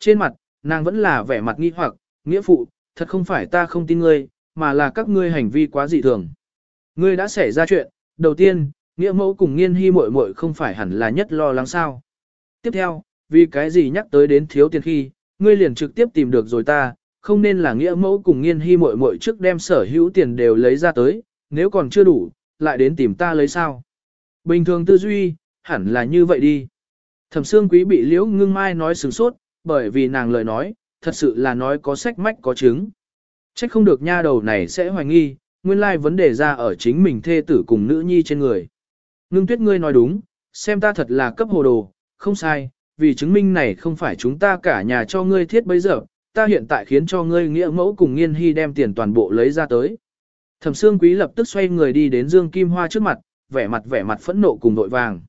Trên mặt, nàng vẫn là vẻ mặt nghi hoặc, nghĩa phụ, thật không phải ta không tin ngươi, mà là các ngươi hành vi quá dị thường. Ngươi đã xảy ra chuyện, đầu tiên, nghĩa mẫu cùng nghiên hy muội muội không phải hẳn là nhất lo lắng sao. Tiếp theo, vì cái gì nhắc tới đến thiếu tiền khi, ngươi liền trực tiếp tìm được rồi ta, không nên là nghĩa mẫu cùng nghiên hy muội muội trước đem sở hữu tiền đều lấy ra tới, nếu còn chưa đủ, lại đến tìm ta lấy sao. Bình thường tư duy, hẳn là như vậy đi. Thẩm xương quý bị liễu ngưng mai nói sừng sốt, bởi vì nàng lời nói, thật sự là nói có sách mách có chứng. Trách không được nha đầu này sẽ hoài nghi, nguyên lai vấn đề ra ở chính mình thê tử cùng nữ nhi trên người. Ngưng tuyết ngươi nói đúng, xem ta thật là cấp hồ đồ, không sai, vì chứng minh này không phải chúng ta cả nhà cho ngươi thiết bây giờ, ta hiện tại khiến cho ngươi nghĩa mẫu cùng nghiên hy đem tiền toàn bộ lấy ra tới. Thẩm Sương Quý lập tức xoay người đi đến Dương Kim Hoa trước mặt, vẻ mặt vẻ mặt phẫn nộ cùng đội vàng.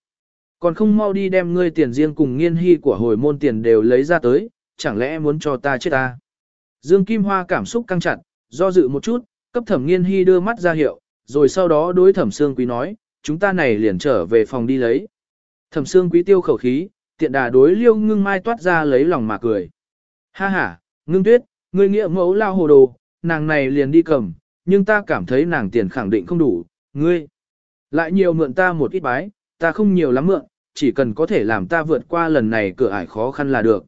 Còn không mau đi đem ngươi tiền riêng cùng nghiên hy của hồi môn tiền đều lấy ra tới, chẳng lẽ muốn cho ta chết ta. Dương Kim Hoa cảm xúc căng chặt, do dự một chút, cấp thẩm nghiên hy đưa mắt ra hiệu, rồi sau đó đối thẩm Sương Quý nói, chúng ta này liền trở về phòng đi lấy. Thẩm Sương Quý tiêu khẩu khí, tiện đà đối liêu ngưng mai toát ra lấy lòng mà cười. Ha ha, ngưng tuyết, ngươi nghĩa mẫu lao hồ đồ, nàng này liền đi cầm, nhưng ta cảm thấy nàng tiền khẳng định không đủ, ngươi. Lại nhiều mượn ta một ít bái, ta không nhiều lắm mượn, chỉ cần có thể làm ta vượt qua lần này cửa ải khó khăn là được.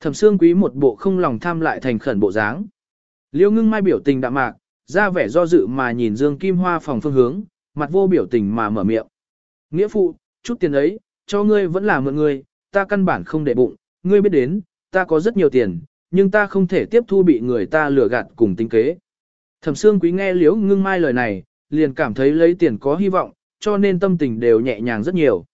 Thẩm Sương Quý một bộ không lòng tham lại thành khẩn bộ dáng. Liêu ngưng mai biểu tình đạm mạc, ra vẻ do dự mà nhìn Dương Kim Hoa phòng phương hướng, mặt vô biểu tình mà mở miệng. Nghĩa phụ, chút tiền ấy, cho ngươi vẫn là mượn ngươi, ta căn bản không để bụng, ngươi biết đến, ta có rất nhiều tiền, nhưng ta không thể tiếp thu bị người ta lừa gạt cùng tính kế. Thẩm Sương Quý nghe Liễu Ngưng Mai lời này, liền cảm thấy lấy tiền có hy vọng, cho nên tâm tình đều nhẹ nhàng rất nhiều.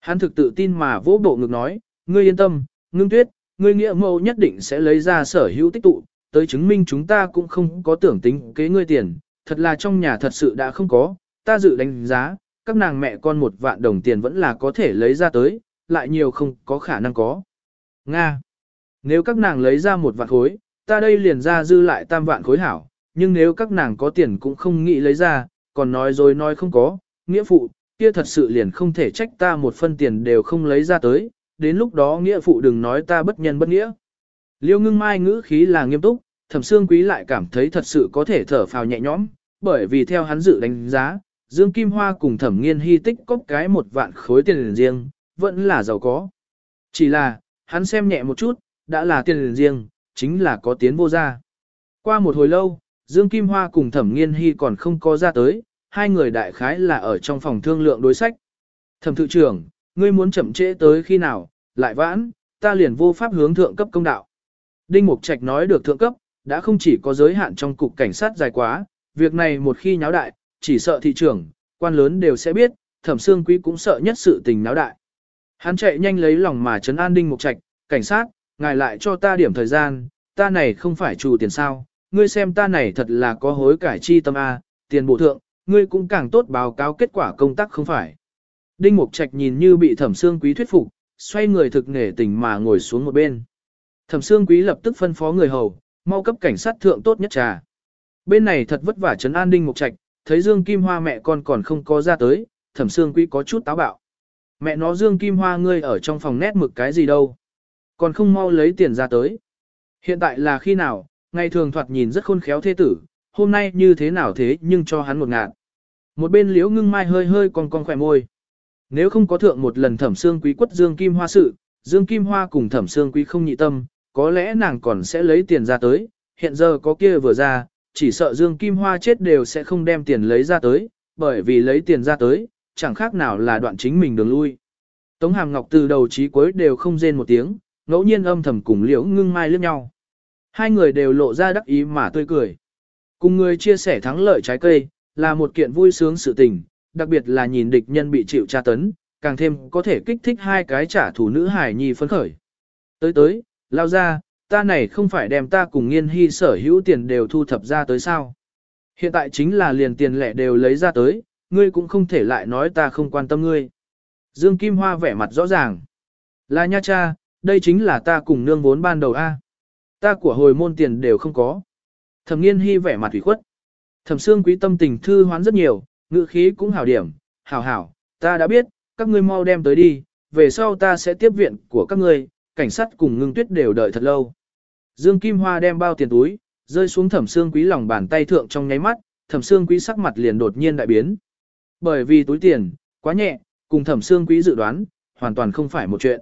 Hắn thực tự tin mà vỗ bộ ngực nói, ngươi yên tâm, Ngưng Tuyết, ngươi nghĩa mẫu nhất định sẽ lấy ra sở hữu tích tụ, tới chứng minh chúng ta cũng không có tưởng tính kế ngươi tiền, thật là trong nhà thật sự đã không có, ta dự đánh giá, các nàng mẹ con một vạn đồng tiền vẫn là có thể lấy ra tới, lại nhiều không có khả năng có. Nga. Nếu các nàng lấy ra một vạn khối, ta đây liền ra dư lại tam vạn khối hảo, nhưng nếu các nàng có tiền cũng không nghĩ lấy ra, còn nói rồi nói không có, nghĩa phụ, kia thật sự liền không thể trách ta một phân tiền đều không lấy ra tới, đến lúc đó nghĩa phụ đừng nói ta bất nhân bất nghĩa. Liêu ngưng mai ngữ khí là nghiêm túc, thẩm xương quý lại cảm thấy thật sự có thể thở phào nhẹ nhõm, bởi vì theo hắn dự đánh giá, Dương Kim Hoa cùng thẩm nghiên hy tích cóp cái một vạn khối tiền riêng, vẫn là giàu có. Chỉ là, hắn xem nhẹ một chút, đã là tiền riêng, chính là có tiến vô ra. Qua một hồi lâu, Dương Kim Hoa cùng thẩm nghiên hy còn không có ra tới, hai người đại khái là ở trong phòng thương lượng đối sách. Thẩm thự trưởng, ngươi muốn chậm trễ tới khi nào, lại vãn, ta liền vô pháp hướng thượng cấp công đạo. Đinh Mục Trạch nói được thượng cấp, đã không chỉ có giới hạn trong cục cảnh sát dài quá, việc này một khi nháo đại, chỉ sợ thị trưởng, quan lớn đều sẽ biết, thẩm xương quý cũng sợ nhất sự tình nháo đại. Hắn chạy nhanh lấy lòng mà trấn an Đinh Mục Trạch, cảnh sát, ngài lại cho ta điểm thời gian, ta này không phải chủ tiền sao, ngươi xem ta này thật là có hối cải chi tâm A, tiền bộ thượng, ngươi cũng càng tốt báo cáo kết quả công tác không phải. Đinh Mục Trạch nhìn như bị thẩm Sương quý thuyết phục, xoay người thực nghề tình mà ngồi xuống một bên. Thẩm Sương quý lập tức phân phó người hầu, mau cấp cảnh sát thượng tốt nhất trà. Bên này thật vất vả trấn an Đinh Mục Trạch, thấy Dương Kim Hoa mẹ con còn không có ra tới, thẩm Sương quý có chút táo bạo. Mẹ nó Dương Kim Hoa ngươi ở trong phòng nét mực cái gì đâu. Còn không mau lấy tiền ra tới. Hiện tại là khi nào, ngày thường thoạt nhìn rất khôn khéo thế tử, hôm nay như thế nào thế nhưng cho hắn một ngạn. Một bên liễu ngưng mai hơi hơi con con khỏe môi. Nếu không có thượng một lần thẩm xương quý quất Dương Kim Hoa sự, Dương Kim Hoa cùng thẩm xương quý không nhị tâm, có lẽ nàng còn sẽ lấy tiền ra tới, hiện giờ có kia vừa ra, chỉ sợ Dương Kim Hoa chết đều sẽ không đem tiền lấy ra tới, bởi vì lấy tiền ra tới, chẳng khác nào là đoạn chính mình đường lui. Tống Hàm Ngọc từ đầu chí cuối đều không rên một tiếng, ngẫu nhiên âm thầm cùng Liễu Ngưng Mai liếc nhau. Hai người đều lộ ra đắc ý mà tươi cười. Cùng người chia sẻ thắng lợi trái cây, là một kiện vui sướng sự tình, đặc biệt là nhìn địch nhân bị chịu tra tấn, càng thêm có thể kích thích hai cái trả thù nữ hải nhi phấn khởi. Tới tới, lao ra, ta này không phải đem ta cùng nghiên hy sở hữu tiền đều thu thập ra tới sao. Hiện tại chính là liền tiền lẻ đều lấy ra tới, ngươi cũng không thể lại nói ta không quan tâm ngươi. Dương Kim Hoa vẻ mặt rõ ràng. Là nha cha, đây chính là ta cùng nương vốn ban đầu a. Ta của hồi môn tiền đều không có. Thẩm nghiên hy vẻ mặt ủy khuất. Thẩm xương quý tâm tình thư hoán rất nhiều, ngữ khí cũng hảo điểm. Hảo hảo, ta đã biết, các ngươi mau đem tới đi, về sau ta sẽ tiếp viện của các ngươi, cảnh sát cùng ngưng tuyết đều đợi thật lâu. Dương Kim Hoa đem bao tiền túi, rơi xuống thẩm xương quý lòng bàn tay thượng trong nháy mắt, thẩm xương quý sắc mặt liền đột nhiên đại biến. Bởi vì túi tiền, quá nhẹ, cùng thẩm xương quý dự đoán, hoàn toàn không phải một chuyện.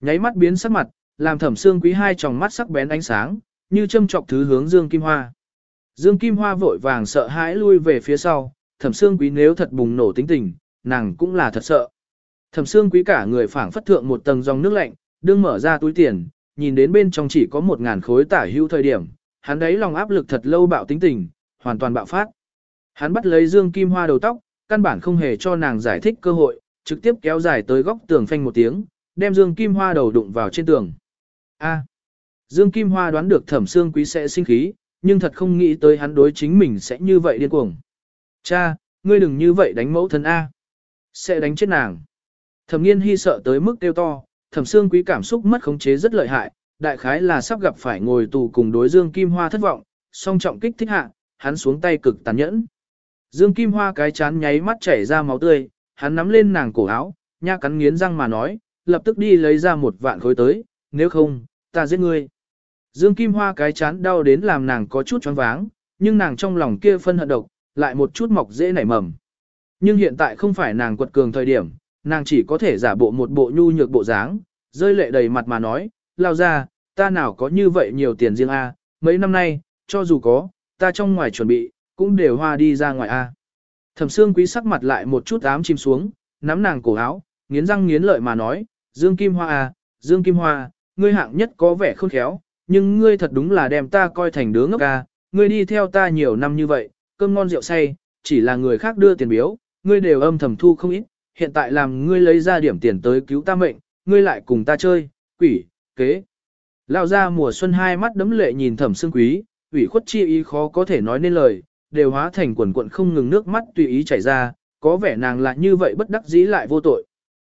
Nháy mắt biến sắc mặt, làm thẩm xương quý hai tròng mắt sắc bén ánh sáng, như châm chọc thứ hướng Dương Kim Hoa. Dương Kim Hoa vội vàng sợ hãi lui về phía sau, thẩm xương quý nếu thật bùng nổ tính tình, nàng cũng là thật sợ. Thẩm xương quý cả người phảng phất thượng một tầng dòng nước lạnh, đương mở ra túi tiền, nhìn đến bên trong chỉ có một ngàn khối tả hữu thời điểm, hắn đấy lòng áp lực thật lâu bạo tính tình, hoàn toàn bạo phát. Hắn bắt lấy Dương Kim Hoa đầu tóc, căn bản không hề cho nàng giải thích cơ hội, trực tiếp kéo dài tới góc tường phanh một tiếng, đem Dương Kim Hoa đầu đụng vào trên tường. A. Dương Kim Hoa đoán được Thẩm Sương Quý sẽ sinh khí, nhưng thật không nghĩ tới hắn đối chính mình sẽ như vậy điên cuồng. Cha, ngươi đừng như vậy đánh mẫu thân A. Sẽ đánh chết nàng. Thẩm nghiên hy sợ tới mức kêu to, thẩm xương quý cảm xúc mất khống chế rất lợi hại, đại khái là sắp gặp phải ngồi tù cùng đối Dương Kim Hoa thất vọng, song trọng kích thích hạ, hắn xuống tay cực tàn nhẫn. Dương Kim Hoa cái chán nháy mắt chảy ra máu tươi, hắn nắm lên nàng cổ áo, nha cắn nghiến răng mà nói, lập tức đi lấy ra một vạn khối tới, nếu không, ta giết ngươi. Dương Kim Hoa cái chán đau đến làm nàng có chút choáng váng, nhưng nàng trong lòng kia phân hận độc, lại một chút mọc dễ nảy mầm. Nhưng hiện tại không phải nàng quật cường thời điểm, nàng chỉ có thể giả bộ một bộ nhu nhược bộ dáng, rơi lệ đầy mặt mà nói, lao ra, ta nào có như vậy nhiều tiền riêng a, mấy năm nay, cho dù có, ta trong ngoài chuẩn bị, cũng đều hoa đi ra ngoài a. Thẩm Sương Quý sắc mặt lại một chút ám chìm xuống, nắm nàng cổ áo, nghiến răng nghiến lợi mà nói, Dương Kim Hoa a, Dương Kim Hoa, ngươi hạng nhất có vẻ khôn khéo, nhưng ngươi thật đúng là đem ta coi thành đứa ngốc ca, ngươi đi theo ta nhiều năm như vậy, cơm ngon rượu say, chỉ là người khác đưa tiền biếu, ngươi đều âm thầm thu không ít, hiện tại làm ngươi lấy ra điểm tiền tới cứu ta mệnh, ngươi lại cùng ta chơi, quỷ, kế. Lão ra mùa xuân hai mắt đấm lệ nhìn thẩm xương quý, ủy khuất chi ý khó có thể nói nên lời, đều hóa thành quần quận không ngừng nước mắt tùy ý chảy ra, có vẻ nàng lại như vậy bất đắc dĩ lại vô tội.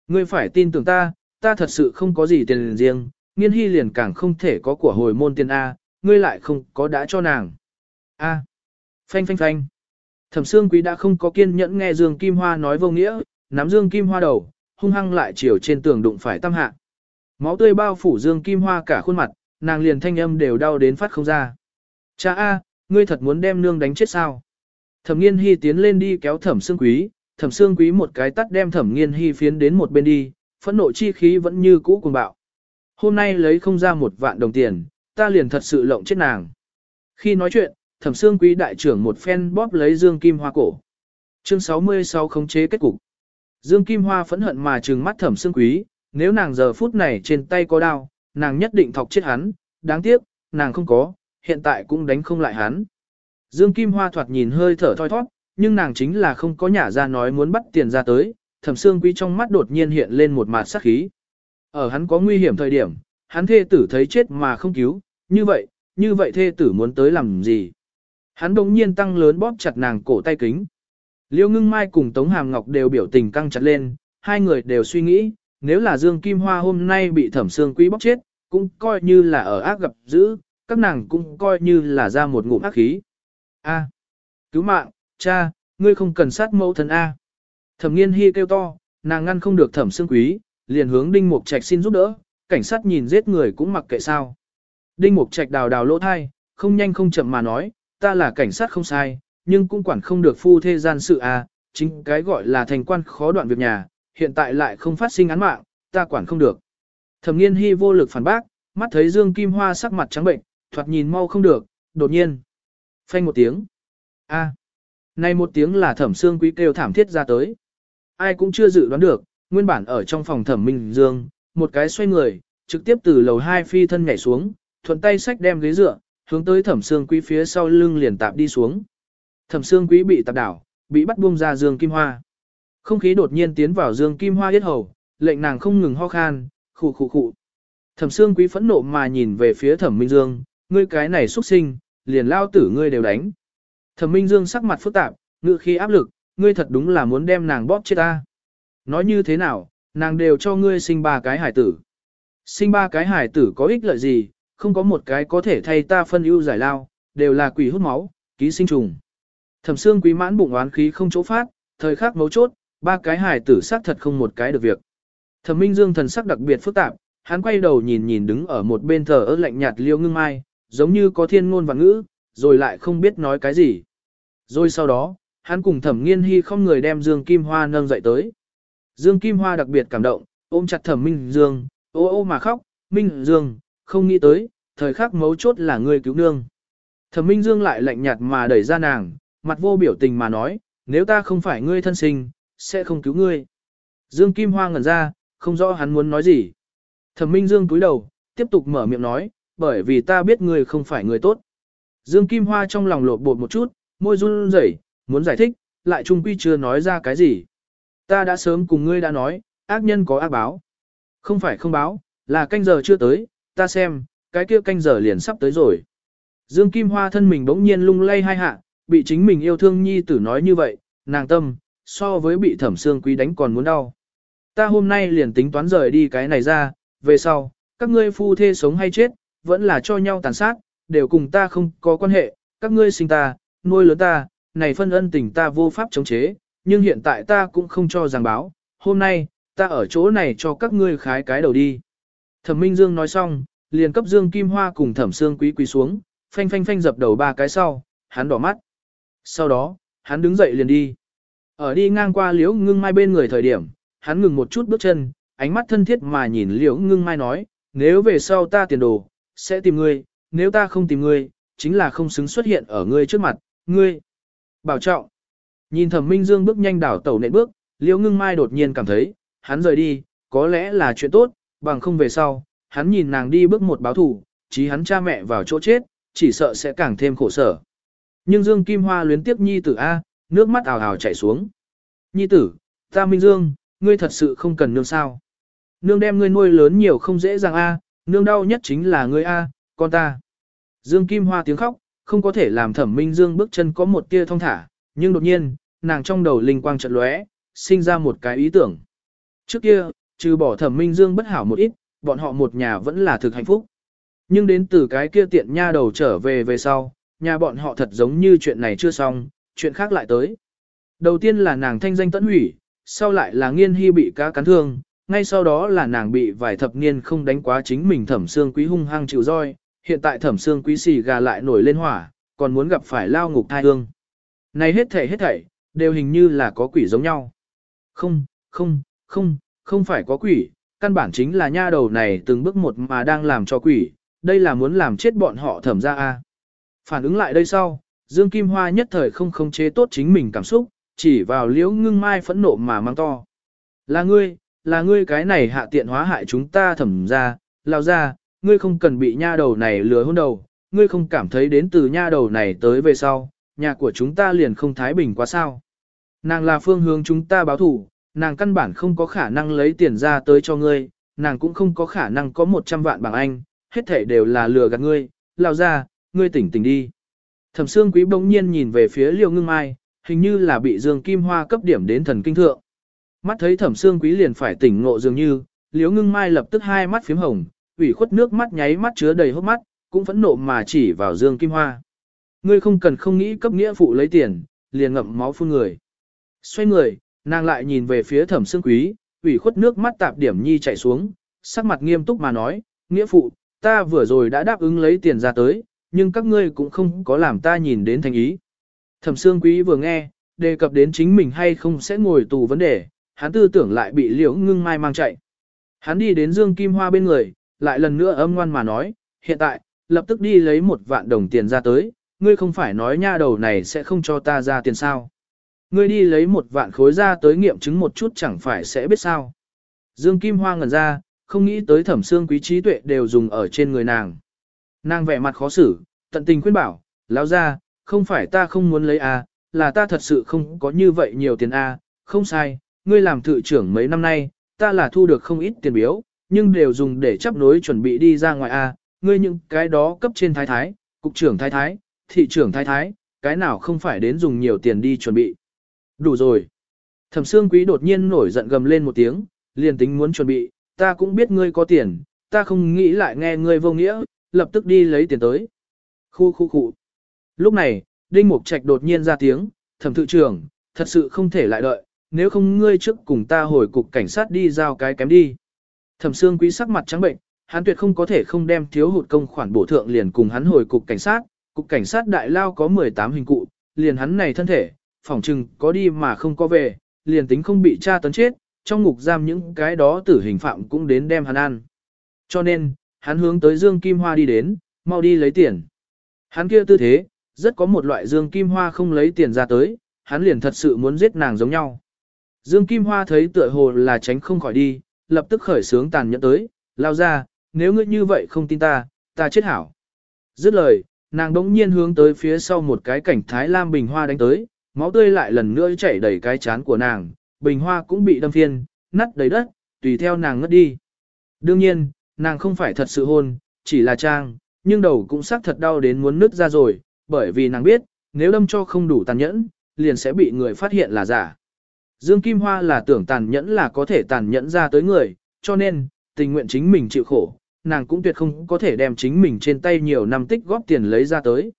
Ngươi phải tin tưởng ta, ta thật sự không có gì tiền riêng, nghiên hy liền càng không thể có của hồi môn tiền A, ngươi lại không có đã cho nàng. A. Phanh phanh phanh. Thẩm Sương Quý đã không có kiên nhẫn nghe Dương Kim Hoa nói vô nghĩa, nắm Dương Kim Hoa đầu, hung hăng lại chiều trên tường đụng phải tam hạ. Máu tươi bao phủ Dương Kim Hoa cả khuôn mặt, nàng liền thanh âm đều đau đến phát không ra. Cha A, ngươi thật muốn đem nương đánh chết sao? Thẩm nghiên hy tiến lên đi kéo thẩm xương quý, thẩm xương quý một cái tắt đem thẩm nghiên hy phiến đến một bên đi, phẫn nộ chi khí vẫn như cũ cùng bạo. Hôm nay lấy không ra một vạn đồng tiền, ta liền thật sự lộng chết nàng. Khi nói chuyện, thẩm xương quý đại trưởng một phen bóp lấy Dương Kim Hoa cổ. Chương 66 khống chế kết cục. Dương Kim Hoa phẫn hận mà trừng mắt thẩm xương quý, nếu nàng giờ phút này trên tay có đao, nàng nhất định thọc chết hắn, đáng tiếc, nàng không có, hiện tại cũng đánh không lại hắn. Dương Kim Hoa thoạt nhìn hơi thở thoi thoát, nhưng nàng chính là không có nhả ra nói muốn bắt tiền ra tới, thẩm xương quý trong mắt đột nhiên hiện lên một mặt sắc khí. Ở hắn có nguy hiểm thời điểm, hắn thê tử thấy chết mà không cứu, như vậy, như vậy thê tử muốn tới làm gì? Hắn đống nhiên tăng lớn bóp chặt nàng cổ tay kính, Liêu ngưng mai cùng Tống Hàm Ngọc đều biểu tình căng chặt lên, hai người đều suy nghĩ, nếu là Dương Kim Hoa hôm nay bị thẩm xương quý bóp chết, cũng coi như là ở ác gặp dữ, các nàng cũng coi như là ra một ngụm ác khí. A. Cứu mạng, cha, ngươi không cần sát mẫu thân A. Thẩm nghiên hy kêu to, nàng ngăn không được thẩm xương quý, liền hướng Đinh Mục Trạch xin giúp đỡ, cảnh sát nhìn giết người cũng mặc kệ sao. Đinh Mục Trạch đào đào lỗ thai, không nhanh không chậm mà nói, ta là cảnh sát không sai, nhưng cũng quản không được phu thê gian sự à, chính cái gọi là thành quan khó đoạn việc nhà, hiện tại lại không phát sinh án mạng, ta quản không được. Thẩm nghiên hy vô lực phản bác, mắt thấy Dương Kim Hoa sắc mặt trắng bệnh, thoạt nhìn mau không được, đột nhiên. Phanh một tiếng. a à. Này một tiếng là thẩm xương quý kêu thảm thiết ra tới. Ai cũng chưa dự đoán được, nguyên bản ở trong phòng thẩm minh dương, một cái xoay người, trực tiếp từ lầu hai phi thân nhảy xuống, thuận tay sách đem ghế dựa, hướng tới thẩm xương quý phía sau lưng liền tạp đi xuống. Thẩm Sương Quý bị tạp đảo, bị bắt buông ra Dương Kim Hoa. Không khí đột nhiên tiến vào Dương Kim Hoa yết hầu, lệnh nàng không ngừng ho khan, khụ khụ khụ. Thẩm Sương Quý phẫn nộ mà nhìn về phía Thẩm Minh Dương, ngươi cái này xuất sinh, liền lao tử ngươi đều đánh. Thẩm Minh Dương sắc mặt phức tạp, ngự khi áp lực, ngươi thật đúng là muốn đem nàng bóp chết ta. Nói như thế nào, nàng đều cho ngươi sinh ba cái hải tử. Sinh ba cái hải tử có ích lợi gì, không có một cái có thể thay ta phân ưu giải lao, đều là quỷ hút máu, ký sinh trùng. Thẩm xương Quý mãn bụng oán khí không chỗ phát, thời khắc mấu chốt, ba cái hải tử xác thật không một cái được việc. Thẩm Minh Dương thần sắc đặc biệt phức tạp, hắn quay đầu nhìn nhìn đứng ở một bên thờ ớt lạnh nhạt liêu ngưng mai, giống như có thiên ngôn và ngữ, rồi lại không biết nói cái gì. Rồi sau đó, hắn cùng thẩm nghiên hy không người đem Dương Kim Hoa nâng dậy tới. Dương Kim Hoa đặc biệt cảm động, ôm chặt thẩm Minh Dương, ô ô mà khóc, Minh Dương, không nghĩ tới, thời khắc mấu chốt là người cứu nương. Thẩm Minh Dương lại lạnh nhạt mà đẩy ra nàng, mặt vô biểu tình mà nói, nếu ta không phải ngươi thân sinh, sẽ không cứu ngươi. Dương Kim Hoa ngẩn ra, không rõ hắn muốn nói gì. Thẩm Minh Dương cúi đầu, tiếp tục mở miệng nói, bởi vì ta biết ngươi không phải người tốt. Dương Kim Hoa trong lòng lột bột một chút, môi run rẩy, muốn giải thích, lại trung quy chưa nói ra cái gì. Ta đã sớm cùng ngươi đã nói, ác nhân có ác báo. Không phải không báo, là canh giờ chưa tới, ta xem, cái kia canh giờ liền sắp tới rồi. Dương Kim Hoa thân mình bỗng nhiên lung lay hai hạ, bị chính mình yêu thương nhi tử nói như vậy, nàng tâm, so với bị thẩm xương quý đánh còn muốn đau. Ta hôm nay liền tính toán rời đi cái này ra, về sau, các ngươi phu thê sống hay chết, vẫn là cho nhau tàn sát, đều cùng ta không có quan hệ, các ngươi sinh ta, nuôi lớn ta, này phân ân tình ta vô pháp chống chế, nhưng hiện tại ta cũng không cho giảng báo, hôm nay, ta ở chỗ này cho các ngươi khái cái đầu đi. Thẩm Minh Dương nói xong, liền cấp Dương Kim Hoa cùng Thẩm Sương Quý quý xuống, phanh phanh phanh dập đầu ba cái sau, hắn đỏ mắt. Sau đó, hắn đứng dậy liền đi. Ở đi ngang qua liễu ngưng mai bên người thời điểm, hắn ngừng một chút bước chân, ánh mắt thân thiết mà nhìn liễu ngưng mai nói, nếu về sau ta tiền đồ, sẽ tìm ngươi, nếu ta không tìm ngươi, chính là không xứng xuất hiện ở ngươi trước mặt, ngươi. Bảo trọng. Nhìn thẩm minh dương bước nhanh đảo tẩu nện bước, liễu ngưng mai đột nhiên cảm thấy, hắn rời đi, có lẽ là chuyện tốt, bằng không về sau, hắn nhìn nàng đi bước một báo thủ, chí hắn cha mẹ vào chỗ chết, chỉ sợ sẽ càng thêm khổ sở. Nhưng Dương Kim Hoa luyến tiếp nhi tử A, nước mắt ào ào chảy xuống. Nhi tử, ta Minh Dương, ngươi thật sự không cần nương sao. Nương đem ngươi nuôi lớn nhiều không dễ dàng A, nương đau nhất chính là ngươi A, con ta. Dương Kim Hoa tiếng khóc, không có thể làm thẩm Minh Dương bước chân có một tia thông thả, nhưng đột nhiên, nàng trong đầu linh quang chợt lóe, sinh ra một cái ý tưởng. Trước kia, trừ bỏ thẩm Minh Dương bất hảo một ít, bọn họ một nhà vẫn là thực hạnh phúc. Nhưng đến từ cái kia tiện nha đầu trở về về sau, nhà bọn họ thật giống như chuyện này chưa xong, chuyện khác lại tới. Đầu tiên là nàng thanh danh tẫn hủy, sau lại là nghiên hy bị cá cắn thương, ngay sau đó là nàng bị vài thập niên không đánh quá chính mình thẩm xương quý hung hăng chịu roi, hiện tại thẩm xương quý xì gà lại nổi lên hỏa, còn muốn gặp phải lao ngục thai hương. Này hết thảy hết thảy, đều hình như là có quỷ giống nhau. Không, không, không, không phải có quỷ, căn bản chính là nha đầu này từng bước một mà đang làm cho quỷ, đây là muốn làm chết bọn họ thẩm ra a. Phản ứng lại đây sau, Dương Kim Hoa nhất thời không khống chế tốt chính mình cảm xúc, chỉ vào liễu ngưng mai phẫn nộ mà mang to. Là ngươi, là ngươi cái này hạ tiện hóa hại chúng ta thẩm ra, lao ra, ngươi không cần bị nha đầu này lừa hôn đầu, ngươi không cảm thấy đến từ nha đầu này tới về sau, nhà của chúng ta liền không thái bình quá sao. Nàng là phương hướng chúng ta báo thủ, nàng căn bản không có khả năng lấy tiền ra tới cho ngươi, nàng cũng không có khả năng có 100 vạn bằng anh, hết thể đều là lừa gạt ngươi, lao ra, ngươi tỉnh tỉnh đi. Thẩm Sương Quý bỗng nhiên nhìn về phía Liêu Ngưng Mai, hình như là bị Dương Kim Hoa cấp điểm đến thần kinh thượng. Mắt thấy Thẩm Sương Quý liền phải tỉnh ngộ dường như, Liêu Ngưng Mai lập tức hai mắt phím hồng, ủy khuất nước mắt nháy mắt chứa đầy hốc mắt, cũng phẫn nộ mà chỉ vào Dương Kim Hoa. Ngươi không cần không nghĩ cấp nghĩa phụ lấy tiền, liền ngậm máu phun người. Xoay người, nàng lại nhìn về phía Thẩm xương Quý, ủy khuất nước mắt tạp điểm nhi chảy xuống, sắc mặt nghiêm túc mà nói, nghĩa phụ, ta vừa rồi đã đáp ứng lấy tiền ra tới, nhưng các ngươi cũng không có làm ta nhìn đến thành ý. Thẩm xương Quý vừa nghe, đề cập đến chính mình hay không sẽ ngồi tù vấn đề, hắn tư tưởng lại bị liễu ngưng mai mang chạy. Hắn đi đến Dương Kim Hoa bên người, lại lần nữa âm ngoan mà nói, hiện tại, lập tức đi lấy một vạn đồng tiền ra tới, ngươi không phải nói nha đầu này sẽ không cho ta ra tiền sao. Ngươi đi lấy một vạn khối ra tới nghiệm chứng một chút chẳng phải sẽ biết sao. Dương Kim Hoa ngẩn ra, không nghĩ tới thẩm xương quý trí tuệ đều dùng ở trên người nàng. Nàng vẻ mặt khó xử, tận tình khuyên bảo, lão ra, không phải ta không muốn lấy A, là ta thật sự không có như vậy nhiều tiền A, không sai, ngươi làm thự trưởng mấy năm nay, ta là thu được không ít tiền biếu, nhưng đều dùng để chấp nối chuẩn bị đi ra ngoài A, ngươi những cái đó cấp trên thái thái, cục trưởng thái thái, thị trưởng thái thái, cái nào không phải đến dùng nhiều tiền đi chuẩn bị. Đủ rồi. Thẩm Sương Quý đột nhiên nổi giận gầm lên một tiếng, liền tính muốn chuẩn bị, ta cũng biết ngươi có tiền, ta không nghĩ lại nghe ngươi vô nghĩa, lập tức đi lấy tiền tới. Khu khu khu. Lúc này, Đinh Mục Trạch đột nhiên ra tiếng, thẩm thự trưởng, thật sự không thể lại đợi, nếu không ngươi trước cùng ta hồi cục cảnh sát đi giao cái kém đi. Thẩm Sương Quý sắc mặt trắng bệnh, hắn tuyệt không có thể không đem thiếu hụt công khoản bổ thượng liền cùng hắn hồi cục cảnh sát, cục cảnh sát đại lao có 18 hình cụ, liền hắn này thân thể, phỏng chừng có đi mà không có về, liền tính không bị tra tấn chết, trong ngục giam những cái đó tử hình phạm cũng đến đem hắn ăn. Cho nên, hắn hướng tới Dương Kim Hoa đi đến, mau đi lấy tiền. Hắn kia tư thế, rất có một loại Dương Kim Hoa không lấy tiền ra tới, hắn liền thật sự muốn giết nàng giống nhau. Dương Kim Hoa thấy tựa hồ là tránh không khỏi đi, lập tức khởi sướng tàn nhẫn tới, lao ra, nếu ngươi như vậy không tin ta, ta chết hảo. Dứt lời, nàng đống nhiên hướng tới phía sau một cái cảnh Thái Lam bình hoa đánh tới, máu tươi lại lần nữa chảy đầy cái chán của nàng, bình hoa cũng bị đâm phiên, nắt đầy đất, tùy theo nàng ngất đi. Đương nhiên, nàng không phải thật sự hôn, chỉ là trang, nhưng đầu cũng xác thật đau đến muốn nứt ra rồi, bởi vì nàng biết, nếu đâm cho không đủ tàn nhẫn, liền sẽ bị người phát hiện là giả. Dương Kim Hoa là tưởng tàn nhẫn là có thể tàn nhẫn ra tới người, cho nên, tình nguyện chính mình chịu khổ, nàng cũng tuyệt không có thể đem chính mình trên tay nhiều năm tích góp tiền lấy ra tới.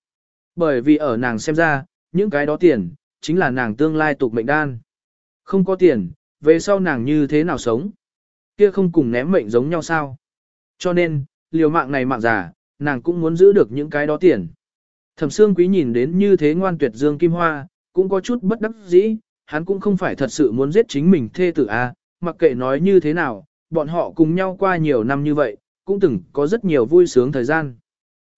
Bởi vì ở nàng xem ra, những cái đó tiền, chính là nàng tương lai tục mệnh đan. Không có tiền, về sau nàng như thế nào sống? Kia không cùng ném mệnh giống nhau sao? Cho nên, liều mạng này mạng giả, nàng cũng muốn giữ được những cái đó tiền. Thẩm Sương Quý nhìn đến như thế ngoan tuyệt Dương Kim Hoa, cũng có chút bất đắc dĩ, hắn cũng không phải thật sự muốn giết chính mình thê tử a, mặc kệ nói như thế nào, bọn họ cùng nhau qua nhiều năm như vậy, cũng từng có rất nhiều vui sướng thời gian.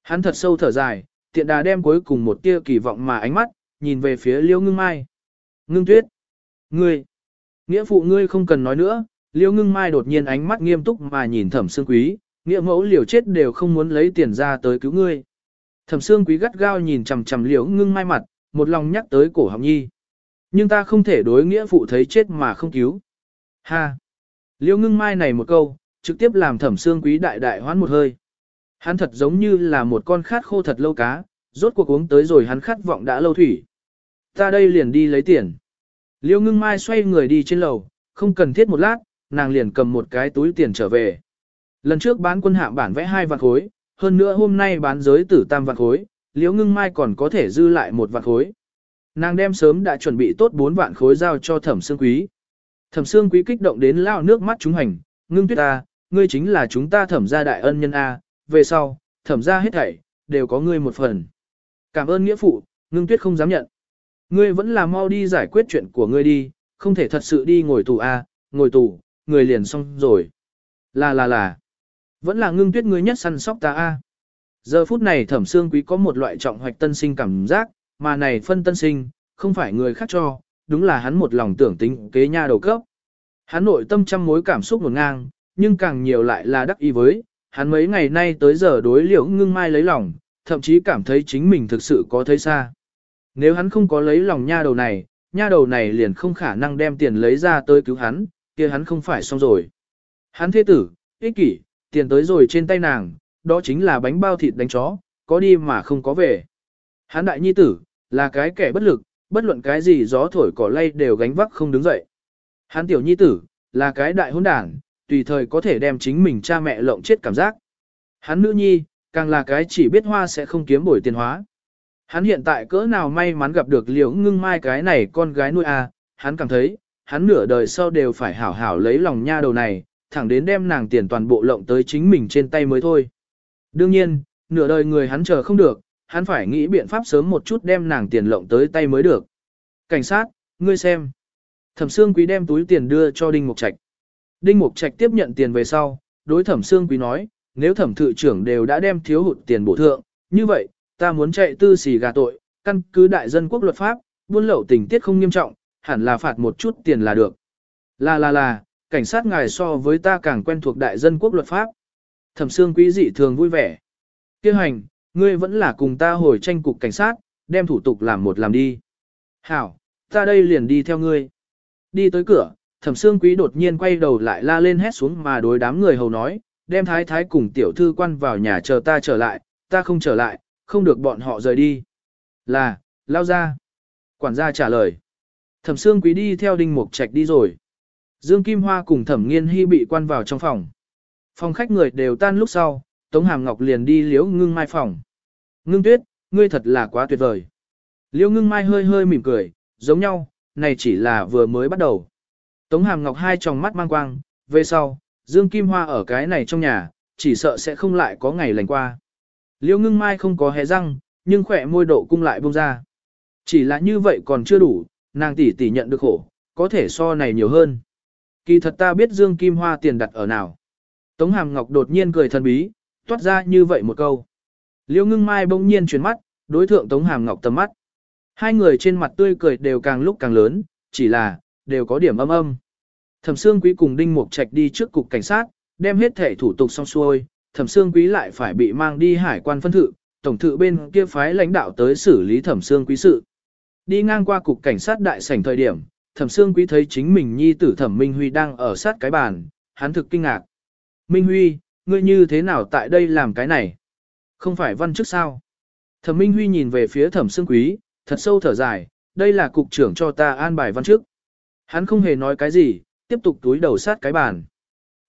Hắn thật sâu thở dài, tiện đà đem cuối cùng một tia kỳ vọng mà ánh mắt, nhìn về phía Liêu Ngưng Mai. Ngưng Tuyết, ngươi, nghĩa phụ ngươi không cần nói nữa, Liêu Ngưng Mai đột nhiên ánh mắt nghiêm túc mà nhìn Thẩm Sương Quý, nghĩa mẫu liều chết đều không muốn lấy tiền ra tới cứu ngươi. Thẩm Sương Quý gắt gao nhìn chằm chằm Liêu Ngưng Mai mặt, một lòng nhắc tới cổ Học Nhi. Nhưng ta không thể đối nghĩa phụ thấy chết mà không cứu. Ha! Liêu Ngưng Mai này một câu, trực tiếp làm Thẩm xương Quý đại đại hoán một hơi. Hắn thật giống như là một con khát khô thật lâu cá, rốt cuộc uống tới rồi hắn khát vọng đã lâu thủy. Ta đây liền đi lấy tiền. Liêu ngưng mai xoay người đi trên lầu, không cần thiết một lát, nàng liền cầm một cái túi tiền trở về. Lần trước bán quân hạm bản vẽ hai vạn khối, hơn nữa hôm nay bán giới tử tam vạn khối, liêu ngưng mai còn có thể dư lại một vạn khối. Nàng đem sớm đã chuẩn bị tốt bốn vạn khối giao cho thẩm xương quý. Thẩm xương quý kích động đến lao nước mắt chúng hành, ngưng tuyết ta, ngươi chính là chúng ta thẩm gia đại ân nhân A, về sau, thẩm gia hết thảy, đều có ngươi một phần. Cảm ơn nghĩa phụ, ngưng tuyết không dám nhận. Ngươi vẫn là mau đi giải quyết chuyện của ngươi đi, không thể thật sự đi ngồi tù a, ngồi tù, người liền xong rồi. Là là là, vẫn là ngưng tuyết ngươi nhất săn sóc ta a. Giờ phút này thẩm xương quý có một loại trọng hoạch tân sinh cảm giác, mà này phân tân sinh, không phải người khác cho, đúng là hắn một lòng tưởng tính kế nha đầu cấp. Hắn nội tâm trăm mối cảm xúc nguồn ngang, nhưng càng nhiều lại là đắc ý với, hắn mấy ngày nay tới giờ đối liễu ngưng mai lấy lòng, thậm chí cảm thấy chính mình thực sự có thấy xa. Nếu hắn không có lấy lòng nha đầu này, nha đầu này liền không khả năng đem tiền lấy ra tới cứu hắn, kia hắn không phải xong rồi. Hắn thế tử, ích kỷ, tiền tới rồi trên tay nàng, đó chính là bánh bao thịt đánh chó, có đi mà không có về. Hắn đại nhi tử, là cái kẻ bất lực, bất luận cái gì gió thổi cỏ lay đều gánh vác không đứng dậy. Hắn tiểu nhi tử, là cái đại hôn đảng, tùy thời có thể đem chính mình cha mẹ lộng chết cảm giác. Hắn nữ nhi, càng là cái chỉ biết hoa sẽ không kiếm bồi tiền hóa. Hắn hiện tại cỡ nào may mắn gặp được liễu ngưng mai cái này con gái nuôi à, hắn cảm thấy, hắn nửa đời sau đều phải hảo hảo lấy lòng nha đầu này, thẳng đến đem nàng tiền toàn bộ lộng tới chính mình trên tay mới thôi. Đương nhiên, nửa đời người hắn chờ không được, hắn phải nghĩ biện pháp sớm một chút đem nàng tiền lộng tới tay mới được. Cảnh sát, ngươi xem. Thẩm Sương Quý đem túi tiền đưa cho Đinh Mục Trạch. Đinh Mục Trạch tiếp nhận tiền về sau, đối Thẩm xương Quý nói, nếu thẩm thự trưởng đều đã đem thiếu hụt tiền bổ thượng, như vậy, ta muốn chạy tư xì gà tội, căn cứ đại dân quốc luật pháp, buôn lậu tình tiết không nghiêm trọng, hẳn là phạt một chút tiền là được. Là là là, cảnh sát ngài so với ta càng quen thuộc đại dân quốc luật pháp. Thẩm xương quý dị thường vui vẻ. Kêu hành, ngươi vẫn là cùng ta hồi tranh cục cảnh sát, đem thủ tục làm một làm đi. Hảo, ta đây liền đi theo ngươi. Đi tới cửa, thẩm xương quý đột nhiên quay đầu lại la lên hét xuống mà đối đám người hầu nói, đem thái thái cùng tiểu thư quan vào nhà chờ ta trở lại, ta không trở lại, không được bọn họ rời đi. Là, lao ra. Quản gia trả lời. Thẩm Sương Quý đi theo Đinh Mục Trạch đi rồi. Dương Kim Hoa cùng Thẩm Nghiên Hy bị quan vào trong phòng. Phòng khách người đều tan lúc sau, Tống Hàm Ngọc liền đi liễu ngưng mai phòng. Ngưng tuyết, ngươi thật là quá tuyệt vời. Liễu ngưng mai hơi hơi mỉm cười, giống nhau, này chỉ là vừa mới bắt đầu. Tống Hàm Ngọc hai tròng mắt mang quang, về sau, Dương Kim Hoa ở cái này trong nhà, chỉ sợ sẽ không lại có ngày lành qua. Liêu ngưng mai không có hé răng, nhưng khỏe môi độ cung lại bông ra. Chỉ là như vậy còn chưa đủ, nàng tỷ tỷ nhận được khổ, có thể so này nhiều hơn. Kỳ thật ta biết Dương Kim Hoa tiền đặt ở nào. Tống Hàm Ngọc đột nhiên cười thần bí, toát ra như vậy một câu. Liêu ngưng mai bỗng nhiên chuyển mắt, đối thượng Tống Hàm Ngọc tầm mắt. Hai người trên mặt tươi cười đều càng lúc càng lớn, chỉ là, đều có điểm âm âm. Thẩm Sương Quý cùng Đinh Mục Trạch đi trước cục cảnh sát, đem hết thể thủ tục xong xuôi, Thẩm Sương Quý lại phải bị mang đi hải quan phân thự, tổng thự bên kia phái lãnh đạo tới xử lý Thẩm Sương Quý sự. Đi ngang qua cục cảnh sát đại sảnh thời điểm, Thẩm Sương Quý thấy chính mình nhi tử Thẩm Minh Huy đang ở sát cái bàn, hắn thực kinh ngạc. Minh Huy, ngươi như thế nào tại đây làm cái này? Không phải văn chức sao? Thẩm Minh Huy nhìn về phía Thẩm Sương Quý, thật sâu thở dài, đây là cục trưởng cho ta an bài văn chức. Hắn không hề nói cái gì, tiếp tục túi đầu sát cái bàn.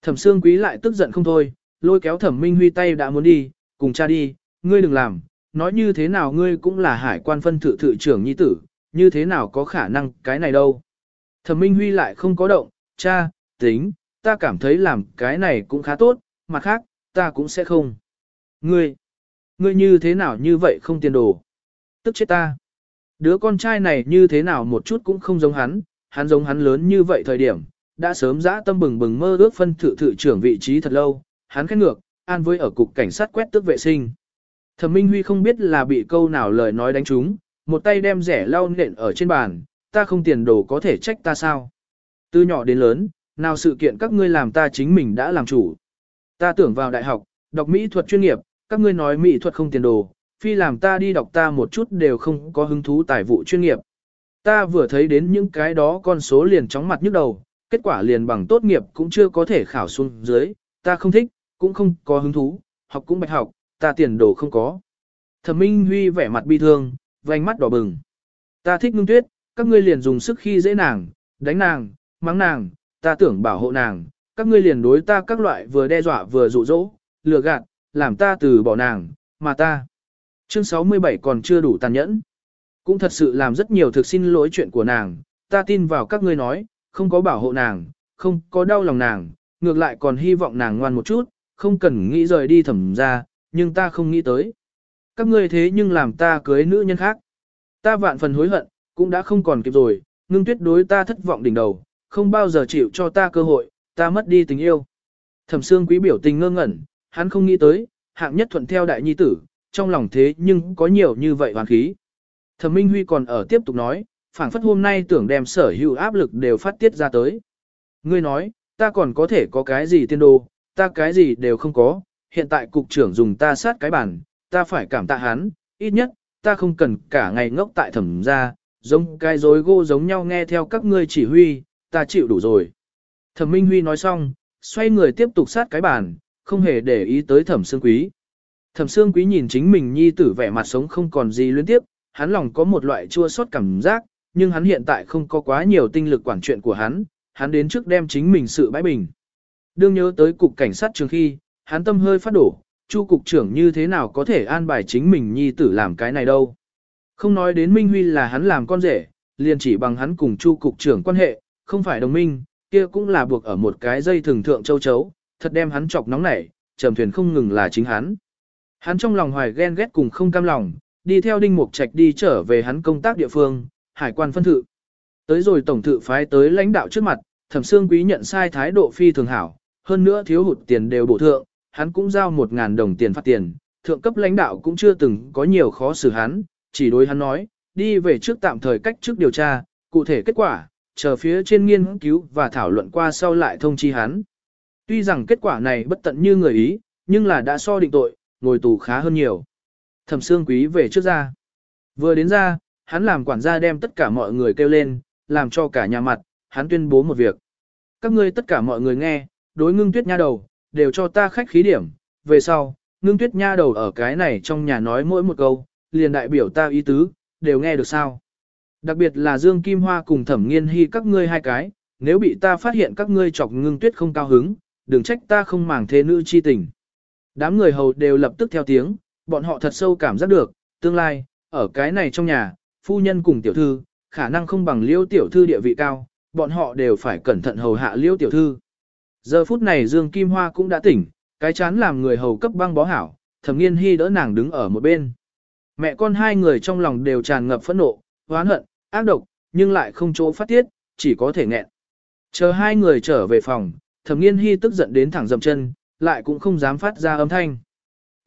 Thẩm Sương Quý lại tức giận không thôi, lôi kéo Thẩm Minh Huy tay đã muốn đi, cùng cha đi, ngươi đừng làm, nói như thế nào ngươi cũng là hải quan phân thự thự trưởng nhi tử, như thế nào có khả năng cái này đâu. Thẩm Minh Huy lại không có động, cha, tính, ta cảm thấy làm cái này cũng khá tốt, mặt khác, ta cũng sẽ không. Ngươi, ngươi như thế nào như vậy không tiền đồ. Tức chết ta. Đứa con trai này như thế nào một chút cũng không giống hắn, hắn giống hắn lớn như vậy thời điểm, đã sớm dã tâm bừng bừng mơ ước phân thự thự trưởng vị trí thật lâu, hắn khét ngược, an với ở cục cảnh sát quét tước vệ sinh. Thẩm Minh Huy không biết là bị câu nào lời nói đánh trúng, một tay đem rẻ lau nện ở trên bàn, ta không tiền đồ có thể trách ta sao. Từ nhỏ đến lớn, nào sự kiện các ngươi làm ta chính mình đã làm chủ. Ta tưởng vào đại học, đọc mỹ thuật chuyên nghiệp, các ngươi nói mỹ thuật không tiền đồ, phi làm ta đi đọc ta một chút đều không có hứng thú tài vụ chuyên nghiệp. Ta vừa thấy đến những cái đó con số liền chóng mặt nhức đầu, kết quả liền bằng tốt nghiệp cũng chưa có thể khảo xuống dưới, ta không thích, cũng không có hứng thú, học cũng bạch học, ta tiền đồ không có. Thẩm Minh Huy vẻ mặt bi thương, vành mắt đỏ bừng. Ta thích ngưng tuyết, các ngươi liền dùng sức khi dễ nàng, đánh nàng, mắng nàng, ta tưởng bảo hộ nàng, các ngươi liền đối ta các loại vừa đe dọa vừa dụ dỗ, lừa gạt, làm ta từ bỏ nàng, mà ta. Chương 67 còn chưa đủ tàn nhẫn. Cũng thật sự làm rất nhiều thực xin lỗi chuyện của nàng, ta tin vào các ngươi nói, không có bảo hộ nàng, không có đau lòng nàng, ngược lại còn hy vọng nàng ngoan một chút, không cần nghĩ rời đi thẩm ra, nhưng ta không nghĩ tới. Các ngươi thế nhưng làm ta cưới nữ nhân khác. Ta vạn phần hối hận, cũng đã không còn kịp rồi, ngưng tuyết đối ta thất vọng đỉnh đầu, không bao giờ chịu cho ta cơ hội, ta mất đi tình yêu. Thẩm Sương Quý biểu tình ngơ ngẩn, hắn không nghĩ tới, hạng nhất thuận theo đại nhi tử, trong lòng thế nhưng có nhiều như vậy hoàn khí. Thẩm Minh Huy còn ở tiếp tục nói, phảng phất hôm nay tưởng đem sở hữu áp lực đều phát tiết ra tới. Ngươi nói, ta còn có thể có cái gì tiên đồ, ta cái gì đều không có, hiện tại cục trưởng dùng ta sát cái bản, ta phải cảm tạ hắn, ít nhất, ta không cần cả ngày ngốc tại thẩm gia, giống cái rối gô giống nhau nghe theo các ngươi chỉ huy, ta chịu đủ rồi. Thẩm Minh Huy nói xong, xoay người tiếp tục sát cái bàn, không hề để ý tới thẩm sương quý. Thẩm sương quý nhìn chính mình nhi tử vẻ mặt sống không còn gì liên tiếp, hắn lòng có một loại chua xót cảm giác, nhưng hắn hiện tại không có quá nhiều tinh lực quản chuyện của hắn, hắn đến trước đem chính mình sự bãi bình. Đương nhớ tới cục cảnh sát trường khi, hắn tâm hơi phát đổ, chu cục trưởng như thế nào có thể an bài chính mình nhi tử làm cái này đâu. Không nói đến Minh Huy là hắn làm con rể, liền chỉ bằng hắn cùng chu cục trưởng quan hệ, không phải đồng minh, kia cũng là buộc ở một cái dây thường thượng châu chấu, thật đem hắn chọc nóng nảy, trầm thuyền không ngừng là chính hắn. Hắn trong lòng hoài ghen ghét cùng không cam lòng, đi theo Đinh Mục Trạch đi trở về hắn công tác địa phương, hải quan phân thự. Tới rồi tổng thự phái tới lãnh đạo trước mặt, Thẩm xương Quý nhận sai thái độ phi thường hảo, hơn nữa thiếu hụt tiền đều bổ thượng, hắn cũng giao 1000 đồng tiền phát tiền, thượng cấp lãnh đạo cũng chưa từng có nhiều khó xử hắn, chỉ đối hắn nói, đi về trước tạm thời cách trước điều tra, cụ thể kết quả, chờ phía trên nghiên cứu và thảo luận qua sau lại thông chi hắn. Tuy rằng kết quả này bất tận như người ý, nhưng là đã so định tội, ngồi tù khá hơn nhiều. Thẩm Sương Quý về trước ra. Vừa đến ra, hắn làm quản gia đem tất cả mọi người kêu lên, làm cho cả nhà mặt, hắn tuyên bố một việc. Các ngươi tất cả mọi người nghe, đối ngưng tuyết nha đầu, đều cho ta khách khí điểm, về sau, ngưng tuyết nha đầu ở cái này trong nhà nói mỗi một câu, liền đại biểu ta ý tứ, đều nghe được sao. Đặc biệt là Dương Kim Hoa cùng thẩm nghiên hy các ngươi hai cái, nếu bị ta phát hiện các ngươi chọc ngưng tuyết không cao hứng, đừng trách ta không màng thế nữ chi tình. Đám người hầu đều lập tức theo tiếng, bọn họ thật sâu cảm giác được, tương lai, ở cái này trong nhà, phu nhân cùng tiểu thư, khả năng không bằng liêu tiểu thư địa vị cao, bọn họ đều phải cẩn thận hầu hạ liêu tiểu thư. Giờ phút này Dương Kim Hoa cũng đã tỉnh, cái chán làm người hầu cấp băng bó hảo, thẩm nghiên hy đỡ nàng đứng ở một bên. Mẹ con hai người trong lòng đều tràn ngập phẫn nộ, oán hận, ác độc, nhưng lại không chỗ phát tiết, chỉ có thể nghẹn. Chờ hai người trở về phòng, thẩm nghiên hy tức giận đến thẳng dậm chân, lại cũng không dám phát ra âm thanh.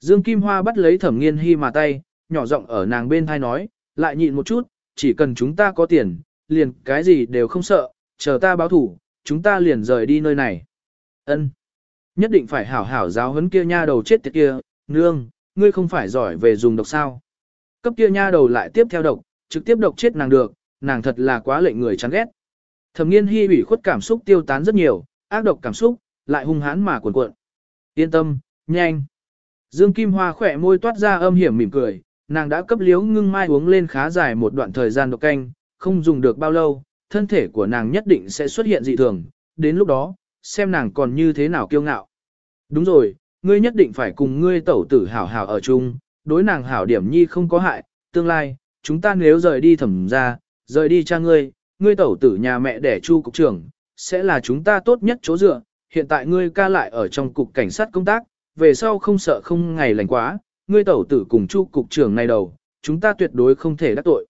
Dương Kim Hoa bắt lấy thẩm nghiên hy mà tay, nhỏ giọng ở nàng bên thai nói, lại nhịn một chút, chỉ cần chúng ta có tiền, liền cái gì đều không sợ, chờ ta báo thủ, chúng ta liền rời đi nơi này. Ân, Nhất định phải hảo hảo giáo huấn kia nha đầu chết tiệt kia, nương, ngươi không phải giỏi về dùng độc sao. Cấp kia nha đầu lại tiếp theo độc, trực tiếp độc chết nàng được, nàng thật là quá lệnh người chán ghét. Thẩm nghiên hy ủy khuất cảm xúc tiêu tán rất nhiều, ác độc cảm xúc, lại hung hãn mà cuộn cuộn. Yên tâm, nhanh. Dương Kim Hoa khỏe môi toát ra âm hiểm mỉm cười, nàng đã cấp liếu ngưng mai uống lên khá dài một đoạn thời gian độc canh, không dùng được bao lâu, thân thể của nàng nhất định sẽ xuất hiện dị thường, đến lúc đó, xem nàng còn như thế nào kiêu ngạo. Đúng rồi, ngươi nhất định phải cùng ngươi tẩu tử hảo hảo ở chung, đối nàng hảo điểm nhi không có hại, tương lai, chúng ta nếu rời đi thẩm ra, rời đi cha ngươi, ngươi tẩu tử nhà mẹ đẻ chu cục trưởng, sẽ là chúng ta tốt nhất chỗ dựa, hiện tại ngươi ca lại ở trong cục cảnh sát công tác, về sau không sợ không ngày lành quá, ngươi tẩu tử cùng chu cục trưởng này đầu, chúng ta tuyệt đối không thể đắc tội.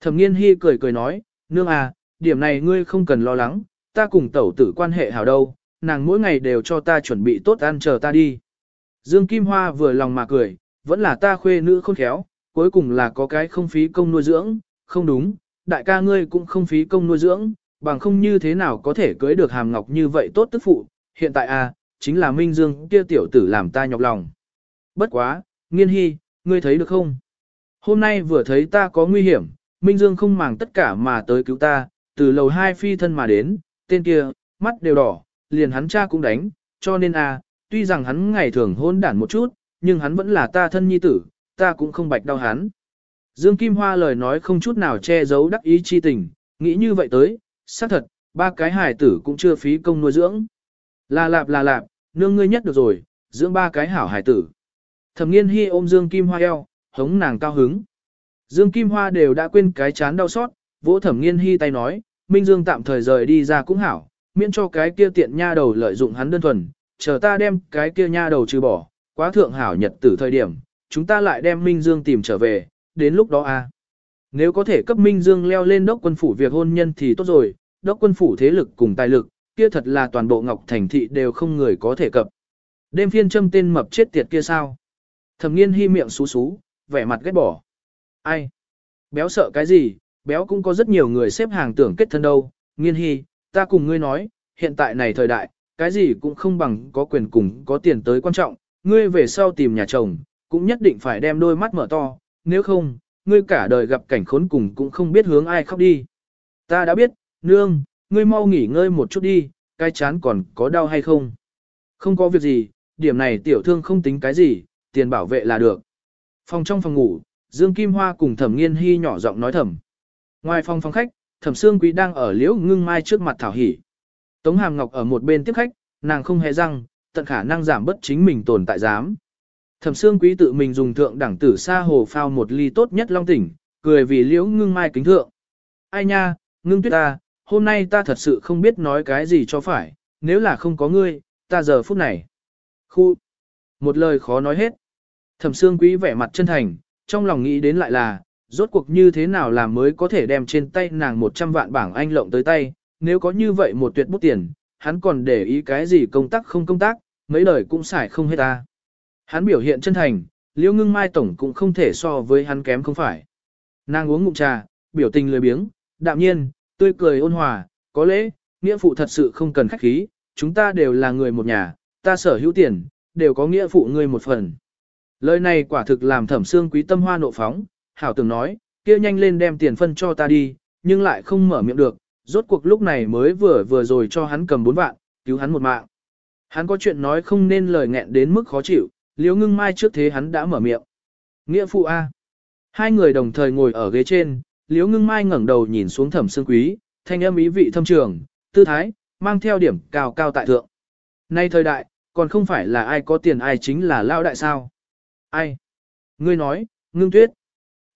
Thẩm nghiên hy cười cười nói, nương à, điểm này ngươi không cần lo lắng, ta cùng tẩu tử quan hệ hảo đâu, nàng mỗi ngày đều cho ta chuẩn bị tốt ăn chờ ta đi. Dương Kim Hoa vừa lòng mà cười, vẫn là ta khuê nữ khôn khéo, cuối cùng là có cái không phí công nuôi dưỡng, không đúng, đại ca ngươi cũng không phí công nuôi dưỡng, bằng không như thế nào có thể cưới được hàm ngọc như vậy tốt tức phụ, hiện tại à, chính là Minh Dương kia tiểu tử làm ta nhọc lòng. Bất quá, nghiên hy, ngươi thấy được không? Hôm nay vừa thấy ta có nguy hiểm, Minh Dương không màng tất cả mà tới cứu ta, từ lầu hai phi thân mà đến, tên kia, mắt đều đỏ, liền hắn cha cũng đánh, cho nên à, tuy rằng hắn ngày thường hôn đản một chút, nhưng hắn vẫn là ta thân nhi tử, ta cũng không bạch đau hắn. Dương Kim Hoa lời nói không chút nào che giấu đắc ý chi tình, nghĩ như vậy tới, xác thật, ba cái hài tử cũng chưa phí công nuôi dưỡng. Là lạp là lạp, nương ngươi nhất được rồi, dưỡng ba cái hảo hài tử. Thẩm nghiên hy ôm Dương Kim Hoa eo, hống nàng cao hứng. Dương Kim Hoa đều đã quên cái chán đau xót, vỗ thẩm nghiên hy tay nói, Minh Dương tạm thời rời đi ra cũng hảo, miễn cho cái kia tiện nha đầu lợi dụng hắn đơn thuần, chờ ta đem cái kia nha đầu trừ bỏ, quá thượng hảo nhật tử thời điểm, chúng ta lại đem Minh Dương tìm trở về, đến lúc đó a à. Nếu có thể cấp Minh Dương leo lên đốc quân phủ việc hôn nhân thì tốt rồi, đốc quân phủ thế lực cùng tài lực, kia thật là toàn bộ Ngọc Thành thị đều không người có thể cập. Đêm phiên châm tên mập chết tiệt kia sao? Thẩm nghiên hy miệng xú xú, vẻ mặt ghét bỏ. Ai? Béo sợ cái gì? Béo cũng có rất nhiều người xếp hàng tưởng kết thân đâu. Nghiên hy, ta cùng ngươi nói, hiện tại này thời đại, cái gì cũng không bằng có quyền cùng có tiền tới quan trọng. Ngươi về sau tìm nhà chồng, cũng nhất định phải đem đôi mắt mở to, nếu không, ngươi cả đời gặp cảnh khốn cùng cũng không biết hướng ai khóc đi. Ta đã biết, nương, ngươi mau nghỉ ngơi một chút đi, cái chán còn có đau hay không? Không có việc gì, điểm này tiểu thương không tính cái gì, tiền bảo vệ là được. Phòng trong phòng ngủ, Dương Kim Hoa cùng Thẩm Nghiên Hy nhỏ giọng nói thầm. Ngoài phòng phòng khách, Thẩm Sương Quý đang ở liễu ngưng mai trước mặt thảo Hỷ, Tống Hàm Ngọc ở một bên tiếp khách, nàng không hề răng, tận khả năng giảm bất chính mình tồn tại dám. Thẩm Sương Quý tự mình dùng thượng đẳng tử sa hồ phao một ly tốt nhất long tỉnh, cười vì liễu ngưng mai kính thượng. Ai nha, ngưng tuyết ta, hôm nay ta thật sự không biết nói cái gì cho phải, nếu là không có ngươi, ta giờ phút này. Khu, một lời khó nói hết. Thẩm Sương Quý vẻ mặt chân thành, trong lòng nghĩ đến lại là, rốt cuộc như thế nào làm mới có thể đem trên tay nàng 100 vạn bảng anh lộng tới tay, nếu có như vậy một tuyệt bút tiền, hắn còn để ý cái gì công tác không công tác, mấy đời cũng xài không hết ta. Hắn biểu hiện chân thành, liễu ngưng mai tổng cũng không thể so với hắn kém không phải. Nàng uống ngụm trà, biểu tình lười biếng, đạm nhiên, tươi cười ôn hòa, có lẽ, nghĩa phụ thật sự không cần khách khí, chúng ta đều là người một nhà, ta sở hữu tiền, đều có nghĩa phụ ngươi một phần. Lời này quả thực làm thẩm xương quý tâm hoa nộ phóng, hảo tưởng nói, kia nhanh lên đem tiền phân cho ta đi, nhưng lại không mở miệng được, rốt cuộc lúc này mới vừa vừa rồi cho hắn cầm bốn vạn, cứu hắn một mạng. Hắn có chuyện nói không nên lời nghẹn đến mức khó chịu, liễu ngưng mai trước thế hắn đã mở miệng. Nghĩa phụ A. Hai người đồng thời ngồi ở ghế trên, liễu ngưng mai ngẩng đầu nhìn xuống thẩm xương quý, thanh âm ý vị thâm trường, tư thái, mang theo điểm cao cao tại thượng. Nay thời đại, còn không phải là ai có tiền ai chính là lao đại sao. Ai? Ngươi nói, ngưng tuyết.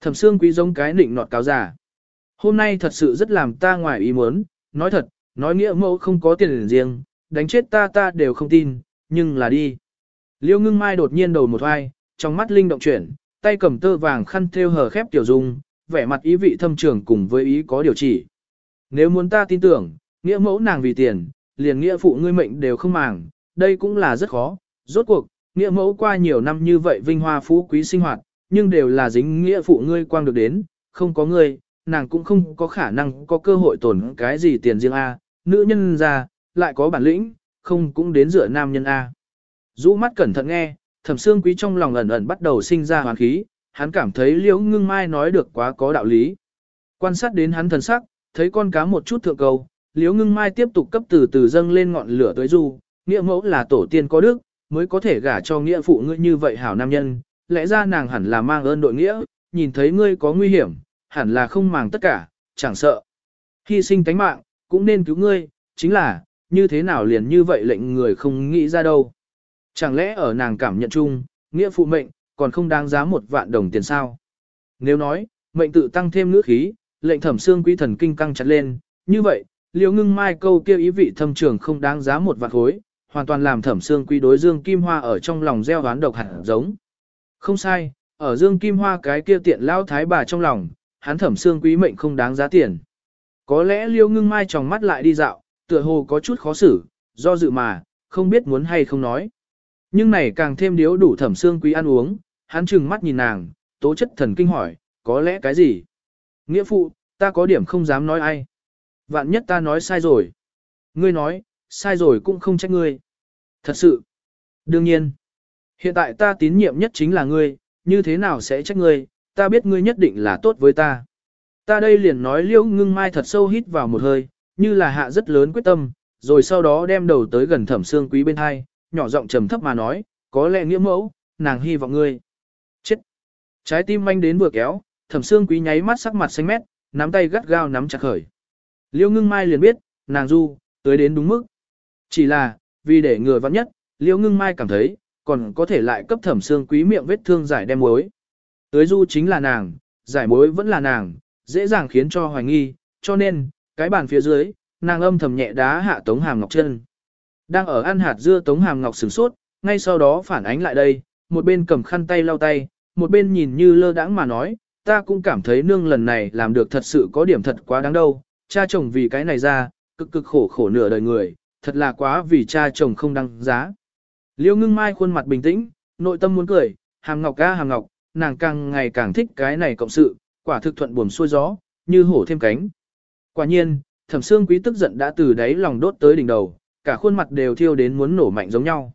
Thẩm xương quý giống cái nịnh nọt cáo giả. Hôm nay thật sự rất làm ta ngoài ý muốn, nói thật, nói nghĩa mẫu không có tiền riêng, đánh chết ta ta đều không tin, nhưng là đi. Liêu ngưng mai đột nhiên đầu một hoai, trong mắt linh động chuyển, tay cầm tơ vàng khăn thêu hờ khép tiểu dung, vẻ mặt ý vị thâm trường cùng với ý có điều chỉ. Nếu muốn ta tin tưởng, nghĩa mẫu nàng vì tiền, liền nghĩa phụ ngươi mệnh đều không màng, đây cũng là rất khó. Rốt cuộc, nghĩa mẫu qua nhiều năm như vậy vinh hoa phú quý sinh hoạt, nhưng đều là dính nghĩa phụ ngươi quang được đến, không có ngươi, nàng cũng không có khả năng có cơ hội tổn cái gì tiền riêng A, nữ nhân ra, lại có bản lĩnh, không cũng đến dựa nam nhân A. Rũ mắt cẩn thận nghe, thẩm xương quý trong lòng ẩn ẩn bắt đầu sinh ra hoàn khí, hắn cảm thấy liễu ngưng mai nói được quá có đạo lý. Quan sát đến hắn thần sắc, thấy con cá một chút thượng cầu, liễu ngưng mai tiếp tục cấp từ từ dâng lên ngọn lửa tới du, nghĩa mẫu là tổ tiên có đức, mới có thể gả cho nghĩa phụ ngươi như vậy hảo nam nhân, lẽ ra nàng hẳn là mang ơn đội nghĩa, nhìn thấy ngươi có nguy hiểm, hẳn là không màng tất cả, chẳng sợ. Hy sinh tánh mạng, cũng nên cứu ngươi, chính là, như thế nào liền như vậy lệnh người không nghĩ ra đâu. Chẳng lẽ ở nàng cảm nhận chung, nghĩa phụ mệnh, còn không đáng giá một vạn đồng tiền sao? Nếu nói, mệnh tự tăng thêm ngữ khí, lệnh thẩm xương quý thần kinh căng chặt lên, như vậy, liều ngưng mai câu kêu ý vị thâm trường không đáng giá một vạn khối, hoàn toàn làm thẩm xương quý đối dương kim hoa ở trong lòng gieo đoán độc hẳn giống. Không sai, ở dương kim hoa cái kia tiện lao thái bà trong lòng, hắn thẩm xương quý mệnh không đáng giá tiền. Có lẽ liêu ngưng mai tròng mắt lại đi dạo, tựa hồ có chút khó xử, do dự mà, không biết muốn hay không nói. Nhưng này càng thêm điếu đủ thẩm xương quý ăn uống, hắn chừng mắt nhìn nàng, tố chất thần kinh hỏi, có lẽ cái gì? Nghĩa phụ, ta có điểm không dám nói ai. Vạn nhất ta nói sai rồi. Ngươi nói, sai rồi cũng không trách ngươi. Thật sự. Đương nhiên. Hiện tại ta tín nhiệm nhất chính là ngươi, như thế nào sẽ trách ngươi, ta biết ngươi nhất định là tốt với ta. Ta đây liền nói liễu ngưng mai thật sâu hít vào một hơi, như là hạ rất lớn quyết tâm, rồi sau đó đem đầu tới gần thẩm xương quý bên hai, nhỏ giọng trầm thấp mà nói, có lẽ nghĩa mẫu, nàng hy vọng ngươi. Chết! Trái tim manh đến vừa kéo, thẩm xương quý nháy mắt sắc mặt xanh mét, nắm tay gắt gao nắm chặt khởi. Liêu ngưng mai liền biết, nàng du, tới đến đúng mức. Chỉ là, vì để ngừa vắng nhất, liễu ngưng mai cảm thấy, còn có thể lại cấp thẩm xương quý miệng vết thương giải đem muối Tới du chính là nàng, giải muối vẫn là nàng, dễ dàng khiến cho hoài nghi, cho nên, cái bàn phía dưới, nàng âm thầm nhẹ đá hạ Tống Hàm Ngọc chân. Đang ở ăn hạt dưa Tống Hàm Ngọc sửng sốt, ngay sau đó phản ánh lại đây, một bên cầm khăn tay lau tay, một bên nhìn như lơ đãng mà nói, ta cũng cảm thấy nương lần này làm được thật sự có điểm thật quá đáng đâu, cha chồng vì cái này ra, cực cực khổ khổ nửa đời người, thật là quá vì cha chồng không đăng giá. Liêu ngưng mai khuôn mặt bình tĩnh, nội tâm muốn cười, hàm ngọc ca hàm ngọc, nàng càng ngày càng thích cái này cộng sự, quả thực thuận buồm xuôi gió, như hổ thêm cánh. Quả nhiên, thẩm xương quý tức giận đã từ đáy lòng đốt tới đỉnh đầu, cả khuôn mặt đều thiêu đến muốn nổ mạnh giống nhau.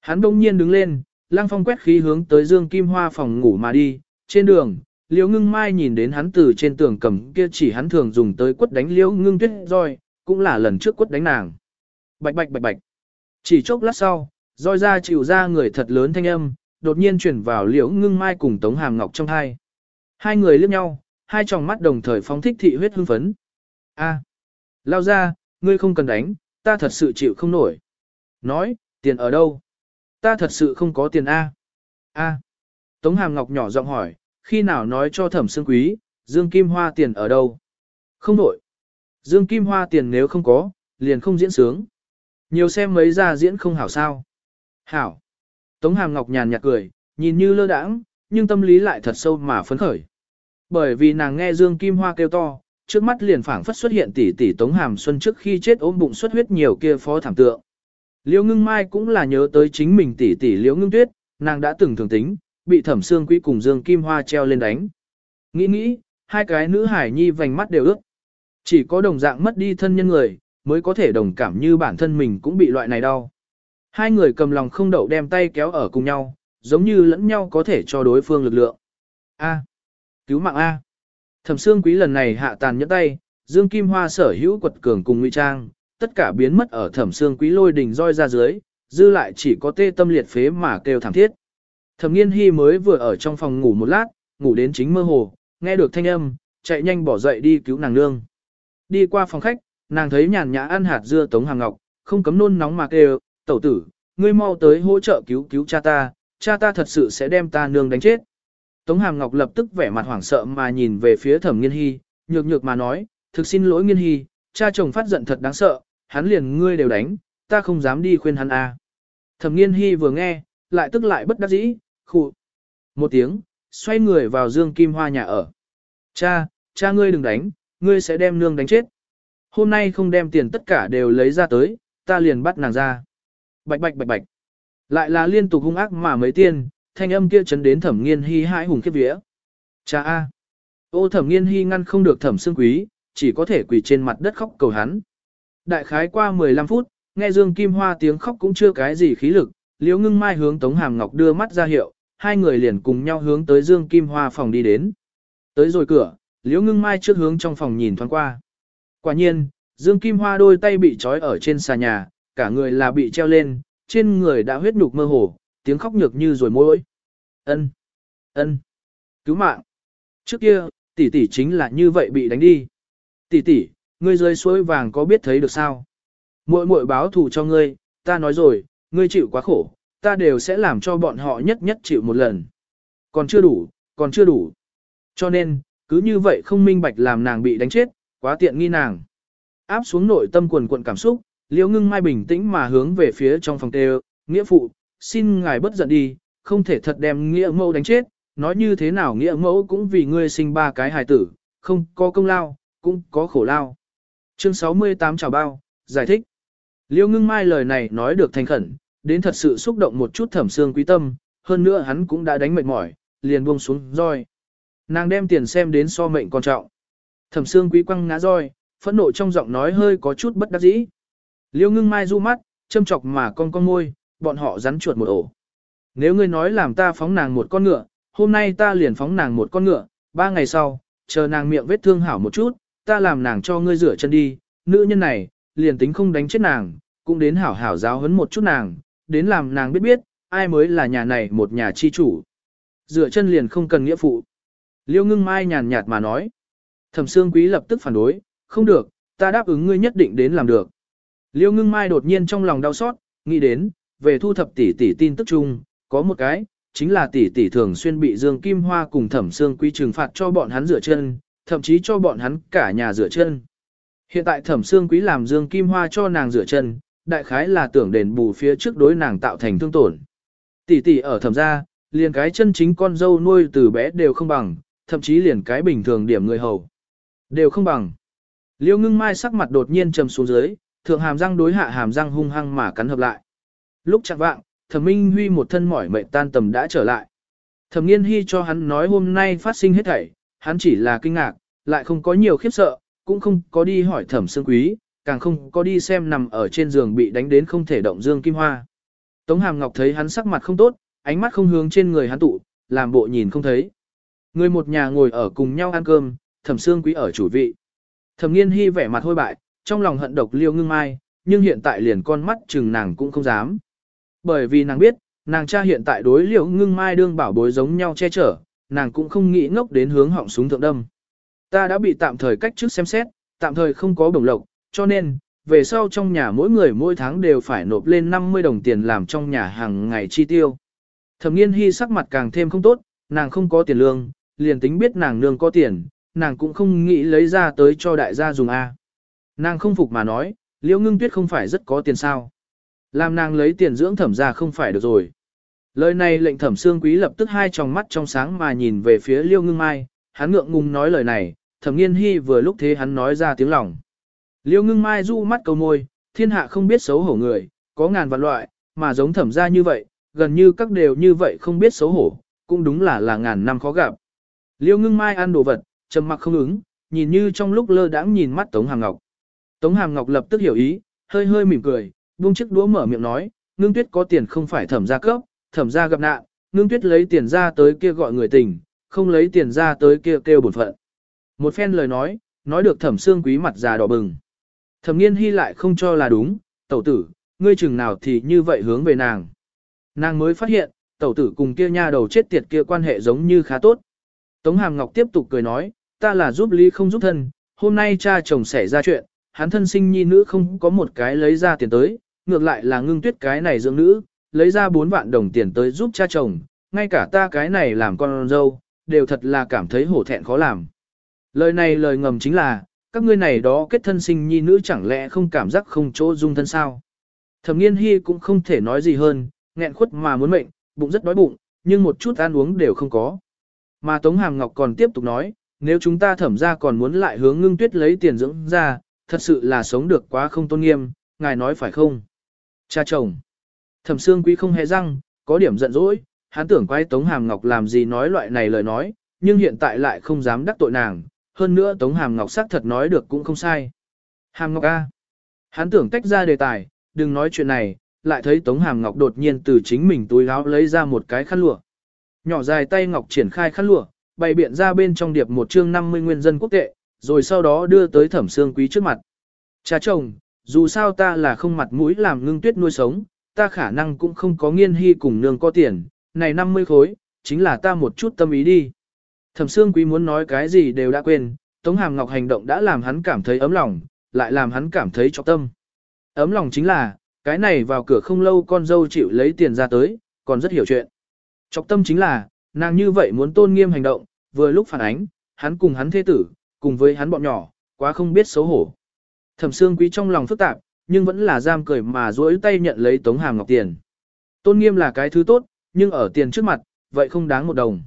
Hắn đông nhiên đứng lên, lang phong quét khí hướng tới dương kim hoa phòng ngủ mà đi, trên đường, liễu ngưng mai nhìn đến hắn từ trên tường cầm kia chỉ hắn thường dùng tới quất đánh liễu ngưng tuyết roi, cũng là lần trước quất đánh nàng. Bạch bạch bạch bạch. Chỉ chốc lát sau, roi ra chịu ra người thật lớn thanh âm, đột nhiên chuyển vào liễu ngưng mai cùng tống hàm ngọc trong hai. Hai người liếc nhau, hai tròng mắt đồng thời phóng thích thị huyết hưng phấn. A, lao ra, ngươi không cần đánh, ta thật sự chịu không nổi. Nói, tiền ở đâu? Ta thật sự không có tiền A. A. Tống Hàm Ngọc nhỏ giọng hỏi, khi nào nói cho thẩm sương quý, Dương Kim Hoa tiền ở đâu? Không nổi Dương Kim Hoa tiền nếu không có, liền không diễn sướng. Nhiều xem mấy ra diễn không hảo sao. Hảo. Tống Hàm Ngọc nhàn nhạt cười, nhìn như lơ đãng, nhưng tâm lý lại thật sâu mà phấn khởi. Bởi vì nàng nghe Dương Kim Hoa kêu to, trước mắt liền phảng phất xuất hiện tỷ tỷ Tống Hàm Xuân trước khi chết ôm bụng xuất huyết nhiều kia phó thảm tượng. Liễu Ngưng Mai cũng là nhớ tới chính mình tỷ tỷ Liễu Ngưng Tuyết, nàng đã từng thường tính, bị Thẩm Sương Quý cùng Dương Kim Hoa treo lên đánh. Nghĩ nghĩ, hai cái nữ hải nhi vành mắt đều ướt. Chỉ có đồng dạng mất đi thân nhân người, mới có thể đồng cảm như bản thân mình cũng bị loại này đau. Hai người cầm lòng không đậu đem tay kéo ở cùng nhau, giống như lẫn nhau có thể cho đối phương lực lượng. A. Cứu mạng A. Thẩm Sương Quý lần này hạ tàn nhẫn tay, Dương Kim Hoa sở hữu quật cường cùng ngụy trang, tất cả biến mất ở Thẩm Sương Quý lôi đỉnh roi ra dưới, dư lại chỉ có tê tâm liệt phế mà kêu thảm thiết. Thẩm Nghiên Hi mới vừa ở trong phòng ngủ một lát, ngủ đến chính mơ hồ, nghe được thanh âm, chạy nhanh bỏ dậy đi cứu nàng nương. Đi qua phòng khách, nàng thấy nhàn nhã ăn hạt dưa Tống Hàng Ngọc, không cấm nôn nóng mà kêu, "Tẩu tử, ngươi mau tới hỗ trợ cứu cứu cha ta, cha ta thật sự sẽ đem ta nương đánh chết." Tống Hàm Ngọc lập tức vẻ mặt hoảng sợ mà nhìn về phía Thẩm Nghiên Hi, nhược nhược mà nói, thực xin lỗi Nghiên Hi, cha chồng phát giận thật đáng sợ, hắn liền ngươi đều đánh, ta không dám đi khuyên hắn à. Thẩm nghiên hy vừa nghe, lại tức lại bất đắc dĩ, khụ. Một tiếng, xoay người vào Dương Kim Hoa nhà ở. Cha, cha ngươi đừng đánh, ngươi sẽ đem nương đánh chết. Hôm nay không đem tiền tất cả đều lấy ra tới, ta liền bắt nàng ra. Bạch bạch bạch bạch. Lại là liên tục hung ác mà mấy tiên, thanh âm kia chấn đến thẩm nghiên hy hãi hùng khiếp vía. Cha A. Ô thẩm nghiên hy ngăn không được thẩm xương quý, chỉ có thể quỳ trên mặt đất khóc cầu hắn. Đại khái qua 15 phút, nghe Dương Kim Hoa tiếng khóc cũng chưa cái gì khí lực, Liễu Ngưng Mai hướng Tống Hàm Ngọc đưa mắt ra hiệu, hai người liền cùng nhau hướng tới Dương Kim Hoa phòng đi đến. Tới rồi cửa, Liễu Ngưng Mai trước hướng trong phòng nhìn thoáng qua. Quả nhiên, Dương Kim Hoa đôi tay bị trói ở trên xà nhà, cả người là bị treo lên, trên người đã huyết nhục mơ hồ, tiếng khóc nhược như rồi môi. Ân, ân, cứu mạng. Trước kia, tỷ tỷ chính là như vậy bị đánh đi. Tỷ tỷ, ngươi rơi suối vàng có biết thấy được sao? Muội muội báo thù cho ngươi, ta nói rồi, ngươi chịu quá khổ, ta đều sẽ làm cho bọn họ nhất nhất chịu một lần. Còn chưa đủ, còn chưa đủ. Cho nên, cứ như vậy không minh bạch làm nàng bị đánh chết, quá tiện nghi nàng. Áp xuống nội tâm quần quận cảm xúc, liễu ngưng mai bình tĩnh mà hướng về phía trong phòng tê nghĩa phụ, xin ngài bất giận đi, không thể thật đem nghĩa mẫu đánh chết, nói như thế nào nghĩa mẫu cũng vì ngươi sinh ba cái hài tử, không có công lao, cũng có khổ lao. Chương 68 chào bao, giải thích. Liễu ngưng mai lời này nói được thành khẩn, đến thật sự xúc động một chút thẩm xương quý tâm, hơn nữa hắn cũng đã đánh mệt mỏi, liền buông xuống roi. Nàng đem tiền xem đến so mệnh quan trọng. Thẩm Sương quý quăng ngã roi, phẫn nộ trong giọng nói hơi có chút bất đắc dĩ. Liêu ngưng mai du mắt, châm chọc mà con con môi, bọn họ rắn chuột một ổ. Nếu ngươi nói làm ta phóng nàng một con ngựa, hôm nay ta liền phóng nàng một con ngựa, ba ngày sau, chờ nàng miệng vết thương hảo một chút, ta làm nàng cho ngươi rửa chân đi, nữ nhân này, liền tính không đánh chết nàng, cũng đến hảo hảo giáo huấn một chút nàng, đến làm nàng biết biết, ai mới là nhà này một nhà chi chủ. Rửa chân liền không cần nghĩa phụ. Liêu ngưng mai nhàn nhạt mà nói. Thẩm Sương Quý lập tức phản đối, không được, ta đáp ứng ngươi nhất định đến làm được. Liêu ngưng mai đột nhiên trong lòng đau xót, nghĩ đến, về thu thập tỷ tỷ tin tức chung, có một cái, chính là tỷ tỷ thường xuyên bị Dương Kim Hoa cùng Thẩm Sương Quý trừng phạt cho bọn hắn rửa chân, thậm chí cho bọn hắn cả nhà rửa chân. Hiện tại Thẩm Sương Quý làm Dương Kim Hoa cho nàng rửa chân, đại khái là tưởng đền bù phía trước đối nàng tạo thành thương tổn. Tỷ tỷ ở thẩm gia, liền cái chân chính con dâu nuôi từ bé đều không bằng, thậm chí liền cái bình thường điểm người hầu. Đều không bằng. Liêu ngưng mai sắc mặt đột nhiên trầm xuống dưới, thượng hàm răng đối hạ hàm răng hung hăng mà cắn hợp lại. Lúc chặt vạng, thẩm minh huy một thân mỏi mệt tan tầm đã trở lại. Thẩm nghiên hy cho hắn nói hôm nay phát sinh hết thảy, hắn chỉ là kinh ngạc, lại không có nhiều khiếp sợ, cũng không có đi hỏi thẩm sương quý, càng không có đi xem nằm ở trên giường bị đánh đến không thể động dương kim hoa. Tống hàm ngọc thấy hắn sắc mặt không tốt, ánh mắt không hướng trên người hắn tụ, làm bộ nhìn không thấy. Người một nhà ngồi ở cùng nhau ăn cơm, thẩm sương quý ở chủ vị. Thẩm nghiên hy vẻ mặt hôi bại, trong lòng hận độc liêu ngưng mai, nhưng hiện tại liền con mắt chừng nàng cũng không dám. Bởi vì nàng biết, nàng cha hiện tại đối liêu ngưng mai đương bảo bối giống nhau che chở, nàng cũng không nghĩ ngốc đến hướng họng súng thượng đâm. Ta đã bị tạm thời cách trước xem xét, tạm thời không có đồng lộc, cho nên, về sau trong nhà mỗi người mỗi tháng đều phải nộp lên 50 đồng tiền làm trong nhà hàng ngày chi tiêu. Thẩm nghiên hy sắc mặt càng thêm không tốt, nàng không có tiền lương, liền tính biết nàng nương có tiền, nàng cũng không nghĩ lấy ra tới cho đại gia dùng A. Nàng không phục mà nói, liễu ngưng tuyết không phải rất có tiền sao. Làm nàng lấy tiền dưỡng thẩm ra không phải được rồi. Lời này lệnh thẩm xương quý lập tức hai tròng mắt trong sáng mà nhìn về phía liêu ngưng mai, hắn ngượng ngùng nói lời này, thẩm nghiên hy vừa lúc thế hắn nói ra tiếng lòng. Liêu ngưng mai du mắt cầu môi, thiên hạ không biết xấu hổ người, có ngàn vạn loại, mà giống thẩm ra như vậy, gần như các đều như vậy không biết xấu hổ, cũng đúng là là ngàn năm khó gặp. Liêu ngưng mai ăn đồ vật, trầm mặc không ứng, nhìn như trong lúc lơ đãng nhìn mắt Tống Hàm Ngọc. Tống Hàm Ngọc lập tức hiểu ý, hơi hơi mỉm cười, buông chiếc đũa mở miệng nói, ngưng tuyết có tiền không phải thẩm gia cấp, thẩm gia gặp nạn, ngưng tuyết lấy tiền ra tới kia gọi người tình, không lấy tiền ra tới kia kêu bổn phận. Một phen lời nói, nói được thẩm xương quý mặt già đỏ bừng. Thẩm nghiên hy lại không cho là đúng, tẩu tử, ngươi chừng nào thì như vậy hướng về nàng. Nàng mới phát hiện, tẩu tử cùng kia nha đầu chết tiệt kia quan hệ giống như khá tốt. Tống Hàm Ngọc tiếp tục cười nói, ta là giúp lý không giúp thân, hôm nay cha chồng xảy ra chuyện, hắn thân sinh nhi nữ không có một cái lấy ra tiền tới, ngược lại là ngưng tuyết cái này dưỡng nữ, lấy ra 4 vạn đồng tiền tới giúp cha chồng, ngay cả ta cái này làm con dâu, đều thật là cảm thấy hổ thẹn khó làm. Lời này lời ngầm chính là, các ngươi này đó kết thân sinh nhi nữ chẳng lẽ không cảm giác không chỗ dung thân sao. Thẩm nghiên hy cũng không thể nói gì hơn, nghẹn khuất mà muốn mệnh, bụng rất đói bụng, nhưng một chút ăn uống đều không có. Mà Tống Hàm Ngọc còn tiếp tục nói, nếu chúng ta thẩm ra còn muốn lại hướng ngưng tuyết lấy tiền dưỡng ra, thật sự là sống được quá không tôn nghiêm, ngài nói phải không? Cha chồng. Thẩm xương Quý không hề răng, có điểm giận dỗi, hắn tưởng quay Tống Hàm Ngọc làm gì nói loại này lời nói, nhưng hiện tại lại không dám đắc tội nàng, hơn nữa Tống Hàm Ngọc xác thật nói được cũng không sai. Hàm Ngọc A. Hắn tưởng tách ra đề tài, đừng nói chuyện này, lại thấy Tống Hàm Ngọc đột nhiên từ chính mình túi áo lấy ra một cái khăn lụa. Nhỏ dài tay Ngọc triển khai khăn lụa, bày biện ra bên trong điệp một chương 50 nguyên dân quốc tệ, rồi sau đó đưa tới thẩm xương quý trước mặt. Cha chồng, dù sao ta là không mặt mũi làm ngưng tuyết nuôi sống, ta khả năng cũng không có nghiên hy cùng nương có tiền, này 50 khối, chính là ta một chút tâm ý đi. Thẩm xương quý muốn nói cái gì đều đã quên, Tống Hàm Ngọc hành động đã làm hắn cảm thấy ấm lòng, lại làm hắn cảm thấy trọng tâm. Ấm lòng chính là, cái này vào cửa không lâu con dâu chịu lấy tiền ra tới, còn rất hiểu chuyện. trọng tâm chính là, nàng như vậy muốn tôn nghiêm hành động, vừa lúc phản ánh, hắn cùng hắn thế tử, cùng với hắn bọn nhỏ, quá không biết xấu hổ. Thẩm Sương Quý trong lòng phức tạp, nhưng vẫn là giam cười mà duỗi tay nhận lấy Tống Hàm Ngọc tiền. Tôn nghiêm là cái thứ tốt, nhưng ở tiền trước mặt, vậy không đáng một đồng.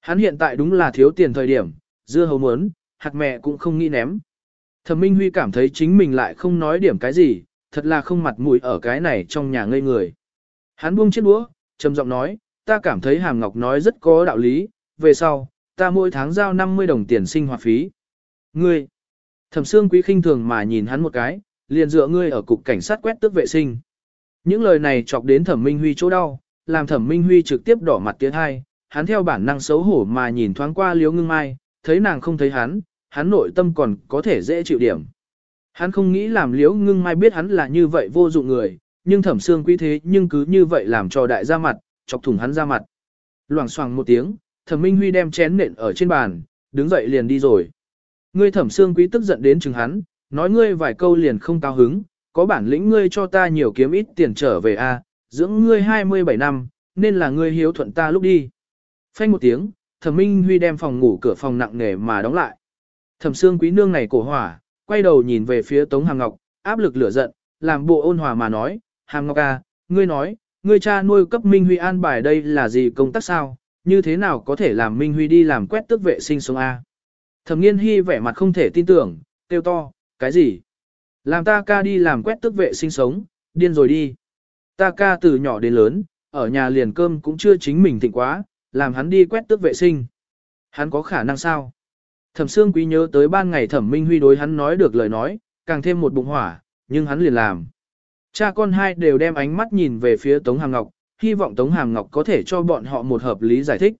Hắn hiện tại đúng là thiếu tiền thời điểm, dưa hấu muốn, hạt mẹ cũng không nghĩ ném. Thẩm Minh Huy cảm thấy chính mình lại không nói điểm cái gì, thật là không mặt mũi ở cái này trong nhà ngây người. Hắn buông chiếc đũa, trầm giọng nói, ta cảm thấy Hàm Ngọc nói rất có đạo lý, về sau, ta mỗi tháng giao 50 đồng tiền sinh hoạt phí. Ngươi, thẩm xương quý khinh thường mà nhìn hắn một cái, liền dựa ngươi ở cục cảnh sát quét tước vệ sinh. Những lời này chọc đến thẩm minh huy chỗ đau, làm thẩm minh huy trực tiếp đỏ mặt tiếng hai, hắn theo bản năng xấu hổ mà nhìn thoáng qua liếu ngưng mai, thấy nàng không thấy hắn, hắn nội tâm còn có thể dễ chịu điểm. Hắn không nghĩ làm liếu ngưng mai biết hắn là như vậy vô dụng người, nhưng thẩm xương quý thế nhưng cứ như vậy làm cho đại ra mặt, chọc thủng hắn ra mặt. Loảng xoảng một tiếng, thẩm minh huy đem chén nện ở trên bàn, đứng dậy liền đi rồi. Ngươi thẩm xương quý tức giận đến chừng hắn, nói ngươi vài câu liền không cao hứng, có bản lĩnh ngươi cho ta nhiều kiếm ít tiền trở về a, dưỡng ngươi 27 năm, nên là ngươi hiếu thuận ta lúc đi. Phanh một tiếng, thẩm minh huy đem phòng ngủ cửa phòng nặng nề mà đóng lại. Thẩm xương quý nương này cổ hỏa, quay đầu nhìn về phía Tống Hàm Ngọc, áp lực lửa giận, làm bộ ôn hòa mà nói, Hàm Ngọc à, ngươi nói, ngươi cha nuôi cấp Minh Huy an bài đây là gì công tác sao, như thế nào có thể làm Minh Huy đi làm quét tước vệ sinh sống A. Thẩm nghiên hy vẻ mặt không thể tin tưởng, kêu to, cái gì? Làm ta ca đi làm quét tước vệ sinh sống, điên rồi đi. Ta ca từ nhỏ đến lớn, ở nhà liền cơm cũng chưa chính mình thịnh quá, làm hắn đi quét tước vệ sinh. Hắn có khả năng sao? Thẩm Sương Quý nhớ tới ban ngày Thẩm Minh Huy đối hắn nói được lời nói, càng thêm một bụng hỏa, nhưng hắn liền làm. Cha con hai đều đem ánh mắt nhìn về phía Tống Hàng Ngọc, hy vọng Tống Hàm Ngọc có thể cho bọn họ một hợp lý giải thích.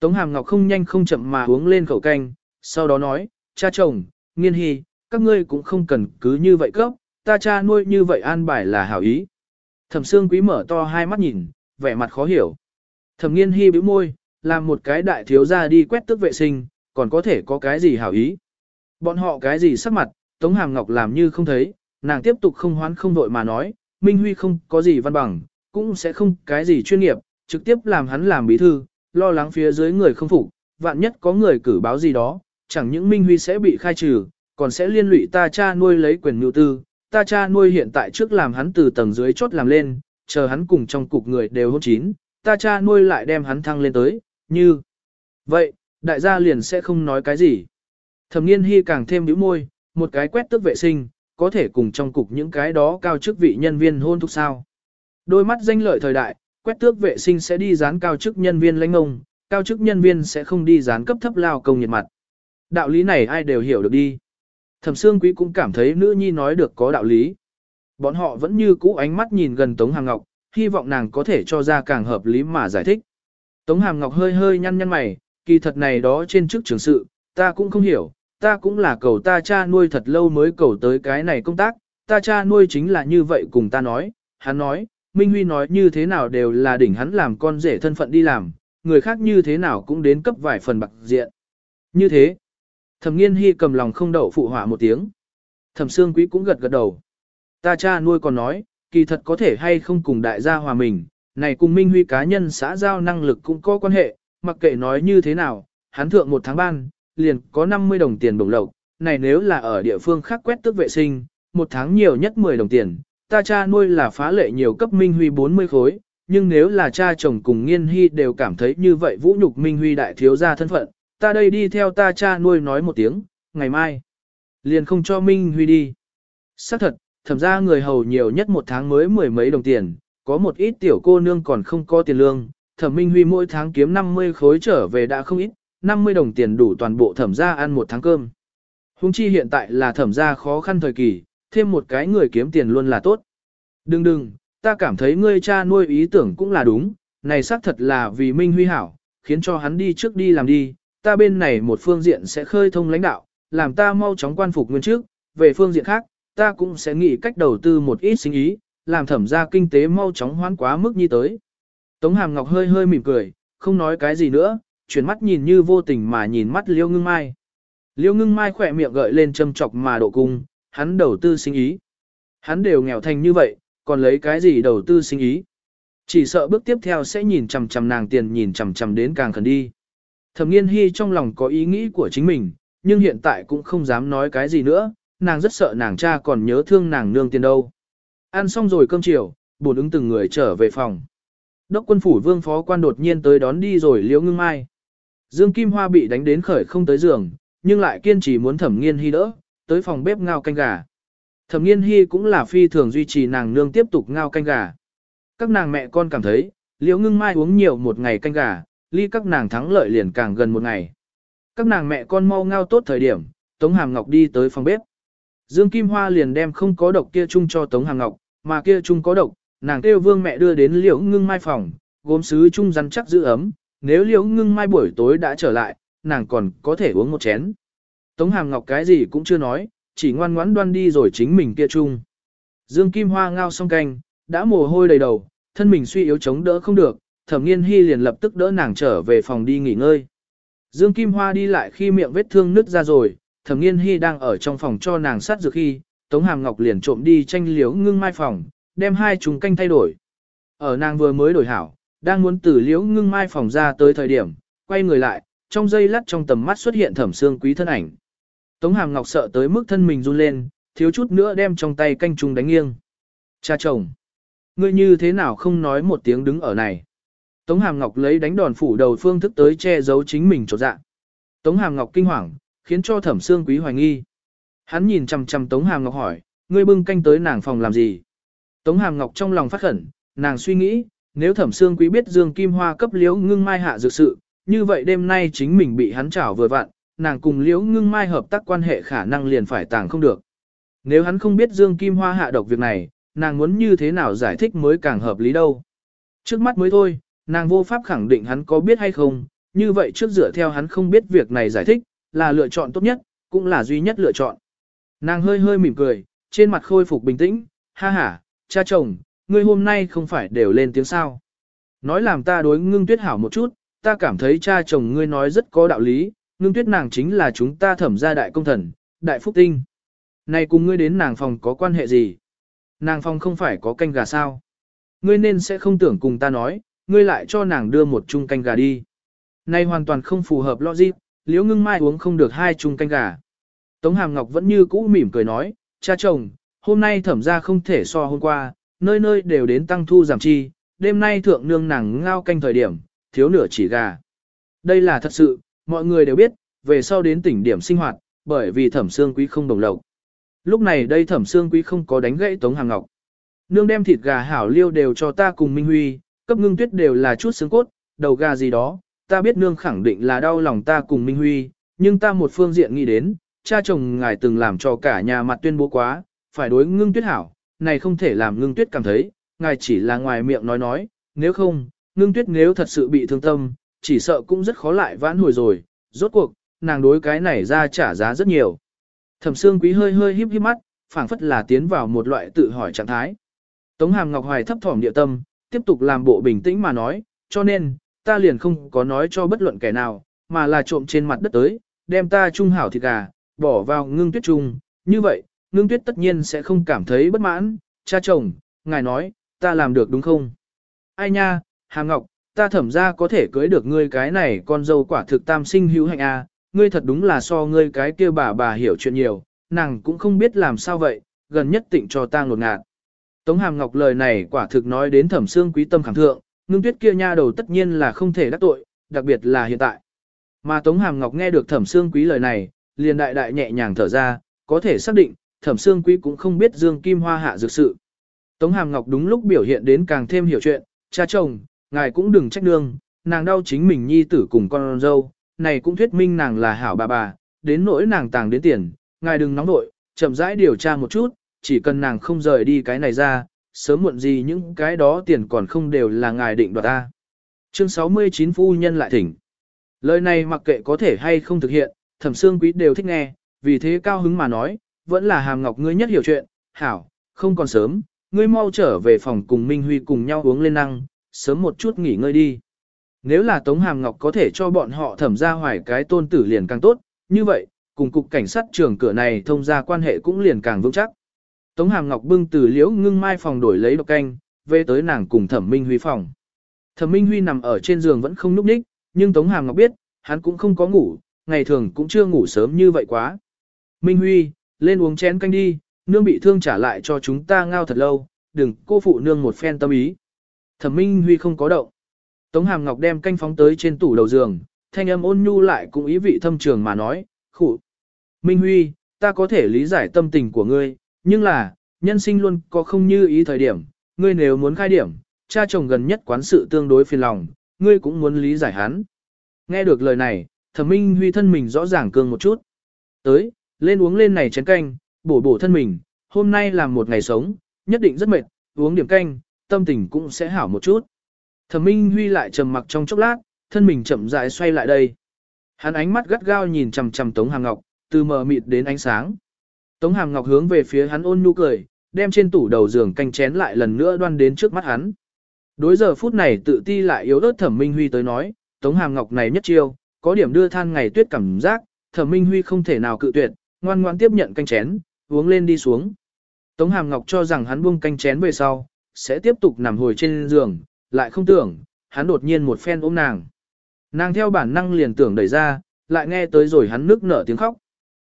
Tống Hàm Ngọc không nhanh không chậm mà uống lên khẩu canh, sau đó nói, cha chồng, nghiên hy, các ngươi cũng không cần cứ như vậy cấp, ta cha nuôi như vậy an bài là hảo ý. Thẩm Sương Quý mở to hai mắt nhìn, vẻ mặt khó hiểu. Thẩm Nghiên Hi bĩu môi, làm một cái đại thiếu gia đi quét tước vệ sinh, còn có thể có cái gì hảo ý. Bọn họ cái gì sắc mặt, Tống Hàm Ngọc làm như không thấy, nàng tiếp tục không hoán không vội mà nói, Minh Huy không có gì văn bằng, cũng sẽ không cái gì chuyên nghiệp, trực tiếp làm hắn làm bí thư, lo lắng phía dưới người không phục, vạn nhất có người cử báo gì đó, chẳng những Minh Huy sẽ bị khai trừ, còn sẽ liên lụy ta cha nuôi lấy quyền nhu tư, ta cha nuôi hiện tại trước làm hắn từ tầng dưới chốt làm lên, chờ hắn cùng trong cục người đều hôn chín, ta cha nuôi lại đem hắn thăng lên tới, như vậy, đại gia liền sẽ không nói cái gì. Thẩm nghiên hy càng thêm bĩu môi, một cái quét tước vệ sinh, có thể cùng trong cục những cái đó cao chức vị nhân viên hôn thúc sao. Đôi mắt danh lợi thời đại, quét tước vệ sinh sẽ đi dán cao chức nhân viên lãnh ông, cao chức nhân viên sẽ không đi dán cấp thấp lao công nhiệt mặt. Đạo lý này ai đều hiểu được đi. Thẩm Sương Quý cũng cảm thấy nữ nhi nói được có đạo lý. Bọn họ vẫn như cũ ánh mắt nhìn gần Tống Hàm Ngọc, hy vọng nàng có thể cho ra càng hợp lý mà giải thích. Tống Hàm Ngọc hơi hơi nhăn nhăn mày, kỳ thật này đó trên chức trường sự, ta cũng không hiểu, ta cũng là cầu ta cha nuôi thật lâu mới cầu tới cái này công tác, ta cha nuôi chính là như vậy cùng ta nói, hắn nói, Minh Huy nói như thế nào đều là đỉnh hắn làm con rể thân phận đi làm, người khác như thế nào cũng đến cấp vài phần bạc diện. Như thế, thẩm nghiên hy cầm lòng không đậu phụ họa một tiếng. Thẩm xương quý cũng gật gật đầu. Ta cha nuôi còn nói, kỳ thật có thể hay không cùng đại gia hòa mình, này cùng Minh Huy cá nhân xã giao năng lực cũng có quan hệ, mặc kệ nói như thế nào, hắn thượng một tháng ban, liền có 50 đồng tiền bổng lộc, này nếu là ở địa phương khác quét tước vệ sinh, một tháng nhiều nhất 10 đồng tiền, ta cha nuôi là phá lệ nhiều cấp Minh Huy 40 khối, nhưng nếu là cha chồng cùng nghiên hy đều cảm thấy như vậy vũ nhục Minh Huy đại thiếu gia thân phận, ta đây đi theo ta cha nuôi nói một tiếng, ngày mai, liền không cho Minh Huy đi. Xác thật, thẩm ra người hầu nhiều nhất một tháng mới mười mấy đồng tiền, có một ít tiểu cô nương còn không có tiền lương, thẩm Minh Huy mỗi tháng kiếm 50 khối trở về đã không ít, 50 đồng tiền đủ toàn bộ thẩm ra ăn một tháng cơm. Hùng chi hiện tại là thẩm ra khó khăn thời kỳ, thêm một cái người kiếm tiền luôn là tốt. Đừng đừng, ta cảm thấy ngươi cha nuôi ý tưởng cũng là đúng, này xác thật là vì Minh Huy hảo, khiến cho hắn đi trước đi làm đi, ta bên này một phương diện sẽ khơi thông lãnh đạo, làm ta mau chóng quan phục nguyên trước, về phương diện khác, ta cũng sẽ nghĩ cách đầu tư một ít sinh ý, làm thẩm ra kinh tế mau chóng hoán quá mức như tới. Tống Hàm Ngọc hơi hơi mỉm cười, không nói cái gì nữa, chuyển mắt nhìn như vô tình mà nhìn mắt Liêu Ngưng Mai. Liêu Ngưng Mai khỏe miệng gợi lên châm chọc mà độ cung, hắn đầu tư sinh ý. Hắn đều nghèo thành như vậy, còn lấy cái gì đầu tư sinh ý. Chỉ sợ bước tiếp theo sẽ nhìn chằm chằm nàng tiền nhìn chằm chằm đến càng khẩn đi. Thẩm nghiên hy trong lòng có ý nghĩ của chính mình, nhưng hiện tại cũng không dám nói cái gì nữa, nàng rất sợ nàng cha còn nhớ thương nàng nương tiền đâu. Ăn xong rồi cơm chiều, bổn ứng từng người trở về phòng. Đốc quân phủ vương phó quan đột nhiên tới đón đi rồi liễu ngưng mai. Dương Kim Hoa bị đánh đến khởi không tới giường, nhưng lại kiên trì muốn thẩm nghiên hy đỡ, tới phòng bếp ngao canh gà. Thẩm nghiên hy cũng là phi thường duy trì nàng nương tiếp tục ngao canh gà. Các nàng mẹ con cảm thấy, liễu ngưng mai uống nhiều một ngày canh gà, ly các nàng thắng lợi liền càng gần một ngày. Các nàng mẹ con mau ngao tốt thời điểm, Tống Hàm Ngọc đi tới phòng bếp. Dương Kim Hoa liền đem không có độc kia chung cho Tống Hàm Ngọc, mà kia chung có độc, nàng kêu vương mẹ đưa đến liễu ngưng mai phòng, gốm sứ chung rắn chắc giữ ấm, nếu liễu ngưng mai buổi tối đã trở lại, nàng còn có thể uống một chén. Tống Hàm Ngọc cái gì cũng chưa nói, chỉ ngoan ngoãn đoan đi rồi chính mình kia chung. Dương Kim Hoa ngao xong canh, đã mồ hôi đầy đầu, thân mình suy yếu chống đỡ không được, thẩm nghiên Hi liền lập tức đỡ nàng trở về phòng đi nghỉ ngơi. Dương Kim Hoa đi lại khi miệng vết thương nứt ra rồi, thẩm nghiên Hi đang ở trong phòng cho nàng sát dược khi, Tống Hàm Ngọc liền trộm đi tranh liếu ngưng mai phòng, đem hai chúng canh thay đổi. Ở nàng vừa mới đổi hảo, đang muốn từ liếu ngưng mai phòng ra tới thời điểm, quay người lại, trong giây lát trong tầm mắt xuất hiện thẩm xương quý thân ảnh. Tống Hàm Ngọc sợ tới mức thân mình run lên, thiếu chút nữa đem trong tay canh trùng đánh nghiêng. Cha chồng, ngươi như thế nào không nói một tiếng đứng ở này. Tống Hàm Ngọc lấy đánh đòn phủ đầu phương thức tới che giấu chính mình trột dạ. Tống Hàm Ngọc kinh hoàng, khiến cho thẩm xương quý hoài nghi. Hắn nhìn chằm chằm Tống Hàm Ngọc hỏi, ngươi bưng canh tới nàng phòng làm gì? Tống Hàm Ngọc trong lòng phát khẩn, nàng suy nghĩ, nếu thẩm xương quý biết Dương Kim Hoa cấp liễu ngưng mai hạ dược sự, như vậy đêm nay chính mình bị hắn chảo vừa vặn, nàng cùng liễu ngưng mai hợp tác quan hệ khả năng liền phải tàng không được. Nếu hắn không biết Dương Kim Hoa hạ độc việc này, nàng muốn như thế nào giải thích mới càng hợp lý đâu. Trước mắt mới thôi, nàng vô pháp khẳng định hắn có biết hay không, như vậy trước dựa theo hắn không biết việc này giải thích, là lựa chọn tốt nhất, cũng là duy nhất lựa chọn. Nàng hơi hơi mỉm cười, trên mặt khôi phục bình tĩnh, ha ha, cha chồng, ngươi hôm nay không phải đều lên tiếng sao. Nói làm ta đối ngưng tuyết hảo một chút, ta cảm thấy cha chồng ngươi nói rất có đạo lý, ngưng tuyết nàng chính là chúng ta thẩm gia đại công thần, đại phúc tinh. Này cùng ngươi đến nàng phòng có quan hệ gì? Nàng phòng không phải có canh gà sao? Ngươi nên sẽ không tưởng cùng ta nói, ngươi lại cho nàng đưa một chung canh gà đi. Này hoàn toàn không phù hợp logic, liễu ngưng mai uống không được hai chung canh gà. Tống Hàm Ngọc vẫn như cũ mỉm cười nói, cha chồng, hôm nay thẩm ra không thể so hôm qua, nơi nơi đều đến tăng thu giảm chi, đêm nay thượng nương nàng ngao canh thời điểm, thiếu nửa chỉ gà. Đây là thật sự, mọi người đều biết, về sau đến tỉnh điểm sinh hoạt, bởi vì thẩm xương quý không đồng lộc. Lúc này đây thẩm xương quý không có đánh gãy Tống hàng Ngọc. Nương đem thịt gà hảo liêu đều cho ta cùng Minh Huy, cấp ngưng tuyết đều là chút xương cốt, đầu gà gì đó, ta biết nương khẳng định là đau lòng ta cùng Minh Huy, nhưng ta một phương diện nghĩ đến, cha chồng ngài từng làm cho cả nhà mặt tuyên bố quá, phải đối ngưng tuyết hảo, này không thể làm ngưng tuyết cảm thấy, ngài chỉ là ngoài miệng nói nói, nếu không, ngưng tuyết nếu thật sự bị thương tâm, chỉ sợ cũng rất khó lại vãn hồi rồi, rốt cuộc, nàng đối cái này ra trả giá rất nhiều. Thẩm xương quý hơi hơi híp híp mắt, phảng phất là tiến vào một loại tự hỏi trạng thái. Tống hàm ngọc hoài thấp thỏm địa tâm, tiếp tục làm bộ bình tĩnh mà nói, cho nên, ta liền không có nói cho bất luận kẻ nào, mà là trộm trên mặt đất tới, đem ta trung hảo thịt gà, bỏ vào ngưng tuyết trung, như vậy, ngưng tuyết tất nhiên sẽ không cảm thấy bất mãn, cha chồng, ngài nói, ta làm được đúng không? Ai nha, Hàm Ngọc, ta thẩm ra có thể cưới được ngươi cái này con dâu quả thực tam sinh hữu hạnh a, à, ngươi thật đúng là so ngươi cái kia bà bà hiểu chuyện nhiều, nàng cũng không biết làm sao vậy, gần nhất tịnh cho ta ngột ngạt. Tống Hàm Ngọc lời này quả thực nói đến thẩm xương quý tâm khẳng thượng, ngưng tuyết kia nha đầu tất nhiên là không thể đắc tội, đặc biệt là hiện tại. Mà Tống Hàm Ngọc nghe được thẩm xương quý lời này, liền đại đại nhẹ nhàng thở ra, có thể xác định, thẩm xương quý cũng không biết Dương Kim Hoa hạ dược sự. Tống Hàm Ngọc đúng lúc biểu hiện đến càng thêm hiểu chuyện, cha chồng, ngài cũng đừng trách nương, nàng đau chính mình nhi tử cùng con dâu, này cũng thuyết minh nàng là hảo bà bà, đến nỗi nàng tàng đến tiền, ngài đừng nóng nội, chậm rãi điều tra một chút, chỉ cần nàng không rời đi cái này ra, sớm muộn gì những cái đó tiền còn không đều là ngài định đoạt ta. Chương 69 Phu Nhân lại thỉnh. Lời này mặc kệ có thể hay không thực hiện, thẩm xương quý đều thích nghe, vì thế cao hứng mà nói, vẫn là hàm ngọc ngươi nhất hiểu chuyện, hảo, không còn sớm, ngươi mau trở về phòng cùng Minh Huy cùng nhau uống lên năng, sớm một chút nghỉ ngơi đi. Nếu là Tống Hàm Ngọc có thể cho bọn họ thẩm ra hoài cái tôn tử liền càng tốt, như vậy, cùng cục cảnh sát trường cửa này thông ra quan hệ cũng liền càng vững chắc. Tống Hàm Ngọc bưng từ liễu ngưng mai phòng đổi lấy độc canh, về tới nàng cùng Thẩm Minh Huy phòng. Thẩm Minh Huy nằm ở trên giường vẫn không núp ních, nhưng Tống Hàm Ngọc biết, hắn cũng không có ngủ, ngày thường cũng chưa ngủ sớm như vậy quá. Minh Huy, lên uống chén canh đi, nương bị thương trả lại cho chúng ta ngao thật lâu, đừng cô phụ nương một phen tâm ý. Thẩm Minh Huy không có động. Tống Hàm Ngọc đem canh phóng tới trên tủ đầu giường, thanh âm ôn nhu lại cũng ý vị thâm trường mà nói, khủ. Minh Huy, ta có thể lý giải tâm tình của ngươi, nhưng là, nhân sinh luôn có không như ý thời điểm, ngươi nếu muốn khai điểm, cha chồng gần nhất quán sự tương đối phiền lòng, ngươi cũng muốn lý giải hắn. Nghe được lời này, thẩm minh huy thân mình rõ ràng cương một chút. Tới, lên uống lên này chén canh, bổ bổ thân mình, hôm nay làm một ngày sống, nhất định rất mệt, uống điểm canh, tâm tình cũng sẽ hảo một chút. Thẩm minh huy lại trầm mặc trong chốc lát, thân mình chậm rãi xoay lại đây. Hắn ánh mắt gắt gao nhìn chằm chằm Tống Hàng Ngọc, từ mờ mịt đến ánh sáng. Tống Hàm Ngọc hướng về phía hắn ôn nhu cười, đem trên tủ đầu giường canh chén lại lần nữa đoan đến trước mắt hắn. Đối giờ phút này tự ti lại yếu ớt Thẩm Minh Huy tới nói, Tống Hàm Ngọc này nhất chiêu, có điểm đưa than ngày tuyết cảm giác, Thẩm Minh Huy không thể nào cự tuyệt, ngoan ngoãn tiếp nhận canh chén, uống lên đi xuống. Tống Hàm Ngọc cho rằng hắn buông canh chén về sau, sẽ tiếp tục nằm hồi trên giường, lại không tưởng, hắn đột nhiên một phen ôm nàng. Nàng theo bản năng liền tưởng đẩy ra, lại nghe tới rồi hắn nước nở tiếng khóc.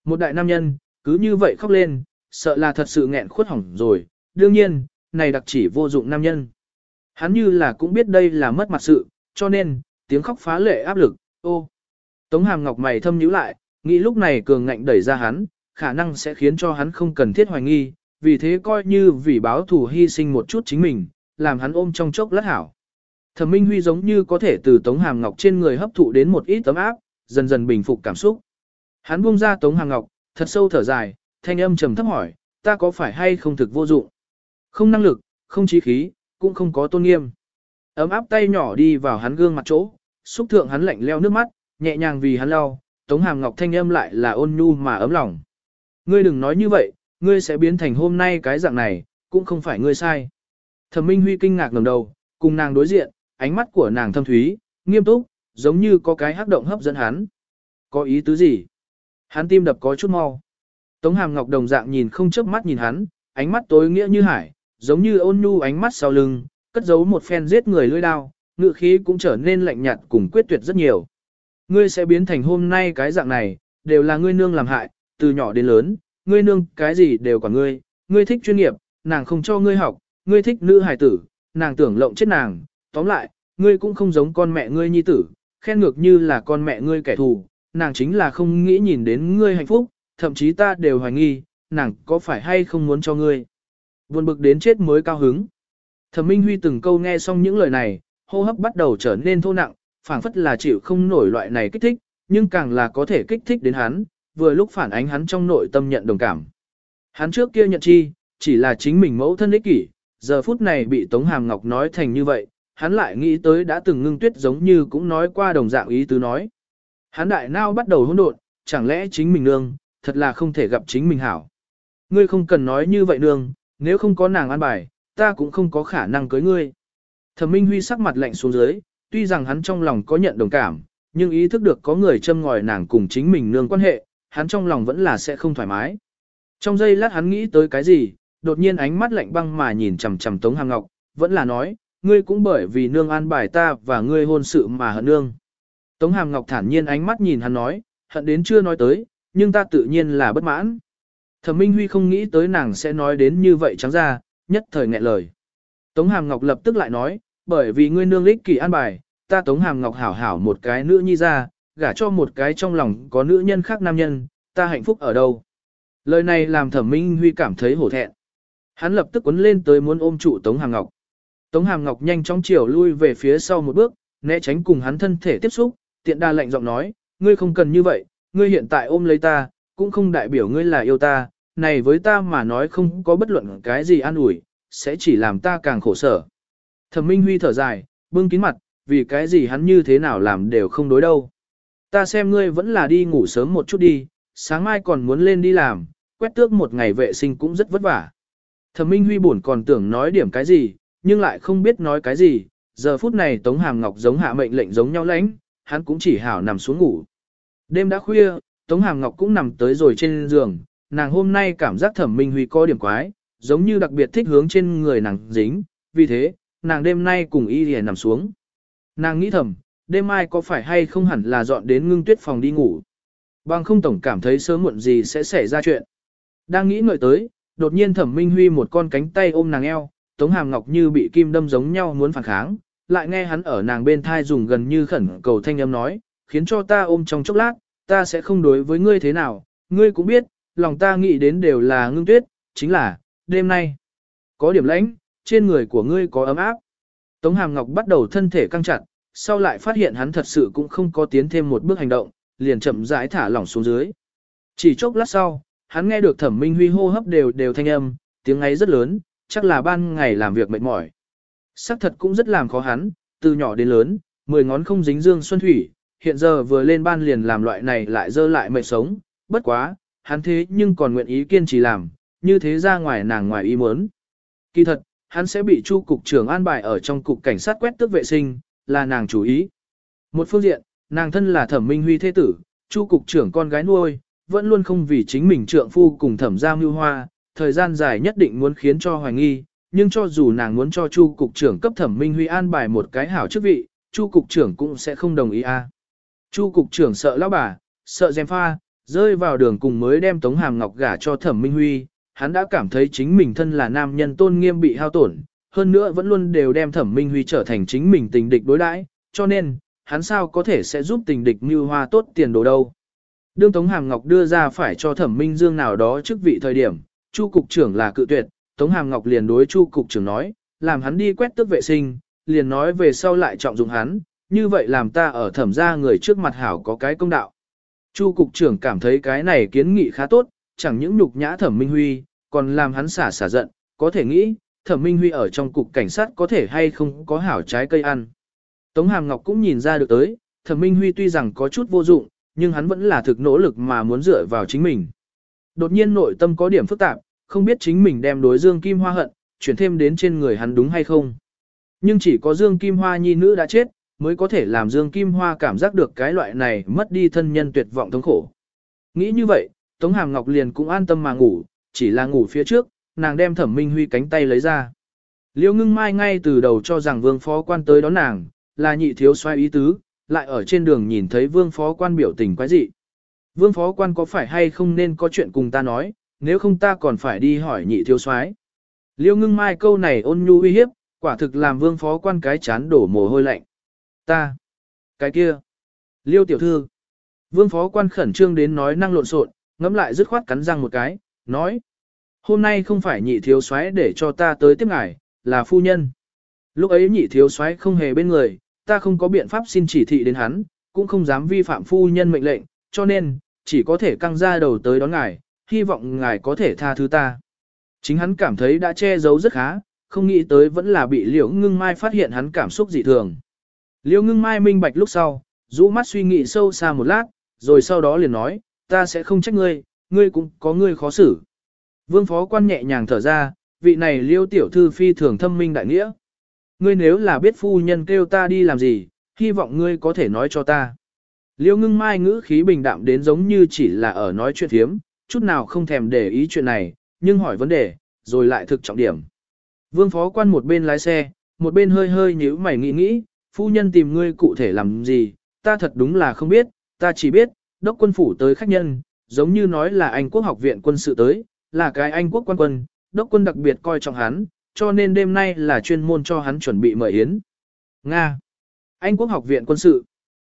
Một đại nam nhân, cứ như vậy khóc lên, sợ là thật sự nghẹn khuất hỏng rồi, đương nhiên, này đặc chỉ vô dụng nam nhân. Hắn như là cũng biết đây là mất mặt sự, cho nên, tiếng khóc phá lệ áp lực, ô. Tống hàm ngọc mày thâm nhíu lại, nghĩ lúc này cường ngạnh đẩy ra hắn, khả năng sẽ khiến cho hắn không cần thiết hoài nghi, vì thế coi như vì báo thù hy sinh một chút chính mình, làm hắn ôm trong chốc lát hảo. Thẩm Minh Huy giống như có thể từ Tống Hàm Ngọc trên người hấp thụ đến một ít tấm áp, dần dần bình phục cảm xúc. Hắn buông ra Tống Hàm Ngọc, thật sâu thở dài, thanh âm trầm thấp hỏi, ta có phải hay không thực vô dụng? Không năng lực, không trí khí, cũng không có tôn nghiêm. Ấm áp tay nhỏ đi vào hắn gương mặt chỗ, xúc thượng hắn lạnh leo nước mắt, nhẹ nhàng vì hắn lau, Tống Hàm Ngọc thanh âm lại là ôn nhu mà ấm lòng. Ngươi đừng nói như vậy, ngươi sẽ biến thành hôm nay cái dạng này, cũng không phải ngươi sai. Thẩm Minh Huy kinh ngạc ngẩng đầu, cùng nàng đối diện, ánh mắt của nàng thâm thúy, nghiêm túc, giống như có cái hắc động hấp dẫn hắn. Có ý tứ gì? Hắn tim đập có chút mau. Tống Hàm Ngọc đồng dạng nhìn không chớp mắt nhìn hắn, ánh mắt tối nghĩa như hải, giống như ôn nhu ánh mắt sau lưng, cất giấu một phen giết người lưỡi đao, ngựa khí cũng trở nên lạnh nhạt cùng quyết tuyệt rất nhiều. Ngươi sẽ biến thành hôm nay cái dạng này, đều là ngươi nương làm hại, từ nhỏ đến lớn, ngươi nương cái gì đều quản ngươi, ngươi thích chuyên nghiệp, nàng không cho ngươi học, ngươi thích nữ hài tử, nàng tưởng lộng chết nàng, tóm lại, ngươi cũng không giống con mẹ ngươi nhi tử, khen ngược như là con mẹ ngươi kẻ thù, nàng chính là không nghĩ nhìn đến ngươi hạnh phúc, thậm chí ta đều hoài nghi, nàng có phải hay không muốn cho ngươi. Buồn bực đến chết mới cao hứng. Thẩm Minh Huy từng câu nghe xong những lời này, hô hấp bắt đầu trở nên thô nặng, phảng phất là chịu không nổi loại này kích thích, nhưng càng là có thể kích thích đến hắn, vừa lúc phản ánh hắn trong nội tâm nhận đồng cảm. Hắn trước kia nhận chi, chỉ là chính mình mẫu thân ích kỷ, giờ phút này bị Tống Hàm Ngọc nói thành như vậy, hắn lại nghĩ tới đã từng ngưng tuyết giống như cũng nói qua đồng dạng ý tứ nói. Hắn đại nao bắt đầu hỗn độn, chẳng lẽ chính mình nương, thật là không thể gặp chính mình hảo. Ngươi không cần nói như vậy nương, nếu không có nàng an bài, ta cũng không có khả năng cưới ngươi. Thẩm Minh Huy sắc mặt lạnh xuống dưới, tuy rằng hắn trong lòng có nhận đồng cảm, nhưng ý thức được có người châm ngòi nàng cùng chính mình nương quan hệ, hắn trong lòng vẫn là sẽ không thoải mái. Trong giây lát hắn nghĩ tới cái gì, đột nhiên ánh mắt lạnh băng mà nhìn chằm chằm Tống Hàm Ngọc, vẫn là nói, ngươi cũng bởi vì nương an bài ta và ngươi hôn sự mà hận nương. Tống Hàm Ngọc thản nhiên ánh mắt nhìn hắn nói, hận đến chưa nói tới, nhưng ta tự nhiên là bất mãn. Thẩm Minh Huy không nghĩ tới nàng sẽ nói đến như vậy trắng ra, nhất thời nghẹn lời. Tống Hàm Ngọc lập tức lại nói, bởi vì ngươi nương lích kỳ an bài, ta Tống Hàm Ngọc hảo hảo một cái nữ nhi ra, gả cho một cái trong lòng có nữ nhân khác nam nhân, ta hạnh phúc ở đâu. Lời này làm thẩm minh huy cảm thấy hổ thẹn. Hắn lập tức quấn lên tới muốn ôm trụ Tống Hàm Ngọc. Tống Hàm Ngọc nhanh chóng chiều lui về phía sau một bước, né tránh cùng hắn thân thể tiếp xúc, tiện đa lạnh giọng nói, ngươi không cần như vậy, ngươi hiện tại ôm lấy ta, cũng không đại biểu ngươi là yêu ta, này với ta mà nói không có bất luận cái gì an ủi, sẽ chỉ làm ta càng khổ sở. Thẩm Minh Huy thở dài, bưng kín mặt, vì cái gì hắn như thế nào làm đều không đối đâu. Ta xem ngươi vẫn là đi ngủ sớm một chút đi, sáng mai còn muốn lên đi làm, quét tước một ngày vệ sinh cũng rất vất vả. Thẩm Minh Huy buồn còn tưởng nói điểm cái gì, nhưng lại không biết nói cái gì, giờ phút này Tống Hàm Ngọc giống hạ mệnh lệnh giống nhau lãnh, hắn cũng chỉ hảo nằm xuống ngủ. Đêm đã khuya, Tống Hàm Ngọc cũng nằm tới rồi trên giường, nàng hôm nay cảm giác Thẩm Minh Huy có điểm quái, giống như đặc biệt thích hướng trên người nàng dính, vì thế, nàng đêm nay cùng y liền nằm xuống. Nàng nghĩ thầm, đêm mai có phải hay không hẳn là dọn đến ngưng tuyết phòng đi ngủ. Bằng không tổng cảm thấy sớm muộn gì sẽ xảy ra chuyện. Đang nghĩ ngợi tới, đột nhiên thẩm minh huy một con cánh tay ôm nàng eo, tống hàm ngọc như bị kim đâm giống nhau muốn phản kháng, lại nghe hắn ở nàng bên thai dùng gần như khẩn cầu thanh âm nói, khiến cho ta ôm trong chốc lát, ta sẽ không đối với ngươi thế nào, ngươi cũng biết, lòng ta nghĩ đến đều là ngưng tuyết, chính là, đêm nay, có điểm lãnh, trên người của ngươi có ấm áp. Tống hàm ngọc bắt đầu thân thể căng chặt, sau lại phát hiện hắn thật sự cũng không có tiến thêm một bước hành động, liền chậm rãi thả lỏng xuống dưới. Chỉ chốc lát sau, hắn nghe được thẩm minh huy hô hấp đều đều thanh âm, tiếng ấy rất lớn, chắc là ban ngày làm việc mệt mỏi. Sắc thật cũng rất làm khó hắn, từ nhỏ đến lớn, mười ngón không dính dương xuân thủy, hiện giờ vừa lên ban liền làm loại này lại dơ lại mệt sống, bất quá, hắn thế nhưng còn nguyện ý kiên trì làm, như thế ra ngoài nàng ngoài ý muốn. Kỳ thật, hắn sẽ bị chu cục trưởng an bài ở trong cục cảnh sát quét tước vệ sinh, là nàng chủ ý. Một phương diện, nàng thân là thẩm minh huy thế tử, chu cục trưởng con gái nuôi, vẫn luôn không vì chính mình trượng phu cùng thẩm gia mưu hoa, thời gian dài nhất định muốn khiến cho hoài nghi, nhưng cho dù nàng muốn cho chu cục trưởng cấp thẩm minh huy an bài một cái hảo chức vị, chu cục trưởng cũng sẽ không đồng ý a. Chu cục trưởng sợ lão bà, sợ dèm pha, rơi vào đường cùng mới đem Tống Hàm Ngọc gả cho Thẩm Minh Huy, hắn đã cảm thấy chính mình thân là nam nhân tôn nghiêm bị hao tổn, hơn nữa vẫn luôn đều đem Thẩm Minh Huy trở thành chính mình tình địch đối đãi, cho nên, hắn sao có thể sẽ giúp tình địch như hoa tốt tiền đồ đâu. Đương Tống Hàm Ngọc đưa ra phải cho Thẩm Minh Dương nào đó chức vị thời điểm, Chu cục trưởng là cự tuyệt, Tống Hàm Ngọc liền đối Chu cục trưởng nói, làm hắn đi quét tước vệ sinh, liền nói về sau lại trọng dụng hắn, như vậy làm ta ở thẩm gia người trước mặt hảo có cái công đạo. Chu cục trưởng cảm thấy cái này kiến nghị khá tốt, chẳng những nhục nhã thẩm minh huy, còn làm hắn xả xả giận, có thể nghĩ, thẩm minh huy ở trong cục cảnh sát có thể hay không có hảo trái cây ăn. Tống Hàm Ngọc cũng nhìn ra được tới, thẩm minh huy tuy rằng có chút vô dụng, nhưng hắn vẫn là thực nỗ lực mà muốn dựa vào chính mình. Đột nhiên nội tâm có điểm phức tạp, không biết chính mình đem đối Dương Kim Hoa hận, chuyển thêm đến trên người hắn đúng hay không. Nhưng chỉ có Dương Kim Hoa nhi nữ đã chết, mới có thể làm Dương Kim Hoa cảm giác được cái loại này mất đi thân nhân tuyệt vọng thống khổ. Nghĩ như vậy, Tống Hàm Ngọc liền cũng an tâm mà ngủ, chỉ là ngủ phía trước, nàng đem Thẩm Minh Huy cánh tay lấy ra. Liêu ngưng mai ngay từ đầu cho rằng vương phó quan tới đón nàng, là nhị thiếu xoay ý tứ, lại ở trên đường nhìn thấy vương phó quan biểu tình quái dị. Vương phó quan có phải hay không nên có chuyện cùng ta nói, nếu không ta còn phải đi hỏi nhị thiếu soái. Liêu ngưng mai câu này ôn nhu uy hiếp, quả thực làm vương phó quan cái chán đổ mồ hôi lạnh. Ta, cái kia, liêu tiểu thư. Vương phó quan khẩn trương đến nói năng lộn xộn, ngẫm lại dứt khoát cắn răng một cái, nói. Hôm nay không phải nhị thiếu soái để cho ta tới tiếp ngài, là phu nhân. Lúc ấy nhị thiếu soái không hề bên người, ta không có biện pháp xin chỉ thị đến hắn, cũng không dám vi phạm phu nhân mệnh lệnh, cho nên, chỉ có thể căng ra đầu tới đón ngài, hy vọng ngài có thể tha thứ ta. Chính hắn cảm thấy đã che giấu rất khá, không nghĩ tới vẫn là bị liễu ngưng mai phát hiện hắn cảm xúc dị thường. Liễu ngưng mai minh bạch lúc sau, rũ mắt suy nghĩ sâu xa một lát, rồi sau đó liền nói, ta sẽ không trách ngươi, ngươi cũng có ngươi khó xử. Vương phó quan nhẹ nhàng thở ra, vị này liêu tiểu thư phi thường thâm minh đại nghĩa. Ngươi nếu là biết phu nhân kêu ta đi làm gì, hy vọng ngươi có thể nói cho ta. Liêu ngưng mai ngữ khí bình đạm đến giống như chỉ là ở nói chuyện thiếm, chút nào không thèm để ý chuyện này, nhưng hỏi vấn đề, rồi lại thực trọng điểm. Vương phó quan một bên lái xe, một bên hơi hơi nhíu mày nghĩ nghĩ, phu nhân tìm ngươi cụ thể làm gì, ta thật đúng là không biết, ta chỉ biết, đốc quân phủ tới khách nhân, giống như nói là Anh quốc học viện quân sự tới, là cái Anh quốc quan quân, đốc quân đặc biệt coi trọng hắn, cho nên đêm nay là chuyên môn cho hắn chuẩn bị mời yến. Nga. Anh quốc học viện quân sự.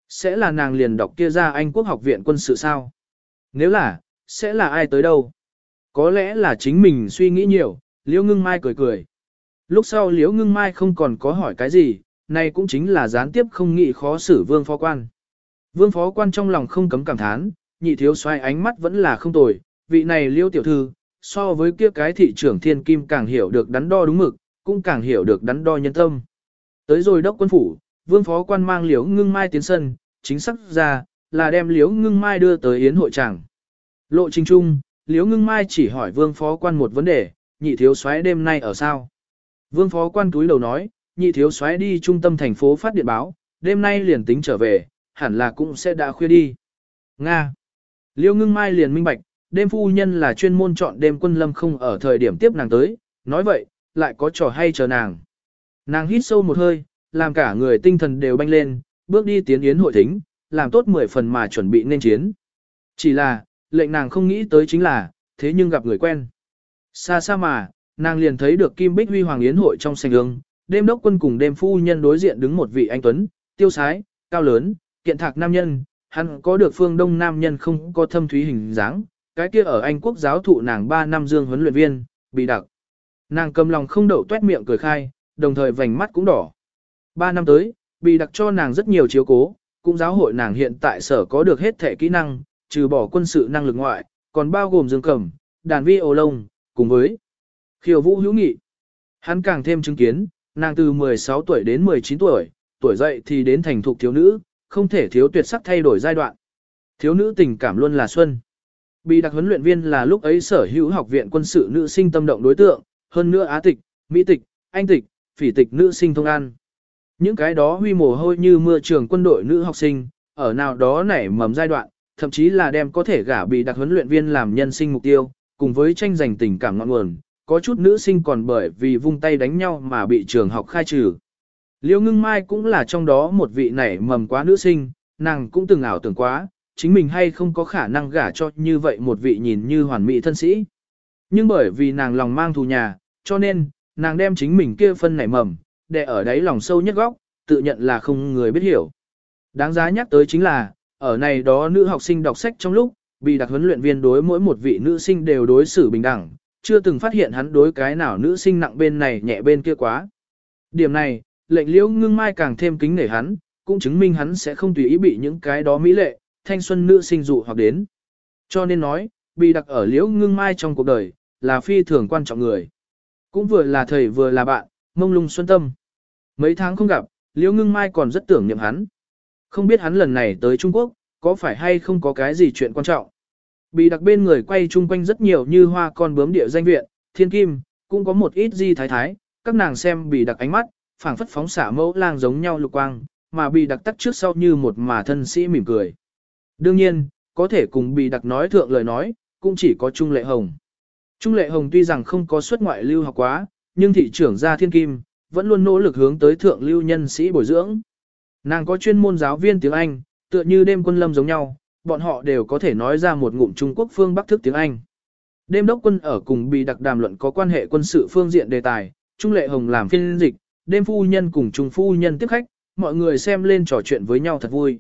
Sẽ là nàng liền đọc kia ra Anh quốc học viện quân sự sao? Nếu là, sẽ là ai tới đâu? Có lẽ là chính mình suy nghĩ nhiều, Liễu Ngưng Mai cười cười. Lúc sau Liễu Ngưng Mai không còn có hỏi cái gì, này cũng chính là gián tiếp không nghĩ khó xử vương phó quan. Vương phó quan trong lòng không cấm cảm thán, nhị thiếu xoay ánh mắt vẫn là không tồi, vị này liêu tiểu thư, so với kia cái thị trưởng thiên kim càng hiểu được đắn đo đúng mực, cũng càng hiểu được đắn đo nhân tâm. Tới rồi đốc quân phủ, vương phó quan mang Liễu Ngưng Mai tiến sân, chính xác ra là đem Liễu Ngưng Mai đưa tới yến hội tràng. Lộ trình trung, Liễu Ngưng Mai chỉ hỏi vương phó quan một vấn đề, nhị thiếu soái đêm nay ở sao? Vương phó quan túi đầu nói, nhị thiếu soái đi trung tâm thành phố phát điện báo, đêm nay liền tính trở về, hẳn là cũng sẽ đã khuya đi. Nga. Liễu Ngưng Mai liền minh bạch, đêm phu nhân là chuyên môn chọn đêm quân lâm không ở thời điểm tiếp nàng tới, nói vậy, lại có trò hay chờ nàng. Nàng hít sâu một hơi, làm cả người tinh thần đều banh lên, bước đi tiến yến hội thính, làm tốt 10 phần mà chuẩn bị nên chiến. Chỉ là, lệnh nàng không nghĩ tới chính là, thế nhưng gặp người quen. Xa xa mà, nàng liền thấy được Kim Bích Huy Hoàng Yến hội trong sảnh ương, đêm đốc quân cùng đêm phu nhân đối diện đứng một vị anh Tuấn, tiêu sái, cao lớn, kiện thạc nam nhân, hắn có được phương đông nam nhân không có thâm thúy hình dáng, cái kia ở Anh quốc giáo thụ nàng 3 năm dương huấn luyện viên, bị đặc. Nàng cầm lòng không đậu tuét miệng cười khai, đồng thời vành mắt cũng đỏ. 3 năm tới, bị đặc cho nàng rất nhiều chiếu cố, cũng giáo hội nàng hiện tại sở có được hết thể kỹ năng, trừ bỏ quân sự năng lực ngoại, còn bao gồm dương cầm, đàn vi ô lông, cùng với khiêu vũ hữu nghị. Hắn càng thêm chứng kiến, nàng từ 16 tuổi đến 19 tuổi, tuổi dậy thì đến thành thục thiếu nữ, không thể thiếu tuyệt sắc thay đổi giai đoạn. Thiếu nữ tình cảm luôn là xuân. Bị đặc huấn luyện viên là lúc ấy sở hữu học viện quân sự nữ sinh tâm động đối tượng, hơn nữa Á tịch, Mỹ tịch, Anh tịch, phỉ tịch nữ sinh thông an. Những cái đó huy mồ hôi như mưa trường quân đội nữ học sinh, ở nào đó nảy mầm giai đoạn, thậm chí là đem có thể gả bị đặc huấn luyện viên làm nhân sinh mục tiêu, cùng với tranh giành tình cảm ngọn nguồn, có chút nữ sinh còn bởi vì vung tay đánh nhau mà bị trường học khai trừ. Liêu ngưng mai cũng là trong đó một vị nảy mầm quá nữ sinh, nàng cũng từng ảo tưởng quá, chính mình hay không có khả năng gả cho như vậy một vị nhìn như hoàn mỹ thân sĩ. Nhưng bởi vì nàng lòng mang thù nhà, cho nên, nàng đem chính mình kia phân nảy mầm, để ở đáy lòng sâu nhất góc, tự nhận là không người biết hiểu. Đáng giá nhắc tới chính là, ở này đó nữ học sinh đọc sách trong lúc, bị đặc huấn luyện viên đối mỗi một vị nữ sinh đều đối xử bình đẳng, chưa từng phát hiện hắn đối cái nào nữ sinh nặng bên này nhẹ bên kia quá. Điểm này, lệnh liễu ngưng mai càng thêm kính nể hắn, cũng chứng minh hắn sẽ không tùy ý bị những cái đó mỹ lệ, thanh xuân nữ sinh dụ hoặc đến. Cho nên nói, bị đặc ở liễu ngưng mai trong cuộc đời, là phi thường quan trọng người. Cũng vừa là thầy vừa là bạn, mông lung xuân tâm. Mấy tháng không gặp, liễu ngưng mai còn rất tưởng niệm hắn. Không biết hắn lần này tới Trung Quốc, có phải hay không có cái gì chuyện quan trọng. Bị đặc bên người quay chung quanh rất nhiều như hoa con bướm địa danh viện, thiên kim, cũng có một ít di thái thái, các nàng xem bị đặc ánh mắt, phảng phất phóng xả mẫu lang giống nhau lục quang, mà bị đặc tắt trước sau như một mà thân sĩ mỉm cười. Đương nhiên, có thể cùng bị đặc nói thượng lời nói, cũng chỉ có Trung Lệ Hồng. Trung Lệ Hồng tuy rằng không có xuất ngoại lưu học quá, nhưng thị trưởng gia thiên kim, vẫn luôn nỗ lực hướng tới thượng lưu nhân sĩ bồi dưỡng. Nàng có chuyên môn giáo viên tiếng Anh, tựa như đêm quân lâm giống nhau, bọn họ đều có thể nói ra một ngụm Trung Quốc phương Bắc thức tiếng Anh. Đêm đốc quân ở cùng bị đặc đàm luận có quan hệ quân sự phương diện đề tài, Trung Lệ Hồng làm phiên dịch, đêm phu nhân cùng Trung phu nhân tiếp khách, mọi người xem lên trò chuyện với nhau thật vui.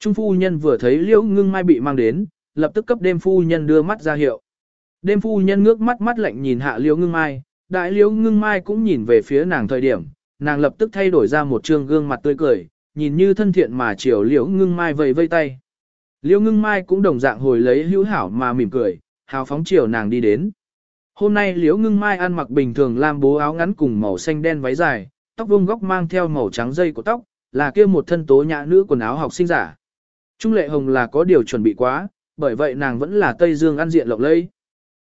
Trung phu nhân vừa thấy Liễu Ngưng Mai bị mang đến, lập tức cấp đêm phu nhân đưa mắt ra hiệu. Đêm phu nhân ngước mắt mắt lạnh nhìn hạ Liễu Ngưng Mai, đại Liễu Ngưng Mai cũng nhìn về phía nàng thời điểm, nàng lập tức thay đổi ra một trương gương mặt tươi cười, nhìn như thân thiện mà chiều Liễu Ngưng Mai vẫy vây tay. Liễu Ngưng Mai cũng đồng dạng hồi lấy hữu hảo mà mỉm cười, hào phóng chiều nàng đi đến. Hôm nay Liễu Ngưng Mai ăn mặc bình thường làm bố áo ngắn cùng màu xanh đen váy dài, tóc vuông góc mang theo màu trắng dây của tóc, là kia một thân tố nhã nữ quần áo học sinh giả. Trung Lệ Hồng là có điều chuẩn bị quá, bởi vậy nàng vẫn là Tây Dương ăn diện lộng lẫy.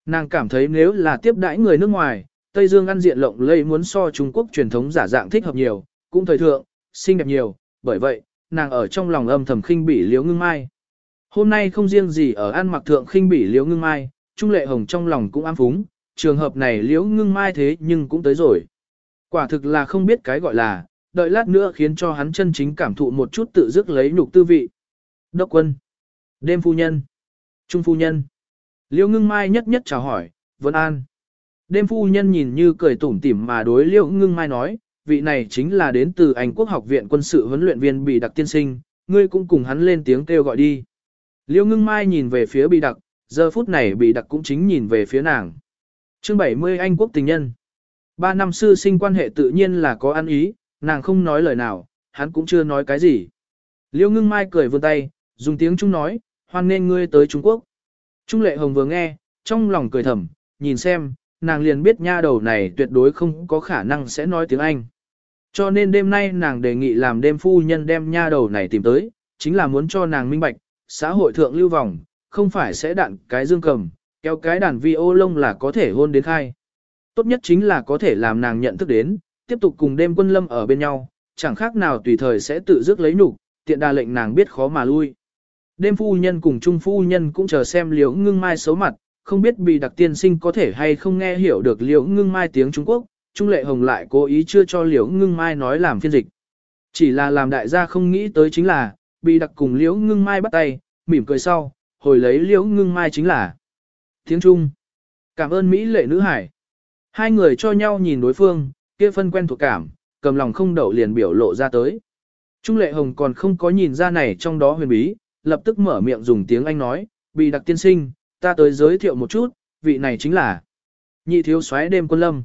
Nàng cảm thấy nếu là tiếp đãi người nước ngoài, Tây Dương ăn diện lộng lẫy muốn so Trung Quốc truyền thống giả dạng thích hợp nhiều, cũng thời thượng, xinh đẹp nhiều, bởi vậy, nàng ở trong lòng âm thầm khinh bỉ Liễu Ngưng Mai. Hôm nay không riêng gì ở ăn mặc thượng khinh bỉ Liễu Ngưng Mai, Trung Lệ Hồng trong lòng cũng ám phúng, trường hợp này Liễu Ngưng Mai thế nhưng cũng tới rồi. Quả thực là không biết cái gọi là, đợi lát nữa khiến cho hắn chân chính cảm thụ một chút tự dứt lấy nhục tư vị. Đốc quân, đêm phu nhân, trung phu nhân, Liễu Ngưng Mai nhất nhất chào hỏi, Vân An. Đêm phu nhân nhìn như cười tủm tỉm mà đối liễu ngưng mai nói, vị này chính là đến từ Anh quốc học viện quân sự huấn luyện viên bị đặc tiên sinh, ngươi cũng cùng hắn lên tiếng kêu gọi đi. Liễu ngưng mai nhìn về phía bị đặc, giờ phút này bị đặc cũng chính nhìn về phía nàng. chương 70 Anh quốc tình nhân. Ba năm sư sinh quan hệ tự nhiên là có ăn ý, nàng không nói lời nào, hắn cũng chưa nói cái gì. Liễu ngưng mai cười vươn tay, dùng tiếng Trung nói, hoan nên ngươi tới Trung Quốc. Trung lệ hồng vừa nghe, trong lòng cười thầm, nhìn xem, nàng liền biết nha đầu này tuyệt đối không có khả năng sẽ nói tiếng Anh. Cho nên đêm nay nàng đề nghị làm đêm phu nhân đem nha đầu này tìm tới, chính là muốn cho nàng minh bạch, xã hội thượng lưu vòng, không phải sẽ đạn cái dương cầm, kéo cái đàn vi ô lông là có thể hôn đến khai. Tốt nhất chính là có thể làm nàng nhận thức đến, tiếp tục cùng đêm quân lâm ở bên nhau, chẳng khác nào tùy thời sẽ tự dứt lấy nhục, tiện đà lệnh nàng biết khó mà lui. Đêm phu nhân cùng trung phu nhân cũng chờ xem liễu ngưng mai xấu mặt, không biết bị đặc tiên sinh có thể hay không nghe hiểu được liễu ngưng mai tiếng Trung Quốc, Trung Lệ Hồng lại cố ý chưa cho liễu ngưng mai nói làm phiên dịch. Chỉ là làm đại gia không nghĩ tới chính là, bị đặc cùng liễu ngưng mai bắt tay, mỉm cười sau, hồi lấy liễu ngưng mai chính là tiếng Trung. Cảm ơn Mỹ lệ nữ hải. Hai người cho nhau nhìn đối phương, kia phân quen thuộc cảm, cầm lòng không đậu liền biểu lộ ra tới. Trung Lệ Hồng còn không có nhìn ra này trong đó huyền bí, lập tức mở miệng dùng tiếng Anh nói, bị đặc tiên sinh, ta tới giới thiệu một chút, vị này chính là nhị thiếu soái đêm quân lâm.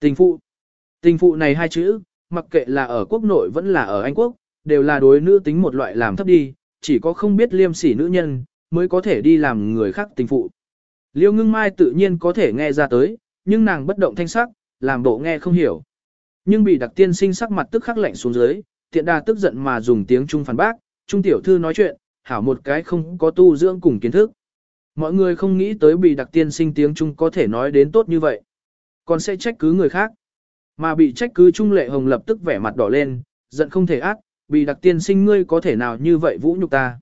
Tình phụ. Tình phụ này hai chữ, mặc kệ là ở quốc nội vẫn là ở Anh quốc, đều là đối nữ tính một loại làm thấp đi, chỉ có không biết liêm sỉ nữ nhân, mới có thể đi làm người khác tình phụ. Liêu ngưng mai tự nhiên có thể nghe ra tới, nhưng nàng bất động thanh sắc, làm bộ nghe không hiểu. Nhưng bị đặc tiên sinh sắc mặt tức khắc lạnh xuống dưới, tiện đà tức giận mà dùng tiếng Trung phản bác, Trung tiểu thư nói chuyện, hảo một cái không có tu dưỡng cùng kiến thức. Mọi người không nghĩ tới bị đặc tiên sinh tiếng Trung có thể nói đến tốt như vậy. Còn sẽ trách cứ người khác. Mà bị trách cứ Trung Lệ Hồng lập tức vẻ mặt đỏ lên, giận không thể ác, bị đặc tiên sinh ngươi có thể nào như vậy vũ nhục ta.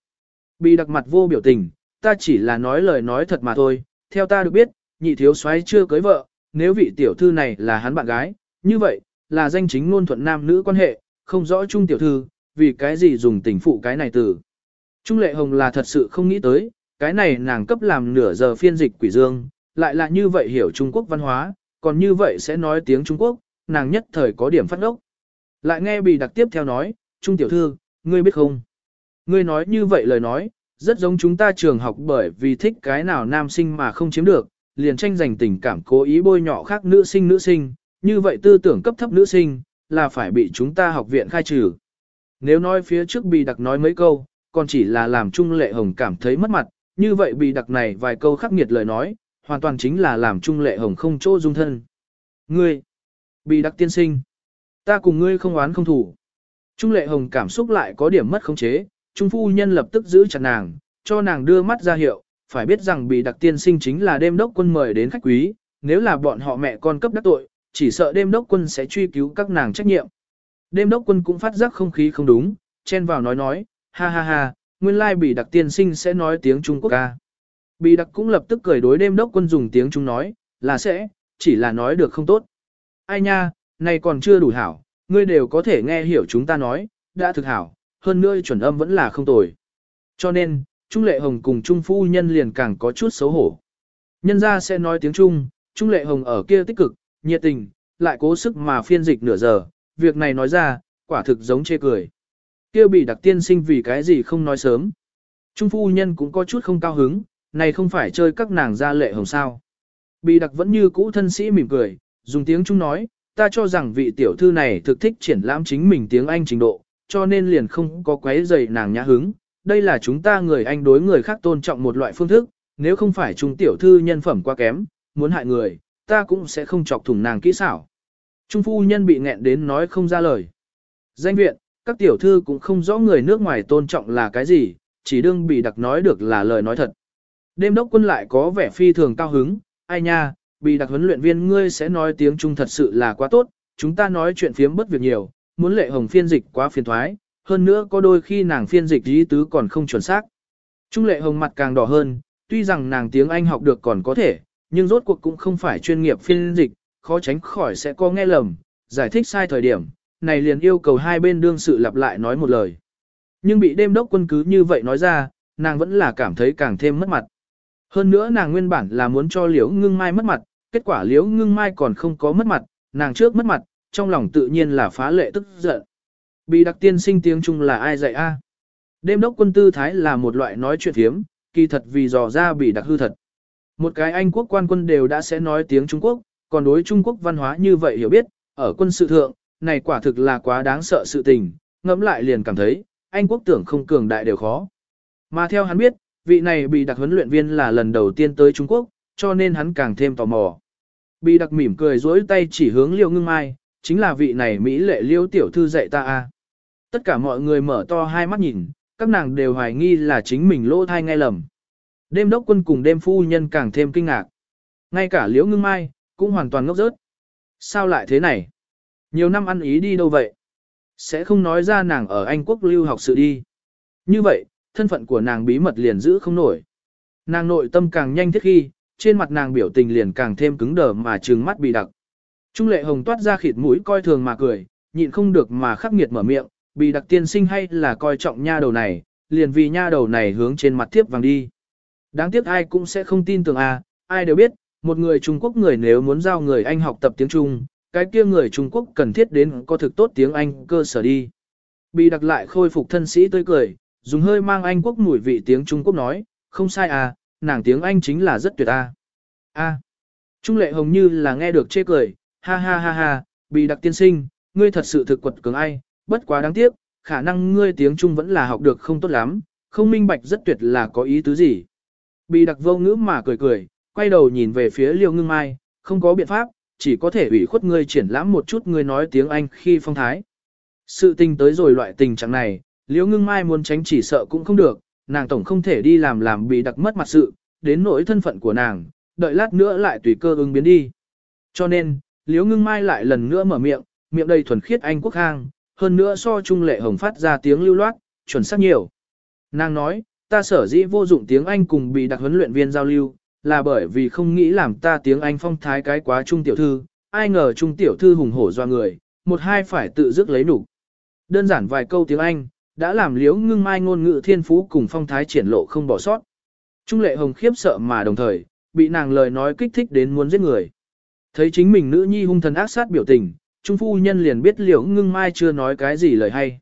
Bị đặc mặt vô biểu tình, ta chỉ là nói lời nói thật mà thôi, theo ta được biết, nhị thiếu soái chưa cưới vợ, nếu vị tiểu thư này là hắn bạn gái, như vậy, là danh chính ngôn thuận nam nữ quan hệ, không rõ Trung tiểu thư, vì cái gì dùng tình phụ cái này từ. Trung Lệ Hồng là thật sự không nghĩ tới, cái này nàng cấp làm nửa giờ phiên dịch quỷ dương, lại là như vậy hiểu Trung Quốc văn hóa, còn như vậy sẽ nói tiếng Trung Quốc, nàng nhất thời có điểm phát ốc. Lại nghe bị đặc tiếp theo nói, Trung tiểu thư, ngươi biết không? Ngươi nói như vậy lời nói, rất giống chúng ta trường học bởi vì thích cái nào nam sinh mà không chiếm được, liền tranh giành tình cảm cố ý bôi nhọ khác nữ sinh nữ sinh, như vậy tư tưởng cấp thấp nữ sinh, là phải bị chúng ta học viện khai trừ. Nếu nói phía trước bị đặc nói mấy câu, còn chỉ là làm Trung Lệ Hồng cảm thấy mất mặt, như vậy bị đặc này vài câu khắc nghiệt lời nói, hoàn toàn chính là làm Trung Lệ Hồng không chỗ dung thân. Ngươi, bị đặc tiên sinh, ta cùng ngươi không oán không thủ. Trung Lệ Hồng cảm xúc lại có điểm mất khống chế, Trung Phu Nhân lập tức giữ chặt nàng, cho nàng đưa mắt ra hiệu, phải biết rằng bị đặc tiên sinh chính là đêm đốc quân mời đến khách quý, nếu là bọn họ mẹ con cấp đắc tội, chỉ sợ đêm đốc quân sẽ truy cứu các nàng trách nhiệm. Đêm đốc quân cũng phát giác không khí không đúng, chen vào nói nói, ha ha ha, nguyên lai bị đặc tiên sinh sẽ nói tiếng Trung Quốc ca. Bị đặc cũng lập tức cười đối đêm đốc quân dùng tiếng Trung nói, là sẽ, chỉ là nói được không tốt. Ai nha, này còn chưa đủ hảo, ngươi đều có thể nghe hiểu chúng ta nói, đã thực hảo, hơn nữa chuẩn âm vẫn là không tồi. Cho nên, Trung Lệ Hồng cùng Trung Phu Nhân liền càng có chút xấu hổ. Nhân ra sẽ nói tiếng Trung, Trung Lệ Hồng ở kia tích cực, nhiệt tình, lại cố sức mà phiên dịch nửa giờ, việc này nói ra, quả thực giống chê cười. Kia bị đặc tiên sinh vì cái gì không nói sớm. Trung phu nhân cũng có chút không cao hứng, này không phải chơi các nàng ra lệ hồng sao. Bị đặc vẫn như cũ thân sĩ mỉm cười, dùng tiếng Trung nói, ta cho rằng vị tiểu thư này thực thích triển lãm chính mình tiếng Anh trình độ, cho nên liền không có quấy dày nàng nhã hứng. Đây là chúng ta người Anh đối người khác tôn trọng một loại phương thức, nếu không phải trung tiểu thư nhân phẩm quá kém, muốn hại người, ta cũng sẽ không chọc thủng nàng kỹ xảo. Trung phu nhân bị nghẹn đến nói không ra lời. Danh viện, các tiểu thư cũng không rõ người nước ngoài tôn trọng là cái gì, chỉ đương bị đặc nói được là lời nói thật. Đêm đốc quân lại có vẻ phi thường cao hứng, ai nha, bị đặc huấn luyện viên ngươi sẽ nói tiếng Trung thật sự là quá tốt, chúng ta nói chuyện phiếm bất việc nhiều, muốn lệ hồng phiên dịch quá phiền thoái, hơn nữa có đôi khi nàng phiên dịch ý tứ còn không chuẩn xác. Trung lệ hồng mặt càng đỏ hơn, tuy rằng nàng tiếng Anh học được còn có thể, nhưng rốt cuộc cũng không phải chuyên nghiệp phiên dịch, khó tránh khỏi sẽ có nghe lầm, giải thích sai thời điểm, này liền yêu cầu hai bên đương sự lặp lại nói một lời. Nhưng bị đêm đốc quân cứ như vậy nói ra, nàng vẫn là cảm thấy càng thêm mất mặt. Hơn nữa nàng nguyên bản là muốn cho liễu ngưng mai mất mặt, kết quả liễu ngưng mai còn không có mất mặt, nàng trước mất mặt, trong lòng tự nhiên là phá lệ tức giận. Bị đặc tiên sinh tiếng Trung là ai dạy a? Đêm đốc quân tư thái là một loại nói chuyện hiếm, kỳ thật vì dò ra bị đặc hư thật. Một cái Anh quốc quan quân đều đã sẽ nói tiếng Trung Quốc, còn đối Trung Quốc văn hóa như vậy hiểu biết, ở quân sự thượng, này quả thực là quá đáng sợ sự tình, ngẫm lại liền cảm thấy, Anh quốc tưởng không cường đại đều khó. Mà theo hắn biết, vị này bị đặc huấn luyện viên là lần đầu tiên tới Trung Quốc, cho nên hắn càng thêm tò mò. Bị đặc mỉm cười dối tay chỉ hướng liêu ngưng mai, chính là vị này Mỹ lệ liêu tiểu thư dạy ta a. Tất cả mọi người mở to hai mắt nhìn, các nàng đều hoài nghi là chính mình lỗ thai nghe lầm. Đêm đốc quân cùng đêm phu nhân càng thêm kinh ngạc. Ngay cả liễu ngưng mai, cũng hoàn toàn ngốc rớt. Sao lại thế này? Nhiều năm ăn ý đi đâu vậy? Sẽ không nói ra nàng ở Anh quốc lưu học sự đi. Như vậy, thân phận của nàng bí mật liền giữ không nổi. Nàng nội tâm càng nhanh thiết khi, trên mặt nàng biểu tình liền càng thêm cứng đờ mà trừng mắt bị đặc. Trung lệ hồng toát ra khịt mũi coi thường mà cười, nhịn không được mà khắc nghiệt mở miệng, bị đặc tiên sinh hay là coi trọng nha đầu này, liền vì nha đầu này hướng trên mặt tiếp vàng đi. Đáng tiếc ai cũng sẽ không tin tưởng à, ai đều biết, một người Trung Quốc người nếu muốn giao người Anh học tập tiếng Trung, cái kia người Trung Quốc cần thiết đến có thực tốt tiếng Anh cơ sở đi. Bị đặc lại khôi phục thân sĩ tươi cười, dùng hơi mang Anh quốc mùi vị tiếng Trung Quốc nói, không sai à, nàng tiếng Anh chính là rất tuyệt a. A. Trung lệ hồng như là nghe được chê cười, ha ha ha ha, bị đặc tiên sinh, ngươi thật sự thực quật cường ai, bất quá đáng tiếc, khả năng ngươi tiếng Trung vẫn là học được không tốt lắm, không minh bạch rất tuyệt là có ý tứ gì. Bị đặc vô ngữ mà cười cười, quay đầu nhìn về phía liêu ngưng mai, không có biện pháp, chỉ có thể ủy khuất ngươi triển lãm một chút ngươi nói tiếng Anh khi phong thái. Sự tình tới rồi loại tình trạng này, liễu ngưng mai muốn tránh chỉ sợ cũng không được, nàng tổng không thể đi làm làm bị đặc mất mặt sự, đến nỗi thân phận của nàng, đợi lát nữa lại tùy cơ ứng biến đi. Cho nên, liễu ngưng mai lại lần nữa mở miệng, miệng đầy thuần khiết Anh quốc hang, hơn nữa so trung lệ hồng phát ra tiếng lưu loát, chuẩn xác nhiều. Nàng nói, ta sở dĩ vô dụng tiếng Anh cùng bị đặc huấn luyện viên giao lưu, là bởi vì không nghĩ làm ta tiếng Anh phong thái cái quá trung tiểu thư, ai ngờ trung tiểu thư hùng hổ doa người, một hai phải tự dứt lấy đủ. Đơn giản vài câu tiếng Anh, đã làm liếu ngưng mai ngôn ngữ thiên phú cùng phong thái triển lộ không bỏ sót. Trung lệ hồng khiếp sợ mà đồng thời, bị nàng lời nói kích thích đến muốn giết người. Thấy chính mình nữ nhi hung thần ác sát biểu tình, trung phu nhân liền biết liễu ngưng mai chưa nói cái gì lời hay.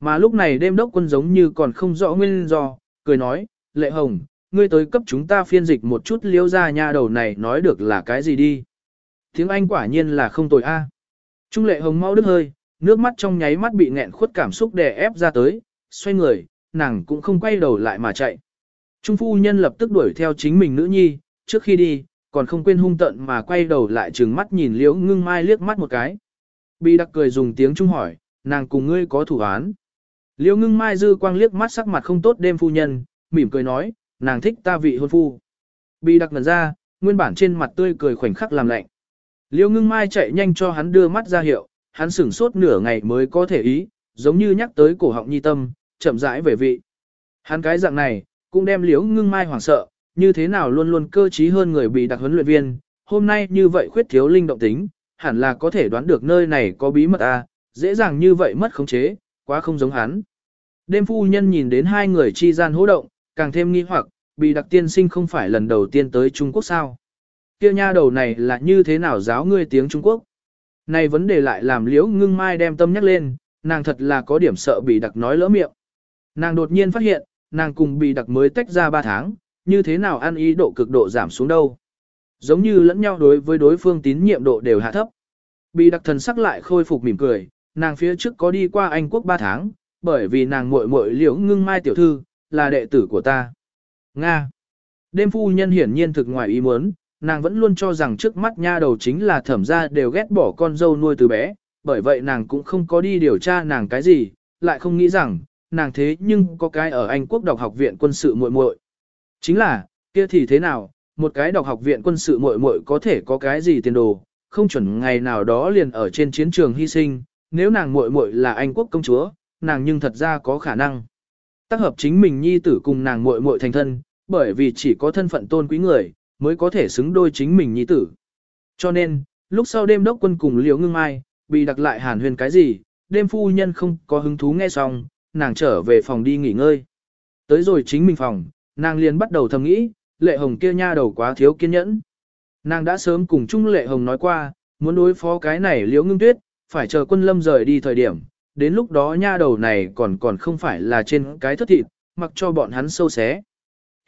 Mà lúc này đêm đốc quân giống như còn không rõ nguyên do, cười nói, lệ hồng, ngươi tới cấp chúng ta phiên dịch một chút liễu ra nha đầu này nói được là cái gì đi. Tiếng Anh quả nhiên là không tồi a. À. Trung lệ hồng mau đứt hơi, nước mắt trong nháy mắt bị nghẹn khuất cảm xúc đè ép ra tới, xoay người, nàng cũng không quay đầu lại mà chạy. Trung phu nhân lập tức đuổi theo chính mình nữ nhi, trước khi đi, còn không quên hung tận mà quay đầu lại trừng mắt nhìn liễu ngưng mai liếc mắt một cái. Bị đặc cười dùng tiếng Trung hỏi, nàng cùng ngươi có thủ án. Liễu ngưng mai dư quang liếc mắt sắc mặt không tốt đêm phu nhân, mỉm cười nói, nàng thích ta vị hôn phu. Bị đặc ngần ra, nguyên bản trên mặt tươi cười khoảnh khắc làm lạnh. Liễu ngưng mai chạy nhanh cho hắn đưa mắt ra hiệu, hắn sửng sốt nửa ngày mới có thể ý, giống như nhắc tới cổ họng nhi tâm, chậm rãi về vị. Hắn cái dạng này, cũng đem liễu ngưng mai hoảng sợ, như thế nào luôn luôn cơ trí hơn người bị đặc huấn luyện viên, hôm nay như vậy khuyết thiếu linh động tính, hẳn là có thể đoán được nơi này có bí mật à, dễ dàng như vậy mất khống chế, quá không giống hắn. Đêm phu nhân nhìn đến hai người chi gian hỗ động, càng thêm nghi hoặc, bị đặc tiên sinh không phải lần đầu tiên tới Trung Quốc sao. Kia nha đầu này là như thế nào giáo ngươi tiếng Trung Quốc? Này vấn đề lại làm liễu ngưng mai đem tâm nhắc lên, nàng thật là có điểm sợ bị đặc nói lỡ miệng. Nàng đột nhiên phát hiện, nàng cùng bị đặc mới tách ra 3 tháng, như thế nào ăn ý độ cực độ giảm xuống đâu. Giống như lẫn nhau đối với đối phương tín nhiệm độ đều hạ thấp. Bị đặc thần sắc lại khôi phục mỉm cười, nàng phía trước có đi qua Anh quốc 3 tháng, bởi vì nàng muội muội liễu ngưng mai tiểu thư, là đệ tử của ta. Nga. Đêm phu nhân hiển nhiên thực ngoài ý muốn, nàng vẫn luôn cho rằng trước mắt nha đầu chính là thẩm gia đều ghét bỏ con dâu nuôi từ bé, bởi vậy nàng cũng không có đi điều tra nàng cái gì, lại không nghĩ rằng, nàng thế nhưng có cái ở Anh quốc đọc học viện quân sự muội muội. Chính là, kia thì thế nào, một cái đọc học viện quân sự muội muội có thể có cái gì tiền đồ, không chuẩn ngày nào đó liền ở trên chiến trường hy sinh, nếu nàng muội muội là Anh quốc công chúa, nàng nhưng thật ra có khả năng. Tác hợp chính mình nhi tử cùng nàng muội muội thành thân, bởi vì chỉ có thân phận tôn quý người, mới có thể xứng đôi chính mình nhi tử. Cho nên, lúc sau đêm đốc quân cùng liễu ngưng mai, bị đặt lại hàn huyền cái gì, đêm phu nhân không có hứng thú nghe xong, nàng trở về phòng đi nghỉ ngơi. Tới rồi chính mình phòng, nàng liền bắt đầu thầm nghĩ, lệ hồng kia nha đầu quá thiếu kiên nhẫn. Nàng đã sớm cùng Trung Lệ Hồng nói qua, muốn đối phó cái này liễu ngưng tuyết, phải chờ quân lâm rời đi thời điểm, đến lúc đó nha đầu này còn còn không phải là trên cái thất thịt, mặc cho bọn hắn sâu xé.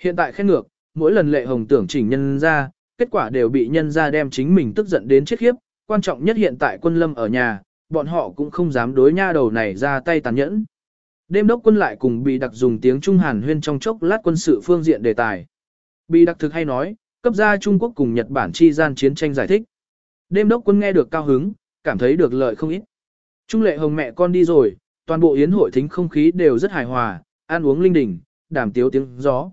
Hiện tại khen ngược, mỗi lần Lệ Hồng tưởng chỉnh nhân ra, kết quả đều bị nhân ra đem chính mình tức giận đến chết khiếp, quan trọng nhất hiện tại quân lâm ở nhà, bọn họ cũng không dám đối nha đầu này ra tay tàn nhẫn. Đêm đốc quân lại cùng bị đặc dùng tiếng Trung Hàn huyên trong chốc lát quân sự phương diện đề tài. Bị đặc thực hay nói, cấp gia Trung Quốc cùng Nhật Bản chi gian chiến tranh giải thích. Đêm đốc quân nghe được cao hứng, cảm thấy được lợi không ít. Trung lệ hồng mẹ con đi rồi, toàn bộ yến hội thính không khí đều rất hài hòa, ăn uống linh đình, đàm tiếu tiếng gió.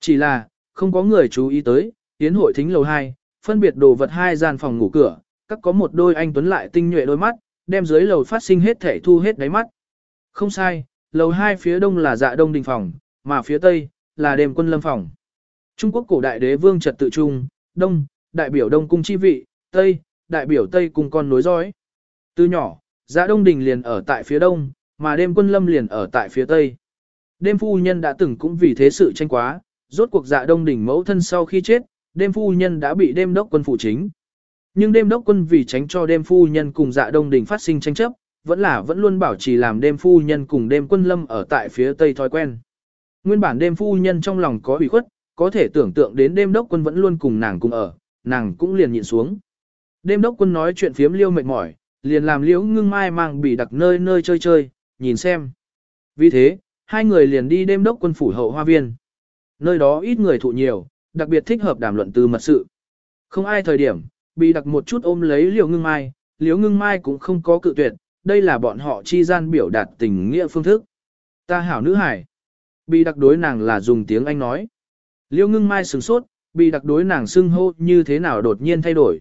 Chỉ là, không có người chú ý tới, yến hội thính lầu 2, phân biệt đồ vật hai gian phòng ngủ cửa, các có một đôi anh tuấn lại tinh nhuệ đôi mắt, đem dưới lầu phát sinh hết thể thu hết đáy mắt. Không sai, lầu 2 phía đông là dạ đông đình phòng, mà phía tây, là đêm quân lâm phòng. Trung Quốc cổ đại đế vương trật tự trung, đông, đại biểu đông cung chi vị, tây, đại biểu tây cung con nối dõi. Từ nhỏ, dạ đông đình liền ở tại phía đông, mà đêm quân lâm liền ở tại phía tây. Đêm phu nhân đã từng cũng vì thế sự tranh quá, rốt cuộc dạ đông đình mẫu thân sau khi chết, đêm phu nhân đã bị đêm đốc quân phụ chính. Nhưng đêm đốc quân vì tránh cho đêm phu nhân cùng dạ đông đình phát sinh tranh chấp, vẫn là vẫn luôn bảo trì làm đêm phu nhân cùng đêm quân lâm ở tại phía tây thói quen. Nguyên bản đêm phu nhân trong lòng có ủy khuất, có thể tưởng tượng đến đêm đốc quân vẫn luôn cùng nàng cùng ở, nàng cũng liền nhịn xuống. Đêm đốc quân nói chuyện phiếm liêu mệt mỏi, liền làm liễu ngưng mai mang bị đặc nơi nơi chơi chơi, nhìn xem. Vì thế, hai người liền đi đêm đốc quân phủ hậu hoa viên. Nơi đó ít người thụ nhiều, đặc biệt thích hợp đàm luận từ mật sự. Không ai thời điểm, bị đặc một chút ôm lấy liễu ngưng mai, liễu ngưng mai cũng không có cự tuyệt, đây là bọn họ chi gian biểu đạt tình nghĩa phương thức. Ta hảo nữ hải. Bị đặc đối nàng là dùng tiếng Anh nói. Liễu ngưng mai sửng sốt, bị đặc đối nàng xưng hô như thế nào đột nhiên thay đổi.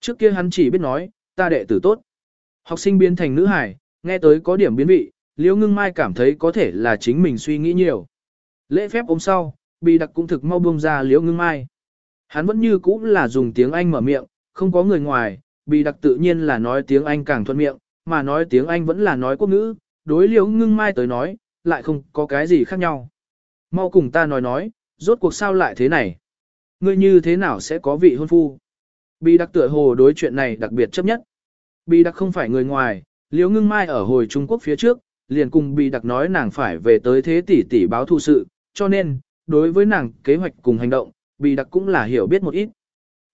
Trước kia hắn chỉ biết nói, ta đệ tử tốt. Học sinh biến thành nữ hải, nghe tới có điểm biến vị, Liễu ngưng mai cảm thấy có thể là chính mình suy nghĩ nhiều. Lễ phép ôm sau, bị đặc cũng thực mau buông ra Liễu ngưng mai. Hắn vẫn như cũ là dùng tiếng Anh mở miệng, không có người ngoài, bị đặc tự nhiên là nói tiếng Anh càng thuận miệng, mà nói tiếng Anh vẫn là nói quốc ngữ, đối Liễu ngưng mai tới nói, lại không có cái gì khác nhau. Mau cùng ta nói nói, rốt cuộc sao lại thế này? Ngươi như thế nào sẽ có vị hôn phu? Bị đặc tựa hồ đối chuyện này đặc biệt chấp nhất. Bì đặc không phải người ngoài, liễu ngưng mai ở hồi Trung Quốc phía trước, liền cùng Bì đặc nói nàng phải về tới thế tỷ tỷ báo thù sự, cho nên, đối với nàng kế hoạch cùng hành động, Bì đặc cũng là hiểu biết một ít.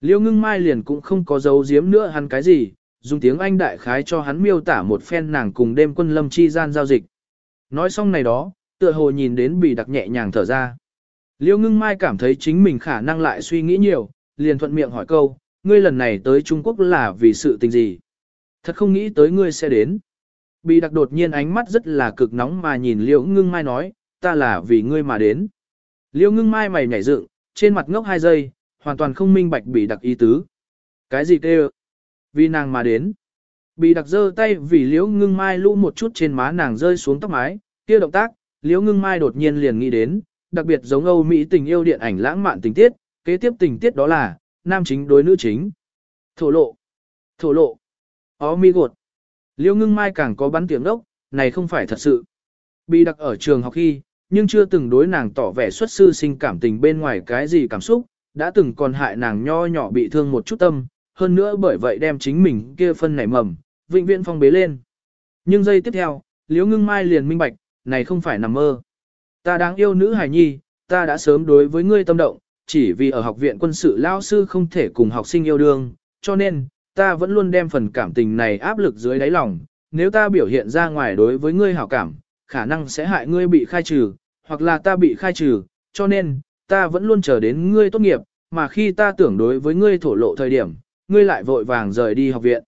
Liễu ngưng mai liền cũng không có dấu giếm nữa hắn cái gì, dùng tiếng Anh đại khái cho hắn miêu tả một phen nàng cùng đêm quân lâm chi gian giao dịch. Nói xong này đó, tựa hồ nhìn đến Bì đặc nhẹ nhàng thở ra. Liêu ngưng mai cảm thấy chính mình khả năng lại suy nghĩ nhiều, liền thuận miệng hỏi câu, ngươi lần này tới Trung Quốc là vì sự tình gì? Thật không nghĩ tới ngươi sẽ đến. Bị đặc đột nhiên ánh mắt rất là cực nóng mà nhìn liễu ngưng mai nói, ta là vì ngươi mà đến. liễu ngưng mai mày nhảy dựng, trên mặt ngốc hai giây, hoàn toàn không minh bạch bị đặc ý tứ. Cái gì kêu? Vì nàng mà đến. Bị đặc giơ tay vì liễu ngưng mai lũ một chút trên má nàng rơi xuống tóc mái, kia động tác, liễu ngưng mai đột nhiên liền nghĩ đến, đặc biệt giống Âu Mỹ tình yêu điện ảnh lãng mạn tình tiết, kế tiếp tình tiết đó là, nam chính đối nữ chính. Thổ lộ. Thổ lộ. Ó mi gột. Liêu ngưng mai càng có bắn tiếng đốc, này không phải thật sự. Bị đặc ở trường học khi, nhưng chưa từng đối nàng tỏ vẻ xuất sư sinh cảm tình bên ngoài cái gì cảm xúc, đã từng còn hại nàng nho nhỏ bị thương một chút tâm, hơn nữa bởi vậy đem chính mình kia phân nảy mầm, vĩnh viễn phong bế lên. Nhưng giây tiếp theo, Liễu Ngưng Mai liền minh bạch, này không phải nằm mơ. Ta đáng yêu nữ hài nhi, ta đã sớm đối với ngươi tâm động, chỉ vì ở học viện quân sự lao sư không thể cùng học sinh yêu đương, cho nên, ta vẫn luôn đem phần cảm tình này áp lực dưới đáy lòng, nếu ta biểu hiện ra ngoài đối với ngươi hảo cảm, khả năng sẽ hại ngươi bị khai trừ, hoặc là ta bị khai trừ, cho nên, ta vẫn luôn chờ đến ngươi tốt nghiệp, mà khi ta tưởng đối với ngươi thổ lộ thời điểm, ngươi lại vội vàng rời đi học viện.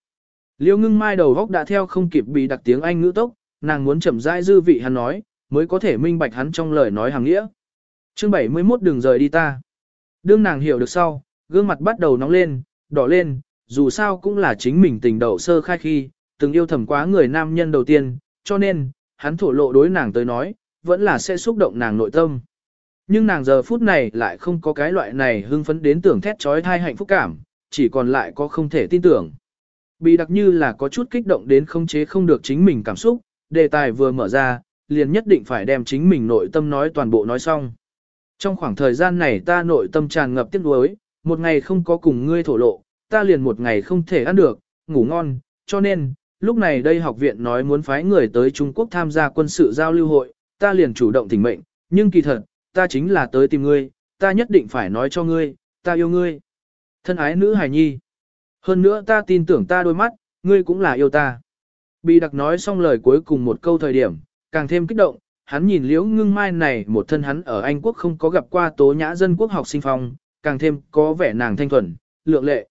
Liêu ngưng mai đầu góc đã theo không kịp bị đặc tiếng Anh ngữ tốc, nàng muốn chậm rãi dư vị hắn nói, mới có thể minh bạch hắn trong lời nói hàng nghĩa. Chương 71 đừng rời đi ta. Đương nàng hiểu được sau, gương mặt bắt đầu nóng lên, đỏ lên, dù sao cũng là chính mình tình đầu sơ khai khi, từng yêu thầm quá người nam nhân đầu tiên, cho nên, hắn thổ lộ đối nàng tới nói, vẫn là sẽ xúc động nàng nội tâm. Nhưng nàng giờ phút này lại không có cái loại này hưng phấn đến tưởng thét trói thai hạnh phúc cảm, chỉ còn lại có không thể tin tưởng. Bị đặc như là có chút kích động đến không chế không được chính mình cảm xúc, đề tài vừa mở ra, liền nhất định phải đem chính mình nội tâm nói toàn bộ nói xong. Trong khoảng thời gian này ta nội tâm tràn ngập tiếc nuối, một ngày không có cùng ngươi thổ lộ, ta liền một ngày không thể ăn được, ngủ ngon, cho nên, lúc này đây học viện nói muốn phái người tới Trung Quốc tham gia quân sự giao lưu hội, ta liền chủ động thỉnh mệnh, nhưng kỳ thật, ta chính là tới tìm ngươi, ta nhất định phải nói cho ngươi, ta yêu ngươi. Thân ái nữ hài nhi. Hơn nữa ta tin tưởng ta đôi mắt, ngươi cũng là yêu ta. Bị đặc nói xong lời cuối cùng một câu thời điểm, càng thêm kích động, hắn nhìn liễu ngưng mai này một thân hắn ở Anh quốc không có gặp qua tố nhã dân quốc học sinh phong, càng thêm có vẻ nàng thanh thuần, lượng lệ.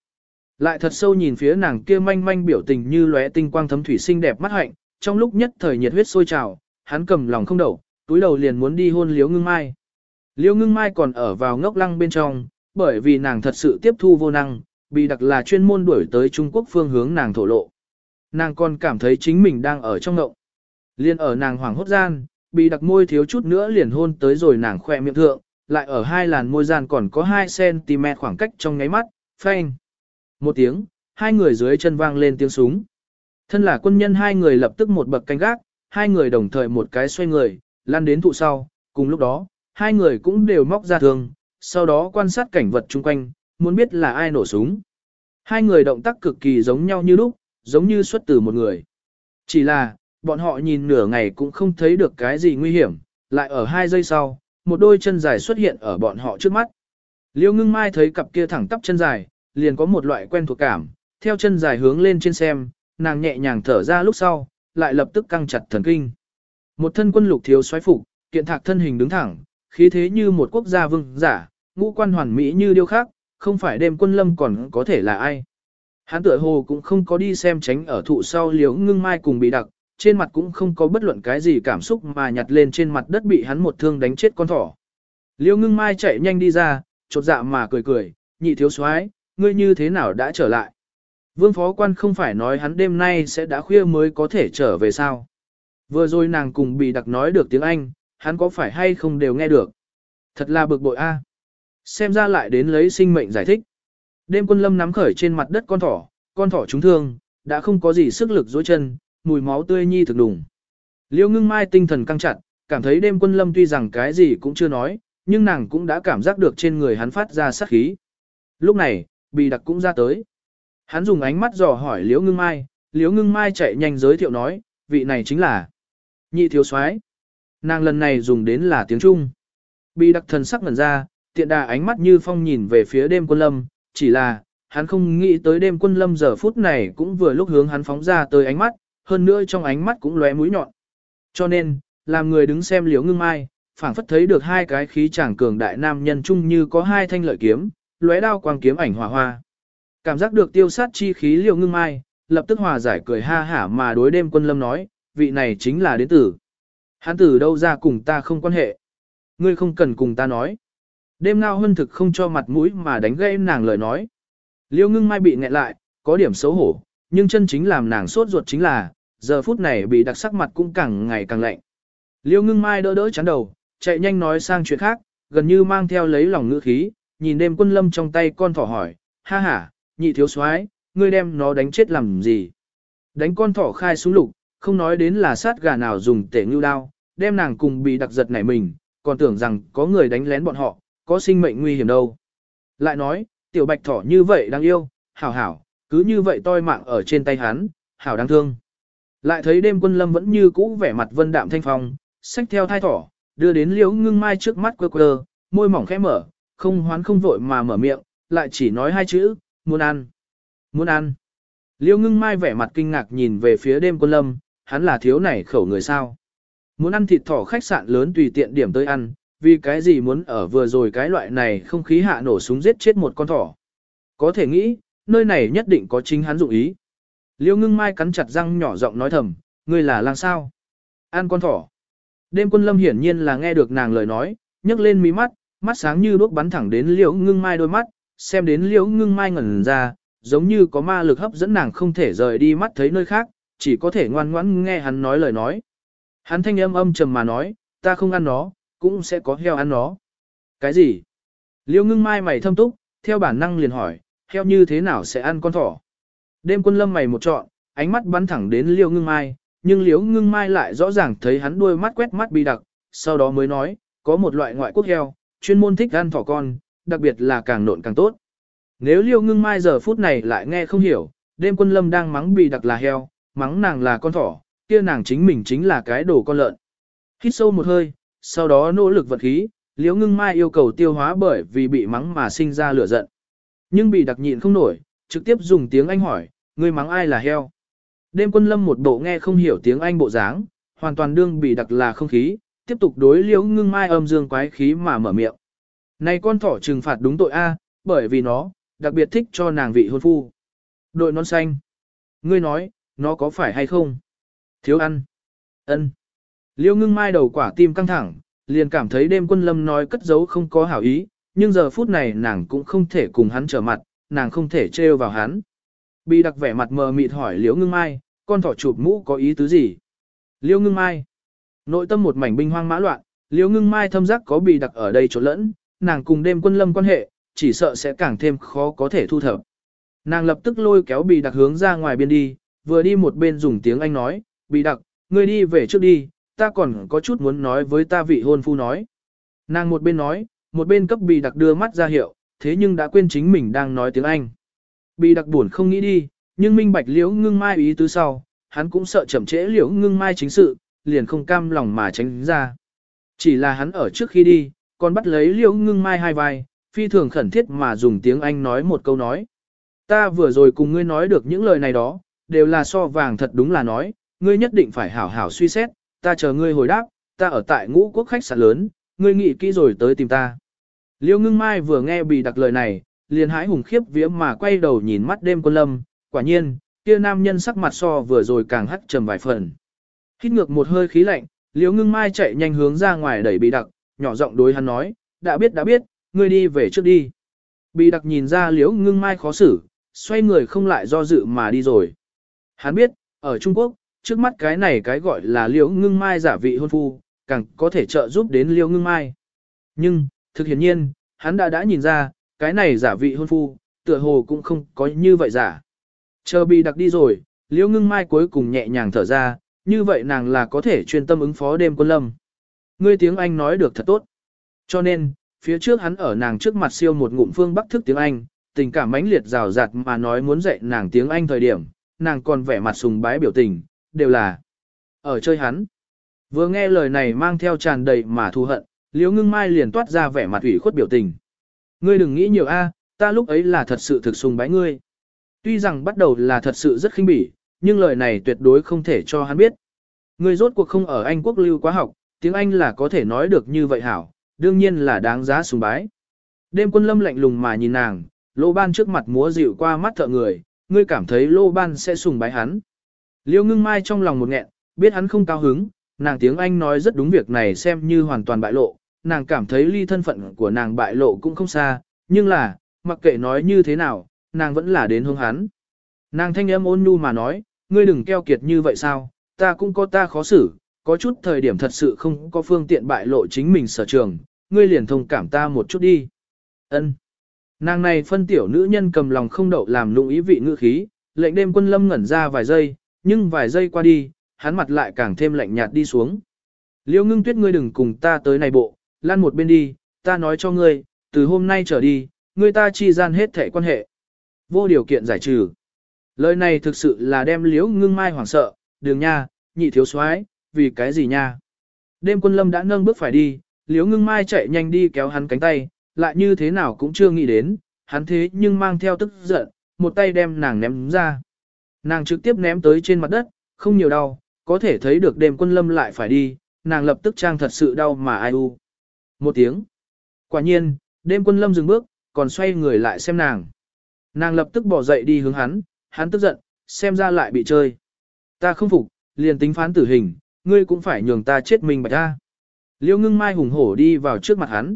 Lại thật sâu nhìn phía nàng kia manh manh biểu tình như lóe tinh quang thấm thủy sinh đẹp mắt hạnh, trong lúc nhất thời nhiệt huyết sôi trào, hắn cầm lòng không đậu, túi đầu liền muốn đi hôn liễu ngưng mai. Liễu ngưng mai còn ở vào ngốc lăng bên trong, bởi vì nàng thật sự tiếp thu vô năng, bị đặc là chuyên môn đuổi tới Trung Quốc phương hướng nàng thổ lộ. Nàng còn cảm thấy chính mình đang ở trong ngộng. Liên ở nàng hoảng hốt gian, bị đặc môi thiếu chút nữa liền hôn tới rồi nàng khỏe miệng thượng, lại ở hai làn môi gian còn có 2cm khoảng cách trong ngáy mắt, phanh. Một tiếng, hai người dưới chân vang lên tiếng súng. Thân là quân nhân hai người lập tức một bậc canh gác, hai người đồng thời một cái xoay người, lăn đến thụ sau, cùng lúc đó, hai người cũng đều móc ra thương, sau đó quan sát cảnh vật chung quanh, muốn biết là ai nổ súng. Hai người động tác cực kỳ giống nhau như lúc, giống như xuất từ một người. Chỉ là, bọn họ nhìn nửa ngày cũng không thấy được cái gì nguy hiểm, lại ở hai giây sau, một đôi chân dài xuất hiện ở bọn họ trước mắt. Liêu ngưng mai thấy cặp kia thẳng tắp chân dài, liền có một loại quen thuộc cảm, theo chân dài hướng lên trên xem, nàng nhẹ nhàng thở ra lúc sau, lại lập tức căng chặt thần kinh. Một thân quân lục thiếu xoáy phục, kiện thạc thân hình đứng thẳng, khí thế như một quốc gia vương giả, ngũ quan hoàn mỹ như điêu khắc, không phải đêm quân lâm còn có thể là ai. Hắn tựa hồ cũng không có đi xem tránh ở thụ sau liếu ngưng mai cùng bị đặc, trên mặt cũng không có bất luận cái gì cảm xúc mà nhặt lên trên mặt đất bị hắn một thương đánh chết con thỏ. Liêu ngưng mai chạy nhanh đi ra, chột dạ mà cười cười, nhị thiếu soái ngươi như thế nào đã trở lại. Vương phó quan không phải nói hắn đêm nay sẽ đã khuya mới có thể trở về sao. Vừa rồi nàng cùng bị đặc nói được tiếng Anh, hắn có phải hay không đều nghe được. Thật là bực bội a. Xem ra lại đến lấy sinh mệnh giải thích. Đêm quân lâm nắm khởi trên mặt đất con thỏ, con thỏ trúng thương, đã không có gì sức lực dối chân, mùi máu tươi nhi thực đùng. Liêu ngưng mai tinh thần căng chặt, cảm thấy đêm quân lâm tuy rằng cái gì cũng chưa nói, nhưng nàng cũng đã cảm giác được trên người hắn phát ra sát khí. Lúc này, Bì đặc cũng ra tới. Hắn dùng ánh mắt dò hỏi liễu ngưng mai, liễu ngưng mai chạy nhanh giới thiệu nói, vị này chính là nhị thiếu soái Nàng lần này dùng đến là tiếng Trung. Bì đặc thần sắc ngẩn ra, tiện đà ánh mắt như phong nhìn về phía đêm quân lâm, chỉ là, hắn không nghĩ tới đêm quân lâm giờ phút này cũng vừa lúc hướng hắn phóng ra tới ánh mắt, hơn nữa trong ánh mắt cũng lóe mũi nhọn. Cho nên, làm người đứng xem liễu ngưng mai, phảng phất thấy được hai cái khí chàng cường đại nam nhân chung như có hai thanh lợi kiếm, lóe đao quang kiếm ảnh hòa hoa. Cảm giác được tiêu sát chi khí liều ngưng mai, lập tức hòa giải cười ha hả mà đối đêm quân lâm nói, vị này chính là đến tử. Hắn tử đâu ra cùng ta không quan hệ. Ngươi không cần cùng ta nói. Đêm ngao hân thực không cho mặt mũi mà đánh gây nàng lời nói. Liêu ngưng mai bị nghẹn lại, có điểm xấu hổ, nhưng chân chính làm nàng sốt ruột chính là, giờ phút này bị đặc sắc mặt cũng càng ngày càng lạnh. Liêu ngưng mai đỡ đỡ chán đầu, chạy nhanh nói sang chuyện khác, gần như mang theo lấy lòng ngữ khí, nhìn đêm quân lâm trong tay con thỏ hỏi, ha ha, nhị thiếu soái, ngươi đem nó đánh chết làm gì? Đánh con thỏ khai xuống lục, không nói đến là sát gà nào dùng tể ngưu đao, đem nàng cùng bị đặc giật nảy mình, còn tưởng rằng có người đánh lén bọn họ, có sinh mệnh nguy hiểm đâu. Lại nói, tiểu bạch thỏ như vậy đáng yêu, hảo hảo, cứ như vậy toi mạng ở trên tay hắn, hảo đáng thương. Lại thấy đêm quân lâm vẫn như cũ vẻ mặt vân đạm thanh phong, xách theo thai thỏ, đưa đến liễu ngưng mai trước mắt quơ quơ, môi mỏng khẽ mở, không hoán không vội mà mở miệng, lại chỉ nói hai chữ, muốn ăn, muốn ăn. liêu ngưng mai vẻ mặt kinh ngạc nhìn về phía đêm quân lâm, hắn là thiếu này khẩu người sao. Muốn ăn thịt thỏ khách sạn lớn tùy tiện điểm tới ăn, vì cái gì muốn ở vừa rồi cái loại này không khí hạ nổ súng giết chết một con thỏ. Có thể nghĩ, nơi này nhất định có chính hắn dụng ý. Liêu ngưng mai cắn chặt răng nhỏ giọng nói thầm, ngươi là lang sao? Ăn con thỏ. Đêm quân lâm hiển nhiên là nghe được nàng lời nói, nhấc lên mí mắt, mắt sáng như đuốc bắn thẳng đến liễu ngưng mai đôi mắt, xem đến liễu ngưng mai ngẩn ra, giống như có ma lực hấp dẫn nàng không thể rời đi mắt thấy nơi khác, chỉ có thể ngoan ngoãn nghe hắn nói lời nói. Hắn thanh âm âm trầm mà nói, ta không ăn nó, cũng sẽ có heo ăn nó. Cái gì? Liễu ngưng mai mày thâm túc, theo bản năng liền hỏi, heo như thế nào sẽ ăn con thỏ? Đêm quân lâm mày một trọn, ánh mắt bắn thẳng đến liễu ngưng mai, nhưng liễu ngưng mai lại rõ ràng thấy hắn đuôi mắt quét mắt bi đặc, sau đó mới nói, có một loại ngoại quốc heo, chuyên môn thích ăn thỏ con, đặc biệt là càng nộn càng tốt. Nếu liêu ngưng mai giờ phút này lại nghe không hiểu, đêm quân lâm đang mắng bị đặc là heo, mắng nàng là con thỏ, kia nàng chính mình chính là cái đồ con lợn. Hít sâu một hơi, sau đó nỗ lực vật khí, liêu ngưng mai yêu cầu tiêu hóa bởi vì bị mắng mà sinh ra lửa giận. Nhưng bị đặc nhịn không nổi, trực tiếp dùng tiếng Anh hỏi, ngươi mắng ai là heo. Đêm quân lâm một bộ nghe không hiểu tiếng Anh bộ dáng, hoàn toàn đương bị đặc là không khí, tiếp tục đối liễu ngưng mai âm dương quái khí mà mở miệng. Này con thỏ trừng phạt đúng tội A, bởi vì nó, đặc biệt thích cho nàng vị hôn phu. Đội non xanh. Ngươi nói, nó có phải hay không? Thiếu ăn. ân. liễu ngưng mai đầu quả tim căng thẳng, liền cảm thấy đêm quân lâm nói cất giấu không có hảo ý, nhưng giờ phút này nàng cũng không thể cùng hắn trở mặt, nàng không thể trêu vào hắn. Bị đặc vẻ mặt mờ mịt hỏi liễu ngưng mai, con thỏ chụp mũ có ý tứ gì? Liêu ngưng mai. Nội tâm một mảnh binh hoang mã loạn, Liễu ngưng mai thâm giác có bị đặc ở đây chỗ lẫn, nàng cùng đêm quân lâm quan hệ, chỉ sợ sẽ càng thêm khó có thể thu thập. Nàng lập tức lôi kéo bị đặc hướng ra ngoài biên đi, vừa đi một bên dùng tiếng Anh nói, bị đặc, ngươi đi về trước đi, ta còn có chút muốn nói với ta vị hôn phu nói. Nàng một bên nói, một bên cấp bị đặc đưa mắt ra hiệu, thế nhưng đã quên chính mình đang nói tiếng Anh. Bị đặc buồn không nghĩ đi, nhưng minh bạch liễu ngưng mai ý tứ sau, hắn cũng sợ chậm trễ liễu ngưng mai chính sự, liền không cam lòng mà tránh ra. Chỉ là hắn ở trước khi đi, còn bắt lấy liễu ngưng mai hai vai, phi thường khẩn thiết mà dùng tiếng Anh nói một câu nói. Ta vừa rồi cùng ngươi nói được những lời này đó, đều là so vàng thật đúng là nói, ngươi nhất định phải hảo hảo suy xét, ta chờ ngươi hồi đáp, ta ở tại ngũ quốc khách sạn lớn, ngươi nghĩ kỹ rồi tới tìm ta. Liêu ngưng mai vừa nghe bị đặc lời này, liền hái hùng khiếp vía mà quay đầu nhìn mắt đêm quân lâm, quả nhiên, kia nam nhân sắc mặt so vừa rồi càng hắt trầm vài phần. Hít ngược một hơi khí lạnh, liễu ngưng mai chạy nhanh hướng ra ngoài đẩy bị đặc, nhỏ giọng đối hắn nói, đã biết đã biết, ngươi đi về trước đi. Bị đặc nhìn ra liễu ngưng mai khó xử, xoay người không lại do dự mà đi rồi. Hắn biết, ở Trung Quốc, trước mắt cái này cái gọi là liễu ngưng mai giả vị hôn phu, càng có thể trợ giúp đến liễu ngưng mai. Nhưng, thực hiện nhiên, hắn đã đã nhìn ra, cái này giả vị hôn phu, tựa hồ cũng không có như vậy giả. Chờ bị đặc đi rồi, liễu ngưng mai cuối cùng nhẹ nhàng thở ra, như vậy nàng là có thể chuyên tâm ứng phó đêm quân lâm. Ngươi tiếng Anh nói được thật tốt. Cho nên, phía trước hắn ở nàng trước mặt siêu một ngụm phương bắc thức tiếng Anh, tình cảm mãnh liệt rào rạt mà nói muốn dạy nàng tiếng Anh thời điểm, nàng còn vẻ mặt sùng bái biểu tình, đều là ở chơi hắn. Vừa nghe lời này mang theo tràn đầy mà thù hận, Liễu Ngưng Mai liền toát ra vẻ mặt ủy khuất biểu tình. Ngươi đừng nghĩ nhiều a, ta lúc ấy là thật sự thực sùng bái ngươi. Tuy rằng bắt đầu là thật sự rất khinh bỉ, nhưng lời này tuyệt đối không thể cho hắn biết. Người rốt cuộc không ở Anh quốc lưu quá học, tiếng Anh là có thể nói được như vậy hảo, đương nhiên là đáng giá sùng bái. Đêm quân lâm lạnh lùng mà nhìn nàng, lô ban trước mặt múa dịu qua mắt thợ người, ngươi cảm thấy lô ban sẽ sùng bái hắn. Liêu ngưng mai trong lòng một nghẹn, biết hắn không cao hứng, nàng tiếng Anh nói rất đúng việc này xem như hoàn toàn bại lộ, nàng cảm thấy ly thân phận của nàng bại lộ cũng không xa, nhưng là, mặc kệ nói như thế nào, nàng vẫn là đến hướng hắn. Nàng thanh âm ôn nhu mà nói, ngươi đừng keo kiệt như vậy sao, ta cũng có ta khó xử, có chút thời điểm thật sự không có phương tiện bại lộ chính mình sở trường, ngươi liền thông cảm ta một chút đi. Ân. Nàng này phân tiểu nữ nhân cầm lòng không đậu làm lung ý vị ngữ khí, lệnh đêm quân lâm ngẩn ra vài giây, nhưng vài giây qua đi, hắn mặt lại càng thêm lạnh nhạt đi xuống. Liêu ngưng tuyết ngươi đừng cùng ta tới này bộ, lan một bên đi, ta nói cho ngươi, từ hôm nay trở đi, ngươi ta chi gian hết thể quan hệ. Vô điều kiện giải trừ. Lời này thực sự là đem liễu ngưng mai hoảng sợ, đường nha, nhị thiếu soái vì cái gì nha. Đêm quân lâm đã nâng bước phải đi, liễu ngưng mai chạy nhanh đi kéo hắn cánh tay, lại như thế nào cũng chưa nghĩ đến, hắn thế nhưng mang theo tức giận, một tay đem nàng ném ra. Nàng trực tiếp ném tới trên mặt đất, không nhiều đau, có thể thấy được đêm quân lâm lại phải đi, nàng lập tức trang thật sự đau mà ai u. Một tiếng. Quả nhiên, đêm quân lâm dừng bước, còn xoay người lại xem nàng. Nàng lập tức bỏ dậy đi hướng hắn, hắn tức giận, xem ra lại bị chơi. Ta không phục, liền tính phán tử hình, ngươi cũng phải nhường ta chết mình bạch ta. Liêu ngưng mai hùng hổ đi vào trước mặt hắn.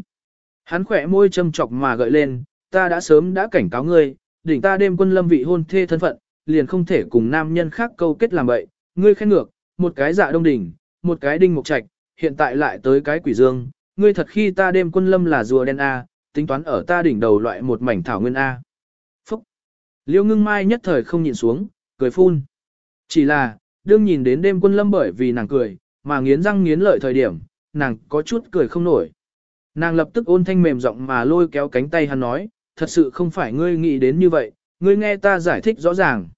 Hắn khỏe môi châm chọc mà gợi lên, ta đã sớm đã cảnh cáo ngươi, đỉnh ta đêm quân lâm vị hôn thê thân phận, liền không thể cùng nam nhân khác câu kết làm bậy, ngươi khen ngược, một cái dạ đông đỉnh, một cái đinh mục trạch, hiện tại lại tới cái quỷ dương, ngươi thật khi ta đêm quân lâm là rùa đen A, tính toán ở ta đỉnh đầu loại một mảnh thảo nguyên A. Liêu ngưng mai nhất thời không nhịn xuống, cười phun. Chỉ là, đương nhìn đến đêm quân lâm bởi vì nàng cười, mà nghiến răng nghiến lợi thời điểm, nàng có chút cười không nổi. Nàng lập tức ôn thanh mềm giọng mà lôi kéo cánh tay hắn nói, thật sự không phải ngươi nghĩ đến như vậy, ngươi nghe ta giải thích rõ ràng.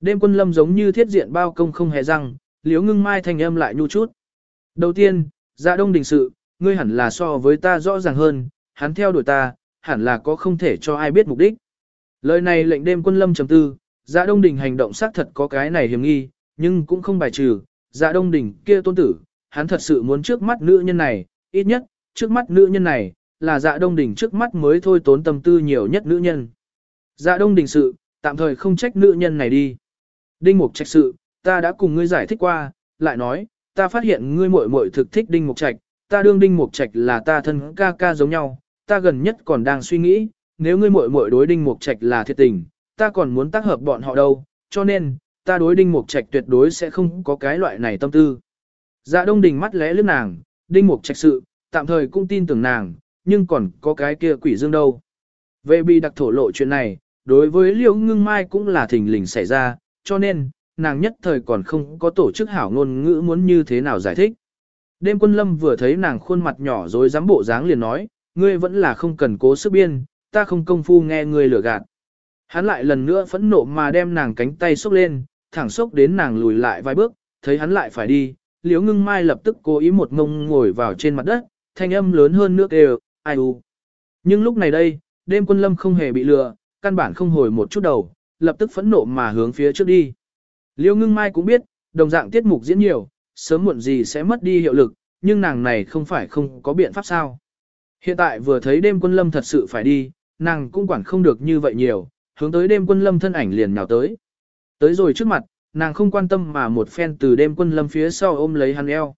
Đêm quân lâm giống như thiết diện bao công không hề răng, liếu ngưng mai thanh âm lại nhu chút. Đầu tiên, dạ đông đình sự, ngươi hẳn là so với ta rõ ràng hơn, hắn theo đuổi ta, hẳn là có không thể cho ai biết mục đích. Lời này lệnh đêm quân lâm chấm tư, dạ đông đình hành động xác thật có cái này hiểm nghi, nhưng cũng không bài trừ, dạ đông đình kia tôn tử, hắn thật sự muốn trước mắt nữ nhân này, ít nhất, trước mắt nữ nhân này, là dạ đông đình trước mắt mới thôi tốn tâm tư nhiều nhất nữ nhân. Dạ đông đình sự, tạm thời không trách nữ nhân này đi. Đinh mục trách sự, ta đã cùng ngươi giải thích qua, lại nói, ta phát hiện ngươi muội muội thực thích đinh mục trạch, ta đương đinh mục trạch là ta thân ca ca giống nhau, ta gần nhất còn đang suy nghĩ, nếu ngươi muội muội đối đinh mục trạch là thiệt tình, ta còn muốn tác hợp bọn họ đâu, cho nên, ta đối đinh mục trạch tuyệt đối sẽ không có cái loại này tâm tư. Dạ đông đình mắt lẽ lướt nàng, đinh mục trạch sự, tạm thời cũng tin tưởng nàng, nhưng còn có cái kia quỷ dương đâu. Về bị đặc thổ lộ chuyện này, đối với liễu ngưng mai cũng là thình lình xảy ra, cho nên, nàng nhất thời còn không có tổ chức hảo ngôn ngữ muốn như thế nào giải thích. Đêm quân lâm vừa thấy nàng khuôn mặt nhỏ rồi dám bộ dáng liền nói, ngươi vẫn là không cần cố sức biên, ta không công phu nghe ngươi lừa gạt. Hắn lại lần nữa phẫn nộ mà đem nàng cánh tay xốc lên, thẳng xốc đến nàng lùi lại vài bước, thấy hắn lại phải đi, liễu ngưng mai lập tức cố ý một ngông ngồi vào trên mặt đất, thanh âm lớn hơn nước đều, ai u. Nhưng lúc này đây, đêm quân lâm không hề bị lừa, căn bản không hồi một chút đầu, lập tức phẫn nộ mà hướng phía trước đi. Liêu ngưng mai cũng biết, đồng dạng tiết mục diễn nhiều, sớm muộn gì sẽ mất đi hiệu lực, nhưng nàng này không phải không có biện pháp sao. Hiện tại vừa thấy đêm quân lâm thật sự phải đi, nàng cũng quản không được như vậy nhiều, hướng tới đêm quân lâm thân ảnh liền nhào tới. Tới rồi trước mặt, nàng không quan tâm mà một phen từ đêm quân lâm phía sau ôm lấy hắn eo.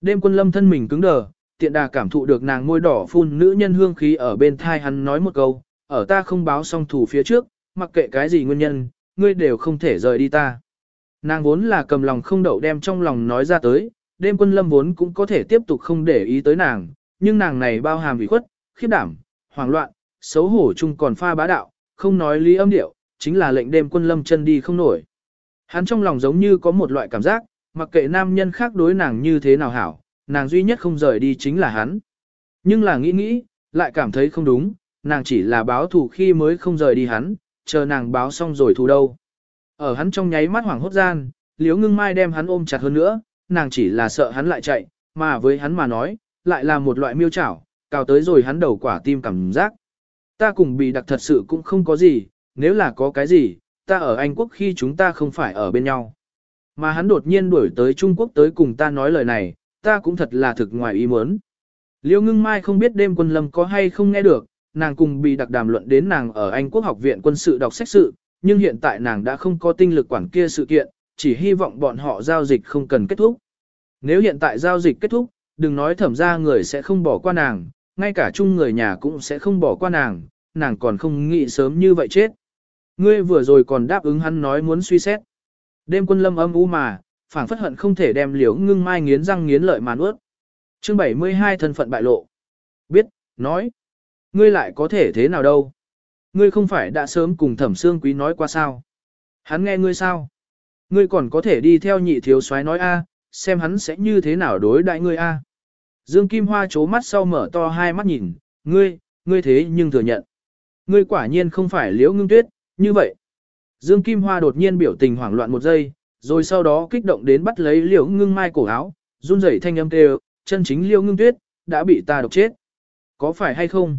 Đêm quân lâm thân mình cứng đờ, tiện đà cảm thụ được nàng môi đỏ phun nữ nhân hương khí ở bên thai hắn nói một câu, ở ta không báo xong thủ phía trước, mặc kệ cái gì nguyên nhân, ngươi đều không thể rời đi ta. Nàng vốn là cầm lòng không đậu đem trong lòng nói ra tới, đêm quân lâm vốn cũng có thể tiếp tục không để ý tới nàng, nhưng nàng này bao hàm ủy khuất, khiếp đảm, hoảng loạn, xấu hổ chung còn pha bá đạo, không nói lý âm điệu, chính là lệnh đêm quân lâm chân đi không nổi. Hắn trong lòng giống như có một loại cảm giác, mặc kệ nam nhân khác đối nàng như thế nào hảo, nàng duy nhất không rời đi chính là hắn. Nhưng là nghĩ nghĩ, lại cảm thấy không đúng, nàng chỉ là báo thù khi mới không rời đi hắn, chờ nàng báo xong rồi thù đâu. Ở hắn trong nháy mắt hoảng hốt gian, liếu ngưng mai đem hắn ôm chặt hơn nữa, nàng chỉ là sợ hắn lại chạy, mà với hắn mà nói, lại là một loại miêu chảo, cào tới rồi hắn đầu quả tim cảm giác. Ta cùng bị đặc thật sự cũng không có gì, nếu là có cái gì, ta ở Anh Quốc khi chúng ta không phải ở bên nhau. Mà hắn đột nhiên đuổi tới Trung Quốc tới cùng ta nói lời này, ta cũng thật là thực ngoài ý muốn. Liêu ngưng mai không biết đêm quân lâm có hay không nghe được, nàng cùng bị đặc đàm luận đến nàng ở Anh Quốc học viện quân sự đọc sách sự, nhưng hiện tại nàng đã không có tinh lực quản kia sự kiện, chỉ hy vọng bọn họ giao dịch không cần kết thúc. Nếu hiện tại giao dịch kết thúc, đừng nói thẩm ra người sẽ không bỏ qua nàng, ngay cả chung người nhà cũng sẽ không bỏ qua nàng, nàng còn không nghĩ sớm như vậy chết. Ngươi vừa rồi còn đáp ứng hắn nói muốn suy xét. Đêm quân lâm âm u mà, phảng phất hận không thể đem liễu ngưng mai nghiến răng nghiến lợi mà nuốt. Chương 72 thân phận bại lộ. Biết, nói. Ngươi lại có thể thế nào đâu. Ngươi không phải đã sớm cùng thẩm xương quý nói qua sao. Hắn nghe ngươi sao. Ngươi còn có thể đi theo nhị thiếu soái nói a, xem hắn sẽ như thế nào đối đại ngươi a. Dương Kim Hoa chố mắt sau mở to hai mắt nhìn, ngươi, ngươi thế nhưng thừa nhận. Ngươi quả nhiên không phải liễu ngưng tuyết, như vậy. Dương Kim Hoa đột nhiên biểu tình hoảng loạn một giây, rồi sau đó kích động đến bắt lấy liễu ngưng mai cổ áo, run rẩy thanh âm kêu, chân chính liễu ngưng tuyết, đã bị ta độc chết. Có phải hay không?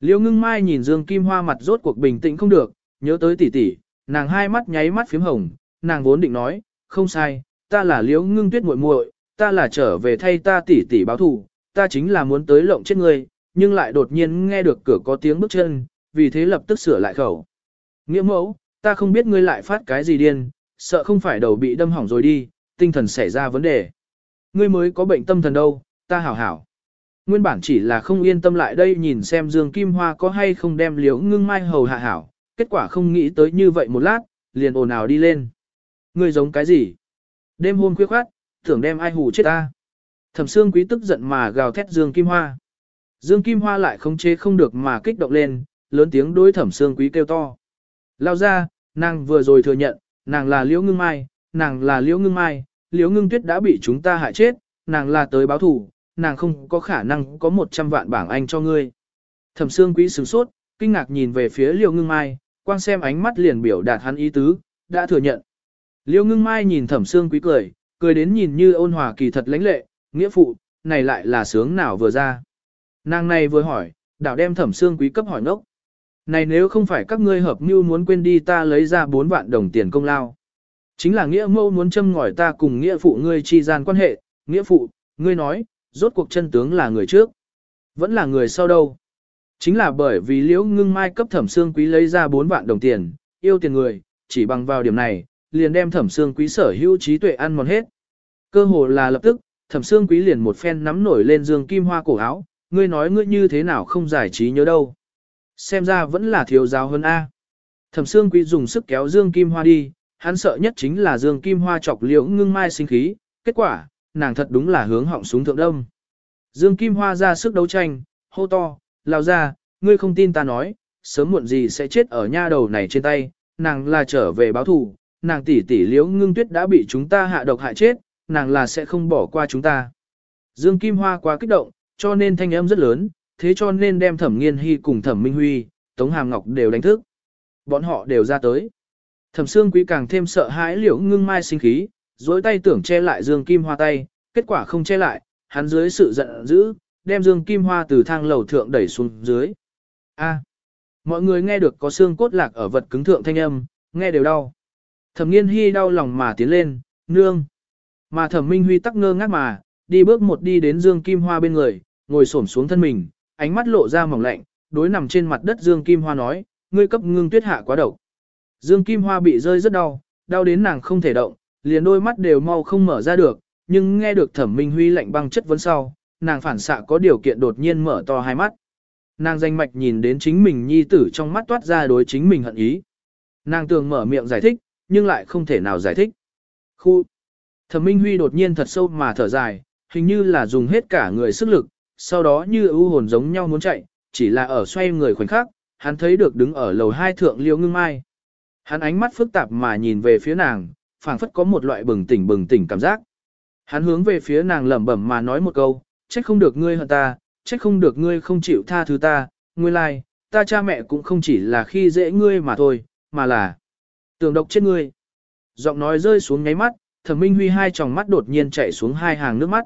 Liễu ngưng mai nhìn Dương Kim Hoa mặt rốt cuộc bình tĩnh không được, nhớ tới tỷ tỷ, nàng hai mắt nháy mắt phím hồng, nàng vốn định nói, không sai, ta là liễu ngưng tuyết muội muội, ta là trở về thay ta tỷ tỷ báo thù, ta chính là muốn tới lộng chết ngươi, nhưng lại đột nhiên nghe được cửa có tiếng bước chân, vì thế lập tức sửa lại khẩu. Nghĩa mẫu, ta không biết ngươi lại phát cái gì điên, sợ không phải đầu bị đâm hỏng rồi đi, tinh thần xảy ra vấn đề. Ngươi mới có bệnh tâm thần đâu, ta hảo hảo. Nguyên bản chỉ là không yên tâm lại đây nhìn xem Dương Kim Hoa có hay không đem liếu ngưng mai hầu hạ hảo, kết quả không nghĩ tới như vậy một lát, liền ồn ào đi lên. Ngươi giống cái gì? Đêm hôm khuya khoát, tưởng đem ai hù chết ta. Thẩm Sương Quý tức giận mà gào thét Dương Kim Hoa. Dương Kim Hoa lại không chế không được mà kích động lên, lớn tiếng đối Thẩm Sương Quý kêu to. Lao ra, nàng vừa rồi thừa nhận, nàng là Liễu Ngưng Mai, nàng là Liễu Ngưng Mai, Liễu Ngưng Tuyết đã bị chúng ta hại chết, nàng là tới báo thù, nàng không có khả năng có 100 vạn bảng anh cho ngươi. Thẩm Sương Quý sửng sốt, kinh ngạc nhìn về phía Liễu Ngưng Mai, quang xem ánh mắt liền biểu đạt hắn ý tứ, đã thừa nhận. Liễu Ngưng Mai nhìn Thẩm Sương Quý cười, cười đến nhìn như ôn hòa kỳ thật lãnh lệ, nghĩa phụ, này lại là sướng nào vừa ra. Nàng này vừa hỏi, đảo đem Thẩm xương Quý cấp hỏi ngốc. Này nếu không phải các ngươi hợp mưu muốn quên đi ta lấy ra 4 vạn đồng tiền công lao. Chính là nghĩa mâu muốn châm ngòi ta cùng nghĩa phụ ngươi chi gian quan hệ, nghĩa phụ, ngươi nói, rốt cuộc chân tướng là người trước. Vẫn là người sau đâu. Chính là bởi vì liễu ngưng mai cấp thẩm xương quý lấy ra 4 vạn đồng tiền, yêu tiền người, chỉ bằng vào điểm này, liền đem thẩm xương quý sở hữu trí tuệ ăn mòn hết. Cơ hồ là lập tức, thẩm xương quý liền một phen nắm nổi lên dương kim hoa cổ áo, ngươi nói ngươi như thế nào không giải trí nhớ đâu. Xem ra vẫn là thiếu giáo hơn A. Thẩm xương quý dùng sức kéo dương kim hoa đi, hắn sợ nhất chính là dương kim hoa chọc liễu ngưng mai sinh khí, kết quả, nàng thật đúng là hướng họng súng thượng đông. Dương kim hoa ra sức đấu tranh, hô to, lao ra, ngươi không tin ta nói, sớm muộn gì sẽ chết ở nha đầu này trên tay, nàng là trở về báo thù, nàng tỷ tỷ liễu ngưng tuyết đã bị chúng ta hạ độc hại chết, nàng là sẽ không bỏ qua chúng ta. Dương Kim Hoa quá kích động, cho nên thanh âm rất lớn, thế cho nên đem thẩm nghiên hy cùng thẩm minh huy, Tống Hàm Ngọc đều đánh thức. Bọn họ đều ra tới. Thẩm Sương Quý càng thêm sợ hãi liễu ngưng mai sinh khí, dối tay tưởng che lại Dương Kim Hoa tay, kết quả không che lại, hắn dưới sự giận dữ, đem Dương Kim Hoa từ thang lầu thượng đẩy xuống dưới. A. mọi người nghe được có xương cốt lạc ở vật cứng thượng thanh âm, nghe đều đau. Thẩm Nghiên hy đau lòng mà tiến lên, nương. Mà Thẩm Minh Huy tắc ngơ ngác mà, đi bước một đi đến Dương Kim Hoa bên người, ngồi xổm xuống thân mình, ánh mắt lộ ra mỏng lạnh, đối nằm trên mặt đất Dương Kim Hoa nói, ngươi cấp ngưng tuyết hạ quá độc. Dương Kim Hoa bị rơi rất đau, đau đến nàng không thể động, liền đôi mắt đều mau không mở ra được, nhưng nghe được Thẩm Minh Huy lạnh băng chất vấn sau, nàng phản xạ có điều kiện đột nhiên mở to hai mắt. Nàng danh mạch nhìn đến chính mình nhi tử trong mắt toát ra đối chính mình hận ý. Nàng tường mở miệng giải thích, nhưng lại không thể nào giải thích. Khu! Thẩm Minh Huy đột nhiên thật sâu mà thở dài, hình như là dùng hết cả người sức lực, sau đó như ưu hồn giống nhau muốn chạy, chỉ là ở xoay người khoảnh khắc, hắn thấy được đứng ở lầu hai thượng liễu ngưng mai. Hắn ánh mắt phức tạp mà nhìn về phía nàng, phảng phất có một loại bừng tỉnh bừng tỉnh cảm giác. Hắn hướng về phía nàng lẩm bẩm mà nói một câu, trách không được ngươi hận ta, trách không được ngươi không chịu tha thứ ta, ngươi lai, like, ta cha mẹ cũng không chỉ là khi dễ ngươi mà thôi, mà là tưởng độc chết ngươi. Giọng nói rơi xuống nháy mắt, thẩm minh huy hai tròng mắt đột nhiên chảy xuống hai hàng nước mắt.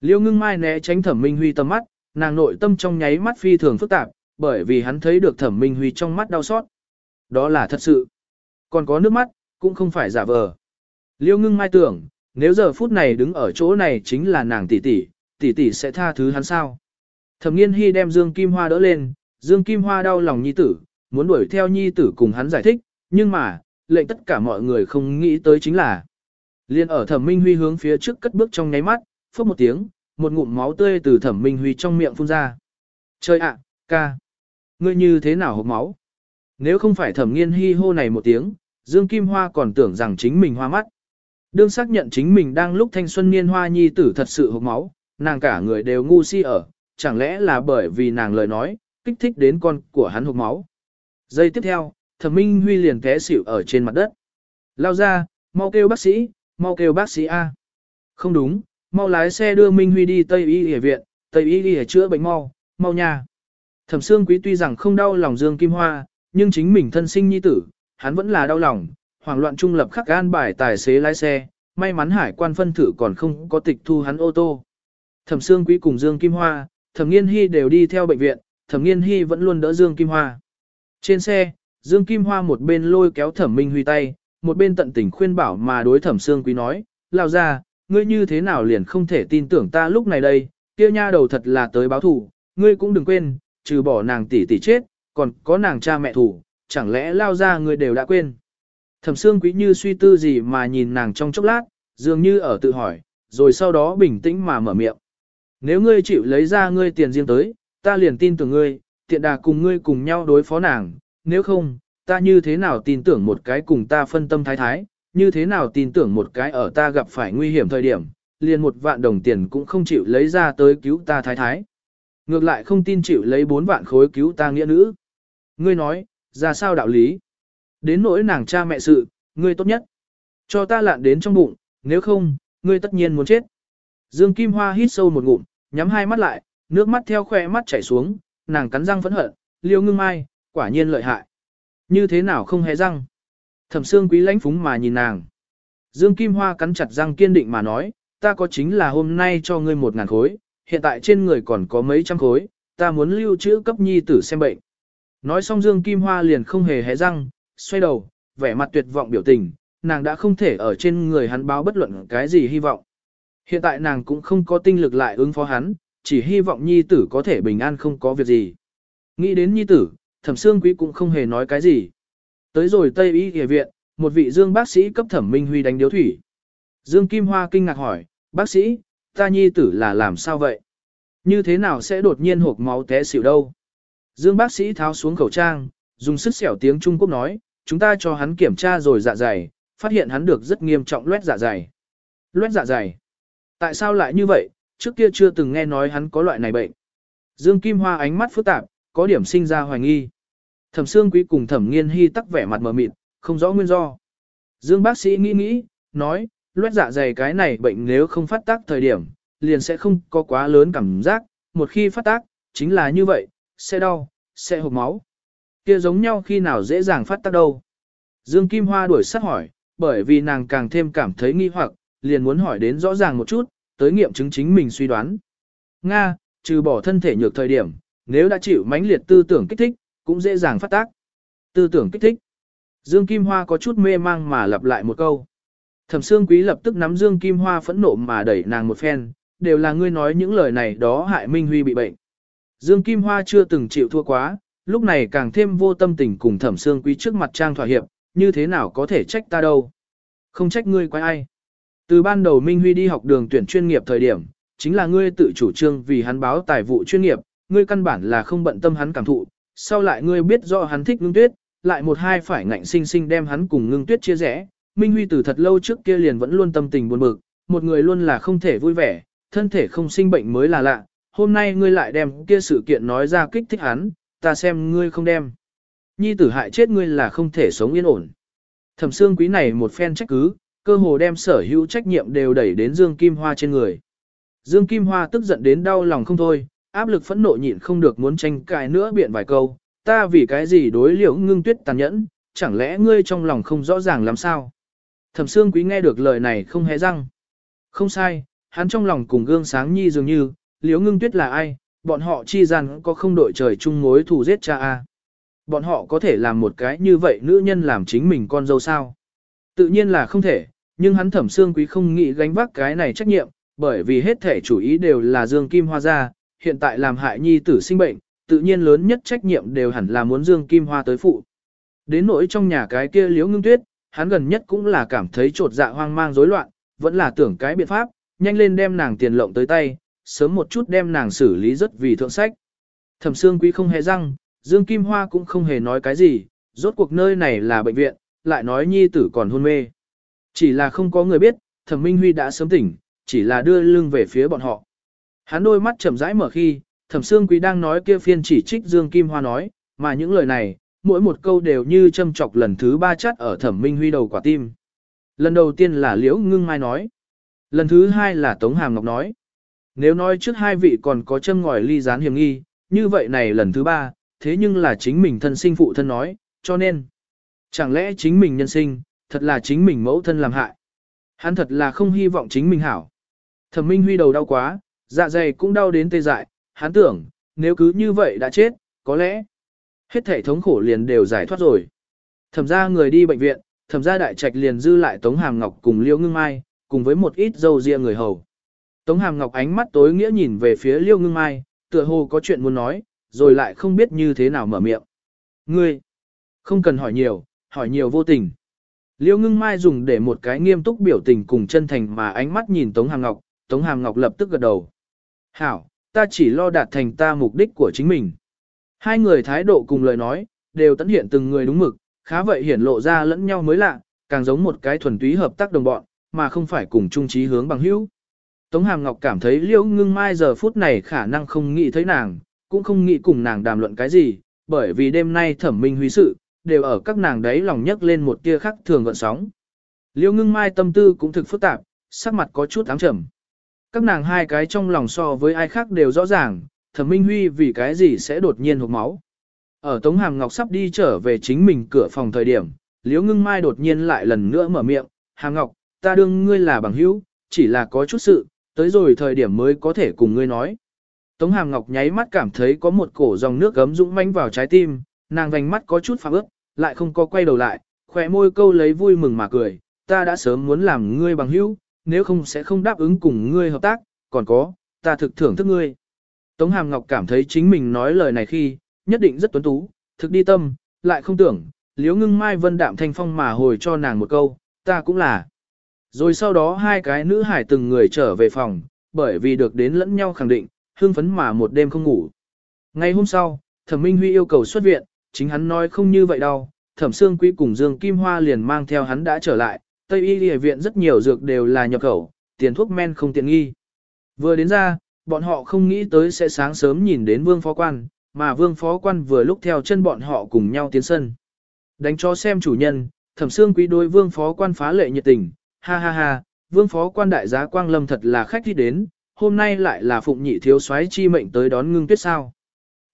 Liêu ngưng mai né tránh thẩm minh huy tầm mắt, nàng nội tâm trong nháy mắt phi thường phức tạp, bởi vì hắn thấy được thẩm minh huy trong mắt đau xót. Đó là thật sự. Còn có nước mắt, cũng không phải giả vờ. Liêu ngưng mai tưởng, nếu giờ phút này đứng ở chỗ này chính là nàng tỷ tỷ, tỷ tỷ sẽ tha thứ hắn sao. Thẩm nghiên hy đem Dương Kim Hoa đỡ lên, Dương Kim Hoa đau lòng nhi tử, muốn đuổi theo nhi tử cùng hắn giải thích, nhưng mà, lệnh tất cả mọi người không nghĩ tới chính là. Liên ở thẩm minh huy hướng phía trước cất bước trong nháy mắt, phốc một tiếng, một ngụm máu tươi từ thẩm minh huy trong miệng phun ra. Trời ạ, ca! Ngươi như thế nào hộp máu? Nếu không phải thẩm nghiên hy hô này một tiếng, Dương Kim Hoa còn tưởng rằng chính mình hoa mắt. Đương xác nhận chính mình đang lúc thanh xuân niên hoa nhi tử thật sự hộp máu, nàng cả người đều ngu si ở, chẳng lẽ là bởi vì nàng lời nói, kích thích đến con của hắn hộp máu. Giây tiếp theo, thẩm minh huy liền té xỉu ở trên mặt đất. Lao ra, mau kêu bác sĩ, mau kêu bác sĩ A. Không đúng, mau lái xe đưa Minh Huy đi Tây Y Y viện, Tây Y Y chữa bệnh mau, mau nha. Thẩm Sương Quý tuy rằng không đau lòng Dương Kim Hoa, nhưng chính mình thân sinh nhi tử, hắn vẫn là đau lòng, hoảng loạn trung lập khắc gan bài tài xế lái xe, may mắn hải quan phân thử còn không có tịch thu hắn ô tô. Thẩm Sương Quý cùng Dương Kim Hoa, Thẩm Nghiên Hy đều đi theo bệnh viện, Thẩm Nghiên Hy vẫn luôn đỡ Dương Kim Hoa. Trên xe, Dương Kim Hoa một bên lôi kéo Thẩm Minh Huy tay, một bên tận tình khuyên bảo mà đối Thẩm Sương Quý nói, lao ra, ngươi như thế nào liền không thể tin tưởng ta lúc này đây, kia nha đầu thật là tới báo thù, ngươi cũng đừng quên, trừ bỏ nàng tỷ tỷ chết, còn có nàng cha mẹ thủ, chẳng lẽ lao ra ngươi đều đã quên. Thẩm Sương Quý như suy tư gì mà nhìn nàng trong chốc lát, dường như ở tự hỏi, rồi sau đó bình tĩnh mà mở miệng. Nếu ngươi chịu lấy ra ngươi tiền riêng tới, ta liền tin tưởng ngươi, tiện đà cùng ngươi cùng nhau đối phó nàng, nếu không, ta như thế nào tin tưởng một cái cùng ta phân tâm thái thái, như thế nào tin tưởng một cái ở ta gặp phải nguy hiểm thời điểm, liền một vạn đồng tiền cũng không chịu lấy ra tới cứu ta thái thái. Ngược lại không tin chịu lấy bốn vạn khối cứu ta nghĩa nữ. Ngươi nói, ra sao đạo lý? Đến nỗi nàng cha mẹ sự, ngươi tốt nhất. Cho ta lạn đến trong bụng, nếu không, ngươi tất nhiên muốn chết. Dương Kim Hoa hít sâu một ngụm, nhắm hai mắt lại, nước mắt theo khoe mắt chảy xuống, nàng cắn răng phẫn hận, liêu ngưng mai, Quả nhiên lợi hại. Như thế nào không hề răng? Thẩm Sương Quý lãnh phúng mà nhìn nàng. Dương Kim Hoa cắn chặt răng kiên định mà nói, ta có chính là hôm nay cho ngươi một ngàn khối, hiện tại trên người còn có mấy trăm khối, ta muốn lưu trữ cấp nhi tử xem bệnh. Nói xong Dương Kim Hoa liền không hề hé răng, xoay đầu, vẻ mặt tuyệt vọng biểu tình, nàng đã không thể ở trên người hắn báo bất luận cái gì hy vọng. Hiện tại nàng cũng không có tinh lực lại ứng phó hắn, chỉ hy vọng nhi tử có thể bình an không có việc gì. Nghĩ đến nhi tử, thẩm xương quý cũng không hề nói cái gì. Tới rồi Tây Y Y viện, một vị dương bác sĩ cấp thẩm minh huy đánh điếu thủy. Dương Kim Hoa kinh ngạc hỏi, bác sĩ, ta nhi tử là làm sao vậy? Như thế nào sẽ đột nhiên hộp máu té xỉu đâu? Dương bác sĩ tháo xuống khẩu trang, dùng sức xẻo tiếng Trung Quốc nói, chúng ta cho hắn kiểm tra rồi dạ dày, phát hiện hắn được rất nghiêm trọng loét dạ dày. Loét dạ dày. Tại sao lại như vậy, trước kia chưa từng nghe nói hắn có loại này bệnh. Dương Kim Hoa ánh mắt phức tạp, có điểm sinh ra hoài nghi. Thẩm Sương Quý cùng Thẩm Nghiên hy tắc vẻ mặt mờ mịt, không rõ nguyên do. Dương bác sĩ nghĩ nghĩ, nói, loét dạ dày cái này bệnh nếu không phát tác thời điểm, liền sẽ không có quá lớn cảm giác, một khi phát tác, chính là như vậy, sẽ đau, sẽ hộp máu. Kia giống nhau khi nào dễ dàng phát tác đâu. Dương Kim Hoa đuổi sát hỏi, bởi vì nàng càng thêm cảm thấy nghi hoặc, liền muốn hỏi đến rõ ràng một chút, tới nghiệm chứng chính mình suy đoán. Nga, trừ bỏ thân thể nhược thời điểm, nếu đã chịu mãnh liệt tư tưởng kích thích, cũng dễ dàng phát tác. Tư tưởng kích thích. Dương Kim Hoa có chút mê mang mà lặp lại một câu. Thẩm Sương Quý lập tức nắm Dương Kim Hoa phẫn nộ mà đẩy nàng một phen, đều là ngươi nói những lời này đó hại Minh Huy bị bệnh. Dương Kim Hoa chưa từng chịu thua quá, lúc này càng thêm vô tâm tình cùng Thẩm Sương Quý trước mặt trang thỏa hiệp, như thế nào có thể trách ta đâu. Không trách ngươi quái ai. Từ ban đầu Minh Huy đi học đường tuyển chuyên nghiệp thời điểm, chính là ngươi tự chủ trương vì hắn báo tài vụ chuyên nghiệp, ngươi căn bản là không bận tâm hắn cảm thụ, sau lại ngươi biết rõ hắn thích ngưng tuyết, lại một hai phải ngạnh sinh sinh đem hắn cùng ngưng tuyết chia rẽ. Minh Huy từ thật lâu trước kia liền vẫn luôn tâm tình buồn bực, một người luôn là không thể vui vẻ, thân thể không sinh bệnh mới là lạ, hôm nay ngươi lại đem kia sự kiện nói ra kích thích hắn, ta xem ngươi không đem. Nhi tử hại chết ngươi là không thể sống yên ổn. Thẩm xương quý này một phen trách cứ, cơ hồ đem sở hữu trách nhiệm đều đẩy đến Dương Kim Hoa trên người. Dương Kim Hoa tức giận đến đau lòng không thôi, áp lực phẫn nộ nhịn không được muốn tranh cãi nữa biện vài câu, ta vì cái gì đối liễu ngưng tuyết tàn nhẫn, chẳng lẽ ngươi trong lòng không rõ ràng làm sao? Thẩm Sương Quý nghe được lời này không hé răng. Không sai, hắn trong lòng cùng gương sáng nhi dường như, liễu ngưng tuyết là ai, bọn họ chi rằng có không đội trời chung mối thù giết cha a. Bọn họ có thể làm một cái như vậy nữ nhân làm chính mình con dâu sao? Tự nhiên là không thể, nhưng hắn thẩm xương quý không nghĩ gánh vác cái này trách nhiệm, bởi vì hết thể chủ ý đều là Dương Kim Hoa ra, hiện tại làm hại nhi tử sinh bệnh, tự nhiên lớn nhất trách nhiệm đều hẳn là muốn Dương Kim Hoa tới phụ. Đến nỗi trong nhà cái kia liễu ngưng tuyết, hắn gần nhất cũng là cảm thấy trột dạ hoang mang rối loạn, vẫn là tưởng cái biện pháp, nhanh lên đem nàng tiền lộng tới tay, sớm một chút đem nàng xử lý rất vì thượng sách. Thẩm Sương Quý không hề răng, Dương Kim Hoa cũng không hề nói cái gì, rốt cuộc nơi này là bệnh viện, lại nói nhi tử còn hôn mê. Chỉ là không có người biết, Thẩm Minh Huy đã sớm tỉnh, chỉ là đưa lưng về phía bọn họ. Hắn đôi mắt chậm rãi mở khi, Thẩm Sương Quý đang nói kia phiên chỉ trích Dương Kim Hoa nói, mà những lời này, mỗi một câu đều như châm chọc lần thứ ba chát ở Thẩm Minh Huy đầu quả tim. Lần đầu tiên là Liễu Ngưng Mai nói, lần thứ hai là Tống Hàm Ngọc nói. Nếu nói trước hai vị còn có châm ngòi ly gián hiểm nghi, như vậy này lần thứ ba, thế nhưng là chính mình thân sinh phụ thân nói, cho nên, chẳng lẽ chính mình nhân sinh, thật là chính mình mẫu thân làm hại. Hắn thật là không hy vọng chính mình hảo. Thẩm Minh Huy đầu đau quá, dạ dày cũng đau đến tê dại, hắn tưởng, nếu cứ như vậy đã chết, có lẽ, hết thể thống khổ liền đều giải thoát rồi. Thẩm ra người đi bệnh viện, thẩm ra đại trạch liền dư lại Tống Hàm Ngọc cùng Liêu Ngưng Mai, cùng với một ít dâu ria người hầu. Tống Hàm Ngọc ánh mắt tối nghĩa nhìn về phía Liêu Ngưng Mai, tựa hồ có chuyện muốn nói, rồi lại không biết như thế nào mở miệng. Ngươi, không cần hỏi nhiều, hỏi nhiều vô tình. Liêu Ngưng Mai dùng để một cái nghiêm túc biểu tình cùng chân thành mà ánh mắt nhìn Tống Hàm Ngọc, Tống Hàm Ngọc lập tức gật đầu. Hảo, ta chỉ lo đạt thành ta mục đích của chính mình. Hai người thái độ cùng lời nói, đều tận hiện từng người đúng mực, khá vậy hiển lộ ra lẫn nhau mới lạ, càng giống một cái thuần túy hợp tác đồng bọn, mà không phải cùng chung trí hướng bằng hữu. Tống Hàm Ngọc cảm thấy Liễu Ngưng Mai giờ phút này khả năng không nghĩ thấy nàng, cũng không nghĩ cùng nàng đàm luận cái gì, bởi vì đêm nay thẩm minh huy sự, đều ở các nàng đấy lòng nhấc lên một tia khắc thường gợn sóng. Liễu Ngưng Mai tâm tư cũng thực phức tạp, sắc mặt có chút ám trầm. Các nàng hai cái trong lòng so với ai khác đều rõ ràng, thẩm minh huy vì cái gì sẽ đột nhiên hộp máu. Ở Tống Hàm Ngọc sắp đi trở về chính mình cửa phòng thời điểm, Liễu Ngưng Mai đột nhiên lại lần nữa mở miệng, Hàm Ngọc, ta đương ngươi là bằng hữu, chỉ là có chút sự, tới rồi thời điểm mới có thể cùng ngươi nói. Tống Hàm Ngọc nháy mắt cảm thấy có một cổ dòng nước gấm dũng manh vào trái tim, nàng vành mắt có chút phạm ướt, lại không có quay đầu lại, khỏe môi câu lấy vui mừng mà cười, ta đã sớm muốn làm ngươi bằng hữu, nếu không sẽ không đáp ứng cùng ngươi hợp tác, còn có, ta thực thưởng thức ngươi. Tống Hàm Ngọc cảm thấy chính mình nói lời này khi, nhất định rất tuấn tú, thực đi tâm, lại không tưởng, liếu ngưng mai vân đạm thanh phong mà hồi cho nàng một câu, ta cũng là. Rồi sau đó hai cái nữ hải từng người trở về phòng, bởi vì được đến lẫn nhau khẳng định, hương phấn mà một đêm không ngủ. Ngày hôm sau, thẩm minh huy yêu cầu xuất viện, chính hắn nói không như vậy đâu, thẩm xương quý cùng Dương Kim Hoa liền mang theo hắn đã trở lại, Tây y địa viện rất nhiều dược đều là nhập khẩu, tiền thuốc men không tiện nghi. Vừa đến ra, bọn họ không nghĩ tới sẽ sáng sớm nhìn đến vương phó quan, mà vương phó quan vừa lúc theo chân bọn họ cùng nhau tiến sân. Đánh cho xem chủ nhân, thẩm xương quý đối vương phó quan phá lệ nhiệt tình, ha ha ha, vương phó quan đại giá quang lâm thật là khách đi đến, hôm nay lại là phụng nhị thiếu soái chi mệnh tới đón ngưng tuyết sao.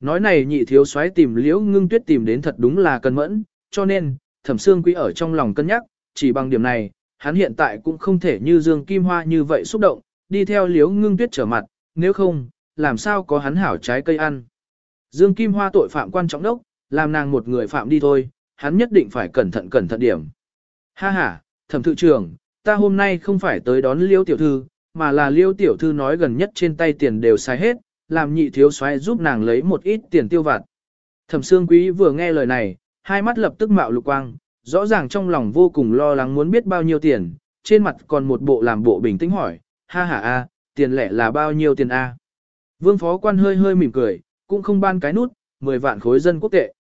Nói này nhị thiếu soái tìm liễu ngưng tuyết tìm đến thật đúng là cân mẫn, cho nên, thẩm xương quý ở trong lòng cân nhắc, chỉ bằng điểm này, hắn hiện tại cũng không thể như Dương Kim Hoa như vậy xúc động, đi theo liếu ngưng tuyết trở mặt, nếu không, làm sao có hắn hảo trái cây ăn. Dương Kim Hoa tội phạm quan trọng đốc, làm nàng một người phạm đi thôi, hắn nhất định phải cẩn thận cẩn thận điểm. Ha ha, thẩm thự trưởng, ta hôm nay không phải tới đón liêu tiểu thư, mà là liêu tiểu thư nói gần nhất trên tay tiền đều xài hết, làm nhị thiếu soái giúp nàng lấy một ít tiền tiêu vặt. Thẩm Sương Quý vừa nghe lời này, hai mắt lập tức mạo lục quang, rõ ràng trong lòng vô cùng lo lắng muốn biết bao nhiêu tiền, trên mặt còn một bộ làm bộ bình tĩnh hỏi, ha ha a, tiền lẻ là bao nhiêu tiền a? Vương phó quan hơi hơi mỉm cười, cũng không ban cái nút, 10 vạn khối dân quốc tệ.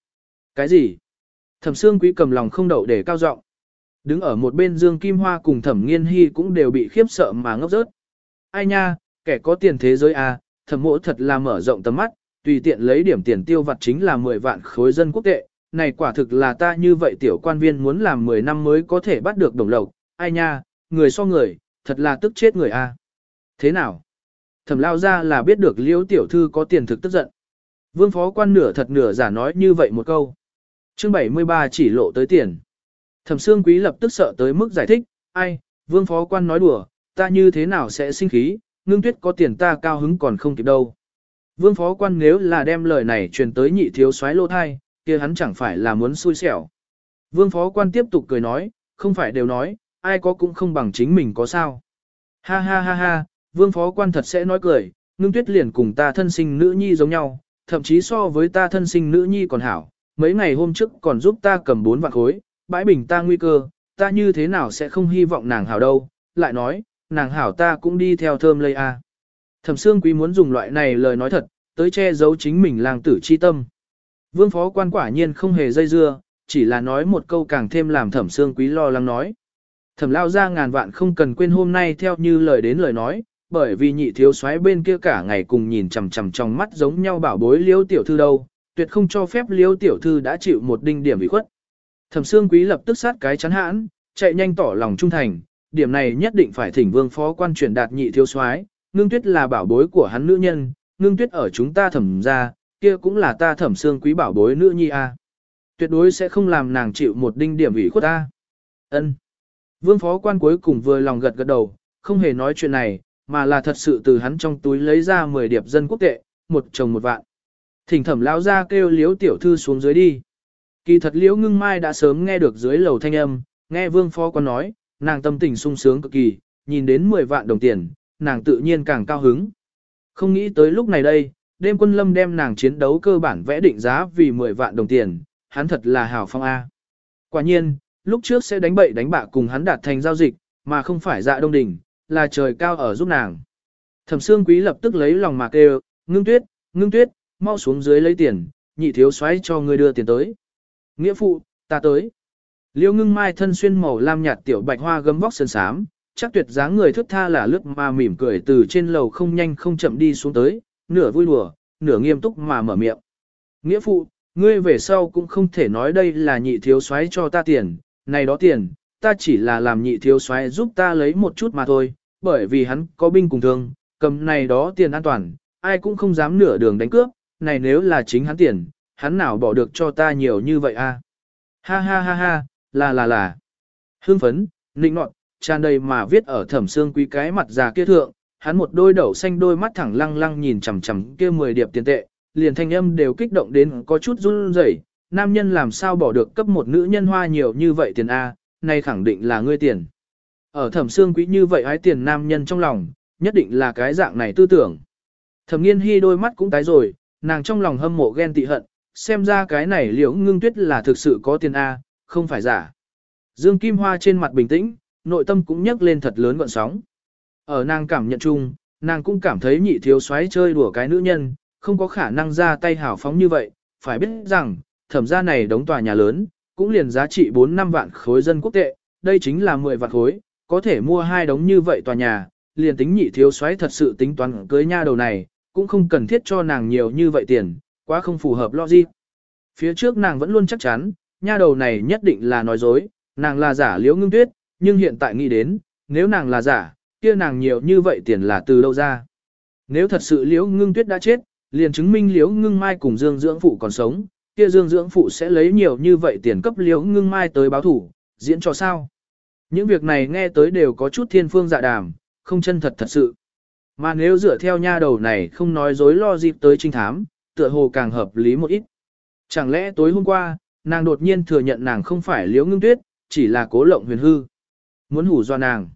Cái gì? Thẩm Sương Quý cầm lòng không đậu để cao giọng. Đứng ở một bên Dương Kim Hoa cùng Thẩm Nghiên Hy cũng đều bị khiếp sợ mà ngốc rớt. Ai nha, kẻ có tiền thế giới a, thẩm mộ thật là mở rộng tầm mắt, tùy tiện lấy điểm tiền tiêu vặt chính là 10 vạn khối dân quốc tệ, này quả thực là ta như vậy tiểu quan viên muốn làm 10 năm mới có thể bắt được đồng lộc, ai nha, người so người, thật là tức chết người a. Thế nào? Thẩm lao ra là biết được liễu tiểu thư có tiền thực tức giận. Vương phó quan nửa thật nửa giả nói như vậy một câu. chương 73 chỉ lộ tới tiền. Thẩm xương quý lập tức sợ tới mức giải thích, ai, vương phó quan nói đùa, ta như thế nào sẽ sinh khí, ngưng tuyết có tiền ta cao hứng còn không kịp đâu. Vương phó quan nếu là đem lời này truyền tới nhị thiếu soái lô thai, kia hắn chẳng phải là muốn xui xẻo. Vương phó quan tiếp tục cười nói, không phải đều nói, ai có cũng không bằng chính mình có sao. Ha ha ha ha, vương phó quan thật sẽ nói cười, ngưng tuyết liền cùng ta thân sinh nữ nhi giống nhau, thậm chí so với ta thân sinh nữ nhi còn hảo, mấy ngày hôm trước còn giúp ta cầm bốn vạn khối, bãi bình ta nguy cơ, ta như thế nào sẽ không hy vọng nàng hảo đâu, lại nói, nàng hảo ta cũng đi theo thơm lây a. Thẩm Sương Quý muốn dùng loại này lời nói thật, tới che giấu chính mình làng tử chi tâm. Vương phó quan quả nhiên không hề dây dưa, chỉ là nói một câu càng thêm làm thẩm xương quý lo lắng nói. Thẩm lao ra ngàn vạn không cần quên hôm nay theo như lời đến lời nói, bởi vì nhị thiếu soái bên kia cả ngày cùng nhìn chằm chằm trong mắt giống nhau bảo bối liêu tiểu thư đâu, tuyệt không cho phép liêu tiểu thư đã chịu một đinh điểm bị khuất. Thẩm xương quý lập tức sát cái chắn hãn, chạy nhanh tỏ lòng trung thành, điểm này nhất định phải thỉnh vương phó quan truyền đạt nhị thiếu soái, ngưng tuyết là bảo bối của hắn nữ nhân, ngưng tuyết ở chúng ta thẩm ra, kia cũng là ta thẩm xương quý bảo bối nữ nhi a. Tuyệt đối sẽ không làm nàng chịu một đinh điểm ủy khuất ta. Ân. Vương phó quan cuối cùng vừa lòng gật gật đầu, không hề nói chuyện này, mà là thật sự từ hắn trong túi lấy ra 10 điệp dân quốc tệ, một chồng một vạn. Thỉnh thẩm lão ra kêu liếu tiểu thư xuống dưới đi. Kỳ thật liễu ngưng mai đã sớm nghe được dưới lầu thanh âm, nghe vương phó quan nói, nàng tâm tình sung sướng cực kỳ, nhìn đến 10 vạn đồng tiền, nàng tự nhiên càng cao hứng. Không nghĩ tới lúc này đây, đêm quân lâm đem nàng chiến đấu cơ bản vẽ định giá vì 10 vạn đồng tiền, hắn thật là hào phong A. Quả nhiên, lúc trước sẽ đánh bậy đánh bạ cùng hắn đạt thành giao dịch, mà không phải dạ đông đỉnh, là trời cao ở giúp nàng. Thẩm Sương Quý lập tức lấy lòng mà kêu, ngưng tuyết, ngưng tuyết, mau xuống dưới lấy tiền, nhị thiếu xoáy cho người đưa tiền tới. Nghĩa phụ, ta tới. Liêu ngưng mai thân xuyên màu lam nhạt tiểu bạch hoa gấm vóc sơn sám, chắc tuyệt dáng người thức tha là lướt mà mỉm cười từ trên lầu không nhanh không chậm đi xuống tới, nửa vui đùa, nửa nghiêm túc mà mở miệng. Nghĩa phụ, ngươi về sau cũng không thể nói đây là nhị thiếu soái cho ta tiền, này đó tiền, ta chỉ là làm nhị thiếu soái giúp ta lấy một chút mà thôi, bởi vì hắn có binh cùng thương, cầm này đó tiền an toàn, ai cũng không dám nửa đường đánh cướp, này nếu là chính hắn tiền, hắn nào bỏ được cho ta nhiều như vậy a? Ha ha ha ha, là là là. Hưng phấn, nịnh nọt, tràn đầy mà viết ở thẩm xương quý cái mặt già kia thượng, hắn một đôi đậu xanh đôi mắt thẳng lăng lăng nhìn chằm chằm kia mười điệp tiền tệ, liền thanh âm đều kích động đến có chút run rẩy. Nam nhân làm sao bỏ được cấp một nữ nhân hoa nhiều như vậy tiền A, nay khẳng định là ngươi tiền. Ở thẩm xương quý như vậy hái tiền nam nhân trong lòng, nhất định là cái dạng này tư tưởng. Thẩm nghiên hy đôi mắt cũng tái rồi, nàng trong lòng hâm mộ ghen tị hận, xem ra cái này liễu ngưng tuyết là thực sự có tiền A, không phải giả. Dương Kim Hoa trên mặt bình tĩnh, nội tâm cũng nhấc lên thật lớn gọn sóng. Ở nàng cảm nhận chung, nàng cũng cảm thấy nhị thiếu soái chơi đùa cái nữ nhân, không có khả năng ra tay hào phóng như vậy, phải biết rằng, thẩm gia này đóng tòa nhà lớn, cũng liền giá trị 4 năm vạn khối dân quốc tệ, đây chính là 10 vạn khối, có thể mua hai đống như vậy tòa nhà, liền tính nhị thiếu soái thật sự tính toán cưới nha đầu này, cũng không cần thiết cho nàng nhiều như vậy tiền, quá không phù hợp logic. Phía trước nàng vẫn luôn chắc chắn, nha đầu này nhất định là nói dối, nàng là giả liễu ngưng tuyết, nhưng hiện tại nghĩ đến, nếu nàng là giả, kia nàng nhiều như vậy tiền là từ đâu ra. Nếu thật sự liễu ngưng tuyết đã chết, liền chứng minh liễu ngưng mai cùng dương dưỡng phụ còn sống, kia dương dưỡng phụ sẽ lấy nhiều như vậy tiền cấp liễu ngưng mai tới báo thủ, diễn cho sao. Những việc này nghe tới đều có chút thiên phương dạ đàm, không chân thật thật sự. Mà nếu dựa theo nha đầu này không nói dối lo dịp tới trinh thám, tựa hồ càng hợp lý một ít. Chẳng lẽ tối hôm qua, nàng đột nhiên thừa nhận nàng không phải liễu ngưng tuyết, chỉ là cố lộng huyền hư. Muốn hủ do nàng.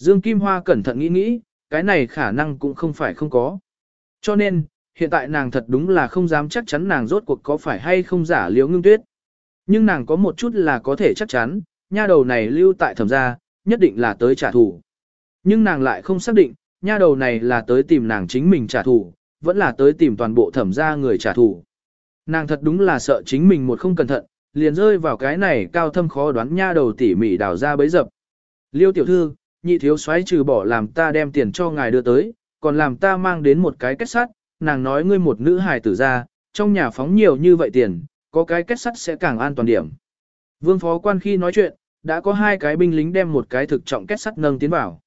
Dương Kim Hoa cẩn thận nghĩ nghĩ, cái này khả năng cũng không phải không có. Cho nên, hiện tại nàng thật đúng là không dám chắc chắn nàng rốt cuộc có phải hay không giả liễu ngưng tuyết. Nhưng nàng có một chút là có thể chắc chắn, nha đầu này lưu tại thẩm gia, nhất định là tới trả thù. Nhưng nàng lại không xác định, nha đầu này là tới tìm nàng chính mình trả thù, vẫn là tới tìm toàn bộ thẩm gia người trả thù. Nàng thật đúng là sợ chính mình một không cẩn thận, liền rơi vào cái này cao thâm khó đoán nha đầu tỉ mỉ đào ra bấy dập. Liêu tiểu thư, nhị thiếu soái trừ bỏ làm ta đem tiền cho ngài đưa tới, còn làm ta mang đến một cái kết sắt, nàng nói ngươi một nữ hài tử ra, trong nhà phóng nhiều như vậy tiền, có cái kết sắt sẽ càng an toàn điểm. Vương phó quan khi nói chuyện, đã có hai cái binh lính đem một cái thực trọng kết sắt nâng tiến vào.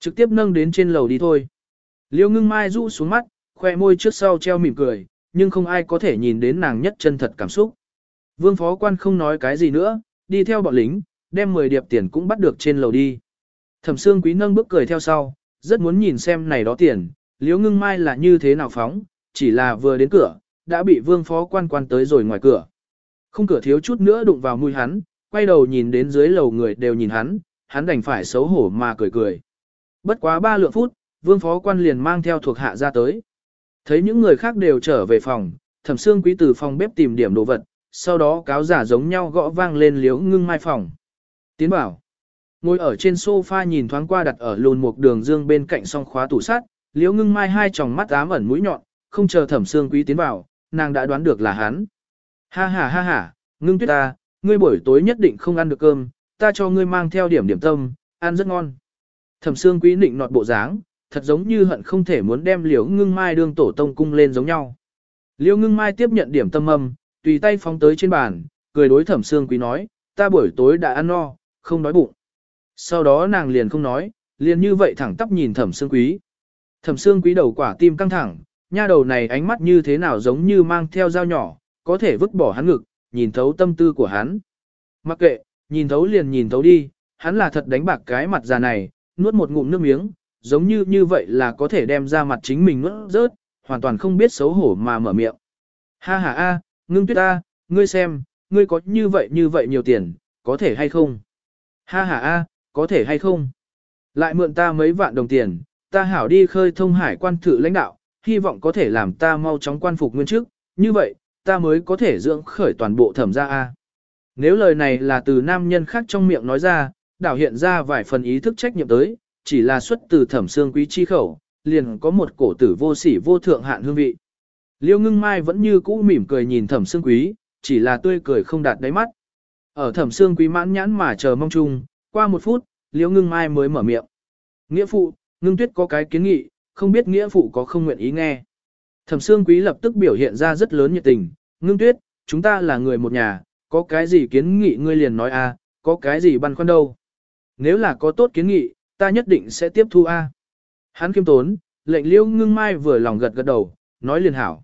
Trực tiếp nâng đến trên lầu đi thôi. Liêu ngưng mai rũ xuống mắt, khoe môi trước sau treo mỉm cười, nhưng không ai có thể nhìn đến nàng nhất chân thật cảm xúc. Vương phó quan không nói cái gì nữa, đi theo bọn lính, đem 10 điệp tiền cũng bắt được trên lầu đi. Thẩm Sương Quý nâng bước cười theo sau, rất muốn nhìn xem này đó tiền, liếu ngưng mai là như thế nào phóng, chỉ là vừa đến cửa, đã bị vương phó quan quan tới rồi ngoài cửa. Không cửa thiếu chút nữa đụng vào mũi hắn, quay đầu nhìn đến dưới lầu người đều nhìn hắn, hắn đành phải xấu hổ mà cười cười. Bất quá ba lượng phút, vương phó quan liền mang theo thuộc hạ ra tới. Thấy những người khác đều trở về phòng, thẩm Sương quý từ phòng bếp tìm điểm đồ vật, sau đó cáo giả giống nhau gõ vang lên liếu ngưng mai phòng. Tiến bảo, ngồi ở trên sofa nhìn thoáng qua đặt ở lùn một đường dương bên cạnh song khóa tủ sắt, Liễu ngưng mai hai tròng mắt ám ẩn mũi nhọn, không chờ thẩm xương quý tiến vào, nàng đã đoán được là hắn. Ha ha ha ha, ngưng tuyết ta, ngươi buổi tối nhất định không ăn được cơm, ta cho ngươi mang theo điểm điểm tâm, ăn rất ngon. Thẩm xương quý định nọt bộ dáng, thật giống như hận không thể muốn đem liễu ngưng mai đương tổ tông cung lên giống nhau. Liễu ngưng mai tiếp nhận điểm tâm âm, tùy tay phóng tới trên bàn, cười đối thẩm xương quý nói, ta buổi tối đã ăn no, không đói bụng. Sau đó nàng liền không nói, liền như vậy thẳng tắp nhìn thẩm xương quý. Thẩm xương quý đầu quả tim căng thẳng, nha đầu này ánh mắt như thế nào giống như mang theo dao nhỏ, có thể vứt bỏ hắn ngực, nhìn thấu tâm tư của hắn. Mặc kệ, nhìn thấu liền nhìn thấu đi, hắn là thật đánh bạc cái mặt già này, nuốt một ngụm nước miếng, giống như như vậy là có thể đem ra mặt chính mình nuốt rớt, hoàn toàn không biết xấu hổ mà mở miệng. Ha ha a, ngưng tuyết a, ngươi xem, ngươi có như vậy như vậy nhiều tiền, có thể hay không? Ha ha a, có thể hay không? Lại mượn ta mấy vạn đồng tiền, ta hảo đi khơi thông hải quan thử lãnh đạo, hy vọng có thể làm ta mau chóng quan phục nguyên chức, như vậy, ta mới có thể dưỡng khởi toàn bộ thẩm gia a. Nếu lời này là từ nam nhân khác trong miệng nói ra, đảo hiện ra vài phần ý thức trách nhiệm tới, chỉ là xuất từ thẩm xương quý chi khẩu, liền có một cổ tử vô sỉ vô thượng hạn hương vị. Liêu ngưng mai vẫn như cũ mỉm cười nhìn thẩm xương quý, chỉ là tươi cười không đạt đáy mắt. Ở thẩm xương quý mãn nhãn mà chờ mong chung, qua một phút, liêu ngưng mai mới mở miệng. Nghĩa phụ, ngưng tuyết có cái kiến nghị, không biết nghĩa phụ có không nguyện ý nghe. Thẩm xương quý lập tức biểu hiện ra rất lớn nhiệt tình, ngưng tuyết, chúng ta là người một nhà, có cái gì kiến nghị ngươi liền nói a, có cái gì băn khoăn đâu. Nếu là có tốt kiến nghị, ta nhất định sẽ tiếp thu A. Hắn kiêm tốn, lệnh liêu ngưng mai vừa lòng gật gật đầu, nói liền hảo.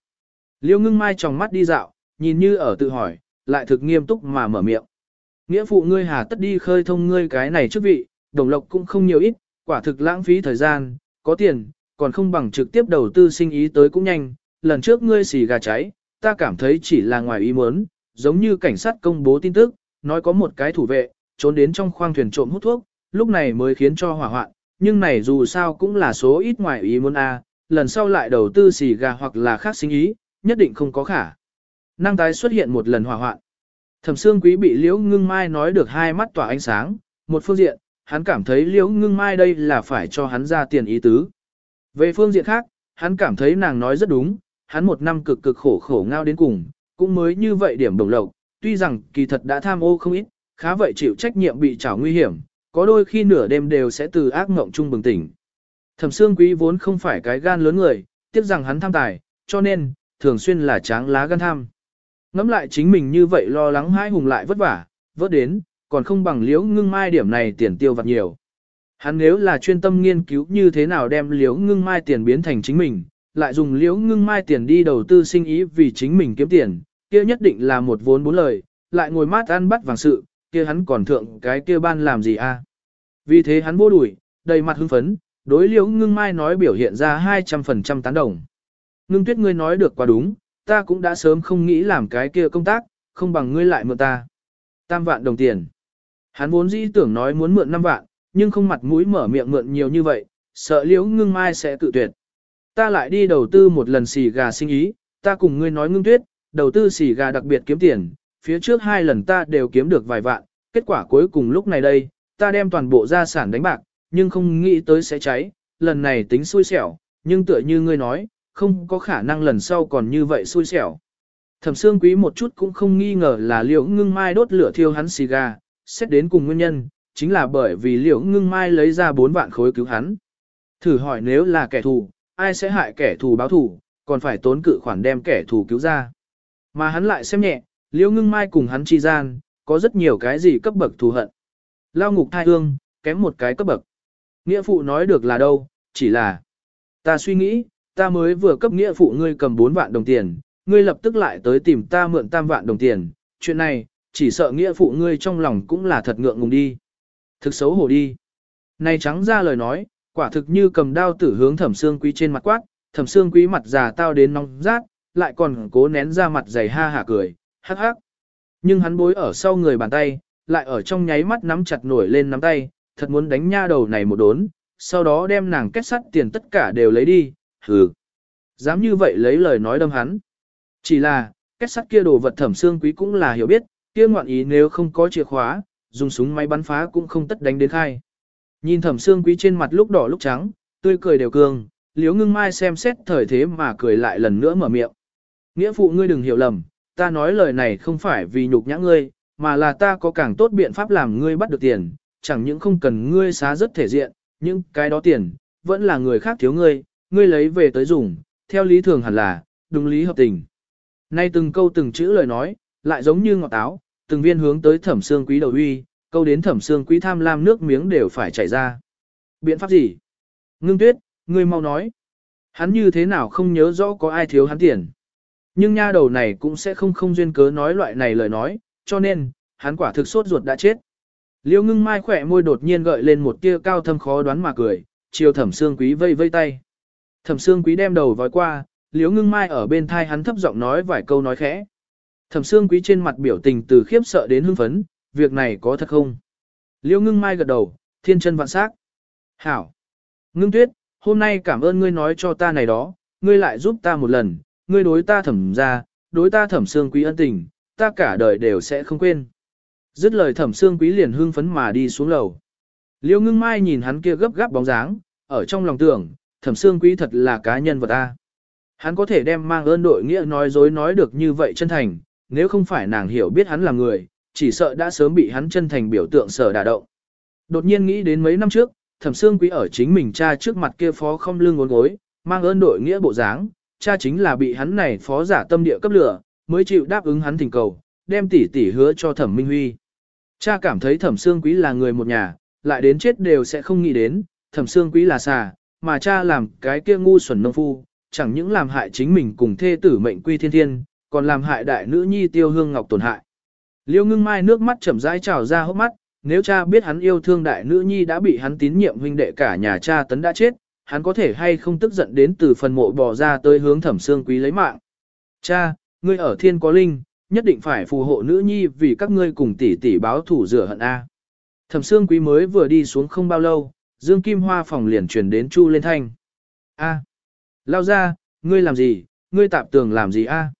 Liêu ngưng mai trong mắt đi dạo, nhìn như ở tự hỏi, lại thực nghiêm túc mà mở miệng. Nghĩa phụ ngươi hà tất đi khơi thông ngươi cái này chức vị, đồng lộc cũng không nhiều ít, quả thực lãng phí thời gian, có tiền, còn không bằng trực tiếp đầu tư sinh ý tới cũng nhanh. Lần trước ngươi xì gà cháy, ta cảm thấy chỉ là ngoài ý muốn, giống như cảnh sát công bố tin tức, nói có một cái thủ vệ, trốn đến trong khoang thuyền trộm hút thuốc, lúc này mới khiến cho hỏa hoạn, nhưng này dù sao cũng là số ít ngoài ý muốn a, lần sau lại đầu tư xì gà hoặc là khác sinh ý, nhất định không có khả. Năng tái xuất hiện một lần hỏa hoạn. Thẩm Sương Quý bị Liễu Ngưng Mai nói được hai mắt tỏa ánh sáng, một phương diện, hắn cảm thấy Liễu Ngưng Mai đây là phải cho hắn ra tiền ý tứ. Về phương diện khác, hắn cảm thấy nàng nói rất đúng, hắn một năm cực cực khổ khổ ngao đến cùng, cũng mới như vậy điểm đồng lộc, tuy rằng kỳ thật đã tham ô không ít, khá vậy chịu trách nhiệm bị trảo nguy hiểm, có đôi khi nửa đêm đều sẽ từ ác mộng chung bừng tỉnh. Thẩm Sương Quý vốn không phải cái gan lớn người, tiếc rằng hắn tham tài, cho nên, thường xuyên là tráng lá gan tham. Ngắm lại chính mình như vậy lo lắng hai hùng lại vất vả, vớt đến, còn không bằng liễu ngưng mai điểm này tiền tiêu vặt nhiều. Hắn nếu là chuyên tâm nghiên cứu như thế nào đem liễu ngưng mai tiền biến thành chính mình, lại dùng liễu ngưng mai tiền đi đầu tư sinh ý vì chính mình kiếm tiền, kia nhất định là một vốn bốn lời, lại ngồi mát ăn bắt vàng sự, kia hắn còn thượng cái kia ban làm gì a? Vì thế hắn vô đuổi, đầy mặt hưng phấn, đối liễu ngưng mai nói biểu hiện ra 200% tán đồng. Ngưng tuyết ngươi nói được quá đúng, ta cũng đã sớm không nghĩ làm cái kia công tác, không bằng ngươi lại mượn ta. Tam vạn đồng tiền. Hắn vốn dĩ tưởng nói muốn mượn 5 vạn, nhưng không mặt mũi mở miệng mượn nhiều như vậy, sợ liễu ngưng mai sẽ tự tuyệt. Ta lại đi đầu tư một lần xì gà sinh ý, ta cùng ngươi nói ngưng tuyết, đầu tư xì gà đặc biệt kiếm tiền, phía trước hai lần ta đều kiếm được vài vạn, kết quả cuối cùng lúc này đây, ta đem toàn bộ gia sản đánh bạc, nhưng không nghĩ tới sẽ cháy, lần này tính xui xẻo, nhưng tựa như ngươi nói, không có khả năng lần sau còn như vậy xui xẻo. Thẩm Sương Quý một chút cũng không nghi ngờ là Liễu Ngưng Mai đốt lửa thiêu hắn xì gà, xét đến cùng nguyên nhân, chính là bởi vì Liễu Ngưng Mai lấy ra 4 vạn khối cứu hắn. Thử hỏi nếu là kẻ thù, ai sẽ hại kẻ thù báo thù, còn phải tốn cự khoản đem kẻ thù cứu ra. Mà hắn lại xem nhẹ, Liễu Ngưng Mai cùng hắn chi gian, có rất nhiều cái gì cấp bậc thù hận. Lao ngục thai hương, kém một cái cấp bậc. Nghĩa phụ nói được là đâu, chỉ là ta suy nghĩ, ta mới vừa cấp nghĩa phụ ngươi cầm 4 vạn đồng tiền, ngươi lập tức lại tới tìm ta mượn tam vạn đồng tiền, chuyện này, chỉ sợ nghĩa phụ ngươi trong lòng cũng là thật ngượng ngùng đi. Thực xấu hổ đi. Này trắng ra lời nói, quả thực như cầm đao tử hướng thẩm xương quý trên mặt quát, thẩm xương quý mặt già tao đến nóng rát, lại còn cố nén ra mặt dày ha hả cười, hắc hắc. Nhưng hắn bối ở sau người bàn tay, lại ở trong nháy mắt nắm chặt nổi lên nắm tay, thật muốn đánh nha đầu này một đốn, sau đó đem nàng kết sắt tiền tất cả đều lấy đi, hừ. Dám như vậy lấy lời nói đâm hắn. Chỉ là, kết sắt kia đồ vật thẩm xương quý cũng là hiểu biết, kia ngoạn ý nếu không có chìa khóa, dùng súng máy bắn phá cũng không tất đánh đến khai. Nhìn thẩm xương quý trên mặt lúc đỏ lúc trắng, tươi cười đều cường, liếu ngưng mai xem xét thời thế mà cười lại lần nữa mở miệng. Nghĩa phụ ngươi đừng hiểu lầm, ta nói lời này không phải vì nhục nhã ngươi, mà là ta có càng tốt biện pháp làm ngươi bắt được tiền, chẳng những không cần ngươi xá rất thể diện, nhưng cái đó tiền, vẫn là người khác thiếu ngươi, ngươi lấy về tới dùng, theo lý thường hẳn là, đúng lý hợp tình. Nay từng câu từng chữ lời nói, lại giống như ngọt táo, từng viên hướng tới thẩm xương quý đầu uy, câu đến thẩm xương quý tham lam nước miếng đều phải chảy ra. Biện pháp gì? Ngưng tuyết, ngươi mau nói. Hắn như thế nào không nhớ rõ có ai thiếu hắn tiền. Nhưng nha đầu này cũng sẽ không không duyên cớ nói loại này lời nói, cho nên, hắn quả thực sốt ruột đã chết. Liêu ngưng mai khỏe môi đột nhiên gợi lên một tia cao thâm khó đoán mà cười, chiều thẩm xương quý vây vây tay. Thẩm Sương quý đem đầu vói qua, Liễu ngưng mai ở bên thai hắn thấp giọng nói vài câu nói khẽ. Thẩm Sương quý trên mặt biểu tình từ khiếp sợ đến hưng phấn, việc này có thật không? Liễu ngưng mai gật đầu, thiên chân vạn sắc. Hảo! Ngưng tuyết, hôm nay cảm ơn ngươi nói cho ta này đó, ngươi lại giúp ta một lần, ngươi đối ta thẩm ra, đối ta thẩm Sương quý ân tình, ta cả đời đều sẽ không quên. Dứt lời thẩm Sương quý liền hưng phấn mà đi xuống lầu. Liễu ngưng mai nhìn hắn kia gấp gáp bóng dáng, ở trong lòng tưởng, thẩm xương quý thật là cá nhân vật ta. Hắn có thể đem mang ơn đội nghĩa nói dối nói được như vậy chân thành, nếu không phải nàng hiểu biết hắn là người, chỉ sợ đã sớm bị hắn chân thành biểu tượng sở đả động. Đột nhiên nghĩ đến mấy năm trước, thẩm xương quý ở chính mình cha trước mặt kia phó không lưng ngốn gối, mang ơn đội nghĩa bộ dáng, cha chính là bị hắn này phó giả tâm địa cấp lửa, mới chịu đáp ứng hắn thỉnh cầu, đem tỷ tỷ hứa cho thẩm minh huy. Cha cảm thấy thẩm xương quý là người một nhà, lại đến chết đều sẽ không nghĩ đến, thẩm xương quý là xà, mà cha làm cái kia ngu xuẩn nông phu, chẳng những làm hại chính mình cùng thê tử mệnh quy thiên thiên, còn làm hại đại nữ nhi tiêu hương ngọc tổn hại. Liêu ngưng mai nước mắt chậm rãi trào ra hốc mắt, nếu cha biết hắn yêu thương đại nữ nhi đã bị hắn tín nhiệm huynh đệ cả nhà cha tấn đã chết, hắn có thể hay không tức giận đến từ phần mộ bỏ ra tới hướng thẩm xương quý lấy mạng. Cha, ngươi ở thiên có linh, nhất định phải phù hộ nữ nhi vì các ngươi cùng tỷ tỷ báo thủ rửa hận A. Thẩm xương quý mới vừa đi xuống không bao lâu, Dương Kim Hoa phòng liền truyền đến Chu lên thanh. A, lao ra, ngươi làm gì, ngươi tạp tường làm gì a?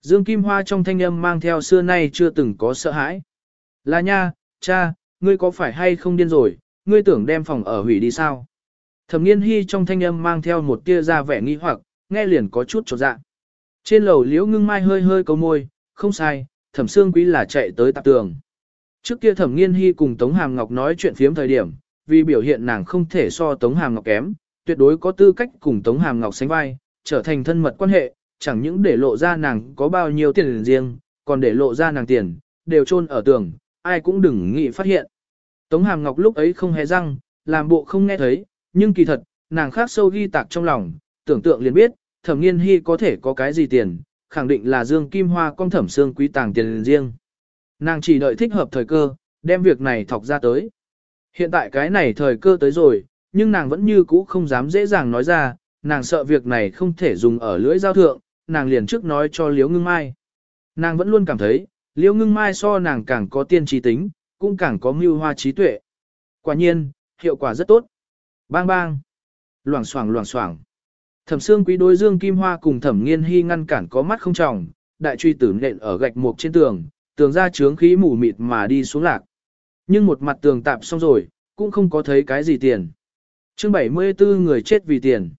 Dương Kim Hoa trong thanh âm mang theo xưa nay chưa từng có sợ hãi. Là nha, cha, ngươi có phải hay không điên rồi, ngươi tưởng đem phòng ở hủy đi sao? Thẩm nghiên hy trong thanh âm mang theo một tia ra vẻ nghi hoặc, nghe liền có chút trột dạ. Trên lầu liễu ngưng mai hơi hơi cầu môi, không sai, thẩm xương quý là chạy tới tạp tường. Trước kia thẩm nghiên hy cùng Tống Hàm Ngọc nói chuyện phiếm thời điểm, vì biểu hiện nàng không thể so Tống Hàm Ngọc kém, tuyệt đối có tư cách cùng Tống Hàm Ngọc sánh vai, trở thành thân mật quan hệ, chẳng những để lộ ra nàng có bao nhiêu tiền riêng, còn để lộ ra nàng tiền, đều chôn ở tường, ai cũng đừng nghĩ phát hiện. Tống Hàm Ngọc lúc ấy không hề răng, làm bộ không nghe thấy, nhưng kỳ thật, nàng khác sâu ghi tạc trong lòng, tưởng tượng liền biết, thẩm nghiên hy có thể có cái gì tiền, khẳng định là Dương Kim Hoa con thẩm xương quý tàng tiền riêng. Nàng chỉ đợi thích hợp thời cơ, đem việc này thọc ra tới. Hiện tại cái này thời cơ tới rồi, nhưng nàng vẫn như cũ không dám dễ dàng nói ra, nàng sợ việc này không thể dùng ở lưỡi giao thượng, nàng liền trước nói cho Liễu Ngưng Mai. Nàng vẫn luôn cảm thấy, Liễu Ngưng Mai so nàng càng có tiên trí tính, cũng càng có mưu hoa trí tuệ. Quả nhiên, hiệu quả rất tốt. Bang bang. Loảng xoảng loảng xoảng. Thẩm Sương Quý đối Dương Kim Hoa cùng Thẩm Nghiên Hi ngăn cản có mắt không tròng đại truy tử nện ở gạch mục trên tường, tường ra chướng khí mù mịt mà đi xuống lạc. Nhưng một mặt tường tạp xong rồi, cũng không có thấy cái gì tiền. Chương 74 người chết vì tiền.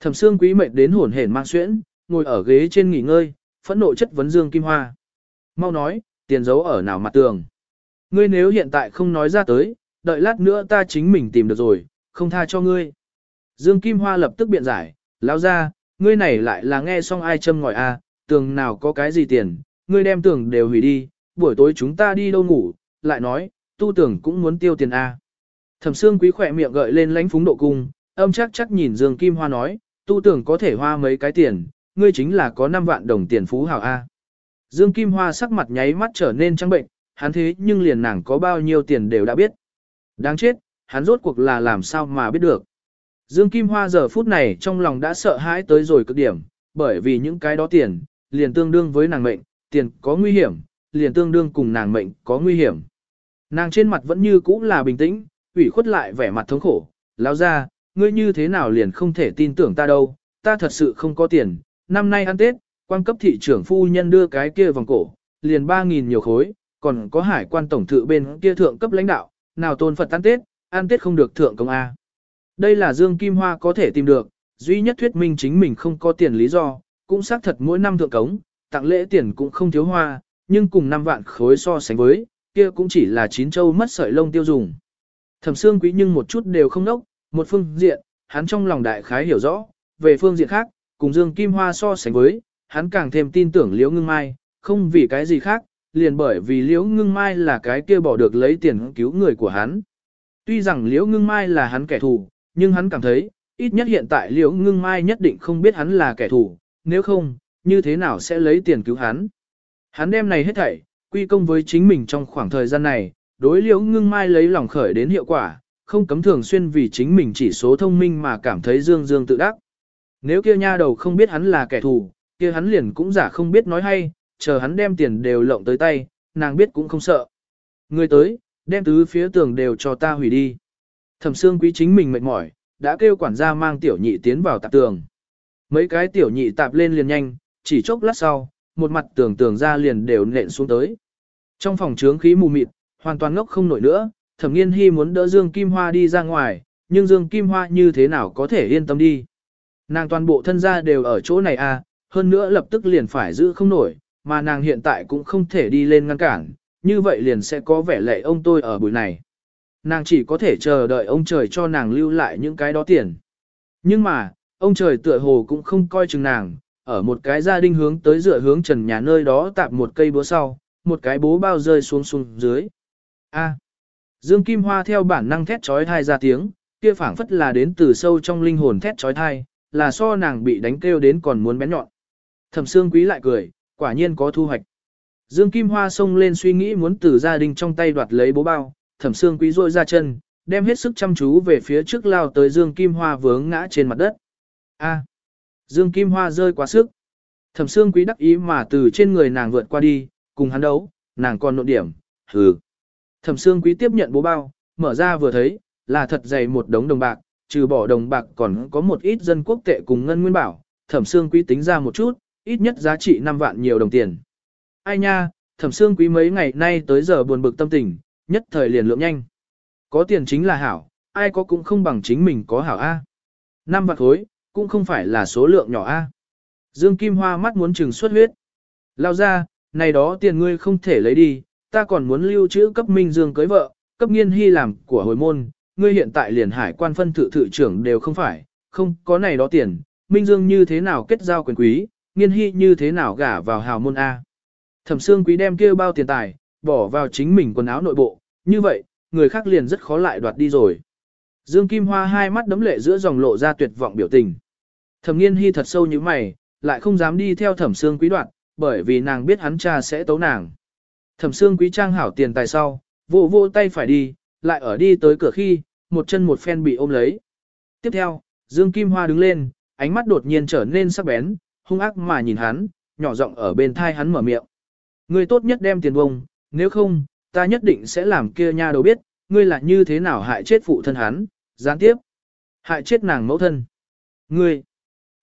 Thẩm Sương Quý mệt đến hổn hển mang xuyễn, ngồi ở ghế trên nghỉ ngơi, phẫn nộ chất vấn Dương Kim Hoa. Mau nói, tiền giấu ở nào mặt tường. Ngươi nếu hiện tại không nói ra tới, đợi lát nữa ta chính mình tìm được rồi, không tha cho ngươi. Dương Kim Hoa lập tức biện giải, lão ra, ngươi này lại là nghe xong ai châm ngòi a, à, tường nào có cái gì tiền, ngươi đem tường đều hủy đi, buổi tối chúng ta đi đâu ngủ, lại nói, tu tưởng cũng muốn tiêu tiền a. À. Thẩm xương Quý khỏe miệng gợi lên lãnh phúng độ cung, âm chắc chắc nhìn Dương Kim Hoa nói, tu tưởng có thể hoa mấy cái tiền, ngươi chính là có 5 vạn đồng tiền phú hào A. Dương Kim Hoa sắc mặt nháy mắt trở nên trắng bệnh, hắn thế nhưng liền nàng có bao nhiêu tiền đều đã biết. Đáng chết, hắn rốt cuộc là làm sao mà biết được. Dương Kim Hoa giờ phút này trong lòng đã sợ hãi tới rồi cực điểm, bởi vì những cái đó tiền, liền tương đương với nàng mệnh, tiền có nguy hiểm, liền tương đương cùng nàng mệnh có nguy hiểm. Nàng trên mặt vẫn như cũ là bình tĩnh, ủy khuất lại vẻ mặt thống khổ, lão ra, ngươi như thế nào liền không thể tin tưởng ta đâu, ta thật sự không có tiền, năm nay ăn Tết, quan cấp thị trưởng phu nhân đưa cái kia vòng cổ, liền 3.000 nhiều khối, còn có hải quan tổng thự bên kia thượng cấp lãnh đạo, nào tôn Phật ăn Tết, ăn Tết không được thượng công A. Đây là Dương Kim Hoa có thể tìm được, duy nhất thuyết minh chính mình không có tiền lý do, cũng xác thật mỗi năm thượng cống, tặng lễ tiền cũng không thiếu hoa, nhưng cùng 5 vạn khối so sánh với, kia cũng chỉ là chín châu mất sợi lông tiêu dùng. Thẩm Sương Quý nhưng một chút đều không nốc, một phương diện, hắn trong lòng đại khái hiểu rõ, về phương diện khác, cùng Dương Kim Hoa so sánh với, hắn càng thêm tin tưởng Liễu Ngưng Mai, không vì cái gì khác, liền bởi vì Liễu Ngưng Mai là cái kia bỏ được lấy tiền cứu người của hắn. Tuy rằng Liễu Ngưng Mai là hắn kẻ thù, nhưng hắn cảm thấy, ít nhất hiện tại Liễu Ngưng Mai nhất định không biết hắn là kẻ thù, nếu không, như thế nào sẽ lấy tiền cứu hắn. Hắn đem này hết thảy, quy công với chính mình trong khoảng thời gian này, đối Liễu Ngưng Mai lấy lòng khởi đến hiệu quả, không cấm thường xuyên vì chính mình chỉ số thông minh mà cảm thấy dương dương tự đắc. Nếu kia nha đầu không biết hắn là kẻ thù, kia hắn liền cũng giả không biết nói hay, chờ hắn đem tiền đều lộng tới tay, nàng biết cũng không sợ. Người tới, đem tứ phía tường đều cho ta hủy đi. Thẩm xương quý chính mình mệt mỏi, đã kêu quản gia mang tiểu nhị tiến vào tạp tường. Mấy cái tiểu nhị tạp lên liền nhanh, chỉ chốc lát sau, một mặt tường tường ra liền đều nện xuống tới. Trong phòng trướng khí mù mịt, hoàn toàn ngốc không nổi nữa, thẩm nghiên hy muốn đỡ Dương Kim Hoa đi ra ngoài, nhưng Dương Kim Hoa như thế nào có thể yên tâm đi. Nàng toàn bộ thân gia đều ở chỗ này à, hơn nữa lập tức liền phải giữ không nổi, mà nàng hiện tại cũng không thể đi lên ngăn cản, như vậy liền sẽ có vẻ lệ ông tôi ở buổi này. Nàng chỉ có thể chờ đợi ông trời cho nàng lưu lại những cái đó tiền. Nhưng mà, ông trời tựa hồ cũng không coi chừng nàng, ở một cái gia đình hướng tới dựa hướng trần nhà nơi đó tạp một cây búa sau, một cái bố bao rơi xuống xuống dưới. A. Dương Kim Hoa theo bản năng thét trói thai ra tiếng, kia phảng phất là đến từ sâu trong linh hồn thét trói thai, là so nàng bị đánh kêu đến còn muốn bén nhọn. Thẩm Sương Quý lại cười, Quả nhiên có thu hoạch. Dương Kim Hoa xông lên suy nghĩ muốn từ gia đình trong tay đoạt lấy bố bao, thẩm Sương quý rôi ra chân, đem hết sức chăm chú về phía trước lao tới Dương Kim Hoa vướng ngã trên mặt đất. A. Dương Kim Hoa rơi quá sức. Thẩm xương quý đắc ý mà từ trên người nàng vượt qua đi, cùng hắn đấu, nàng còn nộn điểm, hừ. Thẩm xương quý tiếp nhận bố bao, mở ra vừa thấy, là thật dày một đống đồng bạc, trừ bỏ đồng bạc còn có một ít dân quốc tệ cùng ngân nguyên bảo, thẩm xương quý tính ra một chút, ít nhất giá trị 5 vạn nhiều đồng tiền. Ai nha, thẩm xương quý mấy ngày nay tới giờ buồn bực tâm tình, nhất thời liền lượng nhanh. Có tiền chính là hảo, ai có cũng không bằng chính mình có hảo A. Năm vạn khối, cũng không phải là số lượng nhỏ A. Dương Kim Hoa mắt muốn trừng xuất huyết. Lao ra, này đó tiền ngươi không thể lấy đi, ta còn muốn lưu trữ cấp Minh Dương cưới vợ, cấp nghiên hy làm của hồi môn, ngươi hiện tại liền hải quan phân thự thự trưởng đều không phải, không có này đó tiền, Minh Dương như thế nào kết giao quyền quý, nghiên hy như thế nào gả vào hào môn A. Thẩm Sương Quý đem kia bao tiền tài, bỏ vào chính mình quần áo nội bộ, như vậy, người khác liền rất khó lại đoạt đi rồi. Dương Kim Hoa hai mắt đấm lệ giữa dòng lộ ra tuyệt vọng biểu tình. Thẩm Nghiên Hi thật sâu như mày, lại không dám đi theo Thẩm Sương Quý đoạn, bởi vì nàng biết hắn cha sẽ tấu nàng. Thẩm Sương Quý trang hảo tiền tài sau, vô vô tay phải đi, lại ở đi tới cửa khi, một chân một phen bị ôm lấy. Tiếp theo, Dương Kim Hoa đứng lên, ánh mắt đột nhiên trở nên sắc bén, hung ác mà nhìn hắn, nhỏ giọng ở bên thai hắn mở miệng. Ngươi tốt nhất đem tiền bông, nếu không, ta nhất định sẽ làm kia nha đầu biết, ngươi là như thế nào hại chết phụ thân hắn, gián tiếp. Hại chết nàng mẫu thân. Ngươi,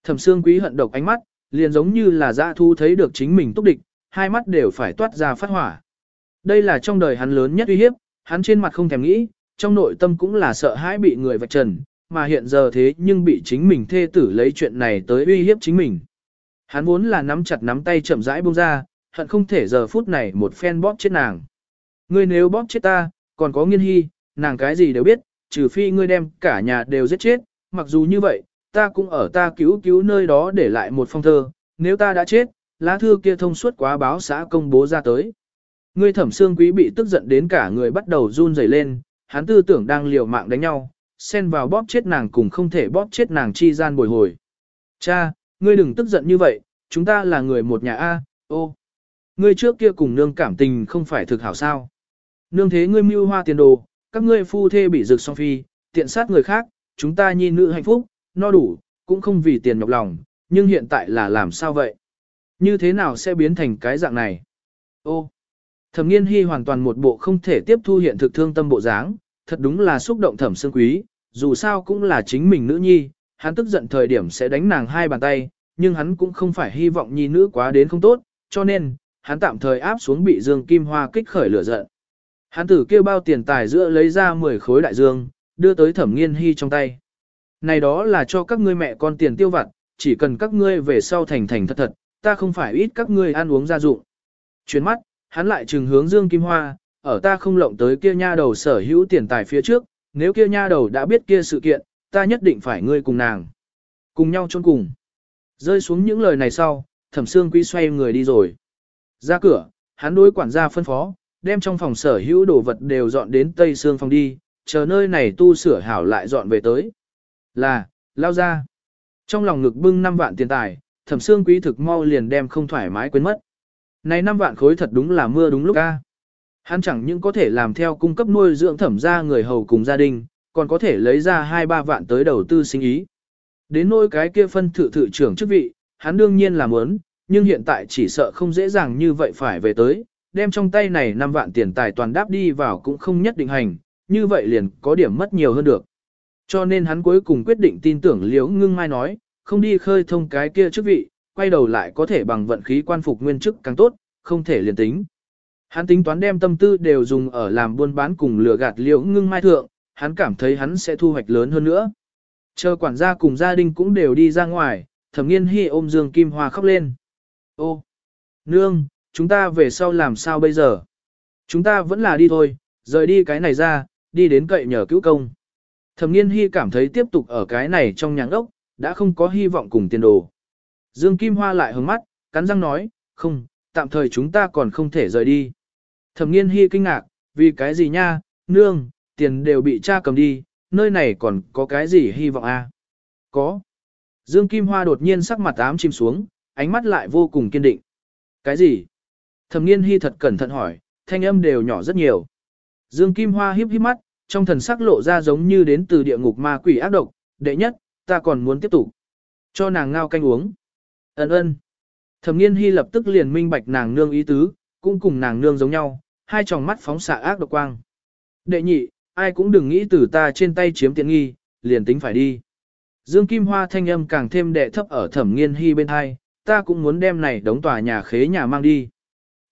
thẩm xương quý hận độc ánh mắt, liền giống như là dã thu thấy được chính mình túc địch, hai mắt đều phải toát ra phát hỏa. Đây là trong đời hắn lớn nhất uy hiếp, hắn trên mặt không thèm nghĩ, trong nội tâm cũng là sợ hãi bị người vạch trần, mà hiện giờ thế nhưng bị chính mình thê tử lấy chuyện này tới uy hiếp chính mình. Hắn vốn là nắm chặt nắm tay chậm rãi buông ra, hận không thể giờ phút này một phen bóp chết nàng. Ngươi nếu bóp chết ta, còn có nghiên hy, nàng cái gì đều biết, trừ phi ngươi đem cả nhà đều giết chết, mặc dù như vậy, ta cũng ở ta cứu cứu nơi đó để lại một phong thơ, nếu ta đã chết, lá thư kia thông suốt quá báo xã công bố ra tới. Ngươi thẩm xương quý bị tức giận đến cả người bắt đầu run rẩy lên, hắn tư tưởng đang liều mạng đánh nhau, xen vào bóp chết nàng cùng không thể bóp chết nàng chi gian bồi hồi. Cha, ngươi đừng tức giận như vậy, chúng ta là người một nhà A, ô. Ngươi trước kia cùng nương cảm tình không phải thực hảo sao. Nương thế ngươi mưu hoa tiền đồ, các ngươi phu thê bị rực song phi, tiện sát người khác, chúng ta nhi nữ hạnh phúc, no đủ, cũng không vì tiền nhọc lòng, nhưng hiện tại là làm sao vậy? Như thế nào sẽ biến thành cái dạng này? Ô, thẩm nghiên hy hoàn toàn một bộ không thể tiếp thu hiện thực thương tâm bộ dáng, thật đúng là xúc động thẩm xương quý, dù sao cũng là chính mình nữ nhi, hắn tức giận thời điểm sẽ đánh nàng hai bàn tay, nhưng hắn cũng không phải hy vọng nhi nữ quá đến không tốt, cho nên, hắn tạm thời áp xuống bị Dương Kim Hoa kích khởi lửa giận. Hắn tử kêu bao tiền tài giữa lấy ra 10 khối đại dương, đưa tới thẩm nghiên hy trong tay. Này đó là cho các ngươi mẹ con tiền tiêu vặt, chỉ cần các ngươi về sau thành thành thật thật, ta không phải ít các ngươi ăn uống gia dụng. Chuyến mắt, hắn lại trừng hướng Dương Kim Hoa, ở ta không lộng tới kia nha đầu sở hữu tiền tài phía trước, nếu kia nha đầu đã biết kia sự kiện, ta nhất định phải ngươi cùng nàng. Cùng nhau chôn cùng. Rơi xuống những lời này sau, thẩm xương quý xoay người đi rồi. Ra cửa, hắn đối quản gia phân phó, đem trong phòng sở hữu đồ vật đều dọn đến tây xương phòng đi, chờ nơi này tu sửa hảo lại dọn về tới. Là, lao ra. Trong lòng ngực bưng 5 vạn tiền tài, thẩm xương quý thực mau liền đem không thoải mái quên mất. Này 5 vạn khối thật đúng là mưa đúng lúc ca. Hắn chẳng những có thể làm theo cung cấp nuôi dưỡng thẩm ra người hầu cùng gia đình, còn có thể lấy ra 2-3 vạn tới đầu tư sinh ý. Đến nỗi cái kia phân thự thự trưởng chức vị, hắn đương nhiên là muốn, nhưng hiện tại chỉ sợ không dễ dàng như vậy phải về tới, đem trong tay này 5 vạn tiền tài toàn đáp đi vào cũng không nhất định hành, như vậy liền có điểm mất nhiều hơn được. Cho nên hắn cuối cùng quyết định tin tưởng Liễu Ngưng Mai nói, không đi khơi thông cái kia chức vị, quay đầu lại có thể bằng vận khí quan phục nguyên chức càng tốt, không thể liền tính. Hắn tính toán đem tâm tư đều dùng ở làm buôn bán cùng lừa gạt Liễu Ngưng Mai thượng, hắn cảm thấy hắn sẽ thu hoạch lớn hơn nữa. Chờ quản gia cùng gia đình cũng đều đi ra ngoài, thẩm nghiên hi ôm Dương Kim Hoa khóc lên. Ô, nương, chúng ta về sau làm sao bây giờ? Chúng ta vẫn là đi thôi, rời đi cái này ra, đi đến cậy nhờ cứu công. Thẩm nghiên hy cảm thấy tiếp tục ở cái này trong nhà ốc, đã không có hy vọng cùng tiền đồ. Dương Kim Hoa lại hướng mắt, cắn răng nói, không, tạm thời chúng ta còn không thể rời đi. Thẩm nghiên hy kinh ngạc, vì cái gì nha, nương, tiền đều bị cha cầm đi, nơi này còn có cái gì hy vọng à? Có. Dương Kim Hoa đột nhiên sắc mặt ám chìm xuống, ánh mắt lại vô cùng kiên định. Cái gì? Thẩm nghiên hy thật cẩn thận hỏi, thanh âm đều nhỏ rất nhiều. Dương Kim Hoa hiếp hiếp mắt, trong thần sắc lộ ra giống như đến từ địa ngục ma quỷ ác độc, đệ nhất, ta còn muốn tiếp tục. Cho nàng ngao canh uống. Ấn ơn. Thẩm nghiên hy lập tức liền minh bạch nàng nương ý tứ, cũng cùng nàng nương giống nhau, hai tròng mắt phóng xạ ác độc quang. Đệ nhị, ai cũng đừng nghĩ từ ta trên tay chiếm tiện nghi, liền tính phải đi. Dương Kim Hoa thanh âm càng thêm đệ thấp ở thẩm nghiên hy bên hai, ta cũng muốn đem này đóng tòa nhà khế nhà mang đi.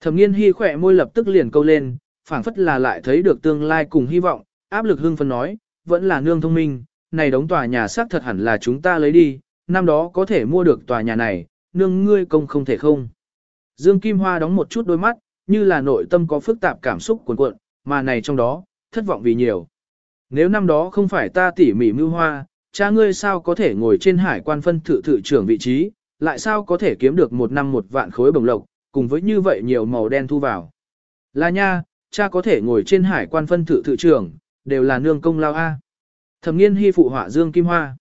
Thẩm nghiên hy khỏe môi lập tức liền câu lên, phảng phất là lại thấy được tương lai cùng hy vọng, áp lực hưng phân nói, vẫn là nương thông minh, này đóng tòa nhà xác thật hẳn là chúng ta lấy đi, năm đó có thể mua được tòa nhà này, nương ngươi công không thể không. Dương Kim Hoa đóng một chút đôi mắt, như là nội tâm có phức tạp cảm xúc cuồn cuộn, mà này trong đó, thất vọng vì nhiều. Nếu năm đó không phải ta tỉ mỉ mưu hoa, cha ngươi sao có thể ngồi trên hải quan phân thự thự trưởng vị trí, lại sao có thể kiếm được một năm một vạn khối bồng lộc, cùng với như vậy nhiều màu đen thu vào. Là nha, cha có thể ngồi trên hải quan phân thự thự trưởng, đều là nương công lao A. Thẩm nghiên hy phụ họa Dương Kim Hoa.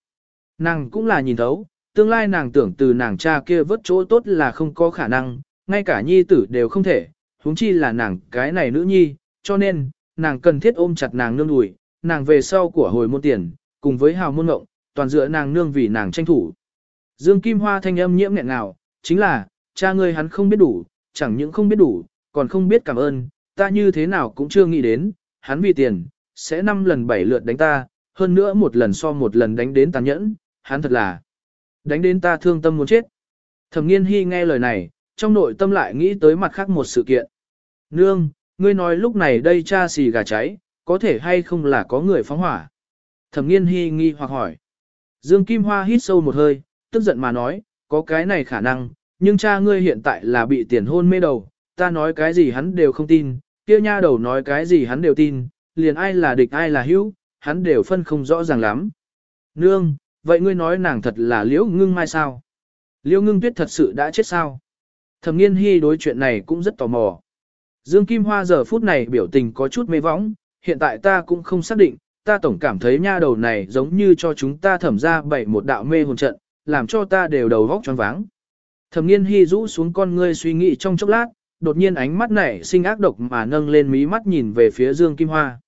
Nàng cũng là nhìn thấu, tương lai nàng tưởng từ nàng cha kia vớt chỗ tốt là không có khả năng, ngay cả nhi tử đều không thể, huống chi là nàng cái này nữ nhi, cho nên, nàng cần thiết ôm chặt nàng nương đùi, nàng về sau của hồi môn tiền, cùng với hào môn ngộng, toàn dựa nàng nương vì nàng tranh thủ. Dương Kim Hoa thanh âm nhiễm nghẹn nào, chính là, cha ngươi hắn không biết đủ, chẳng những không biết đủ, còn không biết cảm ơn, ta như thế nào cũng chưa nghĩ đến, hắn vì tiền, sẽ năm lần bảy lượt đánh ta, hơn nữa một lần so một lần đánh đến tàn nhẫn, hắn thật là đánh đến ta thương tâm muốn chết. Thẩm nghiên hy nghe lời này, trong nội tâm lại nghĩ tới mặt khác một sự kiện. Nương, ngươi nói lúc này đây cha xì gà cháy, có thể hay không là có người phóng hỏa? Thẩm nghiên hy nghi hoặc hỏi. Dương Kim Hoa hít sâu một hơi, tức giận mà nói, có cái này khả năng, nhưng cha ngươi hiện tại là bị tiền hôn mê đầu, ta nói cái gì hắn đều không tin, kia nha đầu nói cái gì hắn đều tin, liền ai là địch ai là hữu, hắn đều phân không rõ ràng lắm. Nương, vậy ngươi nói nàng thật là liễu ngưng mai sao? Liễu ngưng tuyết thật sự đã chết sao? Thẩm nghiên hy đối chuyện này cũng rất tò mò. Dương Kim Hoa giờ phút này biểu tình có chút mê võng, hiện tại ta cũng không xác định, ta tổng cảm thấy nha đầu này giống như cho chúng ta thẩm ra bảy một đạo mê hồn trận, làm cho ta đều đầu vóc choáng váng. Thẩm nghiên hy rũ xuống con ngươi suy nghĩ trong chốc lát, đột nhiên ánh mắt này sinh ác độc mà nâng lên mí mắt nhìn về phía Dương Kim Hoa.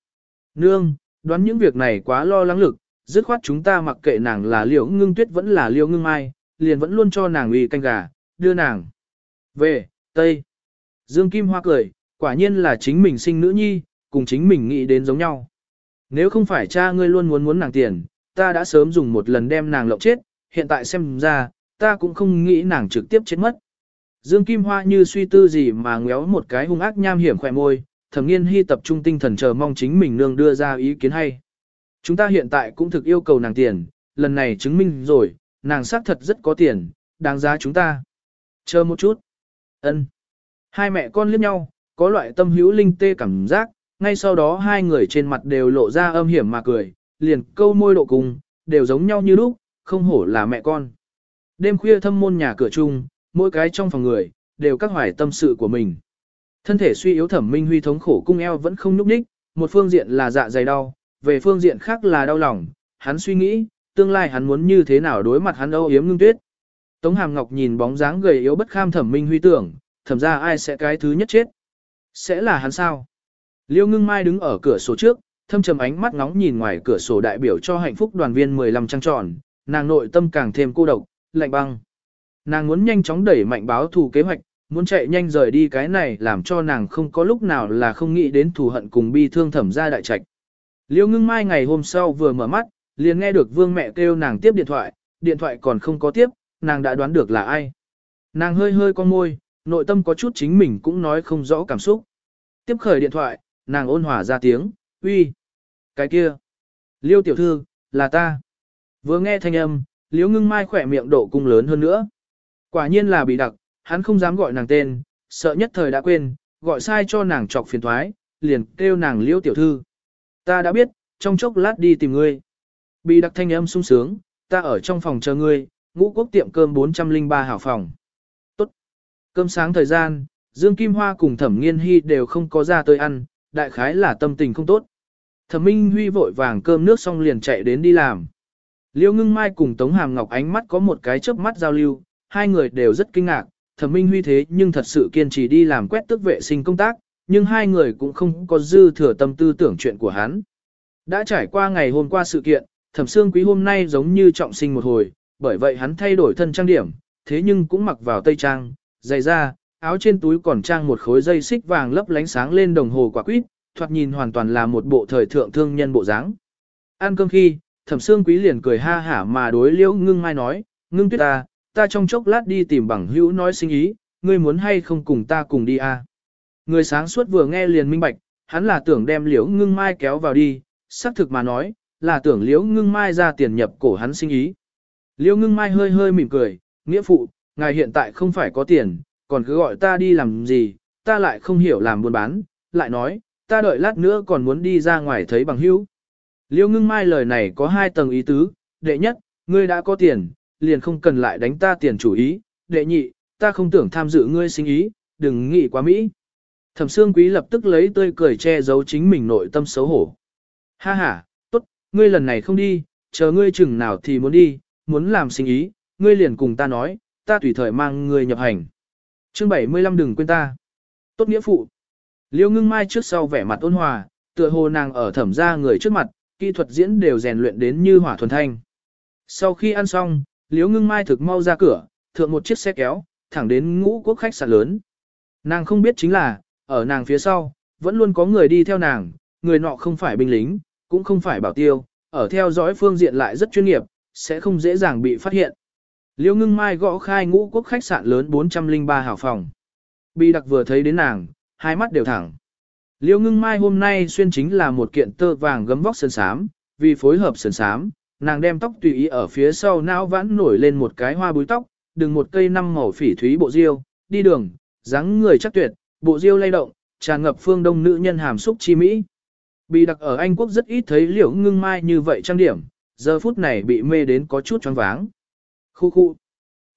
Nương, đoán những việc này quá lo lắng lực, dứt khoát chúng ta mặc kệ nàng là liễu ngưng tuyết vẫn là liễu ngưng mai, liền vẫn luôn cho nàng uy canh gà, đưa nàng về, Tây. Dương Kim Hoa cười, quả nhiên là chính mình sinh nữ nhi, cùng chính mình nghĩ đến giống nhau. Nếu không phải cha ngươi luôn muốn muốn nàng tiền, ta đã sớm dùng một lần đem nàng lộng chết, hiện tại xem ra, ta cũng không nghĩ nàng trực tiếp chết mất. Dương Kim Hoa như suy tư gì mà ngéo một cái hung ác nham hiểm khỏe môi, thẩm nghiên hy tập trung tinh thần chờ mong chính mình nương đưa ra ý kiến hay. Chúng ta hiện tại cũng thực yêu cầu nàng tiền, lần này chứng minh rồi, nàng xác thật rất có tiền, đáng giá chúng ta. Chờ một chút. ân Hai mẹ con liếc nhau, có loại tâm hữu linh tê cảm giác, ngay sau đó hai người trên mặt đều lộ ra âm hiểm mà cười, liền câu môi độ cùng, đều giống nhau như lúc, không hổ là mẹ con. Đêm khuya thâm môn nhà cửa chung, mỗi cái trong phòng người, đều các hoài tâm sự của mình. Thân thể suy yếu thẩm minh huy thống khổ cung eo vẫn không nhúc nhích, một phương diện là dạ dày đau, về phương diện khác là đau lòng, hắn suy nghĩ, tương lai hắn muốn như thế nào đối mặt hắn âu yếm ngưng tuyết. Tống Hàm Ngọc nhìn bóng dáng gầy yếu bất kham thẩm minh huy tưởng, thẩm ra ai sẽ cái thứ nhất chết. Sẽ là hắn sao? Liêu ngưng mai đứng ở cửa sổ trước, thâm trầm ánh mắt ngóng nhìn ngoài cửa sổ đại biểu cho hạnh phúc đoàn viên 15 trăng tròn, nàng nội tâm càng thêm cô độc, lạnh băng. Nàng muốn nhanh chóng đẩy mạnh báo thù kế hoạch, muốn chạy nhanh rời đi cái này làm cho nàng không có lúc nào là không nghĩ đến thù hận cùng bi thương thẩm ra đại trạch. Liêu ngưng mai ngày hôm sau vừa mở mắt, liền nghe được vương mẹ kêu nàng tiếp điện thoại, điện thoại còn không có tiếp, nàng đã đoán được là ai. Nàng hơi hơi con môi, nội tâm có chút chính mình cũng nói không rõ cảm xúc. Tiếp khởi điện thoại, nàng ôn hòa ra tiếng, uy, cái kia, liêu tiểu thư, là ta. Vừa nghe thanh âm, liêu ngưng mai khỏe miệng độ cung lớn hơn nữa. Quả nhiên là bị đặc, hắn không dám gọi nàng tên, sợ nhất thời đã quên, gọi sai cho nàng chọc phiền thoái, liền kêu nàng liêu tiểu thư. Ta đã biết, trong chốc lát đi tìm ngươi. Bị đặc thanh âm sung sướng, ta ở trong phòng chờ ngươi, ngũ quốc tiệm cơm 403 hảo phòng. Tốt. Cơm sáng thời gian, Dương Kim Hoa cùng Thẩm Nghiên Hy đều không có ra tới ăn, đại khái là tâm tình không tốt. Thẩm Minh Huy vội vàng cơm nước xong liền chạy đến đi làm. Liêu ngưng mai cùng Tống Hàm Ngọc ánh mắt có một cái chớp mắt giao lưu, hai người đều rất kinh ngạc, thẩm minh huy thế nhưng thật sự kiên trì đi làm quét tước vệ sinh công tác, nhưng hai người cũng không có dư thừa tâm tư tưởng chuyện của hắn. Đã trải qua ngày hôm qua sự kiện, thẩm xương quý hôm nay giống như trọng sinh một hồi, bởi vậy hắn thay đổi thân trang điểm, thế nhưng cũng mặc vào tây trang, giày da, áo trên túi còn trang một khối dây xích vàng lấp lánh sáng lên đồng hồ quả quýt, thoạt nhìn hoàn toàn là một bộ thời thượng thương nhân bộ dáng. Ăn cơm khi, thẩm xương quý liền cười ha hả mà đối liễu ngưng mai nói, ngưng tuyết ta, ta trong chốc lát đi tìm bằng hữu nói sinh ý, ngươi muốn hay không cùng ta cùng đi à. Người sáng suốt vừa nghe liền minh bạch, hắn là tưởng đem liễu ngưng mai kéo vào đi, xác thực mà nói, là tưởng liễu ngưng mai ra tiền nhập cổ hắn sinh ý. Liễu ngưng mai hơi hơi mỉm cười, nghĩa phụ, ngài hiện tại không phải có tiền, còn cứ gọi ta đi làm gì, ta lại không hiểu làm buôn bán, lại nói, ta đợi lát nữa còn muốn đi ra ngoài thấy bằng hữu. Liễu ngưng mai lời này có hai tầng ý tứ, đệ nhất, ngươi đã có tiền, liền không cần lại đánh ta tiền chủ ý, đệ nhị, ta không tưởng tham dự ngươi sinh ý, đừng nghĩ quá Mỹ. Thẩm Sương Quý lập tức lấy tươi cười che giấu chính mình nội tâm xấu hổ. Ha ha, tốt, ngươi lần này không đi, chờ ngươi chừng nào thì muốn đi, muốn làm sinh ý, ngươi liền cùng ta nói, ta tùy thời mang ngươi nhập hành. Chương 75 đừng quên ta. Tốt nghĩa phụ. Liêu ngưng mai trước sau vẻ mặt ôn hòa, tựa hồ nàng ở thẩm ra người trước mặt, kỹ thuật diễn đều rèn luyện đến như hỏa thuần thanh. Sau khi ăn xong, Liễu ngưng mai thực mau ra cửa, thượng một chiếc xe kéo, thẳng đến ngũ quốc khách sạn lớn. Nàng không biết chính là, ở nàng phía sau, vẫn luôn có người đi theo nàng, người nọ không phải binh lính, cũng không phải bảo tiêu, ở theo dõi phương diện lại rất chuyên nghiệp, sẽ không dễ dàng bị phát hiện. Liêu ngưng mai gõ khai ngũ quốc khách sạn lớn 403 hảo phòng. Bị đặc vừa thấy đến nàng, hai mắt đều thẳng. Liêu ngưng mai hôm nay xuyên chính là một kiện tơ vàng gấm vóc sơn sám, vì phối hợp sơn sám, nàng đem tóc tùy ý ở phía sau não vãn nổi lên một cái hoa búi tóc, đừng một cây năm màu phỉ thúy bộ diêu, đi đường, dáng người chắc tuyệt, bộ diêu lay động, tràn ngập phương đông nữ nhân hàm xúc chi mỹ. Bị đặc ở Anh Quốc rất ít thấy liễu ngưng mai như vậy trang điểm, giờ phút này bị mê đến có chút choáng váng. Khu khu.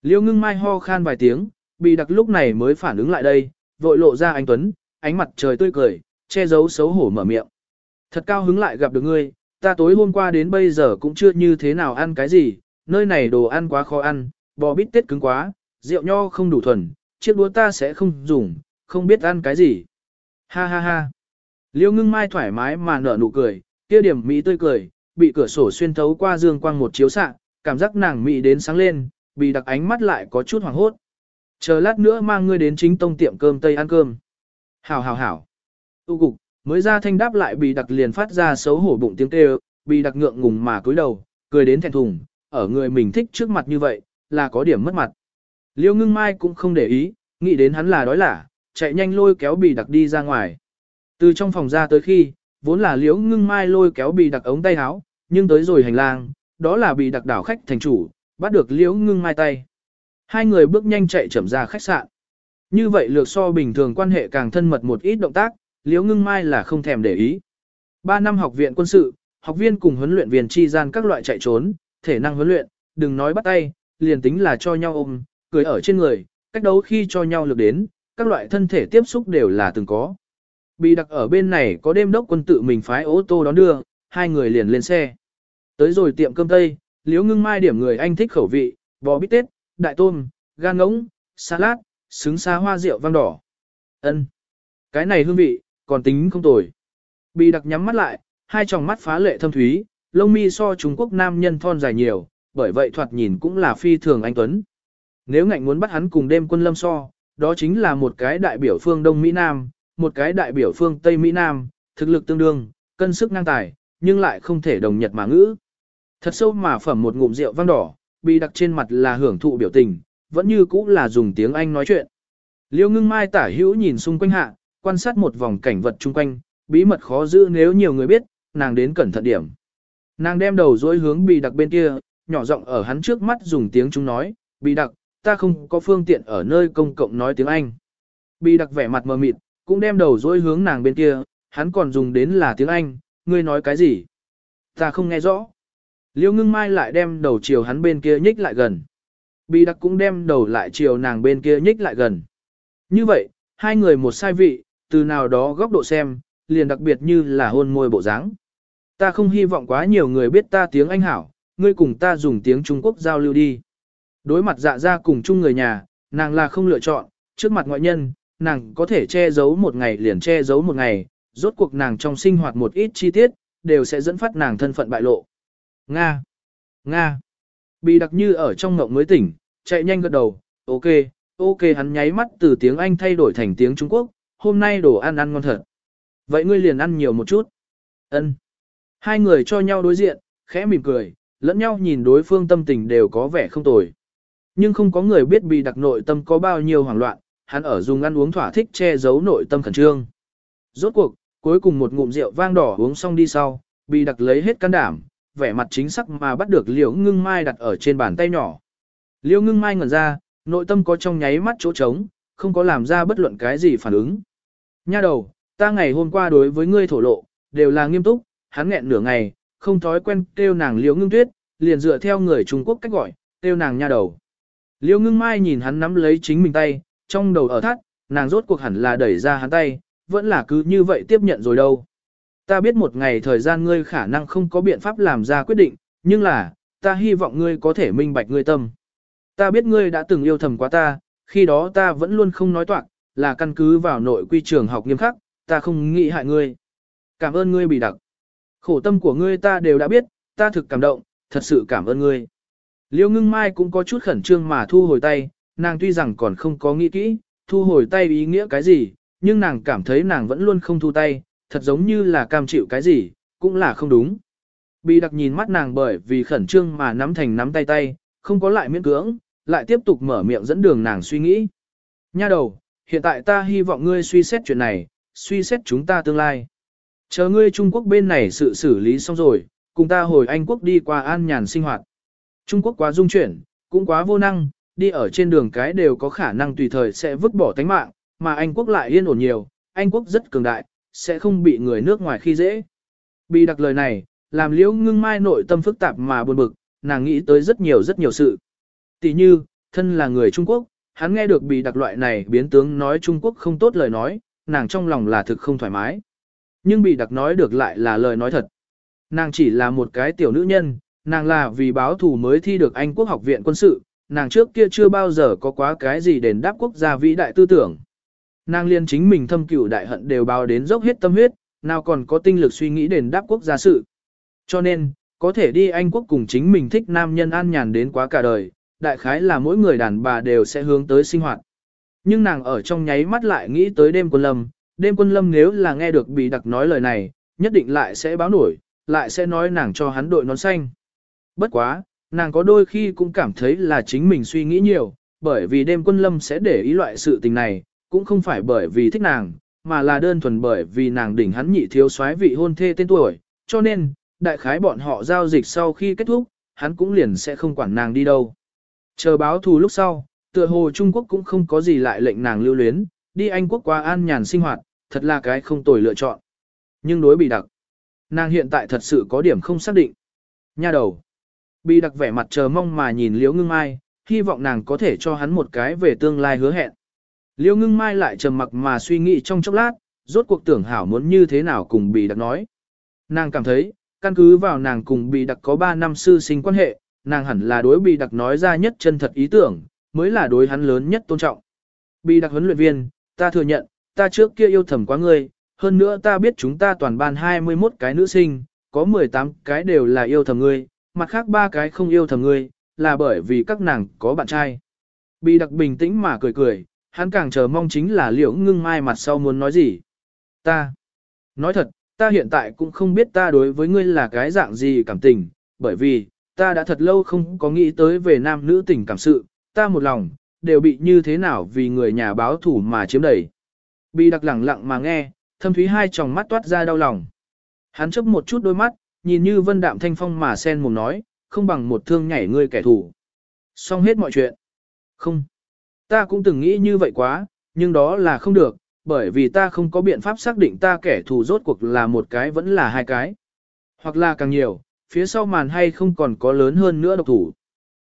Liêu ngưng mai ho khan vài tiếng, bị đặc lúc này mới phản ứng lại đây, vội lộ ra anh Tuấn, ánh mặt trời tươi cười, che giấu xấu hổ mở miệng. Thật cao hứng lại gặp được ngươi, ta tối hôm qua đến bây giờ cũng chưa như thế nào ăn cái gì, nơi này đồ ăn quá khó ăn, bò bít tết cứng quá, rượu nho không đủ thuần, chiếc đũa ta sẽ không dùng, không biết ăn cái gì. Ha ha ha. Liêu ngưng mai thoải mái mà nở nụ cười, kia điểm mỹ tươi cười, bị cửa sổ xuyên thấu qua dương quang một chiếu xạ, cảm giác nàng mỹ đến sáng lên, bị đặc ánh mắt lại có chút hoảng hốt. Chờ lát nữa mang ngươi đến chính tông tiệm cơm Tây ăn cơm. Hảo hảo hảo. Tu cục, mới ra thanh đáp lại bị đặc liền phát ra xấu hổ bụng tiếng kêu, bị đặc ngượng ngùng mà cúi đầu, cười đến thẹn thùng, ở người mình thích trước mặt như vậy, là có điểm mất mặt. Liêu ngưng mai cũng không để ý, nghĩ đến hắn là đói lả, chạy nhanh lôi kéo bị đặc đi ra ngoài. Từ trong phòng ra tới khi, vốn là liễu ngưng mai lôi kéo bị đặc ống tay áo, nhưng tới rồi hành lang, đó là bị đặc đảo khách thành chủ, bắt được liễu ngưng mai tay. Hai người bước nhanh chạy chậm ra khách sạn. Như vậy lược so bình thường quan hệ càng thân mật một ít động tác, liễu ngưng mai là không thèm để ý. Ba năm học viện quân sự, học viên cùng huấn luyện viên chi gian các loại chạy trốn, thể năng huấn luyện, đừng nói bắt tay, liền tính là cho nhau ôm, cười ở trên người, cách đấu khi cho nhau lực đến, các loại thân thể tiếp xúc đều là từng có. Bị đặc ở bên này có đêm đốc quân tự mình phái ô tô đón đưa, hai người liền lên xe. Tới rồi tiệm cơm tây, Liễu ngưng mai điểm người anh thích khẩu vị, bò bít tết, đại tôm, gan ngỗng, salad, xứng xa hoa rượu vang đỏ. ân Cái này hương vị, còn tính không tồi. Bị đặc nhắm mắt lại, hai tròng mắt phá lệ thâm thúy, lông mi so Trung Quốc nam nhân thon dài nhiều, bởi vậy thoạt nhìn cũng là phi thường anh Tuấn. Nếu ngạnh muốn bắt hắn cùng đêm quân lâm so, đó chính là một cái đại biểu phương Đông Mỹ Nam, một cái đại biểu phương Tây Mỹ Nam, thực lực tương đương, cân sức ngang tài, nhưng lại không thể đồng nhật mà ngữ. Thật sâu mà phẩm một ngụm rượu vang đỏ, bị đặc trên mặt là hưởng thụ biểu tình, vẫn như cũ là dùng tiếng Anh nói chuyện. Liêu ngưng mai tả hữu nhìn xung quanh hạ, quan sát một vòng cảnh vật chung quanh, bí mật khó giữ nếu nhiều người biết, nàng đến cẩn thận điểm. Nàng đem đầu dối hướng bị đặc bên kia, nhỏ giọng ở hắn trước mắt dùng tiếng chúng nói, bị đặc, ta không có phương tiện ở nơi công cộng nói tiếng Anh. Bị đặc vẻ mặt mờ mịt, cũng đem đầu dối hướng nàng bên kia, hắn còn dùng đến là tiếng Anh, ngươi nói cái gì? Ta không nghe rõ. Liêu ngưng mai lại đem đầu chiều hắn bên kia nhích lại gần. Bị đặc cũng đem đầu lại chiều nàng bên kia nhích lại gần. Như vậy, hai người một sai vị, từ nào đó góc độ xem, liền đặc biệt như là hôn môi bộ dáng. Ta không hy vọng quá nhiều người biết ta tiếng Anh hảo, ngươi cùng ta dùng tiếng Trung Quốc giao lưu đi. Đối mặt dạ ra cùng chung người nhà, Nàng là không lựa chọn, trước mặt ngoại nhân, nàng có thể che giấu một ngày liền che giấu một ngày, rốt cuộc nàng trong sinh hoạt một ít chi tiết, đều sẽ dẫn phát nàng thân phận bại lộ. Nga! Nga! Bị đặc như ở trong ngộng mới tỉnh, chạy nhanh gật đầu, ok, ok hắn nháy mắt từ tiếng Anh thay đổi thành tiếng Trung Quốc, hôm nay đồ ăn ăn ngon thật. Vậy ngươi liền ăn nhiều một chút. Ân. Hai người cho nhau đối diện, khẽ mỉm cười, lẫn nhau nhìn đối phương tâm tình đều có vẻ không tồi. Nhưng không có người biết bị đặc nội tâm có bao nhiêu hoảng loạn, hắn ở dùng ăn uống thỏa thích che giấu nội tâm khẩn trương. Rốt cuộc, cuối cùng một ngụm rượu vang đỏ uống xong đi sau, bị đặc lấy hết can đảm, vẻ mặt chính xác mà bắt được liễu ngưng mai đặt ở trên bàn tay nhỏ. Liễu ngưng mai ngẩn ra, nội tâm có trong nháy mắt chỗ trống, không có làm ra bất luận cái gì phản ứng. Nha đầu, ta ngày hôm qua đối với ngươi thổ lộ, đều là nghiêm túc, hắn nghẹn nửa ngày, không thói quen kêu nàng liễu ngưng tuyết, liền dựa theo người Trung Quốc cách gọi, kêu nàng nha đầu. Liễu ngưng mai nhìn hắn nắm lấy chính mình tay, trong đầu ở thắt, nàng rốt cuộc hẳn là đẩy ra hắn tay, vẫn là cứ như vậy tiếp nhận rồi đâu. Ta biết một ngày thời gian ngươi khả năng không có biện pháp làm ra quyết định, nhưng là, ta hy vọng ngươi có thể minh bạch ngươi tâm. Ta biết ngươi đã từng yêu thầm quá ta, khi đó ta vẫn luôn không nói toạc, là căn cứ vào nội quy trường học nghiêm khắc, ta không nghĩ hại ngươi. Cảm ơn ngươi bị đặc. Khổ tâm của ngươi ta đều đã biết, ta thực cảm động, thật sự cảm ơn ngươi. Liêu ngưng mai cũng có chút khẩn trương mà thu hồi tay, nàng tuy rằng còn không có nghĩ kỹ, thu hồi tay ý nghĩa cái gì, nhưng nàng cảm thấy nàng vẫn luôn không thu tay, thật giống như là cam chịu cái gì, cũng là không đúng. Bị đặc nhìn mắt nàng bởi vì khẩn trương mà nắm thành nắm tay tay, không có lại miễn cưỡng, lại tiếp tục mở miệng dẫn đường nàng suy nghĩ. Nha đầu, hiện tại ta hy vọng ngươi suy xét chuyện này, suy xét chúng ta tương lai. Chờ ngươi Trung Quốc bên này sự xử lý xong rồi, cùng ta hồi Anh Quốc đi qua an nhàn sinh hoạt. Trung Quốc quá dung chuyển, cũng quá vô năng, đi ở trên đường cái đều có khả năng tùy thời sẽ vứt bỏ tánh mạng, mà Anh Quốc lại yên ổn nhiều, Anh Quốc rất cường đại, sẽ không bị người nước ngoài khi dễ. Bị đặc lời này, làm liễu ngưng mai nội tâm phức tạp mà buồn bực, nàng nghĩ tới rất nhiều rất nhiều sự. Tỷ như, thân là người Trung Quốc, hắn nghe được bị đặc loại này biến tướng nói Trung Quốc không tốt lời nói, nàng trong lòng là thực không thoải mái. Nhưng bị đặc nói được lại là lời nói thật. Nàng chỉ là một cái tiểu nữ nhân, nàng là vì báo thù mới thi được Anh quốc học viện quân sự, nàng trước kia chưa bao giờ có quá cái gì đền đáp quốc gia vĩ đại tư tưởng. Nàng liên chính mình thâm cửu đại hận đều báo đến dốc hết tâm huyết, nào còn có tinh lực suy nghĩ đền đáp quốc gia sự. Cho nên, có thể đi Anh quốc cùng chính mình thích nam nhân an nhàn đến quá cả đời, đại khái là mỗi người đàn bà đều sẽ hướng tới sinh hoạt. Nhưng nàng ở trong nháy mắt lại nghĩ tới đêm quân lâm, đêm quân lâm nếu là nghe được bị đặc nói lời này, nhất định lại sẽ báo nổi, lại sẽ nói nàng cho hắn đội nón xanh. Bất quá, nàng có đôi khi cũng cảm thấy là chính mình suy nghĩ nhiều, bởi vì đêm quân lâm sẽ để ý loại sự tình này, cũng không phải bởi vì thích nàng, mà là đơn thuần bởi vì nàng đỉnh hắn nhị thiếu soái vị hôn thê tên tuổi, cho nên, đại khái bọn họ giao dịch sau khi kết thúc, hắn cũng liền sẽ không quản nàng đi đâu. Chờ báo thù lúc sau, tựa hồ Trung Quốc cũng không có gì lại lệnh nàng lưu luyến, đi Anh quốc qua an nhàn sinh hoạt, thật là cái không tồi lựa chọn. Nhưng đối bị đặc, nàng hiện tại thật sự có điểm không xác định. Nha đầu, bị đặc vẻ mặt chờ mong mà nhìn Liễu Ngưng Mai, hy vọng nàng có thể cho hắn một cái về tương lai hứa hẹn. Liễu Ngưng Mai lại trầm mặc mà suy nghĩ trong chốc lát, rốt cuộc tưởng hảo muốn như thế nào cùng bị đặc nói. Nàng cảm thấy, căn cứ vào nàng cùng bị đặc có 3 năm sư sinh quan hệ, nàng hẳn là đối bị đặc nói ra nhất chân thật ý tưởng, mới là đối hắn lớn nhất tôn trọng. Bị đặc huấn luyện viên, ta thừa nhận, ta trước kia yêu thầm quá ngươi, hơn nữa ta biết chúng ta toàn ban 21 cái nữ sinh, có 18 cái đều là yêu thầm ngươi, mặt khác ba cái không yêu thầm ngươi, là bởi vì các nàng có bạn trai. Bị đặc bình tĩnh mà cười cười, hắn càng chờ mong chính là liễu ngưng mai mặt sau muốn nói gì. Ta, nói thật, ta hiện tại cũng không biết ta đối với ngươi là cái dạng gì cảm tình, bởi vì, ta đã thật lâu không có nghĩ tới về nam nữ tình cảm sự, ta một lòng, đều bị như thế nào vì người nhà báo thủ mà chiếm đẩy. Bị đặc lẳng lặng mà nghe, thâm thúy hai tròng mắt toát ra đau lòng. Hắn chấp một chút đôi mắt, nhìn như vân đạm thanh phong mà sen mồm nói, không bằng một thương nhảy ngươi kẻ thù. Xong hết mọi chuyện. Không. Ta cũng từng nghĩ như vậy quá, nhưng đó là không được, bởi vì ta không có biện pháp xác định ta kẻ thù rốt cuộc là một cái vẫn là hai cái. Hoặc là càng nhiều, phía sau màn hay không còn có lớn hơn nữa độc thủ.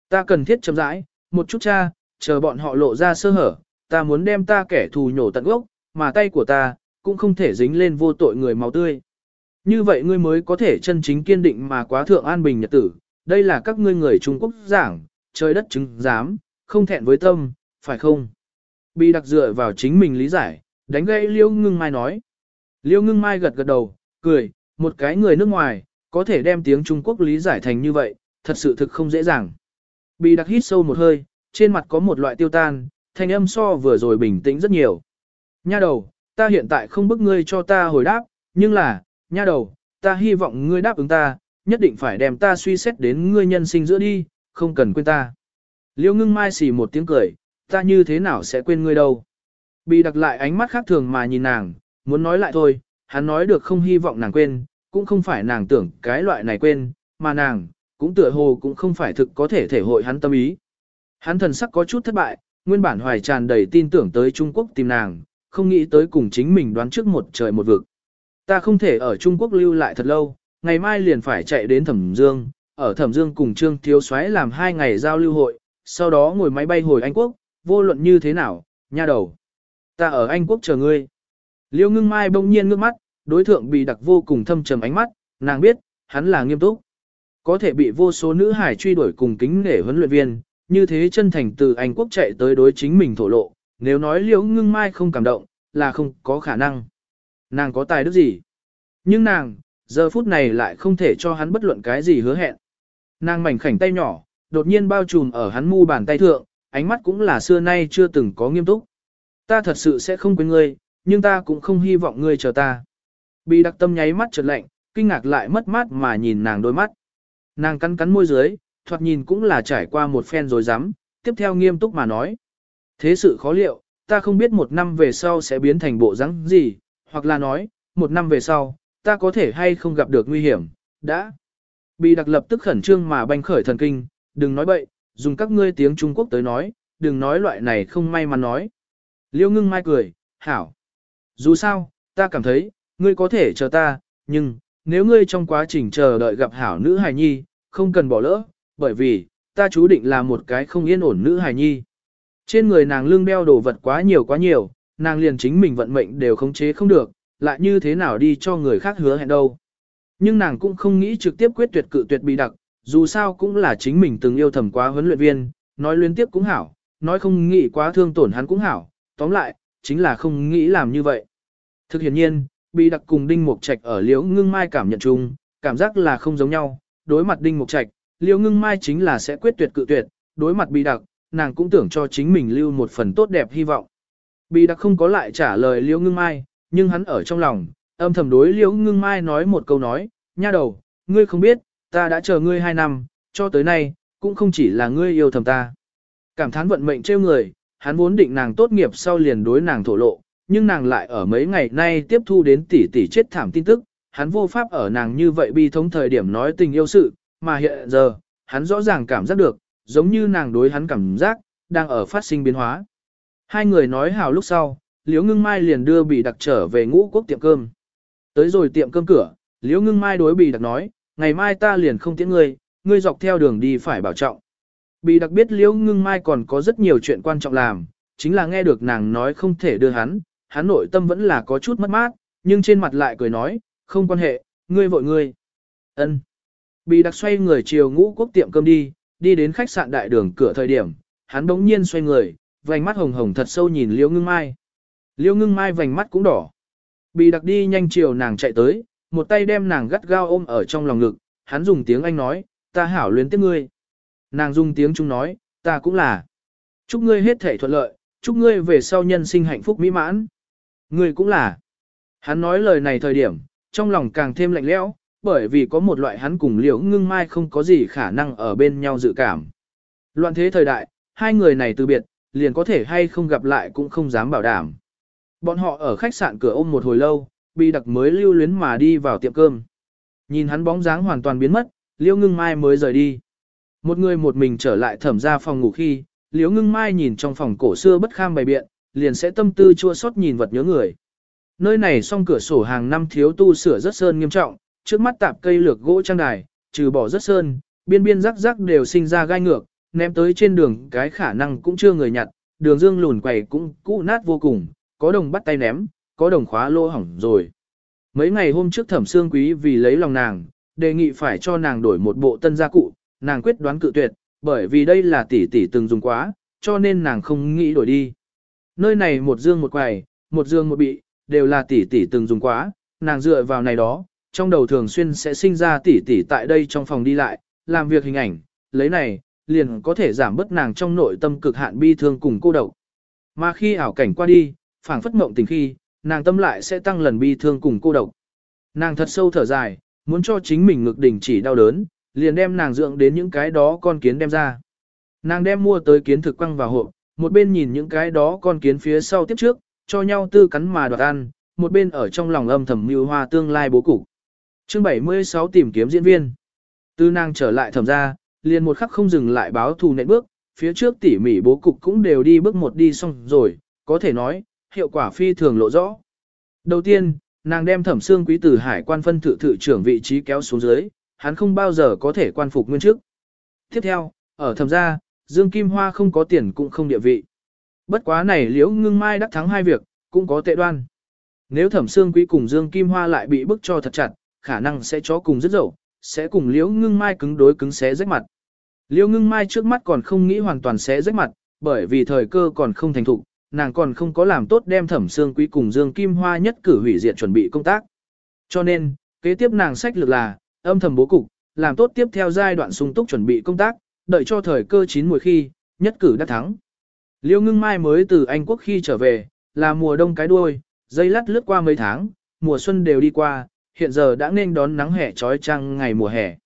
Ta cần thiết chậm rãi, một chút cha, chờ bọn họ lộ ra sơ hở, ta muốn đem ta kẻ thù nhổ tận gốc, mà tay của ta, cũng không thể dính lên vô tội người máu tươi. Như vậy ngươi mới có thể chân chính kiên định mà quá thượng an bình nhật tử, đây là các ngươi người Trung Quốc giảng, trời đất chứng giám, không thẹn với tâm, phải không? Bị đặc dựa vào chính mình lý giải, đánh gãy Liêu Ngưng Mai nói. Liêu Ngưng Mai gật gật đầu, cười, một cái người nước ngoài, có thể đem tiếng Trung Quốc lý giải thành như vậy, thật sự thực không dễ dàng. Bị đặc hít sâu một hơi, trên mặt có một loại tiêu tan, thanh âm so vừa rồi bình tĩnh rất nhiều. Nha đầu, ta hiện tại không bức ngươi cho ta hồi đáp, nhưng là, nha đầu, ta hy vọng ngươi đáp ứng ta, nhất định phải đem ta suy xét đến ngươi nhân sinh giữa đi, không cần quên ta. Liêu ngưng mai xì một tiếng cười, ta như thế nào sẽ quên ngươi đâu. Bị đặc lại ánh mắt khác thường mà nhìn nàng, muốn nói lại thôi, hắn nói được không hy vọng nàng quên, cũng không phải nàng tưởng cái loại này quên, mà nàng, cũng tựa hồ cũng không phải thực có thể thể hội hắn tâm ý. Hắn thần sắc có chút thất bại, nguyên bản hoài tràn đầy tin tưởng tới Trung Quốc tìm nàng, không nghĩ tới cùng chính mình đoán trước một trời một vực. Ta không thể ở Trung Quốc lưu lại thật lâu, ngày mai liền phải chạy đến Thẩm Dương, ở Thẩm Dương cùng Trương Thiếu Soái làm hai ngày giao lưu hội, sau đó ngồi máy bay hồi Anh Quốc, vô luận như thế nào, nha đầu. Ta ở Anh Quốc chờ ngươi. Liêu ngưng mai bỗng nhiên ngước mắt, đối thượng bị đặc vô cùng thâm trầm ánh mắt, nàng biết, hắn là nghiêm túc. Có thể bị vô số nữ hải truy đuổi cùng kính nể huấn luyện viên, như thế chân thành từ Anh quốc chạy tới đối chính mình thổ lộ, nếu nói liễu ngưng mai không cảm động, là không có khả năng. Nàng có tài đức gì? Nhưng nàng, giờ phút này lại không thể cho hắn bất luận cái gì hứa hẹn. Nàng mảnh khảnh tay nhỏ, đột nhiên bao trùm ở hắn mu bàn tay thượng, ánh mắt cũng là xưa nay chưa từng có nghiêm túc. Ta thật sự sẽ không quên ngươi, nhưng ta cũng không hy vọng ngươi chờ ta. Bị đặc tâm nháy mắt trật lạnh, kinh ngạc lại mất mát mà nhìn nàng đôi mắt. Nàng cắn cắn môi dưới, thoạt nhìn cũng là trải qua một phen rồi dám, tiếp theo nghiêm túc mà nói. Thế sự khó liệu, ta không biết một năm về sau sẽ biến thành bộ rắn gì, hoặc là nói, một năm về sau, ta có thể hay không gặp được nguy hiểm, đã. Bị đặc lập tức khẩn trương mà banh khởi thần kinh, đừng nói bậy, dùng các ngươi tiếng Trung Quốc tới nói, đừng nói loại này không may mà nói. Liêu ngưng mai cười, hảo. Dù sao, ta cảm thấy, ngươi có thể chờ ta, nhưng, nếu ngươi trong quá trình chờ đợi gặp hảo nữ hài nhi, không cần bỏ lỡ, bởi vì, ta chú định là một cái không yên ổn nữ hài nhi. Trên người nàng lưng đeo đồ vật quá nhiều quá nhiều, nàng liền chính mình vận mệnh đều khống chế không được, lại như thế nào đi cho người khác hứa hẹn đâu. Nhưng nàng cũng không nghĩ trực tiếp quyết tuyệt cự tuyệt bị đặc, dù sao cũng là chính mình từng yêu thầm quá huấn luyện viên, nói liên tiếp cũng hảo, nói không nghĩ quá thương tổn hắn cũng hảo, tóm lại, chính là không nghĩ làm như vậy. Thực hiện nhiên, bị đặc cùng Đinh Mục Trạch ở liễu ngưng mai cảm nhận chung, cảm giác là không giống nhau, đối mặt Đinh Mục Trạch, liễu ngưng mai chính là sẽ quyết tuyệt cự tuyệt, đối mặt bị đặc, nàng cũng tưởng cho chính mình lưu một phần tốt đẹp hy vọng. Bị đặc không có lại trả lời liễu ngưng mai, nhưng hắn ở trong lòng, âm thầm đối liễu ngưng mai nói một câu nói, nha đầu, ngươi không biết, ta đã chờ ngươi hai năm, cho tới nay, cũng không chỉ là ngươi yêu thầm ta. Cảm thán vận mệnh trêu người, hắn vốn định nàng tốt nghiệp sau liền đối nàng thổ lộ, nhưng nàng lại ở mấy ngày nay tiếp thu đến tỷ tỷ chết thảm tin tức, hắn vô pháp ở nàng như vậy bi thống thời điểm nói tình yêu sự, mà hiện giờ, hắn rõ ràng cảm giác được, giống như nàng đối hắn cảm giác, đang ở phát sinh biến hóa. Hai người nói hào lúc sau, Liễu Ngưng Mai liền đưa Bị Đặc trở về ngũ quốc tiệm cơm. Tới rồi tiệm cơm cửa, Liễu Ngưng Mai đối Bị Đặc nói, ngày mai ta liền không tiễn ngươi, ngươi dọc theo đường đi phải bảo trọng. Bị Đặc biết Liễu Ngưng Mai còn có rất nhiều chuyện quan trọng làm, chính là nghe được nàng nói không thể đưa hắn, hắn nội tâm vẫn là có chút mất mát, nhưng trên mặt lại cười nói, không quan hệ, ngươi vội ngươi. Ân. Bị đặc xoay người chiều ngũ quốc tiệm cơm đi, đi đến khách sạn đại đường cửa thời điểm, hắn đống nhiên xoay người, vành mắt hồng hồng thật sâu nhìn liêu ngưng mai. Liêu ngưng mai vành mắt cũng đỏ. Bị đặc đi nhanh chiều nàng chạy tới, một tay đem nàng gắt gao ôm ở trong lòng ngực, hắn dùng tiếng Anh nói, ta hảo luyến tiếc ngươi. Nàng dùng tiếng Trung nói, ta cũng là. Chúc ngươi hết thể thuận lợi, chúc ngươi về sau nhân sinh hạnh phúc mỹ mãn. Ngươi cũng là. Hắn nói lời này thời điểm, trong lòng càng thêm lạnh lẽo, bởi vì có một loại hắn cùng liễu ngưng mai không có gì khả năng ở bên nhau dự cảm. Loạn thế thời đại, hai người này từ biệt, liền có thể hay không gặp lại cũng không dám bảo đảm. Bọn họ ở khách sạn cửa ôm một hồi lâu, bị đặc mới lưu luyến mà đi vào tiệm cơm. Nhìn hắn bóng dáng hoàn toàn biến mất, liễu ngưng mai mới rời đi. Một người một mình trở lại thẩm ra phòng ngủ khi, liễu ngưng mai nhìn trong phòng cổ xưa bất kham bày biện, liền sẽ tâm tư chua xót nhìn vật nhớ người. Nơi này song cửa sổ hàng năm thiếu tu sửa rất sơn nghiêm trọng, trước mắt tạp cây lược gỗ trang đài, trừ bỏ rất sơn, biên biên rắc rắc đều sinh ra gai ngược, ném tới trên đường cái khả năng cũng chưa người nhặt, đường dương lùn quầy cũng cũ nát vô cùng, có đồng bắt tay ném, có đồng khóa lô hỏng rồi. Mấy ngày hôm trước thẩm xương quý vì lấy lòng nàng, đề nghị phải cho nàng đổi một bộ tân gia cụ, nàng quyết đoán cự tuyệt, bởi vì đây là tỷ tỷ từng dùng quá, cho nên nàng không nghĩ đổi đi. Nơi này một dương một quầy, một dương một bị, đều là tỷ tỷ từng dùng quá, nàng dựa vào này đó, trong đầu thường xuyên sẽ sinh ra tỷ tỷ tại đây trong phòng đi lại, làm việc hình ảnh, lấy này, liền có thể giảm bớt nàng trong nội tâm cực hạn bi thương cùng cô độc. Mà khi ảo cảnh qua đi, phảng phất mộng tình khi, nàng tâm lại sẽ tăng lần bi thương cùng cô độc. Nàng thật sâu thở dài, muốn cho chính mình ngực đỉnh chỉ đau đớn, liền đem nàng dưỡng đến những cái đó con kiến đem ra. Nàng đem mua tới kiến thực quăng vào hộp, một bên nhìn những cái đó con kiến phía sau tiếp trước, cho nhau tư cắn mà đoạt ăn, một bên ở trong lòng âm thầm mưu hoa tương lai bố cục. Chương 76 tìm kiếm diễn viên. Tư nàng trở lại thẩm ra, liền một khắc không dừng lại báo thù nện bước, phía trước tỉ mỉ bố cục cũng đều đi bước một đi xong rồi, có thể nói, hiệu quả phi thường lộ rõ. Đầu tiên, nàng đem thẩm xương quý tử hải quan phân thự thự trưởng vị trí kéo xuống dưới, hắn không bao giờ có thể quan phục nguyên chức. Tiếp theo, ở thẩm gia, Dương Kim Hoa không có tiền cũng không địa vị. Bất quá này liễu ngưng mai đắc thắng hai việc, cũng có tệ đoan. Nếu thẩm xương quý cùng Dương Kim Hoa lại bị bức cho thật chặt, khả năng sẽ chó cùng rất dậu, sẽ cùng liễu ngưng mai cứng đối cứng xé rách mặt. Liễu ngưng mai trước mắt còn không nghĩ hoàn toàn xé rách mặt, bởi vì thời cơ còn không thành thục, nàng còn không có làm tốt đem thẩm xương quý cùng Dương Kim Hoa nhất cử hủy diệt chuẩn bị công tác. Cho nên, kế tiếp nàng sách lược là, âm thầm bố cục, làm tốt tiếp theo giai đoạn sung túc chuẩn bị công tác, đợi cho thời cơ chín mùi khi, nhất cử đắc thắng. Liêu ngưng mai mới từ Anh Quốc khi trở về, là mùa đông cái đuôi, dây lắt lướt qua mấy tháng, mùa xuân đều đi qua, hiện giờ đã nên đón nắng hè trói trăng ngày mùa hè.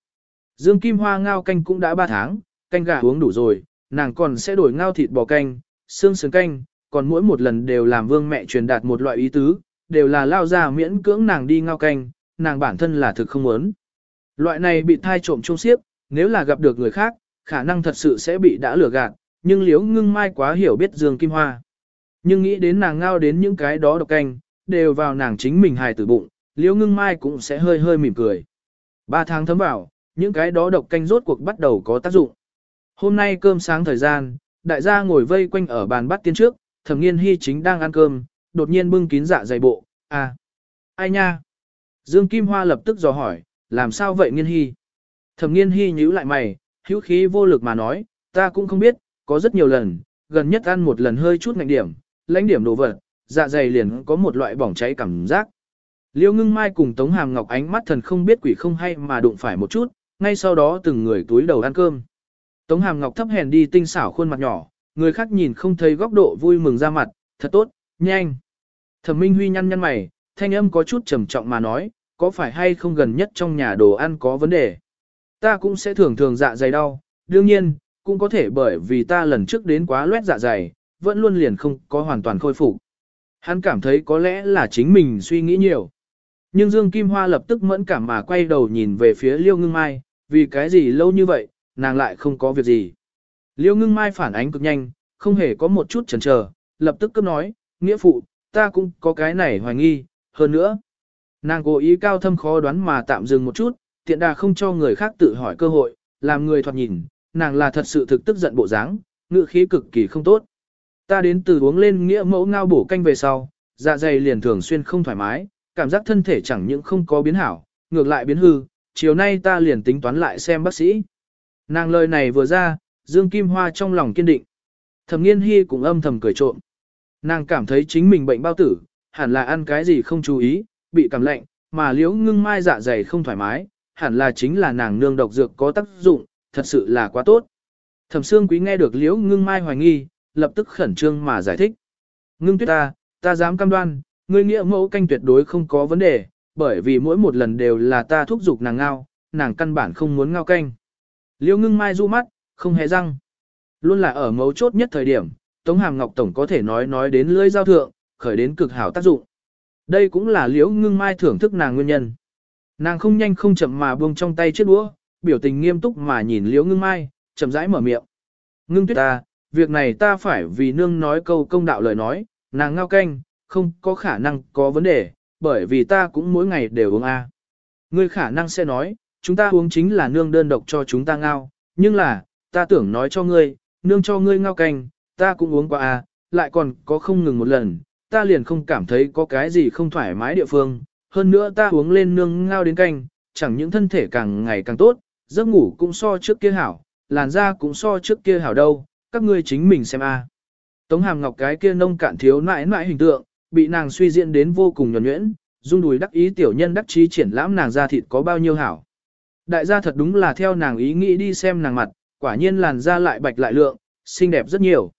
Dương Kim Hoa ngao canh cũng đã 3 tháng, canh gà uống đủ rồi, nàng còn sẽ đổi ngao thịt bò canh, xương sườn canh, còn mỗi một lần đều làm vương mẹ truyền đạt một loại ý tứ, đều là lao ra miễn cưỡng nàng đi ngao canh, nàng bản thân là thực không muốn. Loại này bị thai trộm trông xiếp, nếu là gặp được người khác, khả năng thật sự sẽ bị đã lừa gạt, nhưng liếu ngưng mai quá hiểu biết Dương Kim Hoa. Nhưng nghĩ đến nàng ngao đến những cái đó độc canh, đều vào nàng chính mình hài tử bụng, liếu ngưng mai cũng sẽ hơi hơi mỉm cười. Ba tháng thấm vào, những cái đó độc canh rốt cuộc bắt đầu có tác dụng. Hôm nay cơm sáng thời gian, đại gia ngồi vây quanh ở bàn bắt tiên trước, thẩm nghiên hy chính đang ăn cơm, đột nhiên bưng kín dạ dày bộ, à, ai nha? Dương Kim Hoa lập tức dò hỏi, làm sao vậy nghiên hy? Thẩm nghiên hy nhíu lại mày, hữu khí vô lực mà nói, ta cũng không biết, có rất nhiều lần, gần nhất ăn một lần hơi chút ngạnh điểm, lãnh điểm đồ vật, dạ dày liền có một loại bỏng cháy cảm giác. Liêu ngưng mai cùng Tống Hàm Ngọc ánh mắt thần không biết quỷ không hay mà đụng phải một chút, ngay sau đó từng người túi đầu ăn cơm. Tống Hàm Ngọc thấp hèn đi tinh xảo khuôn mặt nhỏ, người khác nhìn không thấy góc độ vui mừng ra mặt, thật tốt, nhanh. Thẩm Minh Huy nhăn nhăn mày, thanh âm có chút trầm trọng mà nói, có phải hay không gần nhất trong nhà đồ ăn có vấn đề. Ta cũng sẽ thường thường dạ dày đau, đương nhiên, cũng có thể bởi vì ta lần trước đến quá loét dạ dày, vẫn luôn liền không có hoàn toàn khôi phục. Hắn cảm thấy có lẽ là chính mình suy nghĩ nhiều. Nhưng Dương Kim Hoa lập tức mẫn cảm mà quay đầu nhìn về phía Liêu Ngưng Mai, vì cái gì lâu như vậy, nàng lại không có việc gì. Liêu Ngưng Mai phản ánh cực nhanh, không hề có một chút chần chờ, lập tức cấp nói, nghĩa phụ, ta cũng có cái này hoài nghi, hơn nữa. Nàng cố ý cao thâm khó đoán mà tạm dừng một chút, tiện đà không cho người khác tự hỏi cơ hội, làm người thoạt nhìn, nàng là thật sự thực tức giận bộ dáng, ngựa khí cực kỳ không tốt. Ta đến từ uống lên nghĩa mẫu ngao bổ canh về sau, dạ dày liền thường xuyên không thoải mái, cảm giác thân thể chẳng những không có biến hảo, ngược lại biến hư, chiều nay ta liền tính toán lại xem bác sĩ. Nàng lời này vừa ra, Dương Kim Hoa trong lòng kiên định. Thẩm nghiên hy cũng âm thầm cười trộm. Nàng cảm thấy chính mình bệnh bao tử, hẳn là ăn cái gì không chú ý, bị cảm lạnh, mà liễu ngưng mai dạ dày không thoải mái, hẳn là chính là nàng nương độc dược có tác dụng, thật sự là quá tốt. Thẩm Sương Quý nghe được Liễu Ngưng Mai hoài nghi, lập tức khẩn trương mà giải thích. Ngưng tuyết ta, ta dám cam đoan, ngươi nghĩa mẫu canh tuyệt đối không có vấn đề, bởi vì mỗi một lần đều là ta thúc giục nàng ngao, nàng căn bản không muốn ngao canh. Liễu Ngưng Mai du mắt, không hề răng. Luôn là ở mấu chốt nhất thời điểm, Tống Hàm Ngọc Tổng có thể nói nói đến lưỡi giao thượng, khởi đến cực hảo tác dụng. Đây cũng là Liễu Ngưng Mai thưởng thức nàng nguyên nhân. Nàng không nhanh không chậm mà buông trong tay chiếc đũa, biểu tình nghiêm túc mà nhìn liễu ngưng mai, chậm rãi mở miệng. Ngưng tuyết ta, việc này ta phải vì nương nói câu công đạo lời nói, nàng ngao canh, không có khả năng có vấn đề, bởi vì ta cũng mỗi ngày đều uống A. Ngươi khả năng sẽ nói, chúng ta uống chính là nương đơn độc cho chúng ta ngao, nhưng là, ta tưởng nói cho ngươi, nương cho ngươi ngao canh, ta cũng uống qua A, lại còn có không ngừng một lần, ta liền không cảm thấy có cái gì không thoải mái địa phương, hơn nữa ta uống lên nương ngao đến canh, chẳng những thân thể càng ngày càng tốt, giấc ngủ cũng so trước kia hảo, làn da cũng so trước kia hảo đâu, các ngươi chính mình xem a. À. Tống Hàm Ngọc cái kia nông cạn thiếu nãi nãi hình tượng, bị nàng suy diễn đến vô cùng nhuần nhuyễn, dung đùi đắc ý tiểu nhân đắc trí triển lãm nàng da thịt có bao nhiêu hảo. Đại gia thật đúng là theo nàng ý nghĩ đi xem nàng mặt, quả nhiên làn da lại bạch lại lượng, xinh đẹp rất nhiều.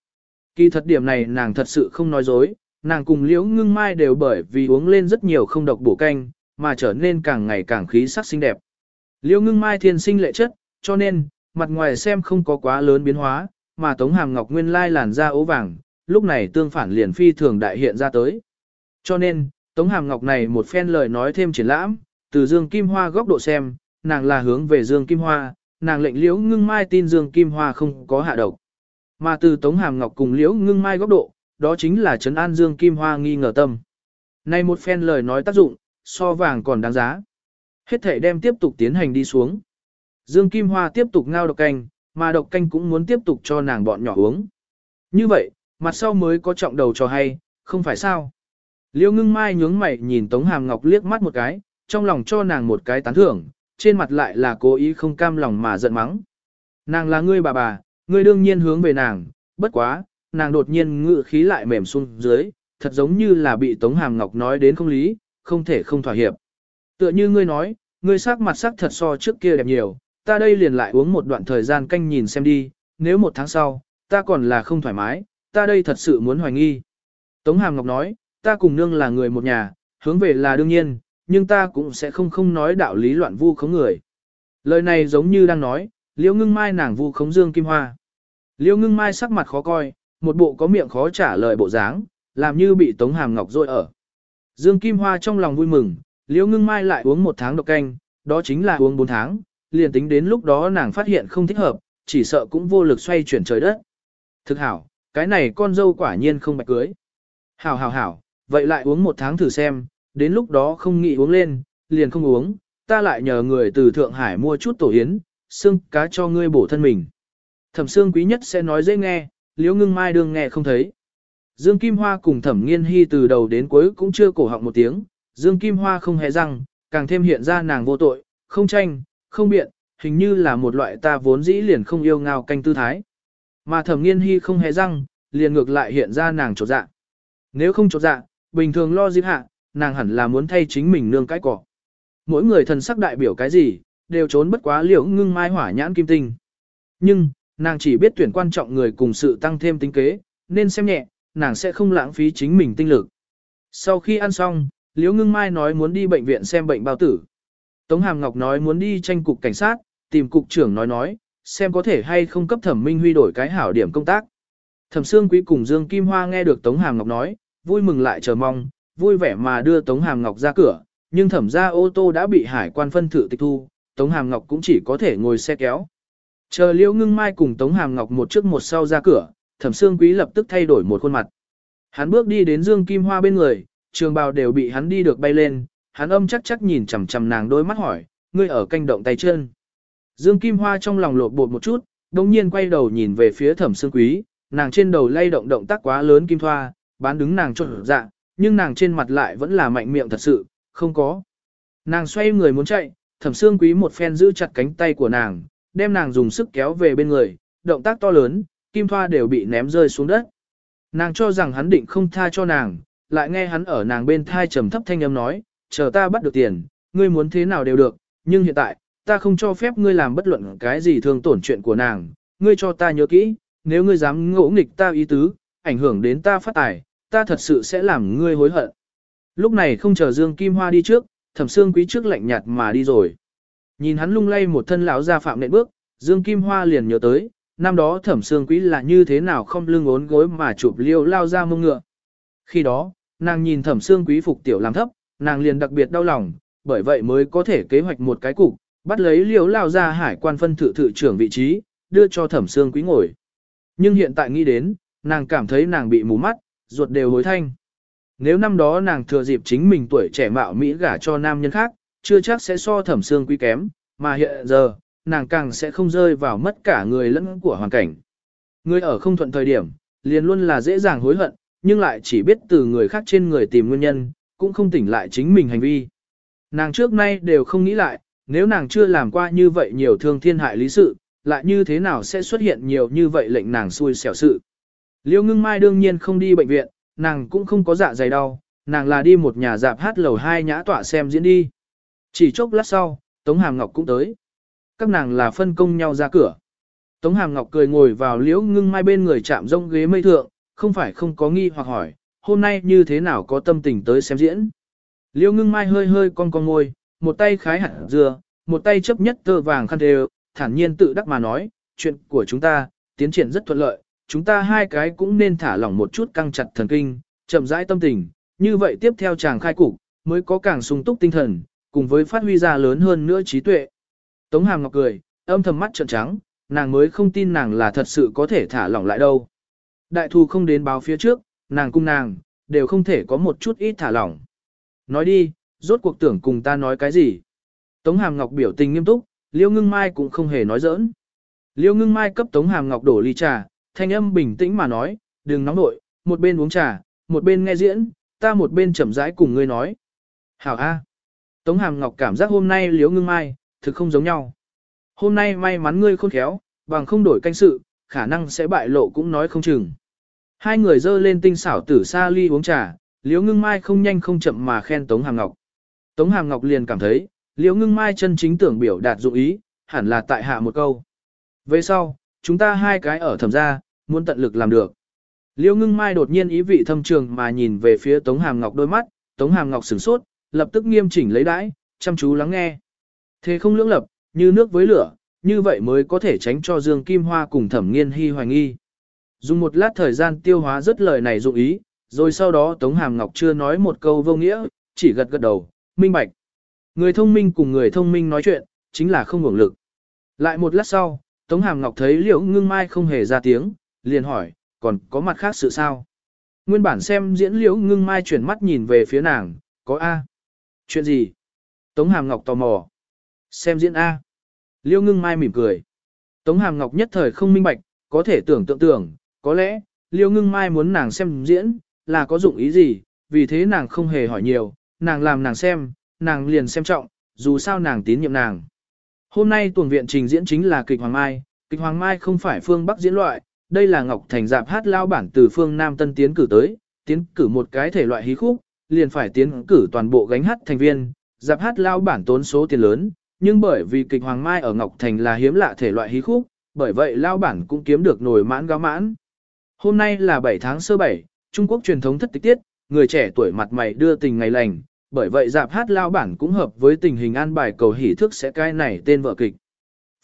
Kỳ thật điểm này nàng thật sự không nói dối, nàng cùng liễu ngưng mai đều bởi vì uống lên rất nhiều không độc bổ canh, mà trở nên càng ngày càng khí sắc xinh đẹp. Liễu ngưng mai thiên sinh lệ chất, cho nên, mặt ngoài xem không có quá lớn biến hóa, mà Tống Hàm Ngọc nguyên lai làn da ố vàng, lúc này tương phản liền phi thường đại hiện ra tới. Cho nên, Tống Hàm Ngọc này một phen lời nói thêm triển lãm, từ Dương Kim Hoa góc độ xem, nàng là hướng về Dương Kim Hoa, nàng lệnh liễu ngưng mai tin Dương Kim Hoa không có hạ độc. Mà từ Tống Hàm Ngọc cùng liễu ngưng mai góc độ, đó chính là trấn an Dương Kim Hoa nghi ngờ tâm. Nay một phen lời nói tác dụng, so vàng còn đáng giá. Hết thể đem tiếp tục tiến hành đi xuống. Dương Kim Hoa tiếp tục ngao độc canh, mà độc canh cũng muốn tiếp tục cho nàng bọn nhỏ uống. Như vậy, mặt sau mới có trọng đầu cho hay, không phải sao. Liêu ngưng mai nhướng mày nhìn Tống Hàm Ngọc liếc mắt một cái, trong lòng cho nàng một cái tán thưởng, trên mặt lại là cố ý không cam lòng mà giận mắng. Nàng là ngươi bà bà, ngươi đương nhiên hướng về nàng, bất quá, nàng đột nhiên ngự khí lại mềm xuống dưới, thật giống như là bị Tống Hàm Ngọc nói đến không lý, không thể không thỏa hiệp. Tựa như ngươi nói, ngươi sắc mặt sắc thật so trước kia đẹp nhiều, ta đây liền lại uống một đoạn thời gian canh nhìn xem đi, nếu một tháng sau, ta còn là không thoải mái, ta đây thật sự muốn hoài nghi. Tống Hàm Ngọc nói, ta cùng nương là người một nhà, hướng về là đương nhiên, nhưng ta cũng sẽ không không nói đạo lý loạn vu khống người. Lời này giống như đang nói, liễu ngưng mai nàng vu khống dương kim hoa. Liễu ngưng mai sắc mặt khó coi, một bộ có miệng khó trả lời bộ dáng, làm như bị Tống Hàm Ngọc rôi ở. Dương Kim Hoa trong lòng vui mừng, liễu ngưng mai lại uống một tháng độc canh, đó chính là uống bốn tháng, liền tính đến lúc đó nàng phát hiện không thích hợp, chỉ sợ cũng vô lực xoay chuyển trời đất. Thực hảo, cái này con dâu quả nhiên không bạch cưới. Hảo hảo hảo, vậy lại uống một tháng thử xem, đến lúc đó không nghĩ uống lên, liền không uống, ta lại nhờ người từ Thượng Hải mua chút tổ yến, xương cá cho ngươi bổ thân mình. Thẩm xương quý nhất sẽ nói dễ nghe, liễu ngưng mai đương nghe không thấy. Dương Kim Hoa cùng thẩm nghiên hy từ đầu đến cuối cũng chưa cổ họng một tiếng, Dương Kim Hoa không hề răng, càng thêm hiện ra nàng vô tội, không tranh, không biện, hình như là một loại ta vốn dĩ liền không yêu ngao canh tư thái. Mà thẩm nghiên hy không hề răng, liền ngược lại hiện ra nàng trột dạ. Nếu không trột dạ, bình thường lo dịp hạ, nàng hẳn là muốn thay chính mình nương cái cỏ. Mỗi người thần sắc đại biểu cái gì, đều trốn bất quá liễu ngưng mai hỏa nhãn kim tinh. Nhưng, nàng chỉ biết tuyển quan trọng người cùng sự tăng thêm tính kế, nên xem nhẹ, nàng sẽ không lãng phí chính mình tinh lực. Sau khi ăn xong, liễu ngưng mai nói muốn đi bệnh viện xem bệnh bao tử. Tống Hàm Ngọc nói muốn đi tranh cục cảnh sát, tìm cục trưởng nói nói, xem có thể hay không cấp thẩm minh huy đổi cái hảo điểm công tác. Thẩm Sương Quý cùng Dương Kim Hoa nghe được Tống Hàm Ngọc nói, vui mừng lại chờ mong, vui vẻ mà đưa Tống Hàm Ngọc ra cửa, nhưng thẩm ra ô tô đã bị hải quan phân thử tịch thu, Tống Hàm Ngọc cũng chỉ có thể ngồi xe kéo. Chờ Liễu Ngưng Mai cùng Tống Hàm Ngọc một trước một sau ra cửa, Thẩm Sương Quý lập tức thay đổi một khuôn mặt. Hắn bước đi đến Dương Kim Hoa bên người, trường bào đều bị hắn đi được bay lên, hắn âm chắc chắc nhìn chằm chằm nàng đôi mắt hỏi, ngươi ở canh động tay chân. Dương Kim Hoa trong lòng lột bột một chút, đồng nhiên quay đầu nhìn về phía Thẩm Sương Quý, nàng trên đầu lay động động tác quá lớn kim thoa, bán đứng nàng trộn dạ, nhưng nàng trên mặt lại vẫn là mạnh miệng thật sự, không có. Nàng xoay người muốn chạy, thẩm sương quý một phen giữ chặt cánh tay của nàng, đem nàng dùng sức kéo về bên người, động tác to lớn, kim thoa đều bị ném rơi xuống đất. Nàng cho rằng hắn định không tha cho nàng, lại nghe hắn ở nàng bên thai trầm thấp thanh âm nói, chờ ta bắt được tiền, ngươi muốn thế nào đều được, nhưng hiện tại, ta không cho phép ngươi làm bất luận cái gì thương tổn chuyện của nàng, ngươi cho ta nhớ kỹ, nếu ngươi dám ngỗ nghịch ta ý tứ, ảnh hưởng đến ta phát tài, ta thật sự sẽ làm ngươi hối hận. Lúc này không chờ Dương Kim Hoa đi trước, thẩm xương quý trước lạnh nhạt mà đi rồi. Nhìn hắn lung lay một thân lão gia phạm nện bước, Dương Kim Hoa liền nhớ tới, năm đó thẩm xương quý là như thế nào không lưng ốn gối mà chụp liêu lao ra mông ngựa. Khi đó, nàng nhìn thẩm xương quý phục tiểu làm thấp, nàng liền đặc biệt đau lòng, bởi vậy mới có thể kế hoạch một cái cục, bắt lấy liêu lao ra hải quan phân thự thự trưởng vị trí, đưa cho thẩm xương quý ngồi. Nhưng hiện tại nghĩ đến, nàng cảm thấy nàng bị mù mắt, ruột đều hối thanh. Nếu năm đó nàng thừa dịp chính mình tuổi trẻ mạo Mỹ gả cho nam nhân khác, chưa chắc sẽ so thẩm xương quý kém, mà hiện giờ, nàng càng sẽ không rơi vào mất cả người lẫn của hoàn cảnh. Người ở không thuận thời điểm, liền luôn là dễ dàng hối hận, nhưng lại chỉ biết từ người khác trên người tìm nguyên nhân, cũng không tỉnh lại chính mình hành vi. Nàng trước nay đều không nghĩ lại, nếu nàng chưa làm qua như vậy nhiều thương thiên hại lý sự, lại như thế nào sẽ xuất hiện nhiều như vậy lệnh nàng xui xẻo sự. Liêu ngưng mai đương nhiên không đi bệnh viện, nàng cũng không có dạ dày đau, nàng là đi một nhà dạp hát lầu hai nhã tỏa xem diễn đi. Chỉ chốc lát sau, Tống Hàm Ngọc cũng tới. Các nàng là phân công nhau ra cửa. Tống Hàm Ngọc cười ngồi vào liễu ngưng mai bên người chạm rông ghế mây thượng, không phải không có nghi hoặc hỏi, hôm nay như thế nào có tâm tình tới xem diễn. Liễu ngưng mai hơi hơi cong cong ngồi, một tay khái hạt dừa, một tay chấp nhất tơ vàng khăn đều, thản nhiên tự đắc mà nói, chuyện của chúng ta, tiến triển rất thuận lợi, chúng ta hai cái cũng nên thả lỏng một chút căng chặt thần kinh, chậm rãi tâm tình, như vậy tiếp theo chàng khai cục, mới có càng sung túc tinh thần, cùng với phát huy ra lớn hơn nữa trí tuệ. Tống Hàm Ngọc cười, âm thầm mắt trợn trắng, nàng mới không tin nàng là thật sự có thể thả lỏng lại đâu. Đại thù không đến báo phía trước, nàng cung nàng, đều không thể có một chút ít thả lỏng. Nói đi, rốt cuộc tưởng cùng ta nói cái gì. Tống Hàm Ngọc biểu tình nghiêm túc, Liêu Ngưng Mai cũng không hề nói giỡn. Liêu Ngưng Mai cấp Tống Hàm Ngọc đổ ly trà, thanh âm bình tĩnh mà nói, đừng nóng nội, một bên uống trà, một bên nghe diễn, ta một bên chậm rãi cùng ngươi nói. Hảo A. Tống Hàm Ngọc cảm giác hôm nay liếu Ngưng Mai, thực không giống nhau. Hôm nay may mắn ngươi khôn khéo, bằng không đổi canh sự, khả năng sẽ bại lộ cũng nói không chừng. Hai người dơ lên tinh xảo tử xa ly uống trà, Liễu Ngưng Mai không nhanh không chậm mà khen Tống Hàm Ngọc. Tống Hàm Ngọc liền cảm thấy, Liễu Ngưng Mai chân chính tưởng biểu đạt dụng ý, hẳn là tại hạ một câu. Về sau, chúng ta hai cái ở thẩm gia, muốn tận lực làm được. Liễu Ngưng Mai đột nhiên ý vị thâm trường mà nhìn về phía Tống Hàm Ngọc đôi mắt, Tống Hàm Ngọc sửng sốt, lập tức nghiêm chỉnh lấy đãi, chăm chú lắng nghe. Thế không lưỡng lập, như nước với lửa, như vậy mới có thể tránh cho Dương Kim Hoa cùng thẩm nghiên hy hoài nghi. Dùng một lát thời gian tiêu hóa rất lời này dụng ý, rồi sau đó Tống Hàm Ngọc chưa nói một câu vô nghĩa, chỉ gật gật đầu, minh bạch. Người thông minh cùng người thông minh nói chuyện, chính là không hưởng lực. Lại một lát sau, Tống Hàm Ngọc thấy Liễu Ngưng Mai không hề ra tiếng, liền hỏi, còn có mặt khác sự sao? Nguyên bản xem diễn Liễu Ngưng Mai chuyển mắt nhìn về phía nàng, có A. Chuyện gì? Tống Hàm Ngọc tò mò. Xem diễn A. Liêu Ngưng Mai mỉm cười. Tống Hàm Ngọc nhất thời không minh bạch, có thể tưởng tượng tưởng, có lẽ, Liêu Ngưng Mai muốn nàng xem diễn, là có dụng ý gì, vì thế nàng không hề hỏi nhiều, nàng làm nàng xem, nàng liền xem trọng, dù sao nàng tín nhiệm nàng. Hôm nay tuần viện trình diễn chính là kịch Hoàng Mai, kịch Hoàng Mai không phải phương Bắc diễn loại, đây là Ngọc Thành dạp hát lao bản từ phương Nam Tân tiến cử tới, tiến cử một cái thể loại hí khúc, liền phải tiến cử toàn bộ gánh hát thành viên, dạp hát lao bản tốn số tiền lớn, nhưng bởi vì kịch Hoàng Mai ở Ngọc Thành là hiếm lạ thể loại hí khúc, bởi vậy lao bản cũng kiếm được nổi mãn gáo mãn. Hôm nay là 7 tháng sơ 7, Trung Quốc truyền thống thất tịch tiết, người trẻ tuổi mặt mày đưa tình ngày lành, bởi vậy dạp hát lao bản cũng hợp với tình hình an bài cầu hỷ thức sẽ cai này tên vợ kịch.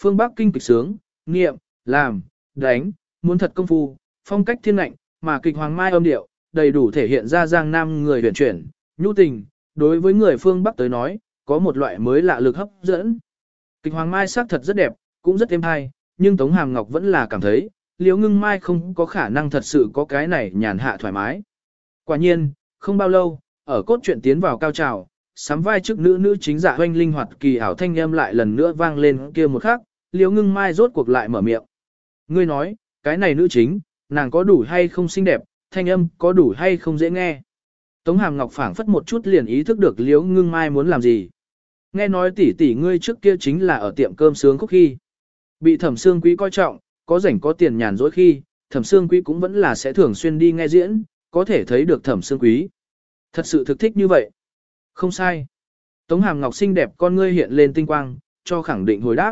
Phương Bắc kinh kịch sướng, nghiệm, làm, đánh, muốn thật công phu, phong cách thiên lạnh, mà kịch hoàng mai âm điệu, đầy đủ thể hiện ra giang nam người huyền chuyển, nhu tình, đối với người phương Bắc tới nói, có một loại mới lạ lực hấp dẫn. Kịch hoàng mai sắc thật rất đẹp, cũng rất êm hay, nhưng Tống Hàm Ngọc vẫn là cảm thấy, Liễu Ngưng Mai không có khả năng thật sự có cái này nhàn hạ thoải mái. Quả nhiên, không bao lâu, ở cốt truyện tiến vào cao trào, sắm vai trước nữ nữ chính giả hoanh linh hoạt kỳ ảo thanh em lại lần nữa vang lên kia một khắc, Liễu Ngưng Mai rốt cuộc lại mở miệng. Ngươi nói, cái này nữ chính, nàng có đủ hay không xinh đẹp, thanh âm có đủ hay không dễ nghe. Tống Hàm Ngọc phảng phất một chút liền ý thức được Liễu Ngưng Mai muốn làm gì. Nghe nói tỷ tỷ ngươi trước kia chính là ở tiệm cơm sướng khúc khi. Bị thẩm Sương quý coi trọng, có rảnh có tiền nhàn rỗi khi, thẩm Sương quý cũng vẫn là sẽ thường xuyên đi nghe diễn, có thể thấy được thẩm Sương quý. Thật sự thực thích như vậy. Không sai. Tống hàm ngọc xinh đẹp con ngươi hiện lên tinh quang, cho khẳng định hồi đáp.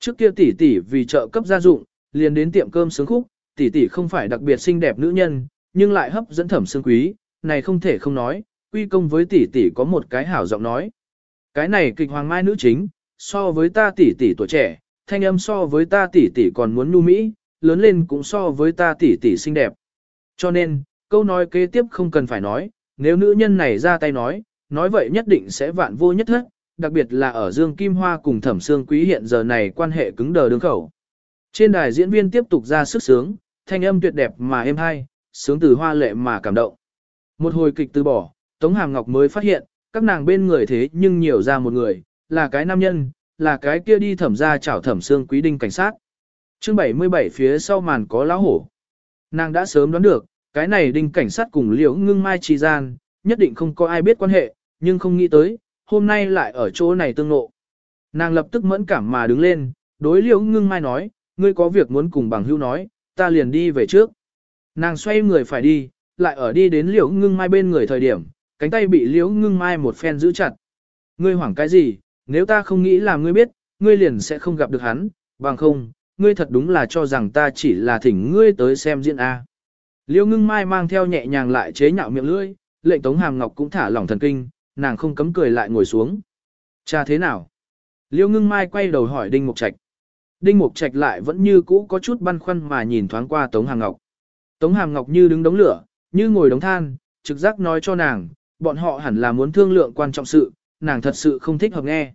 Trước kia tỷ tỷ vì trợ cấp gia dụng, liền đến tiệm cơm sướng khúc, tỷ tỷ không phải đặc biệt xinh đẹp nữ nhân, nhưng lại hấp dẫn thẩm xương quý, này không thể không nói, quy công với tỷ tỷ có một cái hảo giọng nói. Cái này kịch hoàng mai nữ chính, so với ta tỷ tỷ tuổi trẻ, thanh âm so với ta tỷ tỷ còn muốn nu mỹ, lớn lên cũng so với ta tỷ tỷ xinh đẹp. Cho nên, câu nói kế tiếp không cần phải nói, nếu nữ nhân này ra tay nói, nói vậy nhất định sẽ vạn vô nhất hết, đặc biệt là ở Dương Kim Hoa cùng Thẩm Sương Quý hiện giờ này quan hệ cứng đờ đường khẩu. Trên đài diễn viên tiếp tục ra sức sướng, thanh âm tuyệt đẹp mà êm hay, sướng từ hoa lệ mà cảm động. Một hồi kịch từ bỏ, Tống Hàm Ngọc mới phát hiện, các nàng bên người thế nhưng nhiều ra một người, là cái nam nhân, là cái kia đi thẩm ra chảo thẩm xương quý đinh cảnh sát. chương 77 phía sau màn có lão hổ. Nàng đã sớm đoán được, cái này đinh cảnh sát cùng liễu ngưng mai trì gian, nhất định không có ai biết quan hệ, nhưng không nghĩ tới, hôm nay lại ở chỗ này tương nộ. Nàng lập tức mẫn cảm mà đứng lên, đối liễu ngưng mai nói, ngươi có việc muốn cùng bằng hữu nói, ta liền đi về trước. Nàng xoay người phải đi, lại ở đi đến liễu ngưng mai bên người thời điểm, cánh tay bị liễu ngưng mai một phen giữ chặt. Ngươi hoảng cái gì, nếu ta không nghĩ là ngươi biết, ngươi liền sẽ không gặp được hắn, bằng không, ngươi thật đúng là cho rằng ta chỉ là thỉnh ngươi tới xem diễn A. Liễu ngưng mai mang theo nhẹ nhàng lại chế nhạo miệng lưỡi, lệnh tống hàm ngọc cũng thả lỏng thần kinh, nàng không cấm cười lại ngồi xuống. Cha thế nào? Liễu ngưng mai quay đầu hỏi Đinh Mục Trạch. Đinh Mục Trạch lại vẫn như cũ có chút băn khoăn mà nhìn thoáng qua Tống hàng Ngọc. Tống Hàm Ngọc như đứng đống lửa, như ngồi đống than, trực giác nói cho nàng, bọn họ hẳn là muốn thương lượng quan trọng sự, nàng thật sự không thích hợp nghe.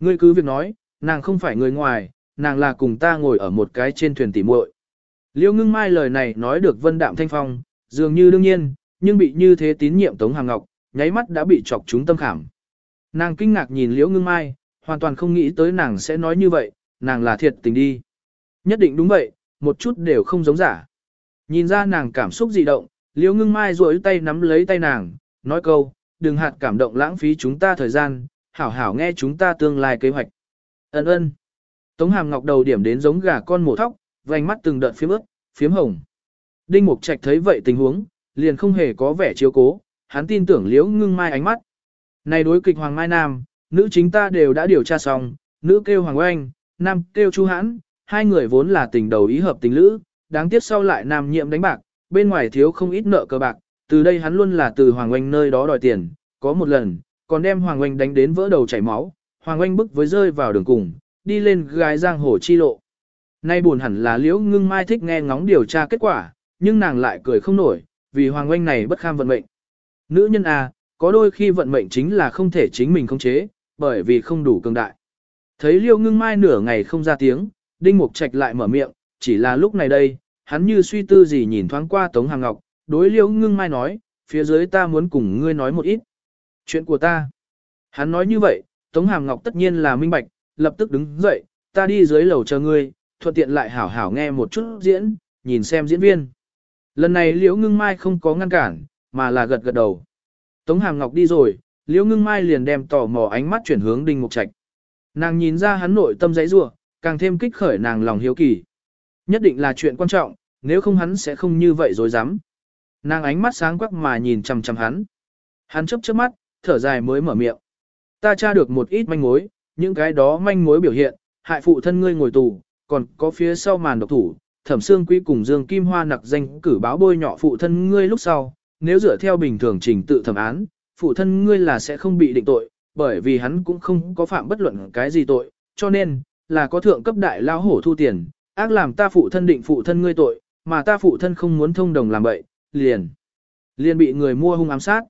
Ngươi cứ việc nói, nàng không phải người ngoài, nàng là cùng ta ngồi ở một cái trên thuyền tỉ muội. Liêu ngưng mai lời này nói được vân đạm thanh phong, dường như đương nhiên, nhưng bị như thế tín nhiệm Tống Hàm Ngọc, nháy mắt đã bị chọc trúng tâm khảm. Nàng kinh ngạc nhìn Liễu ngưng mai, hoàn toàn không nghĩ tới nàng sẽ nói như vậy, nàng là thiệt tình đi. Nhất định đúng vậy, một chút đều không giống giả. Nhìn ra nàng cảm xúc dị động, Liễu ngưng mai duỗi tay nắm lấy tay nàng, nói câu, đừng hạt cảm động lãng phí chúng ta thời gian, hảo hảo nghe chúng ta tương lai kế hoạch. Ấn ơn. Tống hàm ngọc đầu điểm đến giống gà con mổ thóc, vành mắt từng đợt phiếm ướt, phiếm hồng. Đinh Mục Trạch thấy vậy tình huống, liền không hề có vẻ chiếu cố, hắn tin tưởng liễu ngưng mai ánh mắt. Này đối kịch Hoàng Mai Nam, nữ chính ta đều đã điều tra xong, nữ kêu Hoàng Oanh, nam kêu Chu Hãn, hai người vốn là tình đầu ý hợp tình lữ, đáng tiếc sau lại nam nhiệm đánh bạc, bên ngoài thiếu không ít nợ cờ bạc, từ đây hắn luôn là từ Hoàng Oanh nơi đó đòi tiền, có một lần, còn đem Hoàng Oanh đánh đến vỡ đầu chảy máu, Hoàng Oanh bức với rơi vào đường cùng, đi lên gái giang hồ chi lộ. Nay buồn hẳn là liễu ngưng mai thích nghe ngóng điều tra kết quả, nhưng nàng lại cười không nổi, vì Hoàng Oanh này bất kham vận mệnh. Nữ nhân à, có đôi khi vận mệnh chính là không thể chính mình khống chế, bởi vì không đủ cường đại. Thấy liễu ngưng mai nửa ngày không ra tiếng, Đinh Mục Trạch lại mở miệng, chỉ là lúc này đây, hắn như suy tư gì nhìn thoáng qua Tống Hàng Ngọc, đối liễu ngưng mai nói, phía dưới ta muốn cùng ngươi nói một ít. Chuyện của ta. Hắn nói như vậy, Tống hàng Ngọc tất nhiên là minh bạch, lập tức đứng dậy, ta đi dưới lầu chờ ngươi, thuận tiện lại hảo hảo nghe một chút diễn, nhìn xem diễn viên. Lần này Liễu Ngưng Mai không có ngăn cản, mà là gật gật đầu. Tống Hàm Ngọc đi rồi, Liễu Ngưng Mai liền đem tò mò ánh mắt chuyển hướng Đinh Mục Trạch. Nàng nhìn ra hắn nội tâm dãy rủa, càng thêm kích khởi nàng lòng hiếu kỳ. Nhất định là chuyện quan trọng, nếu không hắn sẽ không như vậy rồi dám. Nàng ánh mắt sáng quắc mà nhìn chằm chằm hắn. Hắn chớp chớp mắt, thở dài mới mở miệng. Ta tra được một ít manh mối, những cái đó manh mối biểu hiện, hại phụ thân ngươi ngồi tù, còn có phía sau màn độc thủ, thẩm xương quý cùng Dương Kim Hoa nặc danh cử báo bôi nhọ phụ thân ngươi lúc sau, nếu dựa theo bình thường trình tự thẩm án, phụ thân ngươi là sẽ không bị định tội, bởi vì hắn cũng không có phạm bất luận cái gì tội, cho nên, là có thượng cấp đại lao hổ thu tiền, ác làm ta phụ thân định phụ thân ngươi tội, mà ta phụ thân không muốn thông đồng làm bậy, liền, liền bị người mua hung ám sát.